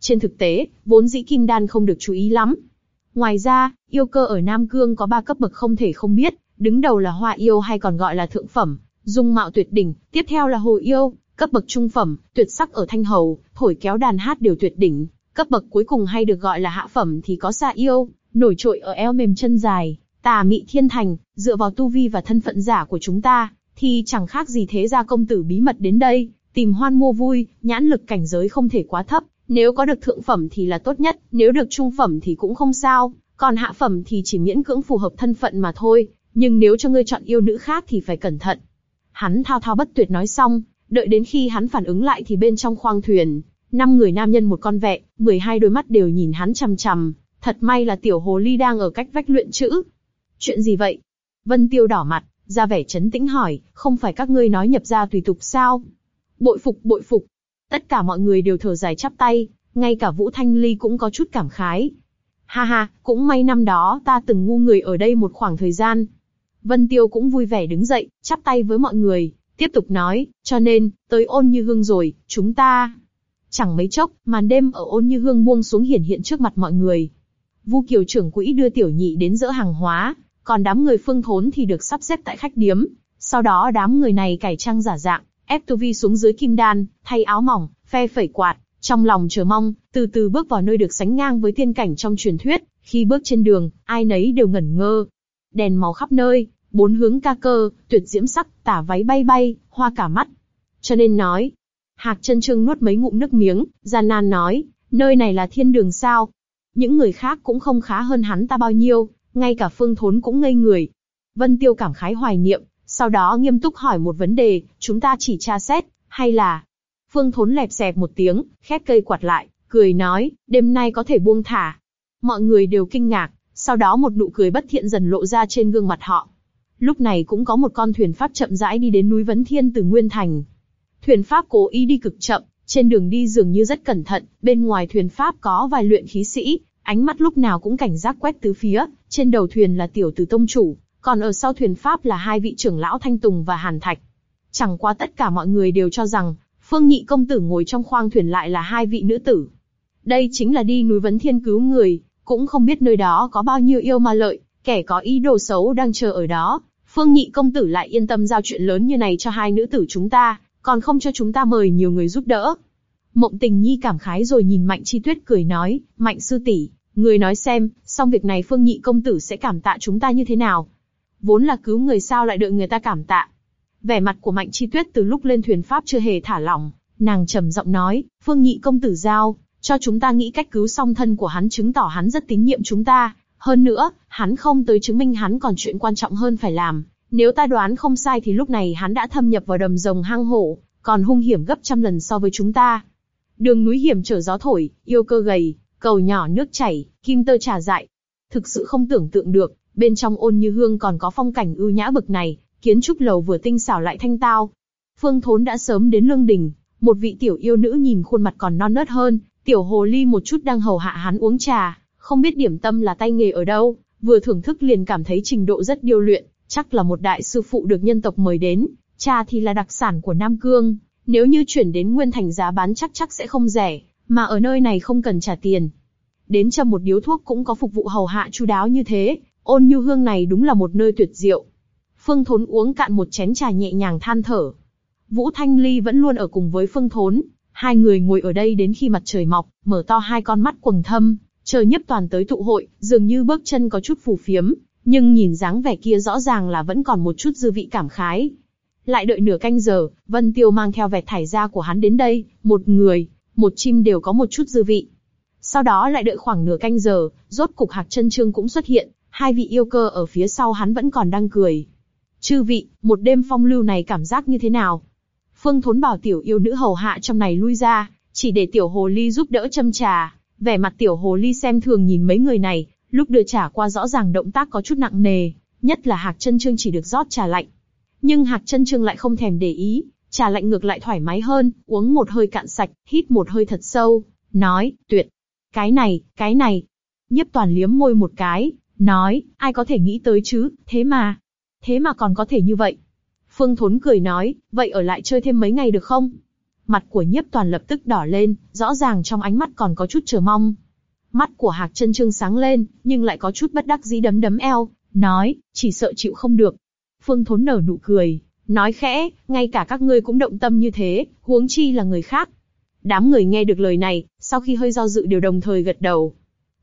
Trên thực tế, vốn dĩ kim đan không được chú ý lắm. Ngoài ra, yêu cơ ở Nam Cương có ba cấp bậc không thể không biết, đứng đầu là hoa yêu hay còn gọi là thượng phẩm, dung mạo tuyệt đỉnh, tiếp theo là hồ yêu, cấp bậc trung phẩm, tuyệt sắc ở thanh hầu, thổi kéo đàn hát đều tuyệt đỉnh, cấp bậc cuối cùng hay được gọi là hạ phẩm thì có xa yêu, nổi trội ở eo mềm chân dài, tà mị thiên thành, dựa vào tu vi và thân phận giả của chúng ta, thì chẳng khác gì thế gia công tử bí mật đến đây, tìm hoan mua vui, nhãn lực cảnh giới không thể quá thấp, nếu có được thượng phẩm thì là tốt nhất, nếu được trung phẩm thì cũng không sao, còn hạ phẩm thì chỉ miễn cưỡng phù hợp thân phận mà thôi, nhưng nếu cho ngươi chọn yêu nữ khác thì phải cẩn thận. Hắn thao thao bất tuyệt nói xong, đợi đến khi hắn phản ứng lại thì bên trong khoang thuyền, năm người nam nhân một con vẹ, 12 đôi mắt đều nhìn hắn chằm chằm, thật may là tiểu hồ ly đang ở cách vách luyện chữ. Chuyện gì vậy? Vân Tiêu đỏ mặt, ra vẻ chấn tĩnh hỏi, không phải các ngươi nói nhập gia tùy tục sao? Bội phục bội phục. Tất cả mọi người đều thở dài chắp tay, ngay cả Vũ Thanh Ly cũng có chút cảm khái. Ha ha, cũng may năm đó ta từng ngu người ở đây một khoảng thời gian. Vân Tiêu cũng vui vẻ đứng dậy, chắp tay với mọi người, tiếp tục nói, cho nên, tới ôn như hương rồi, chúng ta... Chẳng mấy chốc, màn đêm ở ôn như hương buông xuống hiển hiện trước mặt mọi người. Vu Kiều trưởng quỹ đưa tiểu nhị đến dỡ hàng hóa, còn đám người phương thốn thì được sắp xếp tại khách điếm. Sau đó đám người này cải trang giả dạng, ép tu vi xuống dưới kim đan, thay áo mỏng, phe phẩy quạt, trong lòng chờ mong, từ từ bước vào nơi được sánh ngang với tiên cảnh trong truyền thuyết. Khi bước trên đường, ai nấy đều ngẩn ngơ. Đèn màu khắp nơi, bốn hướng ca cơ, tuyệt diễm sắc, tả váy bay bay, hoa cả mắt. Cho nên nói, Hạc chân trương nuốt mấy ngụm nước miếng, gian nan nói, nơi này là thiên đường sao? Những người khác cũng không khá hơn hắn ta bao nhiêu, ngay cả phương thốn cũng ngây người. Vân Tiêu cảm khái hoài niệm, sau đó nghiêm túc hỏi một vấn đề, chúng ta chỉ tra xét, hay là... Phương thốn lẹp xẹp một tiếng, khép cây quạt lại, cười nói, đêm nay có thể buông thả. Mọi người đều kinh ngạc, sau đó một nụ cười bất thiện dần lộ ra trên gương mặt họ. Lúc này cũng có một con thuyền pháp chậm rãi đi đến núi Vấn Thiên từ Nguyên Thành. Thuyền pháp cố ý đi cực chậm, trên đường đi dường như rất cẩn thận, bên ngoài thuyền pháp có vài luyện khí sĩ, ánh mắt lúc nào cũng cảnh giác quét tứ phía, trên đầu thuyền là tiểu tử tông chủ, còn ở sau thuyền pháp là hai vị trưởng lão Thanh Tùng và Hàn Thạch. Chẳng qua tất cả mọi người đều cho rằng, Phương Nhị công tử ngồi trong khoang thuyền lại là hai vị nữ tử. Đây chính là đi núi Vấn Thiên cứu người, cũng không biết nơi đó có bao nhiêu yêu ma lợi, kẻ có ý đồ xấu đang chờ ở đó. Phương Nhị công tử lại yên tâm giao chuyện lớn như này cho hai nữ tử chúng ta, còn không cho chúng ta mời nhiều người giúp đỡ. Mộng tình nhi cảm khái rồi nhìn Mạnh Chi Tuyết cười nói, Mạnh sư tỷ, người nói xem, xong việc này Phương Nhị công tử sẽ cảm tạ chúng ta như thế nào? Vốn là cứu người sao lại đợi người ta cảm tạ? Vẻ mặt của Mạnh Chi Tuyết từ lúc lên thuyền pháp chưa hề thả lỏng, nàng trầm giọng nói, Phương Nhị công tử giao, cho chúng ta nghĩ cách cứu song thân của hắn chứng tỏ hắn rất tín nhiệm chúng ta. Hơn nữa, hắn không tới chứng minh hắn còn chuyện quan trọng hơn phải làm. Nếu ta đoán không sai thì lúc này hắn đã thâm nhập vào đầm rồng hang hổ, còn hung hiểm gấp trăm lần so với chúng ta. Đường núi hiểm trở gió thổi, yêu cơ gầy, cầu nhỏ nước chảy, kim tơ trà dại. Thực sự không tưởng tượng được, bên trong ôn như hương còn có phong cảnh ưu nhã bực này, kiến trúc lầu vừa tinh xảo lại thanh tao. Phương Thốn đã sớm đến lương đình, một vị tiểu yêu nữ nhìn khuôn mặt còn non nớt hơn, tiểu hồ ly một chút đang hầu hạ hắn uống trà, không biết điểm tâm là tay nghề ở đâu, vừa thưởng thức liền cảm thấy trình độ rất điêu luyện, chắc là một đại sư phụ được nhân tộc mời đến. Trà thì là đặc sản của Nam Cương, nếu như chuyển đến Nguyên Thành giá bán chắc chắc sẽ không rẻ, mà ở nơi này không cần trả tiền. Đến châm một điếu thuốc cũng có phục vụ hầu hạ chu đáo như thế, ôn nhu hương này đúng là một nơi tuyệt diệu. Phương Thốn uống cạn một chén trà nhẹ nhàng than thở. Vũ Thanh Ly vẫn luôn ở cùng với Phương Thốn, hai người ngồi ở đây đến khi mặt trời mọc, mở to hai con mắt quầng thâm, chờ nhiếp toàn tới tụ hội, dường như bước chân có chút phù phiếm, nhưng nhìn dáng vẻ kia rõ ràng là vẫn còn một chút dư vị cảm khái. Lại đợi nửa canh giờ, Vân Tiêu mang theo vẹt thải ra của hắn đến đây, một người, một chim đều có một chút dư vị. Sau đó lại đợi khoảng nửa canh giờ, rốt cục Hạc Chân Trương cũng xuất hiện, hai vị yêu cơ ở phía sau hắn vẫn còn đang cười. Chư vị, một đêm phong lưu này cảm giác như thế nào? Phương Thốn bảo tiểu yêu nữ hầu hạ trong này lui ra, chỉ để tiểu hồ ly giúp đỡ châm trà. Vẻ mặt tiểu hồ ly xem thường nhìn mấy người này, lúc đưa trà qua rõ ràng động tác có chút nặng nề, nhất là Hạc Chân Trương chỉ được rót trà lạnh. Nhưng Hạc Chân Trương lại không thèm để ý, trà lạnh ngược lại thoải mái hơn, uống một hơi cạn sạch, hít một hơi thật sâu, nói, tuyệt. Cái này, cái này. Nhiếp toàn liếm môi một cái, nói, ai có thể nghĩ tới chứ, thế mà, thế mà còn có thể như vậy. Phương Thốn cười nói, vậy ở lại chơi thêm mấy ngày được không? Mặt của nhiếp toàn lập tức đỏ lên, rõ ràng trong ánh mắt còn có chút chờ mong. Mắt của Hạc chân trương sáng lên, nhưng lại có chút bất đắc dĩ đấm đấm eo, nói, chỉ sợ chịu không được. Phương Thốn nở nụ cười, nói khẽ, ngay cả các ngươi cũng động tâm như thế, huống chi là người khác. Đám người nghe được lời này, sau khi hơi do dự đều đồng thời gật đầu.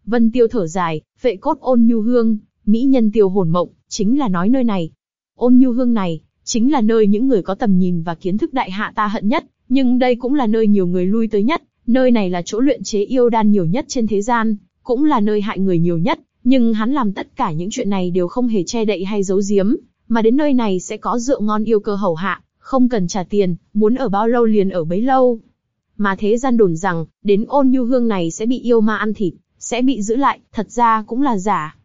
Vân Tiêu thở dài, vệ cốt ôn nhu hương, mỹ nhân tiêu hồn mộng, chính là nói nơi này. Ôn nhu hương này, chính là nơi những người có tầm nhìn và kiến thức đại hạ ta hận nhất, nhưng đây cũng là nơi nhiều người lui tới nhất, nơi này là chỗ luyện chế yêu đan nhiều nhất trên thế gian, cũng là nơi hại người nhiều nhất, nhưng hắn làm tất cả những chuyện này đều không hề che đậy hay giấu giếm, mà đến nơi này sẽ có rượu ngon yêu cơ hầu hạ, không cần trả tiền, muốn ở bao lâu liền ở bấy lâu. Mà thế gian đồn rằng, đến ôn nhu hương này sẽ bị yêu ma ăn thịt, sẽ bị giữ lại, thật ra cũng là giả.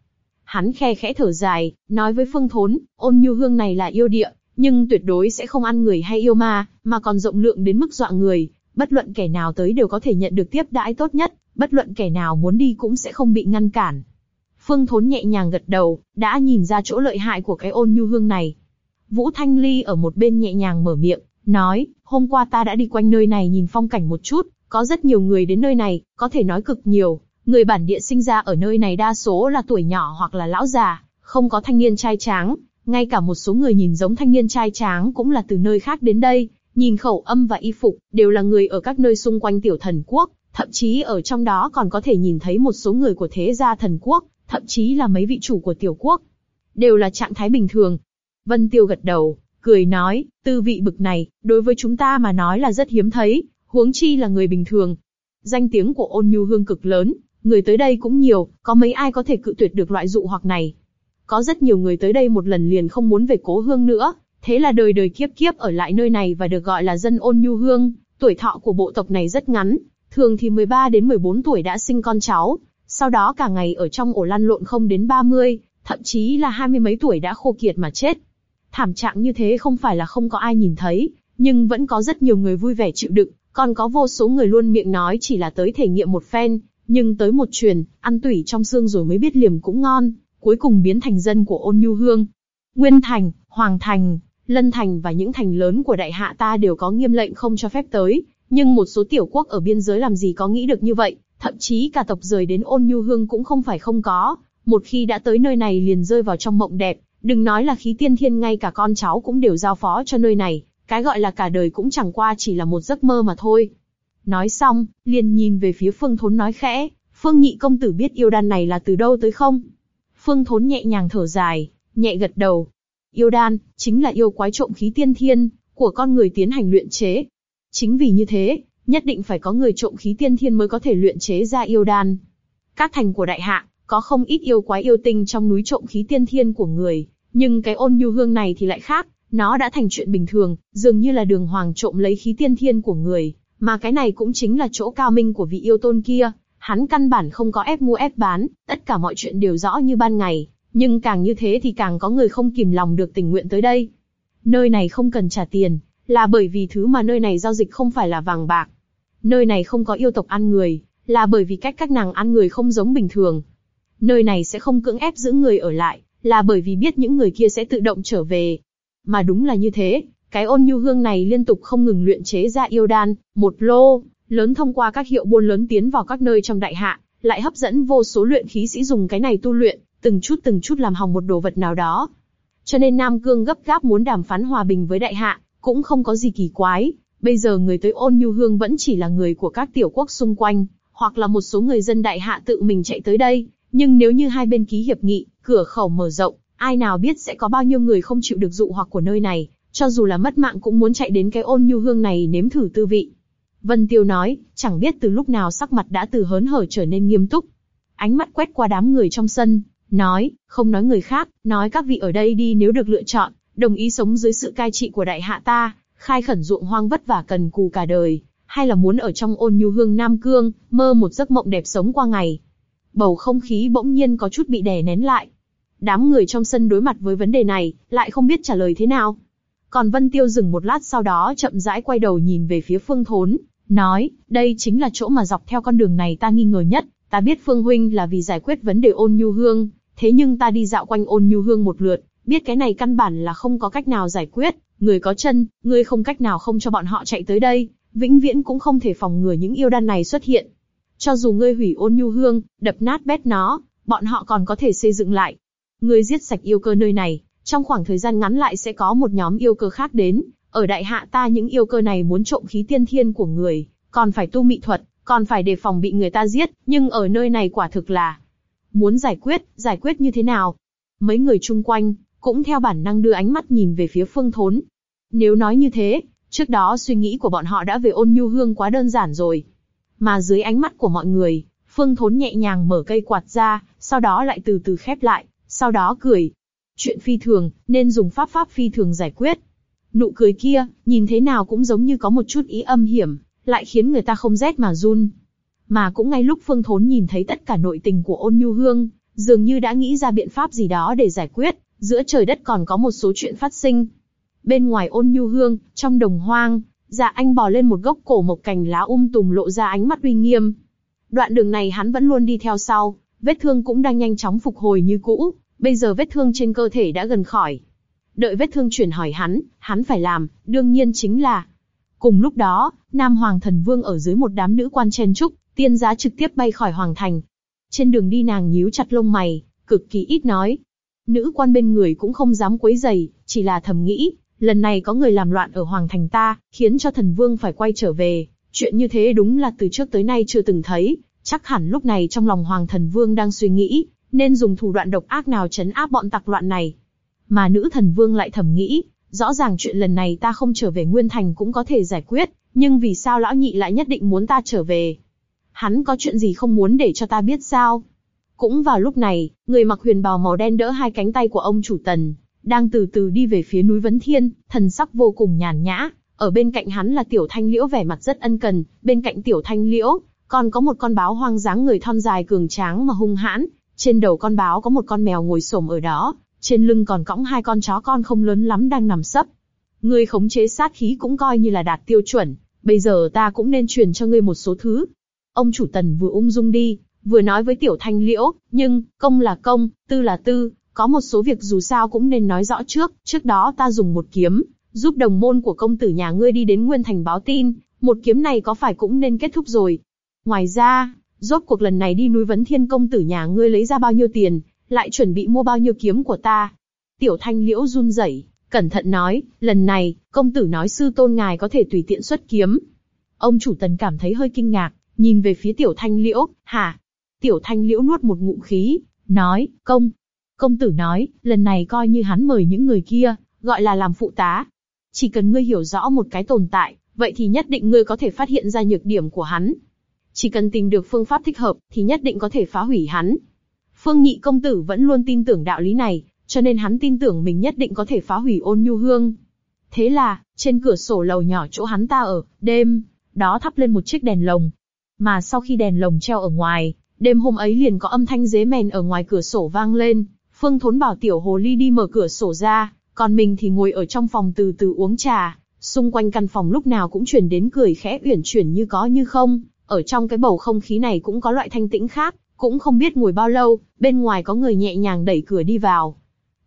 Hắn khe khẽ thở dài, nói với Phương Thốn, ôn nhu hương này là yêu địa, nhưng tuyệt đối sẽ không ăn người hay yêu ma, mà còn rộng lượng đến mức dọa người. Bất luận kẻ nào tới đều có thể nhận được tiếp đãi tốt nhất, bất luận kẻ nào muốn đi cũng sẽ không bị ngăn cản. Phương Thốn nhẹ nhàng gật đầu, đã nhìn ra chỗ lợi hại của cái ôn nhu hương này. Vũ Thanh Ly ở một bên nhẹ nhàng mở miệng, nói, hôm qua ta đã đi quanh nơi này nhìn phong cảnh một chút, có rất nhiều người đến nơi này, có thể nói cực nhiều. Người bản địa sinh ra ở nơi này đa số là tuổi nhỏ hoặc là lão già, không có thanh niên trai tráng, ngay cả một số người nhìn giống thanh niên trai tráng cũng là từ nơi khác đến đây, nhìn khẩu âm và y phục, đều là người ở các nơi xung quanh tiểu thần quốc, thậm chí ở trong đó còn có thể nhìn thấy một số người của thế gia thần quốc, thậm chí là mấy vị chủ của tiểu quốc. Đều là trạng thái bình thường. Vân Tiêu gật đầu, cười nói, tư vị bực này, đối với chúng ta mà nói là rất hiếm thấy, huống chi là người bình thường. Danh tiếng của ôn nhu hương cực lớn, người tới đây cũng nhiều, có mấy ai có thể cự tuyệt được loại dụ hoặc này. Có rất nhiều người tới đây một lần liền không muốn về cố hương nữa, thế là đời đời kiếp kiếp ở lại nơi này và được gọi là dân ôn nhu hương. Tuổi thọ của bộ tộc này rất ngắn, thường thì 13 đến 14 tuổi đã sinh con cháu, sau đó cả ngày ở trong ổ lăn lộn không đến 30, thậm chí là hai mươi mấy tuổi đã khô kiệt mà chết. Thảm trạng như thế không phải là không có ai nhìn thấy, nhưng vẫn có rất nhiều người vui vẻ chịu đựng, còn có vô số người luôn miệng nói chỉ là tới thể nghiệm một phen, nhưng tới một truyền, ăn tủy trong xương rồi mới biết liềm cũng ngon, cuối cùng biến thành dân của ôn nhu hương. Nguyên Thành, Hoàng Thành, Lân Thành và những thành lớn của đại hạ ta đều có nghiêm lệnh không cho phép tới, nhưng một số tiểu quốc ở biên giới làm gì có nghĩ được như vậy, thậm chí cả tộc rời đến ôn nhu hương cũng không phải không có, một khi đã tới nơi này liền rơi vào trong mộng đẹp, đừng nói là khí tiên thiên ngay cả con cháu cũng đều giao phó cho nơi này, cái gọi là cả đời cũng chẳng qua chỉ là một giấc mơ mà thôi. Nói xong, liền nhìn về phía Phương Thốn nói khẽ, Phương Nhị công tử biết yêu đan này là từ đâu tới không? Phương Thốn nhẹ nhàng thở dài, nhẹ gật đầu. Yêu đan, chính là yêu quái trộm khí tiên thiên, của con người tiến hành luyện chế. Chính vì như thế, nhất định phải có người trộm khí tiên thiên mới có thể luyện chế ra yêu đan. Các thành của đại hạ, có không ít yêu quái yêu tinh trong núi trộm khí tiên thiên của người, nhưng cái ôn nhu hương này thì lại khác, nó đã thành chuyện bình thường, dường như là đường hoàng trộm lấy khí tiên thiên của người, mà cái này cũng chính là chỗ cao minh của vị yêu tôn kia, hắn căn bản không có ép mua ép bán, tất cả mọi chuyện đều rõ như ban ngày, nhưng càng như thế thì càng có người không kìm lòng được tình nguyện tới đây. Nơi này không cần trả tiền, là bởi vì thứ mà nơi này giao dịch không phải là vàng bạc, Nơi này không có yêu tộc ăn người, là bởi vì cách các nàng ăn người không giống bình thường. Nơi này sẽ không cưỡng ép giữ người ở lại, là bởi vì biết những người kia sẽ tự động trở về. Mà đúng là như thế, cái ôn nhu hương này liên tục không ngừng luyện chế ra yêu đan, một lô, lớn thông qua các hiệu buôn lớn tiến vào các nơi trong đại hạ, lại hấp dẫn vô số luyện khí sĩ dùng cái này tu luyện, từng chút từng chút làm hỏng một đồ vật nào đó. Cho nên Nam Cương gấp gáp muốn đàm phán hòa bình với đại hạ, cũng không có gì kỳ quái, Bây giờ người tới ôn nhu hương vẫn chỉ là người của các tiểu quốc xung quanh, hoặc là một số người dân đại hạ tự mình chạy tới đây. Nhưng nếu như hai bên ký hiệp nghị, cửa khẩu mở rộng, ai nào biết sẽ có bao nhiêu người không chịu được dụ hoặc của nơi này, cho dù là mất mạng cũng muốn chạy đến cái ôn nhu hương này nếm thử tư vị. Vân Tiêu nói, chẳng biết từ lúc nào sắc mặt đã từ hớn hở trở nên nghiêm túc. Ánh mắt quét qua đám người trong sân, nói, không nói người khác, nói các vị ở đây đi nếu được lựa chọn, đồng ý sống dưới sự cai trị của đại hạ ta, khai khẩn ruộng hoang vất vả cần cù cả đời, hay là muốn ở trong ôn nhu hương Nam Cương, mơ một giấc mộng đẹp sống qua ngày. Bầu không khí bỗng nhiên có chút bị đè nén lại. Đám người trong sân đối mặt với vấn đề này, lại không biết trả lời thế nào. Còn Vân Tiêu dừng một lát sau đó chậm rãi quay đầu nhìn về phía Phương Thốn, nói, đây chính là chỗ mà dọc theo con đường này ta nghi ngờ nhất. Ta biết Phương Huynh là vì giải quyết vấn đề ôn nhu hương, thế nhưng ta đi dạo quanh ôn nhu hương một lượt, biết cái này căn bản là không có cách nào giải quyết, người có chân, ngươi không cách nào không cho bọn họ chạy tới đây, vĩnh viễn cũng không thể phòng ngừa những yêu đan này xuất hiện. Cho dù ngươi hủy ôn nhu hương, đập nát bét nó, bọn họ còn có thể xây dựng lại. Ngươi giết sạch yêu cơ nơi này, trong khoảng thời gian ngắn lại sẽ có một nhóm yêu cơ khác đến, ở đại hạ ta những yêu cơ này muốn trộm khí tiên thiên của người, còn phải tu mị thuật, còn phải đề phòng bị người ta giết, nhưng ở nơi này quả thực là muốn giải quyết, giải quyết như thế nào? Mấy người chung quanh cũng theo bản năng đưa ánh mắt nhìn về phía Phương Thốn. Nếu nói như thế, trước đó suy nghĩ của bọn họ đã về ôn nhu hương quá đơn giản rồi. Mà dưới ánh mắt của mọi người, Phương Thốn nhẹ nhàng mở cây quạt ra, sau đó lại từ từ khép lại, sau đó cười. Chuyện phi thường, nên dùng pháp pháp phi thường giải quyết. Nụ cười kia, nhìn thế nào cũng giống như có một chút ý âm hiểm, lại khiến người ta không rét mà run. Mà cũng ngay lúc Phương Thốn nhìn thấy tất cả nội tình của ôn nhu hương, dường như đã nghĩ ra biện pháp gì đó để giải quyết, giữa trời đất còn có một số chuyện phát sinh. Bên ngoài ôn nhu hương, trong đồng hoang, dạ anh bò lên một gốc cổ mộc cành lá um tùm lộ ra ánh mắt uy nghiêm. Đoạn đường này hắn vẫn luôn đi theo sau, vết thương cũng đang nhanh chóng phục hồi như cũ, bây giờ vết thương trên cơ thể đã gần khỏi. Đợi vết thương chuyển hỏi hắn, hắn phải làm, đương nhiên chính là. Cùng lúc đó, Nam Hoàng Thần Vương ở dưới một đám nữ quan chen trúc, tiên giá trực tiếp bay khỏi Hoàng Thành. Trên đường đi nàng nhíu chặt lông mày, cực kỳ ít nói, Nữ quan bên người cũng không dám quấy giày, chỉ là thầm nghĩ, lần này có người làm loạn ở Hoàng Thành ta, khiến cho thần vương phải quay trở về. Chuyện như thế đúng là từ trước tới nay chưa từng thấy, chắc hẳn lúc này trong lòng Hoàng Thần Vương đang suy nghĩ, nên dùng thủ đoạn độc ác nào chấn áp bọn tặc loạn này. Mà nữ thần vương lại thầm nghĩ, rõ ràng chuyện lần này ta không trở về Nguyên Thành cũng có thể giải quyết, nhưng vì sao lão nhị lại nhất định muốn ta trở về? Hắn có chuyện gì không muốn để cho ta biết sao? Cũng vào lúc này, người mặc huyền bào màu đen đỡ hai cánh tay của ông chủ tần, đang từ từ đi về phía núi Vấn Thiên, thần sắc vô cùng nhàn nhã. Ở bên cạnh hắn là Tiểu Thanh Liễu vẻ mặt rất ân cần, bên cạnh Tiểu Thanh Liễu, còn có một con báo hoang dáng người thon dài cường tráng mà hung hãn. Trên đầu con báo có một con mèo ngồi xổm ở đó, trên lưng còn cõng hai con chó con không lớn lắm đang nằm sấp. ngươi khống chế sát khí cũng coi như là đạt tiêu chuẩn, bây giờ ta cũng nên truyền cho ngươi một số thứ. Ông chủ tần vừa ung dung đi, vừa nói với tiểu thanh liễu, nhưng, công là công, tư là tư, có một số việc dù sao cũng nên nói rõ trước, trước đó ta dùng một kiếm, giúp đồng môn của công tử nhà ngươi đi đến Nguyên Thành báo tin, một kiếm này có phải cũng nên kết thúc rồi. Ngoài ra, rốt cuộc lần này đi núi Vấn Thiên công tử nhà ngươi lấy ra bao nhiêu tiền, lại chuẩn bị mua bao nhiêu kiếm của ta. Tiểu thanh liễu run rẩy, cẩn thận nói, lần này, công tử nói sư tôn ngài có thể tùy tiện xuất kiếm. Ông chủ tần cảm thấy hơi kinh ngạc, nhìn về phía tiểu thanh liễu, hả, Tiểu Thanh Liễu nuốt một ngụm khí, nói, công. Công tử nói, lần này coi như hắn mời những người kia, gọi là làm phụ tá. Chỉ cần ngươi hiểu rõ một cái tồn tại, vậy thì nhất định ngươi có thể phát hiện ra nhược điểm của hắn. Chỉ cần tìm được phương pháp thích hợp, thì nhất định có thể phá hủy hắn. Phương Nhị công tử vẫn luôn tin tưởng đạo lý này, cho nên hắn tin tưởng mình nhất định có thể phá hủy ôn nhu hương. Thế là, trên cửa sổ lầu nhỏ chỗ hắn ta ở, đêm, đó thắp lên một chiếc đèn lồng. Mà sau khi đèn lồng treo ở ngoài, Đêm hôm ấy liền có âm thanh dế mèn ở ngoài cửa sổ vang lên, Phương Thốn bảo tiểu hồ ly đi mở cửa sổ ra, còn mình thì ngồi ở trong phòng từ từ uống trà. Xung quanh căn phòng lúc nào cũng truyền đến cười khẽ uyển chuyển như có như không, ở trong cái bầu không khí này cũng có loại thanh tĩnh khác, cũng không biết ngồi bao lâu, bên ngoài có người nhẹ nhàng đẩy cửa đi vào.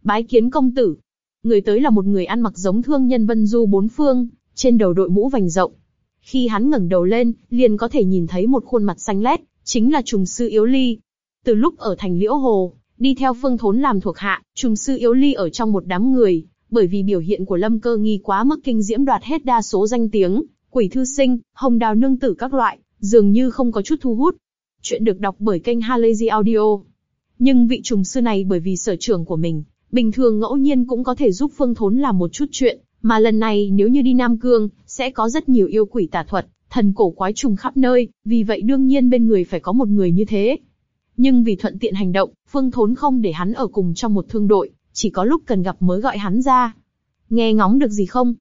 Bái kiến công tử. Người tới là một người ăn mặc giống thương nhân vân du bốn phương, trên đầu đội mũ vành rộng. Khi hắn ngẩng đầu lên, liền có thể nhìn thấy một khuôn mặt xanh lét, chính là trùng sư Yếu Ly. Từ lúc ở thành Liễu Hồ, đi theo Phương Thốn làm thuộc hạ, trùng sư Yếu Ly ở trong một đám người, bởi vì biểu hiện của Lâm Cơ Nghi quá mức kinh diễm đoạt hết đa số danh tiếng, quỷ thư sinh, hồng đào nương tử các loại, dường như không có chút thu hút. Chuyện được đọc bởi kênh Halazy Audio. Nhưng vị trùng sư này bởi vì sở trường của mình, bình thường ngẫu nhiên cũng có thể giúp Phương Thốn làm một chút chuyện, mà lần này nếu như đi Nam Cương, sẽ có rất nhiều yêu quỷ tà thuật, thần cổ quái trùng khắp nơi, vì vậy đương nhiên bên người phải có một người như thế. Nhưng vì thuận tiện hành động, Phương Thốn không để hắn ở cùng trong một thương đội, chỉ có lúc cần gặp mới gọi hắn ra. Nghe ngóng được gì không?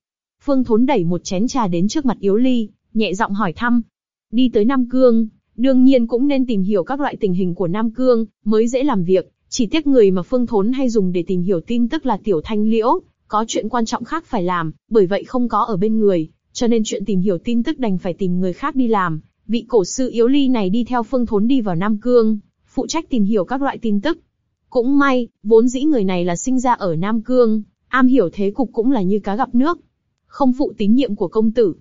Phương Thốn đẩy một chén trà đến trước mặt Yếu Ly, nhẹ giọng hỏi thăm. Đi tới Nam Cương, đương nhiên cũng nên tìm hiểu các loại tình hình của Nam Cương, mới dễ làm việc. Chỉ tiếc người mà Phương Thốn hay dùng để tìm hiểu tin tức là Tiểu Thanh Liễu, có chuyện quan trọng khác phải làm, bởi vậy không có ở bên người, cho nên chuyện tìm hiểu tin tức đành phải tìm người khác đi làm. Vị cổ sư yếu ly này đi theo phương thốn đi vào Nam Cương, phụ trách tìm hiểu các loại tin tức. Cũng may, vốn dĩ người này là sinh ra ở Nam Cương, am hiểu thế cục cũng là như cá gặp nước. Không phụ tín nhiệm của công tử.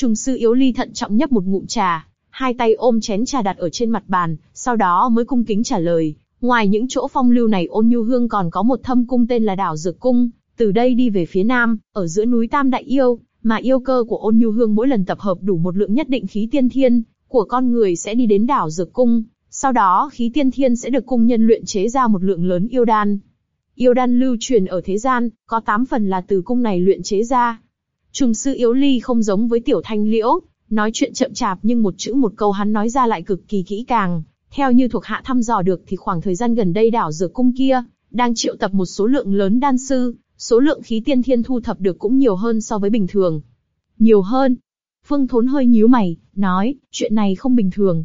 Trùng sư yếu ly thận trọng nhấp một ngụm trà, hai tay ôm chén trà đặt ở trên mặt bàn, sau đó mới cung kính trả lời. Ngoài những chỗ phong lưu này ôn nhu hương còn có một thâm cung tên là đảo Dược Cung, từ đây đi về phía nam, ở giữa núi Tam Đại Yêu, mà yêu cơ của ôn nhu hương mỗi lần tập hợp đủ một lượng nhất định khí tiên thiên, của con người sẽ đi đến đảo Dược Cung, sau đó khí tiên thiên sẽ được cung nhân luyện chế ra một lượng lớn yêu đan. Yêu đan lưu truyền ở thế gian, có 8 phần là từ cung này luyện chế ra. Trùng sư yếu ly không giống với tiểu thanh liễu, nói chuyện chậm chạp nhưng một chữ một câu hắn nói ra lại cực kỳ kỹ càng. Theo như thuộc hạ thăm dò được thì khoảng thời gian gần đây đảo Dược Cung kia, đang triệu tập một số lượng lớn đan sư, số lượng khí tiên thiên thu thập được cũng nhiều hơn so với bình thường. Nhiều hơn. Phương Thốn hơi nhíu mày, nói, chuyện này không bình thường.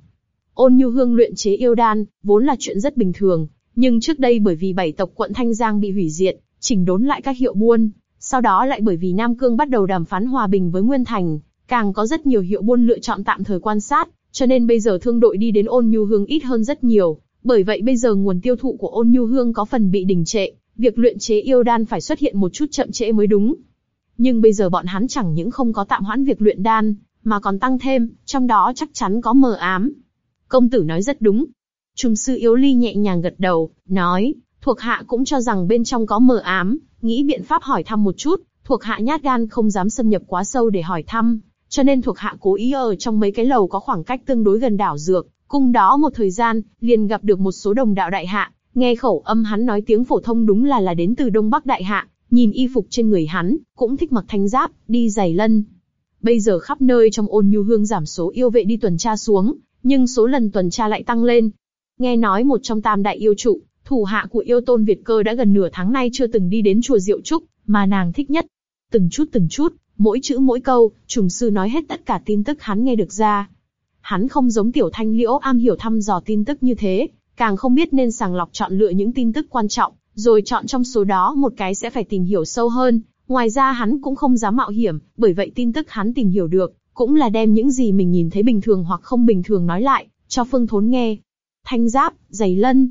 Ôn Nhu Hương luyện chế yêu đan, vốn là chuyện rất bình thường, nhưng trước đây bởi vì bảy tộc quận Thanh Giang bị hủy diệt, chỉnh đốn lại các hiệu buôn, sau đó lại bởi vì Nam Cương bắt đầu đàm phán hòa bình với Nguyên Thành, càng có rất nhiều hiệu buôn lựa chọn tạm thời quan sát, cho nên bây giờ thương đội đi đến Ôn Nhu Hương ít hơn rất nhiều. Bởi vậy bây giờ nguồn tiêu thụ của Ôn Nhu Hương có phần bị đình trệ, việc luyện chế yêu đan phải xuất hiện một chút chậm trễ mới đúng. Nhưng bây giờ bọn hắn chẳng những không có tạm hoãn việc luyện đan, mà còn tăng thêm, trong đó chắc chắn có mờ ám. Công tử nói rất đúng. Trung sư yếu ly nhẹ nhàng gật đầu, nói, thuộc hạ cũng cho rằng bên trong có mờ ám, nghĩ biện pháp hỏi thăm một chút, thuộc hạ nhát gan không dám xâm nhập quá sâu để hỏi thăm, cho nên thuộc hạ cố ý ở trong mấy cái lầu có khoảng cách tương đối gần đảo dược, cùng đó một thời gian, liền gặp được một số đồng đạo đại hạ, nghe khẩu âm hắn nói tiếng phổ thông đúng là là đến từ Đông Bắc đại hạ, nhìn y phục trên người hắn, cũng thích mặc thanh giáp, đi giày lân. Bây giờ khắp nơi trong ôn nhu hương giảm số yêu vệ đi tuần tra xuống, nhưng số lần tuần tra lại tăng lên. Nghe nói một trong tam đại yêu trụ, thủ hạ của yêu tôn Việt cơ đã gần nửa tháng nay chưa từng đi đến chùa Diệu Trúc, mà nàng thích nhất. Từng chút từng chút, mỗi chữ mỗi câu, trùng sư nói hết tất cả tin tức hắn nghe được ra. Hắn không giống tiểu thanh liễu am hiểu thăm dò tin tức như thế, càng không biết nên sàng lọc chọn lựa những tin tức quan trọng, rồi chọn trong số đó một cái sẽ phải tìm hiểu sâu hơn. Ngoài ra hắn cũng không dám mạo hiểm, bởi vậy tin tức hắn tìm hiểu được, cũng là đem những gì mình nhìn thấy bình thường hoặc không bình thường nói lại, cho Phương Thốn nghe. Thanh giáp, giày lân,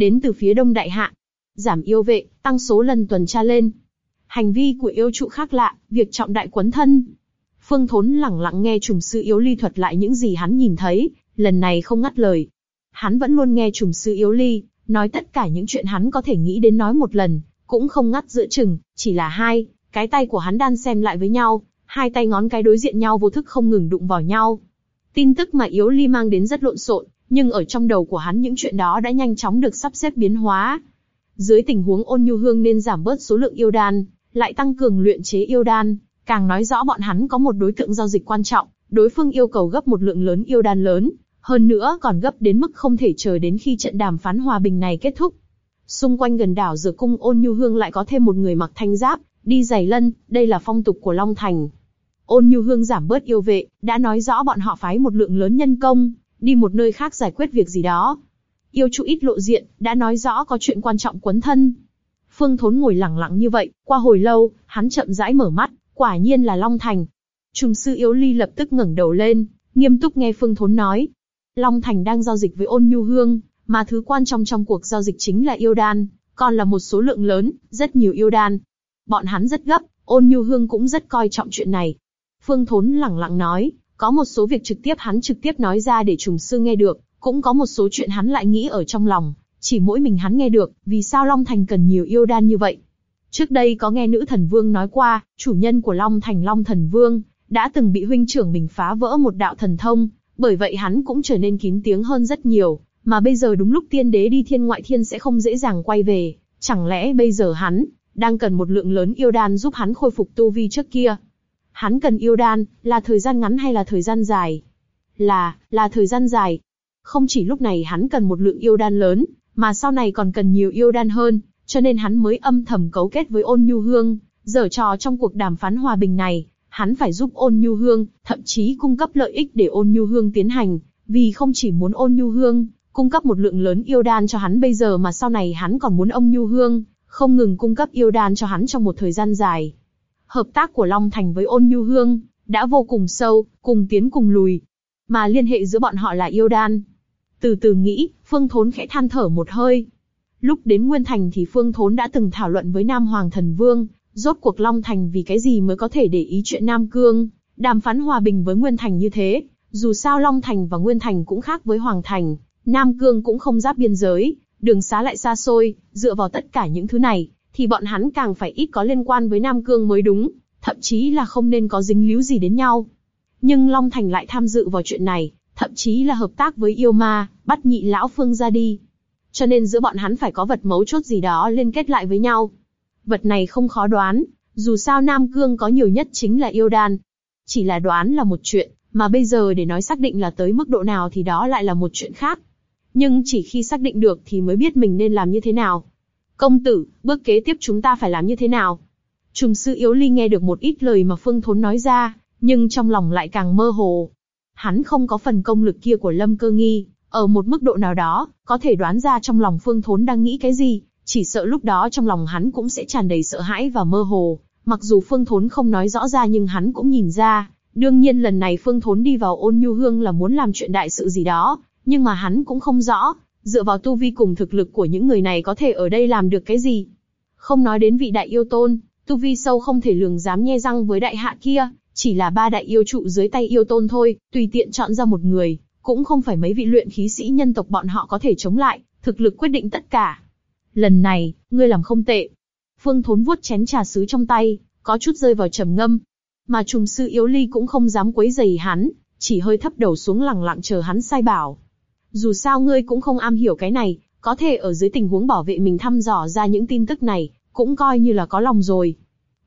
đến từ phía đông đại hạ, giảm yêu vệ, tăng số lần tuần tra lên. Hành vi của yêu trụ khác lạ, việc trọng đại quấn thân. Phương Thốn lẳng lặng nghe trùng sư yếu ly thuật lại những gì hắn nhìn thấy, lần này không ngắt lời. Hắn vẫn luôn nghe trùng sư yếu ly, nói tất cả những chuyện hắn có thể nghĩ đến nói một lần, cũng không ngắt giữa chừng, chỉ là hai, cái tay của hắn đan xem lại với nhau, hai tay ngón cái đối diện nhau vô thức không ngừng đụng vào nhau. Tin tức mà Yếu Ly mang đến rất lộn xộn, nhưng ở trong đầu của hắn những chuyện đó đã nhanh chóng được sắp xếp biến hóa. Dưới tình huống ôn nhu hương nên giảm bớt số lượng yêu đan, lại tăng cường luyện chế yêu đan, càng nói rõ bọn hắn có một đối tượng giao dịch quan trọng, đối phương yêu cầu gấp một lượng lớn yêu đan lớn, hơn nữa còn gấp đến mức không thể chờ đến khi trận đàm phán hòa bình này kết thúc. Xung quanh gần đảo Dược Cung Ôn Nhu Hương lại có thêm một người mặc thanh giáp, đi giày lân, đây là phong tục của Long Thành. Ôn Nhu Hương giảm bớt yêu vệ, đã nói rõ bọn họ phái một lượng lớn nhân công, đi một nơi khác giải quyết việc gì đó. Yêu chủ ít lộ diện, đã nói rõ có chuyện quan trọng quấn thân. Phương Thốn ngồi lặng lặng như vậy, qua hồi lâu, hắn chậm rãi mở mắt, quả nhiên là Long Thành. Trùng sư Yếu Ly lập tức ngẩng đầu lên, nghiêm túc nghe Phương Thốn nói. Long Thành đang giao dịch với Ôn Nhu Hương, mà thứ quan trọng trong cuộc giao dịch chính là yêu đan, còn là một số lượng lớn, rất nhiều yêu đan. Bọn hắn rất gấp, Ôn Nhu Hương cũng rất coi trọng chuyện này. Phương Thốn lẳng lặng nói, có một số việc trực tiếp hắn trực tiếp nói ra để trùng sư nghe được, cũng có một số chuyện hắn lại nghĩ ở trong lòng, chỉ mỗi mình hắn nghe được, vì sao Long Thành cần nhiều yêu đan như vậy. Trước đây có nghe nữ thần vương nói qua, chủ nhân của Long Thành Long thần vương, đã từng bị huynh trưởng mình phá vỡ một đạo thần thông, bởi vậy hắn cũng trở nên kín tiếng hơn rất nhiều, mà bây giờ đúng lúc tiên đế đi thiên ngoại thiên sẽ không dễ dàng quay về, chẳng lẽ bây giờ hắn đang cần một lượng lớn yêu đan giúp hắn khôi phục tu vi trước kia? Hắn cần yêu đan, là thời gian ngắn hay là thời gian dài? Là, là thời gian dài. Không chỉ lúc này hắn cần một lượng yêu đan lớn, mà sau này còn cần nhiều yêu đan hơn, cho nên hắn mới âm thầm cấu kết với ôn nhu hương, dở trò trong cuộc đàm phán hòa bình này, hắn phải giúp ôn nhu hương, thậm chí cung cấp lợi ích để ôn nhu hương tiến hành, vì không chỉ muốn ôn nhu hương, cung cấp một lượng lớn yêu đan cho hắn bây giờ mà sau này hắn còn muốn ông nhu hương, không ngừng cung cấp yêu đan cho hắn trong một thời gian dài. Hợp tác của Long Thành với ôn nhu hương, đã vô cùng sâu, cùng tiến cùng lùi. Mà liên hệ giữa bọn họ là yêu đan. Từ từ nghĩ, Phương Thốn khẽ than thở một hơi. Lúc đến Nguyên Thành thì Phương Thốn đã từng thảo luận với Nam Hoàng Thần Vương, rốt cuộc Long Thành vì cái gì mới có thể để ý chuyện Nam Cương, đàm phán hòa bình với Nguyên Thành như thế. Dù sao Long Thành và Nguyên Thành cũng khác với Hoàng Thành, Nam Cương cũng không giáp biên giới, đường xá lại xa xôi, dựa vào tất cả những thứ này, thì bọn hắn càng phải ít có liên quan với Nam Cương mới đúng, thậm chí là không nên có dính líu gì đến nhau. Nhưng Long Thành lại tham dự vào chuyện này, thậm chí là hợp tác với yêu ma, bắt nhị lão phương ra đi. Cho nên giữa bọn hắn phải có vật mấu chốt gì đó liên kết lại với nhau. Vật này không khó đoán, dù sao Nam Cương có nhiều nhất chính là yêu đan. Chỉ là đoán là một chuyện, mà bây giờ để nói xác định là tới mức độ nào thì đó lại là một chuyện khác. Nhưng chỉ khi xác định được thì mới biết mình nên làm như thế nào. Công tử, bước kế tiếp chúng ta phải làm như thế nào? Trùng sư Yếu Ly nghe được một ít lời mà Phương Thốn nói ra, nhưng trong lòng lại càng mơ hồ. Hắn không có phần công lực kia của Lâm Cơ Nghi, ở một mức độ nào đó, có thể đoán ra trong lòng Phương Thốn đang nghĩ cái gì, chỉ sợ lúc đó trong lòng hắn cũng sẽ tràn đầy sợ hãi và mơ hồ. Mặc dù Phương Thốn không nói rõ ra nhưng hắn cũng nhìn ra, đương nhiên lần này Phương Thốn đi vào ôn nhu hương là muốn làm chuyện đại sự gì đó, nhưng mà hắn cũng không rõ, dựa vào tu vi cùng thực lực của những người này có thể ở đây làm được cái gì. Không nói đến vị đại yêu tôn, tu vi sâu không thể lường dám nhe răng với đại hạ kia, chỉ là ba đại yêu trụ dưới tay yêu tôn thôi, tùy tiện chọn ra một người, cũng không phải mấy vị luyện khí sĩ nhân tộc bọn họ có thể chống lại, thực lực quyết định tất cả. Lần này, ngươi làm không tệ. Phương Thốn vuốt chén trà sứ trong tay, có chút rơi vào trầm ngâm. Mà trùng sư yếu ly cũng không dám quấy giày hắn, chỉ hơi thấp đầu xuống lặng lặng chờ hắn sai bảo. Dù sao ngươi cũng không am hiểu cái này, có thể ở dưới tình huống bảo vệ mình thăm dò ra những tin tức này, cũng coi như là có lòng rồi.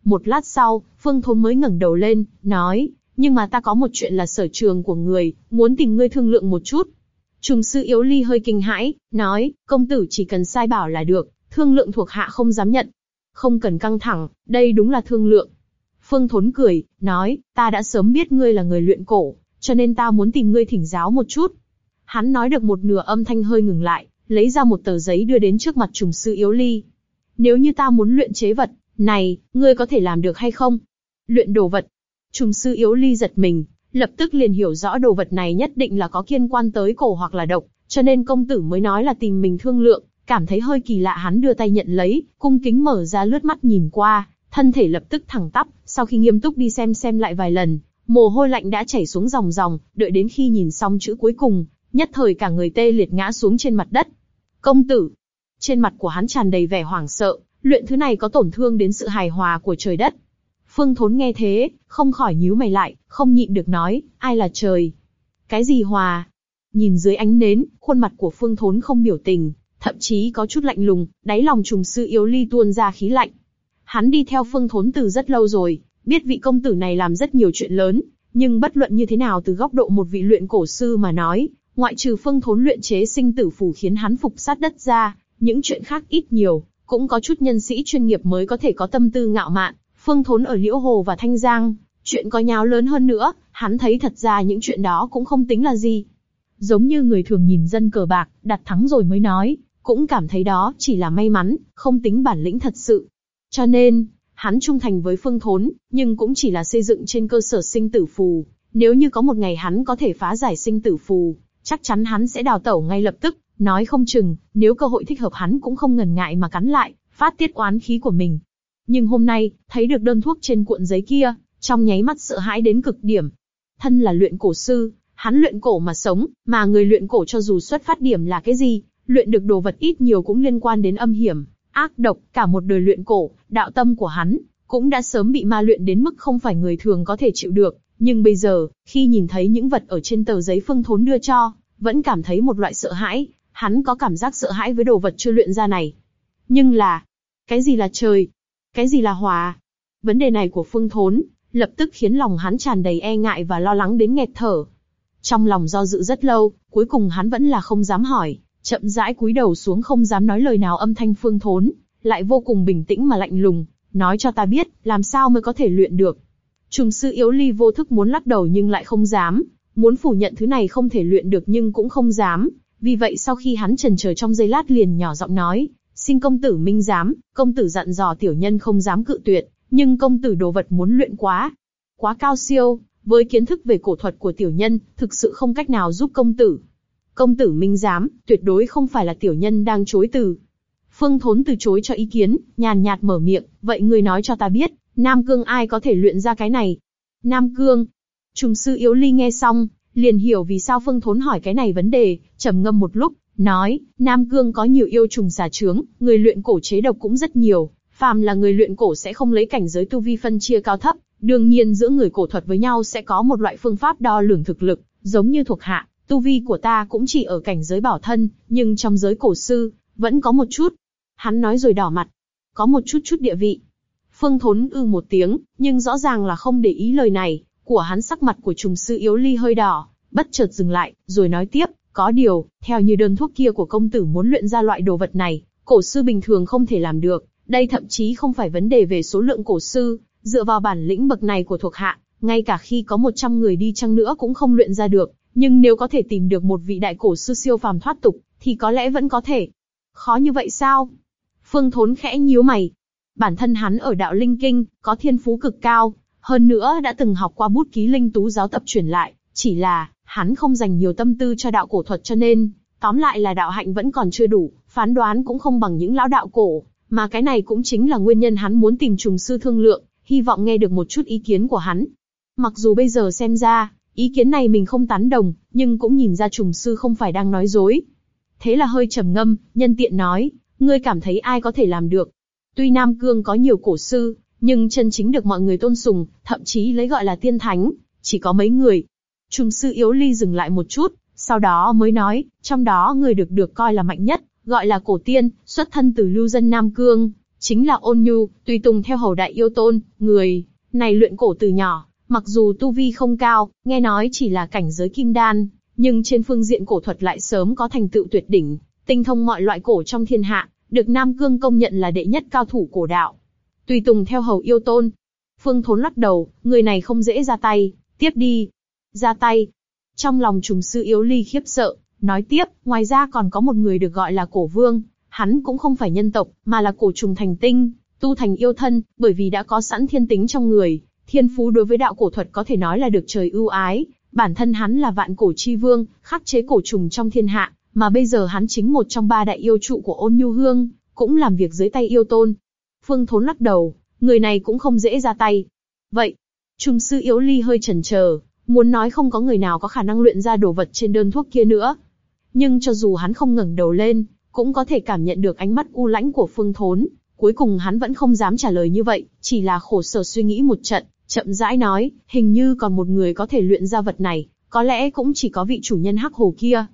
Một lát sau, Phương Thốn mới ngẩng đầu lên, nói, nhưng mà ta có một chuyện là sở trường của người, muốn tìm ngươi thương lượng một chút. Trùng sư yếu ly hơi kinh hãi, nói, công tử chỉ cần sai bảo là được, thương lượng thuộc hạ không dám nhận. Không cần căng thẳng, đây đúng là thương lượng. Phương Thốn cười, nói, ta đã sớm biết ngươi là người luyện cổ, cho nên ta muốn tìm ngươi thỉnh giáo một chút. Hắn nói được một nửa âm thanh hơi ngừng lại, lấy ra một tờ giấy đưa đến trước mặt trùng sư yếu ly. Nếu như ta muốn luyện chế vật, này, ngươi có thể làm được hay không? Luyện đồ vật. Trùng sư yếu ly giật mình, lập tức liền hiểu rõ đồ vật này nhất định là có kiên quan tới cổ hoặc là độc, cho nên công tử mới nói là tìm mình thương lượng, cảm thấy hơi kỳ lạ hắn đưa tay nhận lấy, cung kính mở ra lướt mắt nhìn qua, thân thể lập tức thẳng tắp, sau khi nghiêm túc đi xem xem lại vài lần, mồ hôi lạnh đã chảy xuống dòng dòng, đợi đến khi nhìn xong chữ cuối cùng, nhất thời cả người tê liệt ngã xuống trên mặt đất. Công tử, trên mặt của hắn tràn đầy vẻ hoảng sợ, luyện thứ này có tổn thương đến sự hài hòa của trời đất. Phương Thốn nghe thế, không khỏi nhíu mày lại, không nhịn được nói, ai là trời? Cái gì hòa? Nhìn dưới ánh nến, khuôn mặt của Phương Thốn không biểu tình, thậm chí có chút lạnh lùng, đáy lòng trùng sư yếu ly tuôn ra khí lạnh. Hắn đi theo Phương Thốn từ rất lâu rồi, biết vị công tử này làm rất nhiều chuyện lớn, nhưng bất luận như thế nào từ góc độ một vị luyện cổ sư mà nói, ngoại trừ Phương Thốn luyện chế sinh tử phù khiến hắn phục sát đất ra, những chuyện khác ít nhiều, cũng có chút nhân sĩ chuyên nghiệp mới có thể có tâm tư ngạo mạn. Phương Thốn ở Liễu Hồ và Thanh Giang, chuyện có nháo lớn hơn nữa, hắn thấy thật ra những chuyện đó cũng không tính là gì. Giống như người thường nhìn dân cờ bạc, đặt thắng rồi mới nói, cũng cảm thấy đó chỉ là may mắn, không tính bản lĩnh thật sự. Cho nên, hắn trung thành với Phương Thốn, nhưng cũng chỉ là xây dựng trên cơ sở sinh tử phù. Nếu như có một ngày hắn có thể phá giải sinh tử phù, chắc chắn hắn sẽ đào tẩu ngay lập tức. Nói không chừng, nếu cơ hội thích hợp hắn cũng không ngần ngại mà cắn lại, phát tiết oán khí của mình. Nhưng hôm nay, thấy được đơn thuốc trên cuộn giấy kia, trong nháy mắt sợ hãi đến cực điểm. Thân là luyện cổ sư, hắn luyện cổ mà sống, mà người luyện cổ cho dù xuất phát điểm là cái gì, luyện được đồ vật ít nhiều cũng liên quan đến âm hiểm, ác độc, cả một đời luyện cổ, đạo tâm của hắn cũng đã sớm bị ma luyện đến mức không phải người thường có thể chịu được. Nhưng bây giờ, khi nhìn thấy những vật ở trên tờ giấy phương thốn đưa cho, vẫn cảm thấy một loại sợ hãi, hắn có cảm giác sợ hãi với đồ vật chưa luyện ra này. Nhưng là, cái gì là trời? Cái gì là hòa? Vấn đề này của Phương Thốn, lập tức khiến lòng hắn tràn đầy e ngại và lo lắng đến nghẹt thở. Trong lòng do dự rất lâu, cuối cùng hắn vẫn là không dám hỏi, chậm rãi cúi đầu xuống không dám nói lời nào âm thanh Phương Thốn, lại vô cùng bình tĩnh mà lạnh lùng, nói cho ta biết, làm sao mới có thể luyện được. Trùng sư yếu ly vô thức muốn lắc đầu nhưng lại không dám, muốn phủ nhận thứ này không thể luyện được nhưng cũng không dám, vì vậy sau khi hắn trần chờ trong giây lát liền nhỏ giọng nói, xin công tử minh giám, công tử dặn dò tiểu nhân không dám cự tuyệt, nhưng công tử đồ vật muốn luyện quá, quá cao siêu, với kiến thức về cổ thuật của tiểu nhân, thực sự không cách nào giúp công tử. Công tử minh giám, tuyệt đối không phải là tiểu nhân đang chối từ. Phương Thốn từ chối cho ý kiến, nhàn nhạt mở miệng, vậy người nói cho ta biết, Nam Cương ai có thể luyện ra cái này? Nam Cương. Trùng sư Yếu Ly nghe xong, liền hiểu vì sao Phương Thốn hỏi cái này vấn đề, trầm ngâm một lúc, nói, Nam Cương có nhiều yêu trùng xà trướng, người luyện cổ chế độc cũng rất nhiều, phàm là người luyện cổ sẽ không lấy cảnh giới tu vi phân chia cao thấp, đương nhiên giữa người cổ thuật với nhau sẽ có một loại phương pháp đo lường thực lực, giống như thuộc hạ, tu vi của ta cũng chỉ ở cảnh giới bảo thân, nhưng trong giới cổ sư, vẫn có một chút. Hắn nói rồi đỏ mặt, có một chút chút địa vị. Phương Thốn ư một tiếng, nhưng rõ ràng là không để ý lời này, của hắn sắc mặt của trùng sư yếu ly hơi đỏ, bất chợt dừng lại, rồi nói tiếp, có điều, theo như đơn thuốc kia của công tử muốn luyện ra loại đồ vật này, cổ sư bình thường không thể làm được, đây thậm chí không phải vấn đề về số lượng cổ sư, dựa vào bản lĩnh bậc này của thuộc hạ, ngay cả khi có 100 người đi chăng nữa cũng không luyện ra được, nhưng nếu có thể tìm được một vị đại cổ sư siêu phàm thoát tục, thì có lẽ vẫn có thể. Khó như vậy sao? Phương Thốn khẽ nhíu mày. Bản thân hắn ở đạo linh kinh, có thiên phú cực cao, hơn nữa đã từng học qua bút ký linh tú giáo tập truyền lại, chỉ là, hắn không dành nhiều tâm tư cho đạo cổ thuật cho nên, tóm lại là đạo hạnh vẫn còn chưa đủ, phán đoán cũng không bằng những lão đạo cổ, mà cái này cũng chính là nguyên nhân hắn muốn tìm trùng sư thương lượng, hy vọng nghe được một chút ý kiến của hắn. Mặc dù bây giờ xem ra, ý kiến này mình không tán đồng, nhưng cũng nhìn ra trùng sư không phải đang nói dối. Thế là hơi trầm ngâm, nhân tiện nói, ngươi cảm thấy ai có thể làm được? Tuy Nam Cương có nhiều cổ sư, nhưng chân chính được mọi người tôn sùng, thậm chí lấy gọi là tiên thánh, chỉ có mấy người. Trung sư yếu ly dừng lại một chút, sau đó mới nói, trong đó người được được coi là mạnh nhất, gọi là cổ tiên, xuất thân từ lưu dân Nam Cương, chính là ôn nhu, tùy tùng theo hầu đại yêu tôn, người này luyện cổ từ nhỏ, mặc dù tu vi không cao, nghe nói chỉ là cảnh giới kim đan, nhưng trên phương diện cổ thuật lại sớm có thành tựu tuyệt đỉnh, tinh thông mọi loại cổ trong thiên hạ, được Nam Cương công nhận là đệ nhất cao thủ cổ đạo. Tùy tùng theo hầu yêu tôn. Phương Thốn lắc đầu, người này không dễ ra tay, tiếp đi. Ra tay. Trong lòng trùng sư yếu ly khiếp sợ, nói tiếp, ngoài ra còn có một người được gọi là cổ vương, hắn cũng không phải nhân tộc, mà là cổ trùng thành tinh, tu thành yêu thân, bởi vì đã có sẵn thiên tính trong người, thiên phú đối với đạo cổ thuật có thể nói là được trời ưu ái. Bản thân hắn là vạn cổ chi vương, khắc chế cổ trùng trong thiên hạ, mà bây giờ hắn chính một trong ba đại yêu trụ của ôn nhu hương, cũng làm việc dưới tay yêu tôn. Phương Thốn lắc đầu, người này cũng không dễ ra tay. Vậy, Trung sư yếu ly hơi chần chờ, muốn nói không có người nào có khả năng luyện ra đồ vật trên đơn thuốc kia nữa. Nhưng cho dù hắn không ngẩng đầu lên, cũng có thể cảm nhận được ánh mắt u lãnh của Phương Thốn. Cuối cùng hắn vẫn không dám trả lời như vậy, chỉ là khổ sở suy nghĩ một trận, chậm rãi nói, hình như còn một người có thể luyện ra vật này, có lẽ cũng chỉ có vị chủ nhân hắc hồ kia.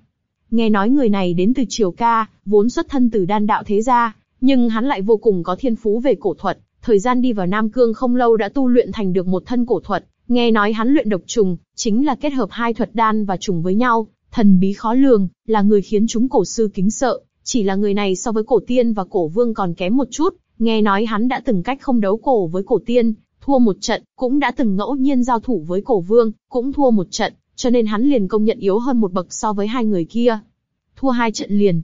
Nghe nói người này đến từ Triều Ca, vốn xuất thân từ đan đạo thế gia, nhưng hắn lại vô cùng có thiên phú về cổ thuật, thời gian đi vào Nam Cương không lâu đã tu luyện thành được một thân cổ thuật. Nghe nói hắn luyện độc trùng, chính là kết hợp hai thuật đan và trùng với nhau, thần bí khó lường, là người khiến chúng cổ sư kính sợ. Chỉ là người này so với cổ tiên và cổ vương còn kém một chút, nghe nói hắn đã từng cách không đấu cổ với cổ tiên, thua một trận, cũng đã từng ngẫu nhiên giao thủ với cổ vương, cũng thua một trận, cho nên hắn liền công nhận yếu hơn một bậc so với hai người kia. Thua hai trận liền.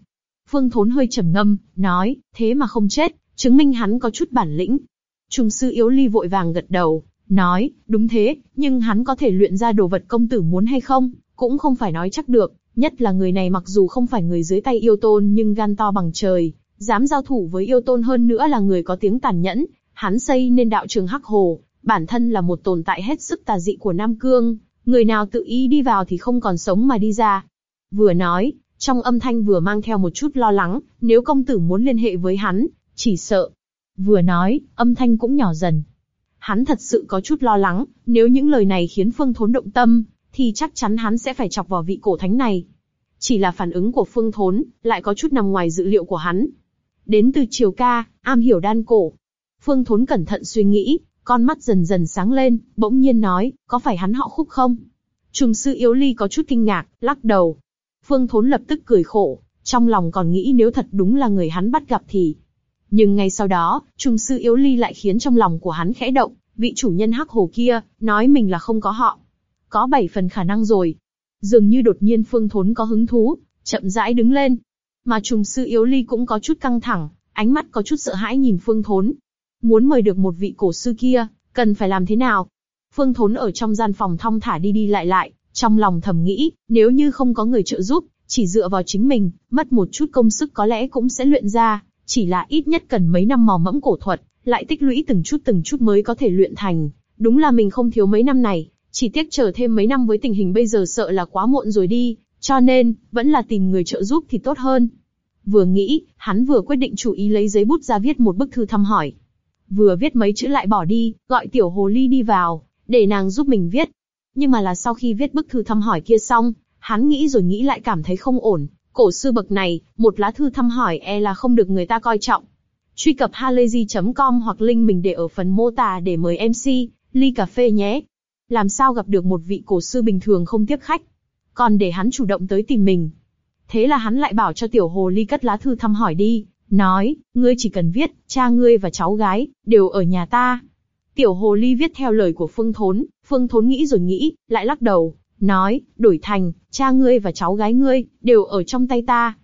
Phương Thốn hơi trầm ngâm, nói, thế mà không chết, chứng minh hắn có chút bản lĩnh. Trung sư yếu ly vội vàng gật đầu, nói, đúng thế, nhưng hắn có thể luyện ra đồ vật công tử muốn hay không, cũng không phải nói chắc được. Nhất là người này mặc dù không phải người dưới tay yêu tôn nhưng gan to bằng trời, dám giao thủ với yêu tôn hơn nữa là người có tiếng tàn nhẫn. Hắn xây nên đạo trường Hắc Hồ, bản thân là một tồn tại hết sức tà dị của Nam Cương, người nào tự ý đi vào thì không còn sống mà đi ra. Vừa nói, trong âm thanh vừa mang theo một chút lo lắng, nếu công tử muốn liên hệ với hắn, chỉ sợ. Vừa nói, âm thanh cũng nhỏ dần. Hắn thật sự có chút lo lắng, nếu những lời này khiến Phương Thốn động tâm, thì chắc chắn hắn sẽ phải chọc vào vị cổ thánh này. Chỉ là phản ứng của Phương Thốn, lại có chút nằm ngoài dự liệu của hắn. Đến từ Triều Ca, am hiểu đan cổ. Phương Thốn cẩn thận suy nghĩ, con mắt dần dần sáng lên, bỗng nhiên nói, có phải hắn họ khúc không? Trùng sư yếu ly có chút kinh ngạc, lắc đầu. Phương Thốn lập tức cười khổ, trong lòng còn nghĩ nếu thật đúng là người hắn bắt gặp thì. Nhưng ngay sau đó, trùng sư yếu ly lại khiến trong lòng của hắn khẽ động, vị chủ nhân hắc hồ kia, nói mình là không có họ. Có bảy phần khả năng rồi. Dường như đột nhiên Phương Thốn có hứng thú, chậm rãi đứng lên. Mà trùng sư yếu ly cũng có chút căng thẳng, ánh mắt có chút sợ hãi nhìn Phương Thốn, Muốn mời được một vị cổ sư kia, cần phải làm thế nào? Phương Thốn ở trong gian phòng thong thả đi đi lại lại, trong lòng thầm nghĩ, nếu như không có người trợ giúp, chỉ dựa vào chính mình, mất một chút công sức có lẽ cũng sẽ luyện ra. chỉ là ít nhất cần mấy năm mò mẫm cổ thuật, lại tích lũy từng chút từng chút mới có thể luyện thành. Đúng là mình không thiếu mấy năm này, chỉ tiếc chờ thêm mấy năm với tình hình bây giờ sợ là quá muộn rồi đi, cho nên, vẫn là tìm người trợ giúp thì tốt hơn. Vừa nghĩ, hắn vừa quyết định chủ ý lấy giấy bút ra viết một bức thư thăm hỏi. Vừa viết mấy chữ lại bỏ đi, gọi tiểu hồ ly đi vào, để nàng giúp mình viết. Nhưng mà là sau khi viết bức thư thăm hỏi kia xong, hắn nghĩ rồi nghĩ lại cảm thấy không ổn. Cổ sư bậc này, một lá thư thăm hỏi e là không được người ta coi trọng. Truy cập halayzi.com hoặc link mình để ở phần mô tả để mời MC, ly cà phê nhé. Làm sao gặp được một vị cổ sư bình thường không tiếp khách, còn để hắn chủ động tới tìm mình. Thế là hắn lại bảo cho tiểu hồ ly cất lá thư thăm hỏi đi, nói, ngươi chỉ cần viết, cha ngươi và cháu gái, đều ở nhà ta. Tiểu hồ ly viết theo lời của Phương Thốn, Phương Thốn nghĩ rồi nghĩ, lại lắc đầu, nói, đổi thành, cha ngươi và cháu gái ngươi, đều ở trong tay ta.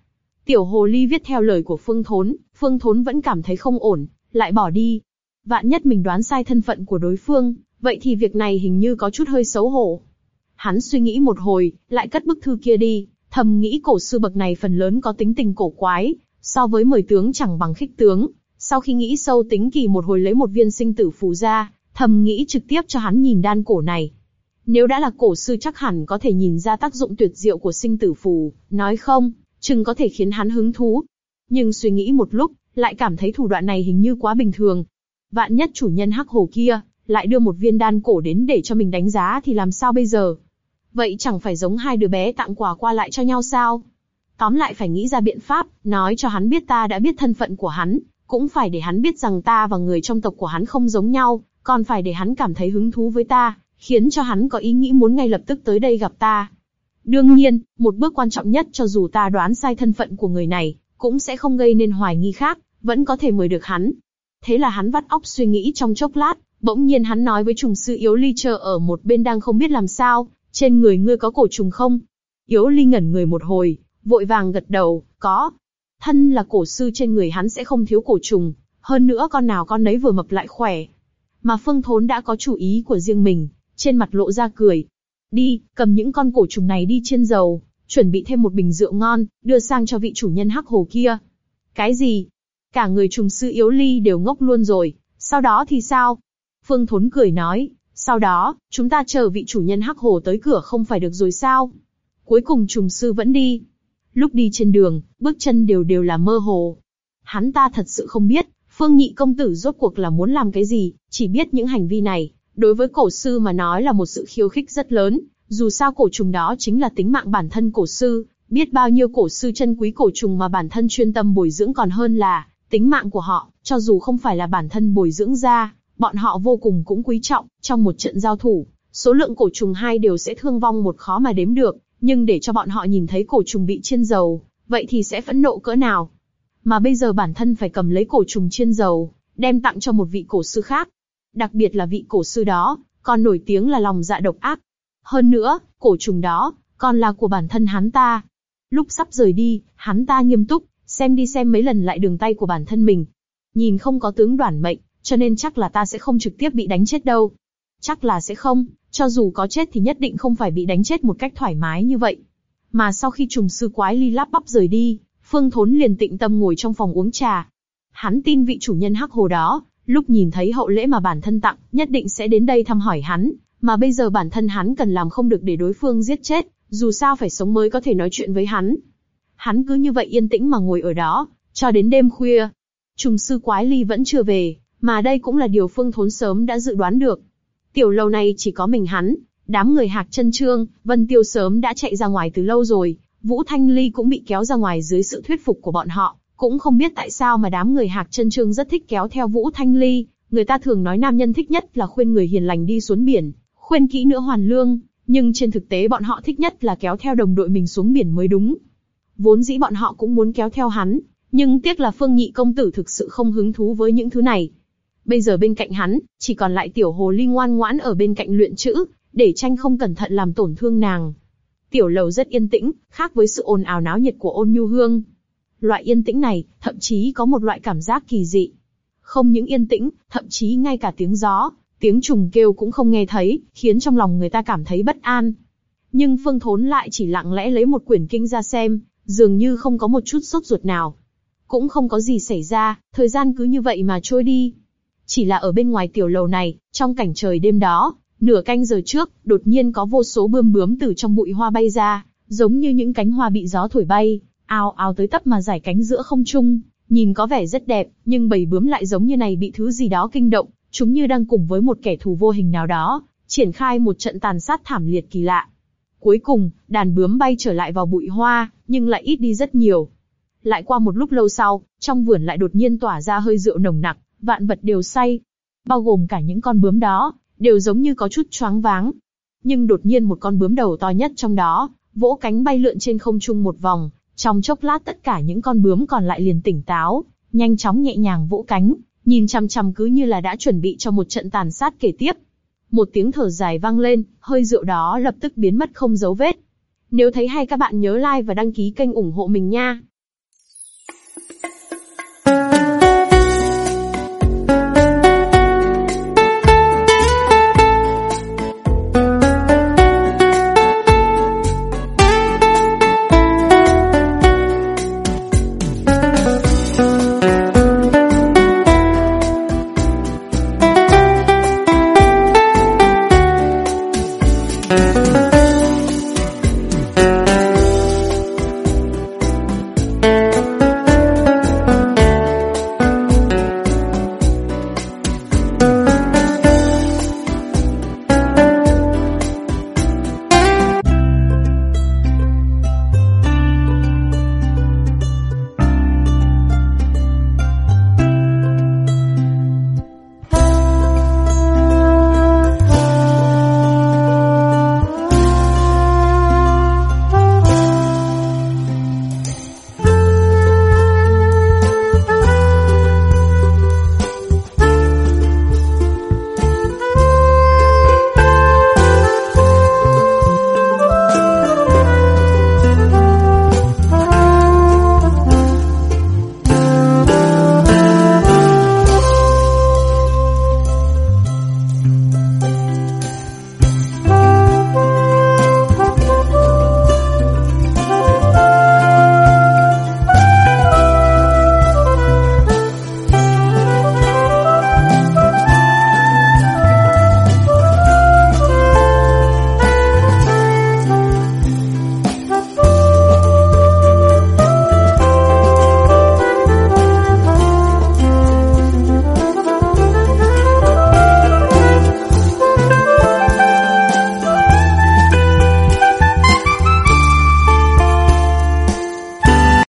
Tiểu hồ ly viết theo lời của Phương Thốn, Phương Thốn vẫn cảm thấy không ổn, lại bỏ đi. Vạn nhất mình đoán sai thân phận của đối phương, vậy thì việc này hình như có chút hơi xấu hổ. Hắn suy nghĩ một hồi, lại cất bức thư kia đi, thầm nghĩ cổ sư bậc này phần lớn có tính tình cổ quái, so với mười tướng chẳng bằng khích tướng. Sau khi nghĩ sâu tính kỳ một hồi lấy một viên sinh tử phù ra, thầm nghĩ trực tiếp cho hắn nhìn đan cổ này. Nếu đã là cổ sư chắc hẳn có thể nhìn ra tác dụng tuyệt diệu của sinh tử phù, nói không, chừng có thể khiến hắn hứng thú. Nhưng suy nghĩ một lúc, lại cảm thấy thủ đoạn này hình như quá bình thường. Vạn nhất chủ nhân hắc hồ kia, lại đưa một viên đan cổ đến để cho mình đánh giá thì làm sao bây giờ? Vậy chẳng phải giống hai đứa bé tặng quà qua lại cho nhau sao? Tóm lại phải nghĩ ra biện pháp, nói cho hắn biết ta đã biết thân phận của hắn, cũng phải để hắn biết rằng ta và người trong tộc của hắn không giống nhau, còn phải để hắn cảm thấy hứng thú với ta, khiến cho hắn có ý nghĩ muốn ngay lập tức tới đây gặp ta. Đương nhiên, một bước quan trọng nhất cho dù ta đoán sai thân phận của người này, cũng sẽ không gây nên hoài nghi khác, vẫn có thể mời được hắn. Thế là hắn vắt óc suy nghĩ trong chốc lát, bỗng nhiên hắn nói với trùng sư Yếu Ly chờ ở một bên đang không biết làm sao, trên người ngươi có cổ trùng không? Yếu Ly ngẩn người một hồi, vội vàng gật đầu, có. Thân là cổ sư trên người hắn sẽ không thiếu cổ trùng, hơn nữa con nào con nấy vừa mập lại khỏe. Mà Phương Thốn đã có chủ ý của riêng mình, trên mặt lộ ra cười. Đi, cầm những con cổ trùng này đi chiên dầu, chuẩn bị thêm một bình rượu ngon, đưa sang cho vị chủ nhân hắc hồ kia. Cái gì? Cả người trùng sư yếu ly đều ngốc luôn rồi, sau đó thì sao? Phương Thốn cười nói, sau đó, chúng ta chờ vị chủ nhân hắc hồ tới cửa không phải được rồi sao? Cuối cùng trùng sư vẫn đi. Lúc đi trên đường, bước chân đều đều là mơ hồ. Hắn ta thật sự không biết, Phương Nhị công tử rốt cuộc là muốn làm cái gì, chỉ biết những hành vi này, đối với cổ sư mà nói là một sự khiêu khích rất lớn, dù sao cổ trùng đó chính là tính mạng bản thân cổ sư, biết bao nhiêu cổ sư chân quý cổ trùng mà bản thân chuyên tâm bồi dưỡng còn hơn là tính mạng của họ, cho dù không phải là bản thân bồi dưỡng ra, bọn họ vô cùng cũng quý trọng, trong một trận giao thủ, số lượng cổ trùng hai đều sẽ thương vong một khó mà đếm được, nhưng để cho bọn họ nhìn thấy cổ trùng bị chiên dầu, vậy thì sẽ phẫn nộ cỡ nào. Mà bây giờ bản thân phải cầm lấy cổ trùng chiên dầu, đem tặng cho một vị cổ sư khác. Đặc biệt là vị cổ sư đó, còn nổi tiếng là lòng dạ độc ác. Hơn nữa, cổ trùng đó, còn là của bản thân hắn ta. Lúc sắp rời đi, hắn ta nghiêm túc, xem đi xem mấy lần lại đường tay của bản thân mình. Nhìn không có tướng đoản mệnh, cho nên chắc là ta sẽ không trực tiếp bị đánh chết đâu. Chắc là sẽ không, cho dù có chết thì nhất định không phải bị đánh chết một cách thoải mái như vậy. Mà sau khi trùng sư quái ly lắp bắp rời đi, Phương Thốn liền tịnh tâm ngồi trong phòng uống trà. Hắn tin vị chủ nhân hắc hồ đó, lúc nhìn thấy hậu lễ mà bản thân tặng, nhất định sẽ đến đây thăm hỏi hắn, mà bây giờ bản thân hắn cần làm không được để đối phương giết chết, dù sao phải sống mới có thể nói chuyện với hắn. Hắn cứ như vậy yên tĩnh mà ngồi ở đó, cho đến đêm khuya. Trùng sư quái ly vẫn chưa về, mà đây cũng là điều Phương Thốn sớm đã dự đoán được. Tiểu lâu này chỉ có mình hắn, đám người hạc chân trương, Vân Tiêu sớm đã chạy ra ngoài từ lâu rồi, Vũ Thanh Ly cũng bị kéo ra ngoài dưới sự thuyết phục của bọn họ, cũng không biết tại sao mà đám người hạc chân trương rất thích kéo theo Vũ Thanh Ly, người ta thường nói nam nhân thích nhất là khuyên người hiền lành đi xuống biển, khuyên kỹ nữa hoàn lương, nhưng trên thực tế bọn họ thích nhất là kéo theo đồng đội mình xuống biển mới đúng. Vốn dĩ bọn họ cũng muốn kéo theo hắn, nhưng tiếc là Phương Nhị công tử thực sự không hứng thú với những thứ này, Bây giờ bên cạnh hắn, chỉ còn lại tiểu hồ ly ngoan ngoãn ở bên cạnh luyện chữ, để tranh không cẩn thận làm tổn thương nàng. Tiểu lầu rất yên tĩnh, khác với sự ồn ào náo nhiệt của ôn nhu hương. Loại yên tĩnh này, thậm chí có một loại cảm giác kỳ dị. Không những yên tĩnh, thậm chí ngay cả tiếng gió, tiếng trùng kêu cũng không nghe thấy, khiến trong lòng người ta cảm thấy bất an. Nhưng Phương Thốn lại chỉ lặng lẽ lấy một quyển kinh ra xem, dường như không có một chút sốt ruột nào. cũng không có gì xảy ra, thời gian cứ như vậy mà trôi đi. Chỉ là ở bên ngoài tiểu lầu này, trong cảnh trời đêm đó, nửa canh giờ trước, đột nhiên có vô số bươm bướm từ trong bụi hoa bay ra, giống như những cánh hoa bị gió thổi bay, ao ao tới tấp mà giải cánh giữa không trung, nhìn có vẻ rất đẹp, nhưng bầy bướm lại giống như này bị thứ gì đó kinh động, chúng như đang cùng với một kẻ thù vô hình nào đó, triển khai một trận tàn sát thảm liệt kỳ lạ. Cuối cùng, đàn bướm bay trở lại vào bụi hoa, nhưng lại ít đi rất nhiều. Lại qua một lúc lâu sau, trong vườn lại đột nhiên tỏa ra hơi rượu nồng nặc, vạn vật đều say. Bao gồm cả những con bướm đó, đều giống như có chút choáng váng. Nhưng đột nhiên một con bướm đầu to nhất trong đó, vỗ cánh bay lượn trên không trung một vòng, trong chốc lát tất cả những con bướm còn lại liền tỉnh táo, nhanh chóng nhẹ nhàng vỗ cánh, nhìn chăm chăm cứ như là đã chuẩn bị cho một trận tàn sát kể tiếp. Một tiếng thở dài vang lên, hơi rượu đó lập tức biến mất không dấu vết. Nếu thấy hay các bạn nhớ like và đăng ký kênh ủng hộ mình nha.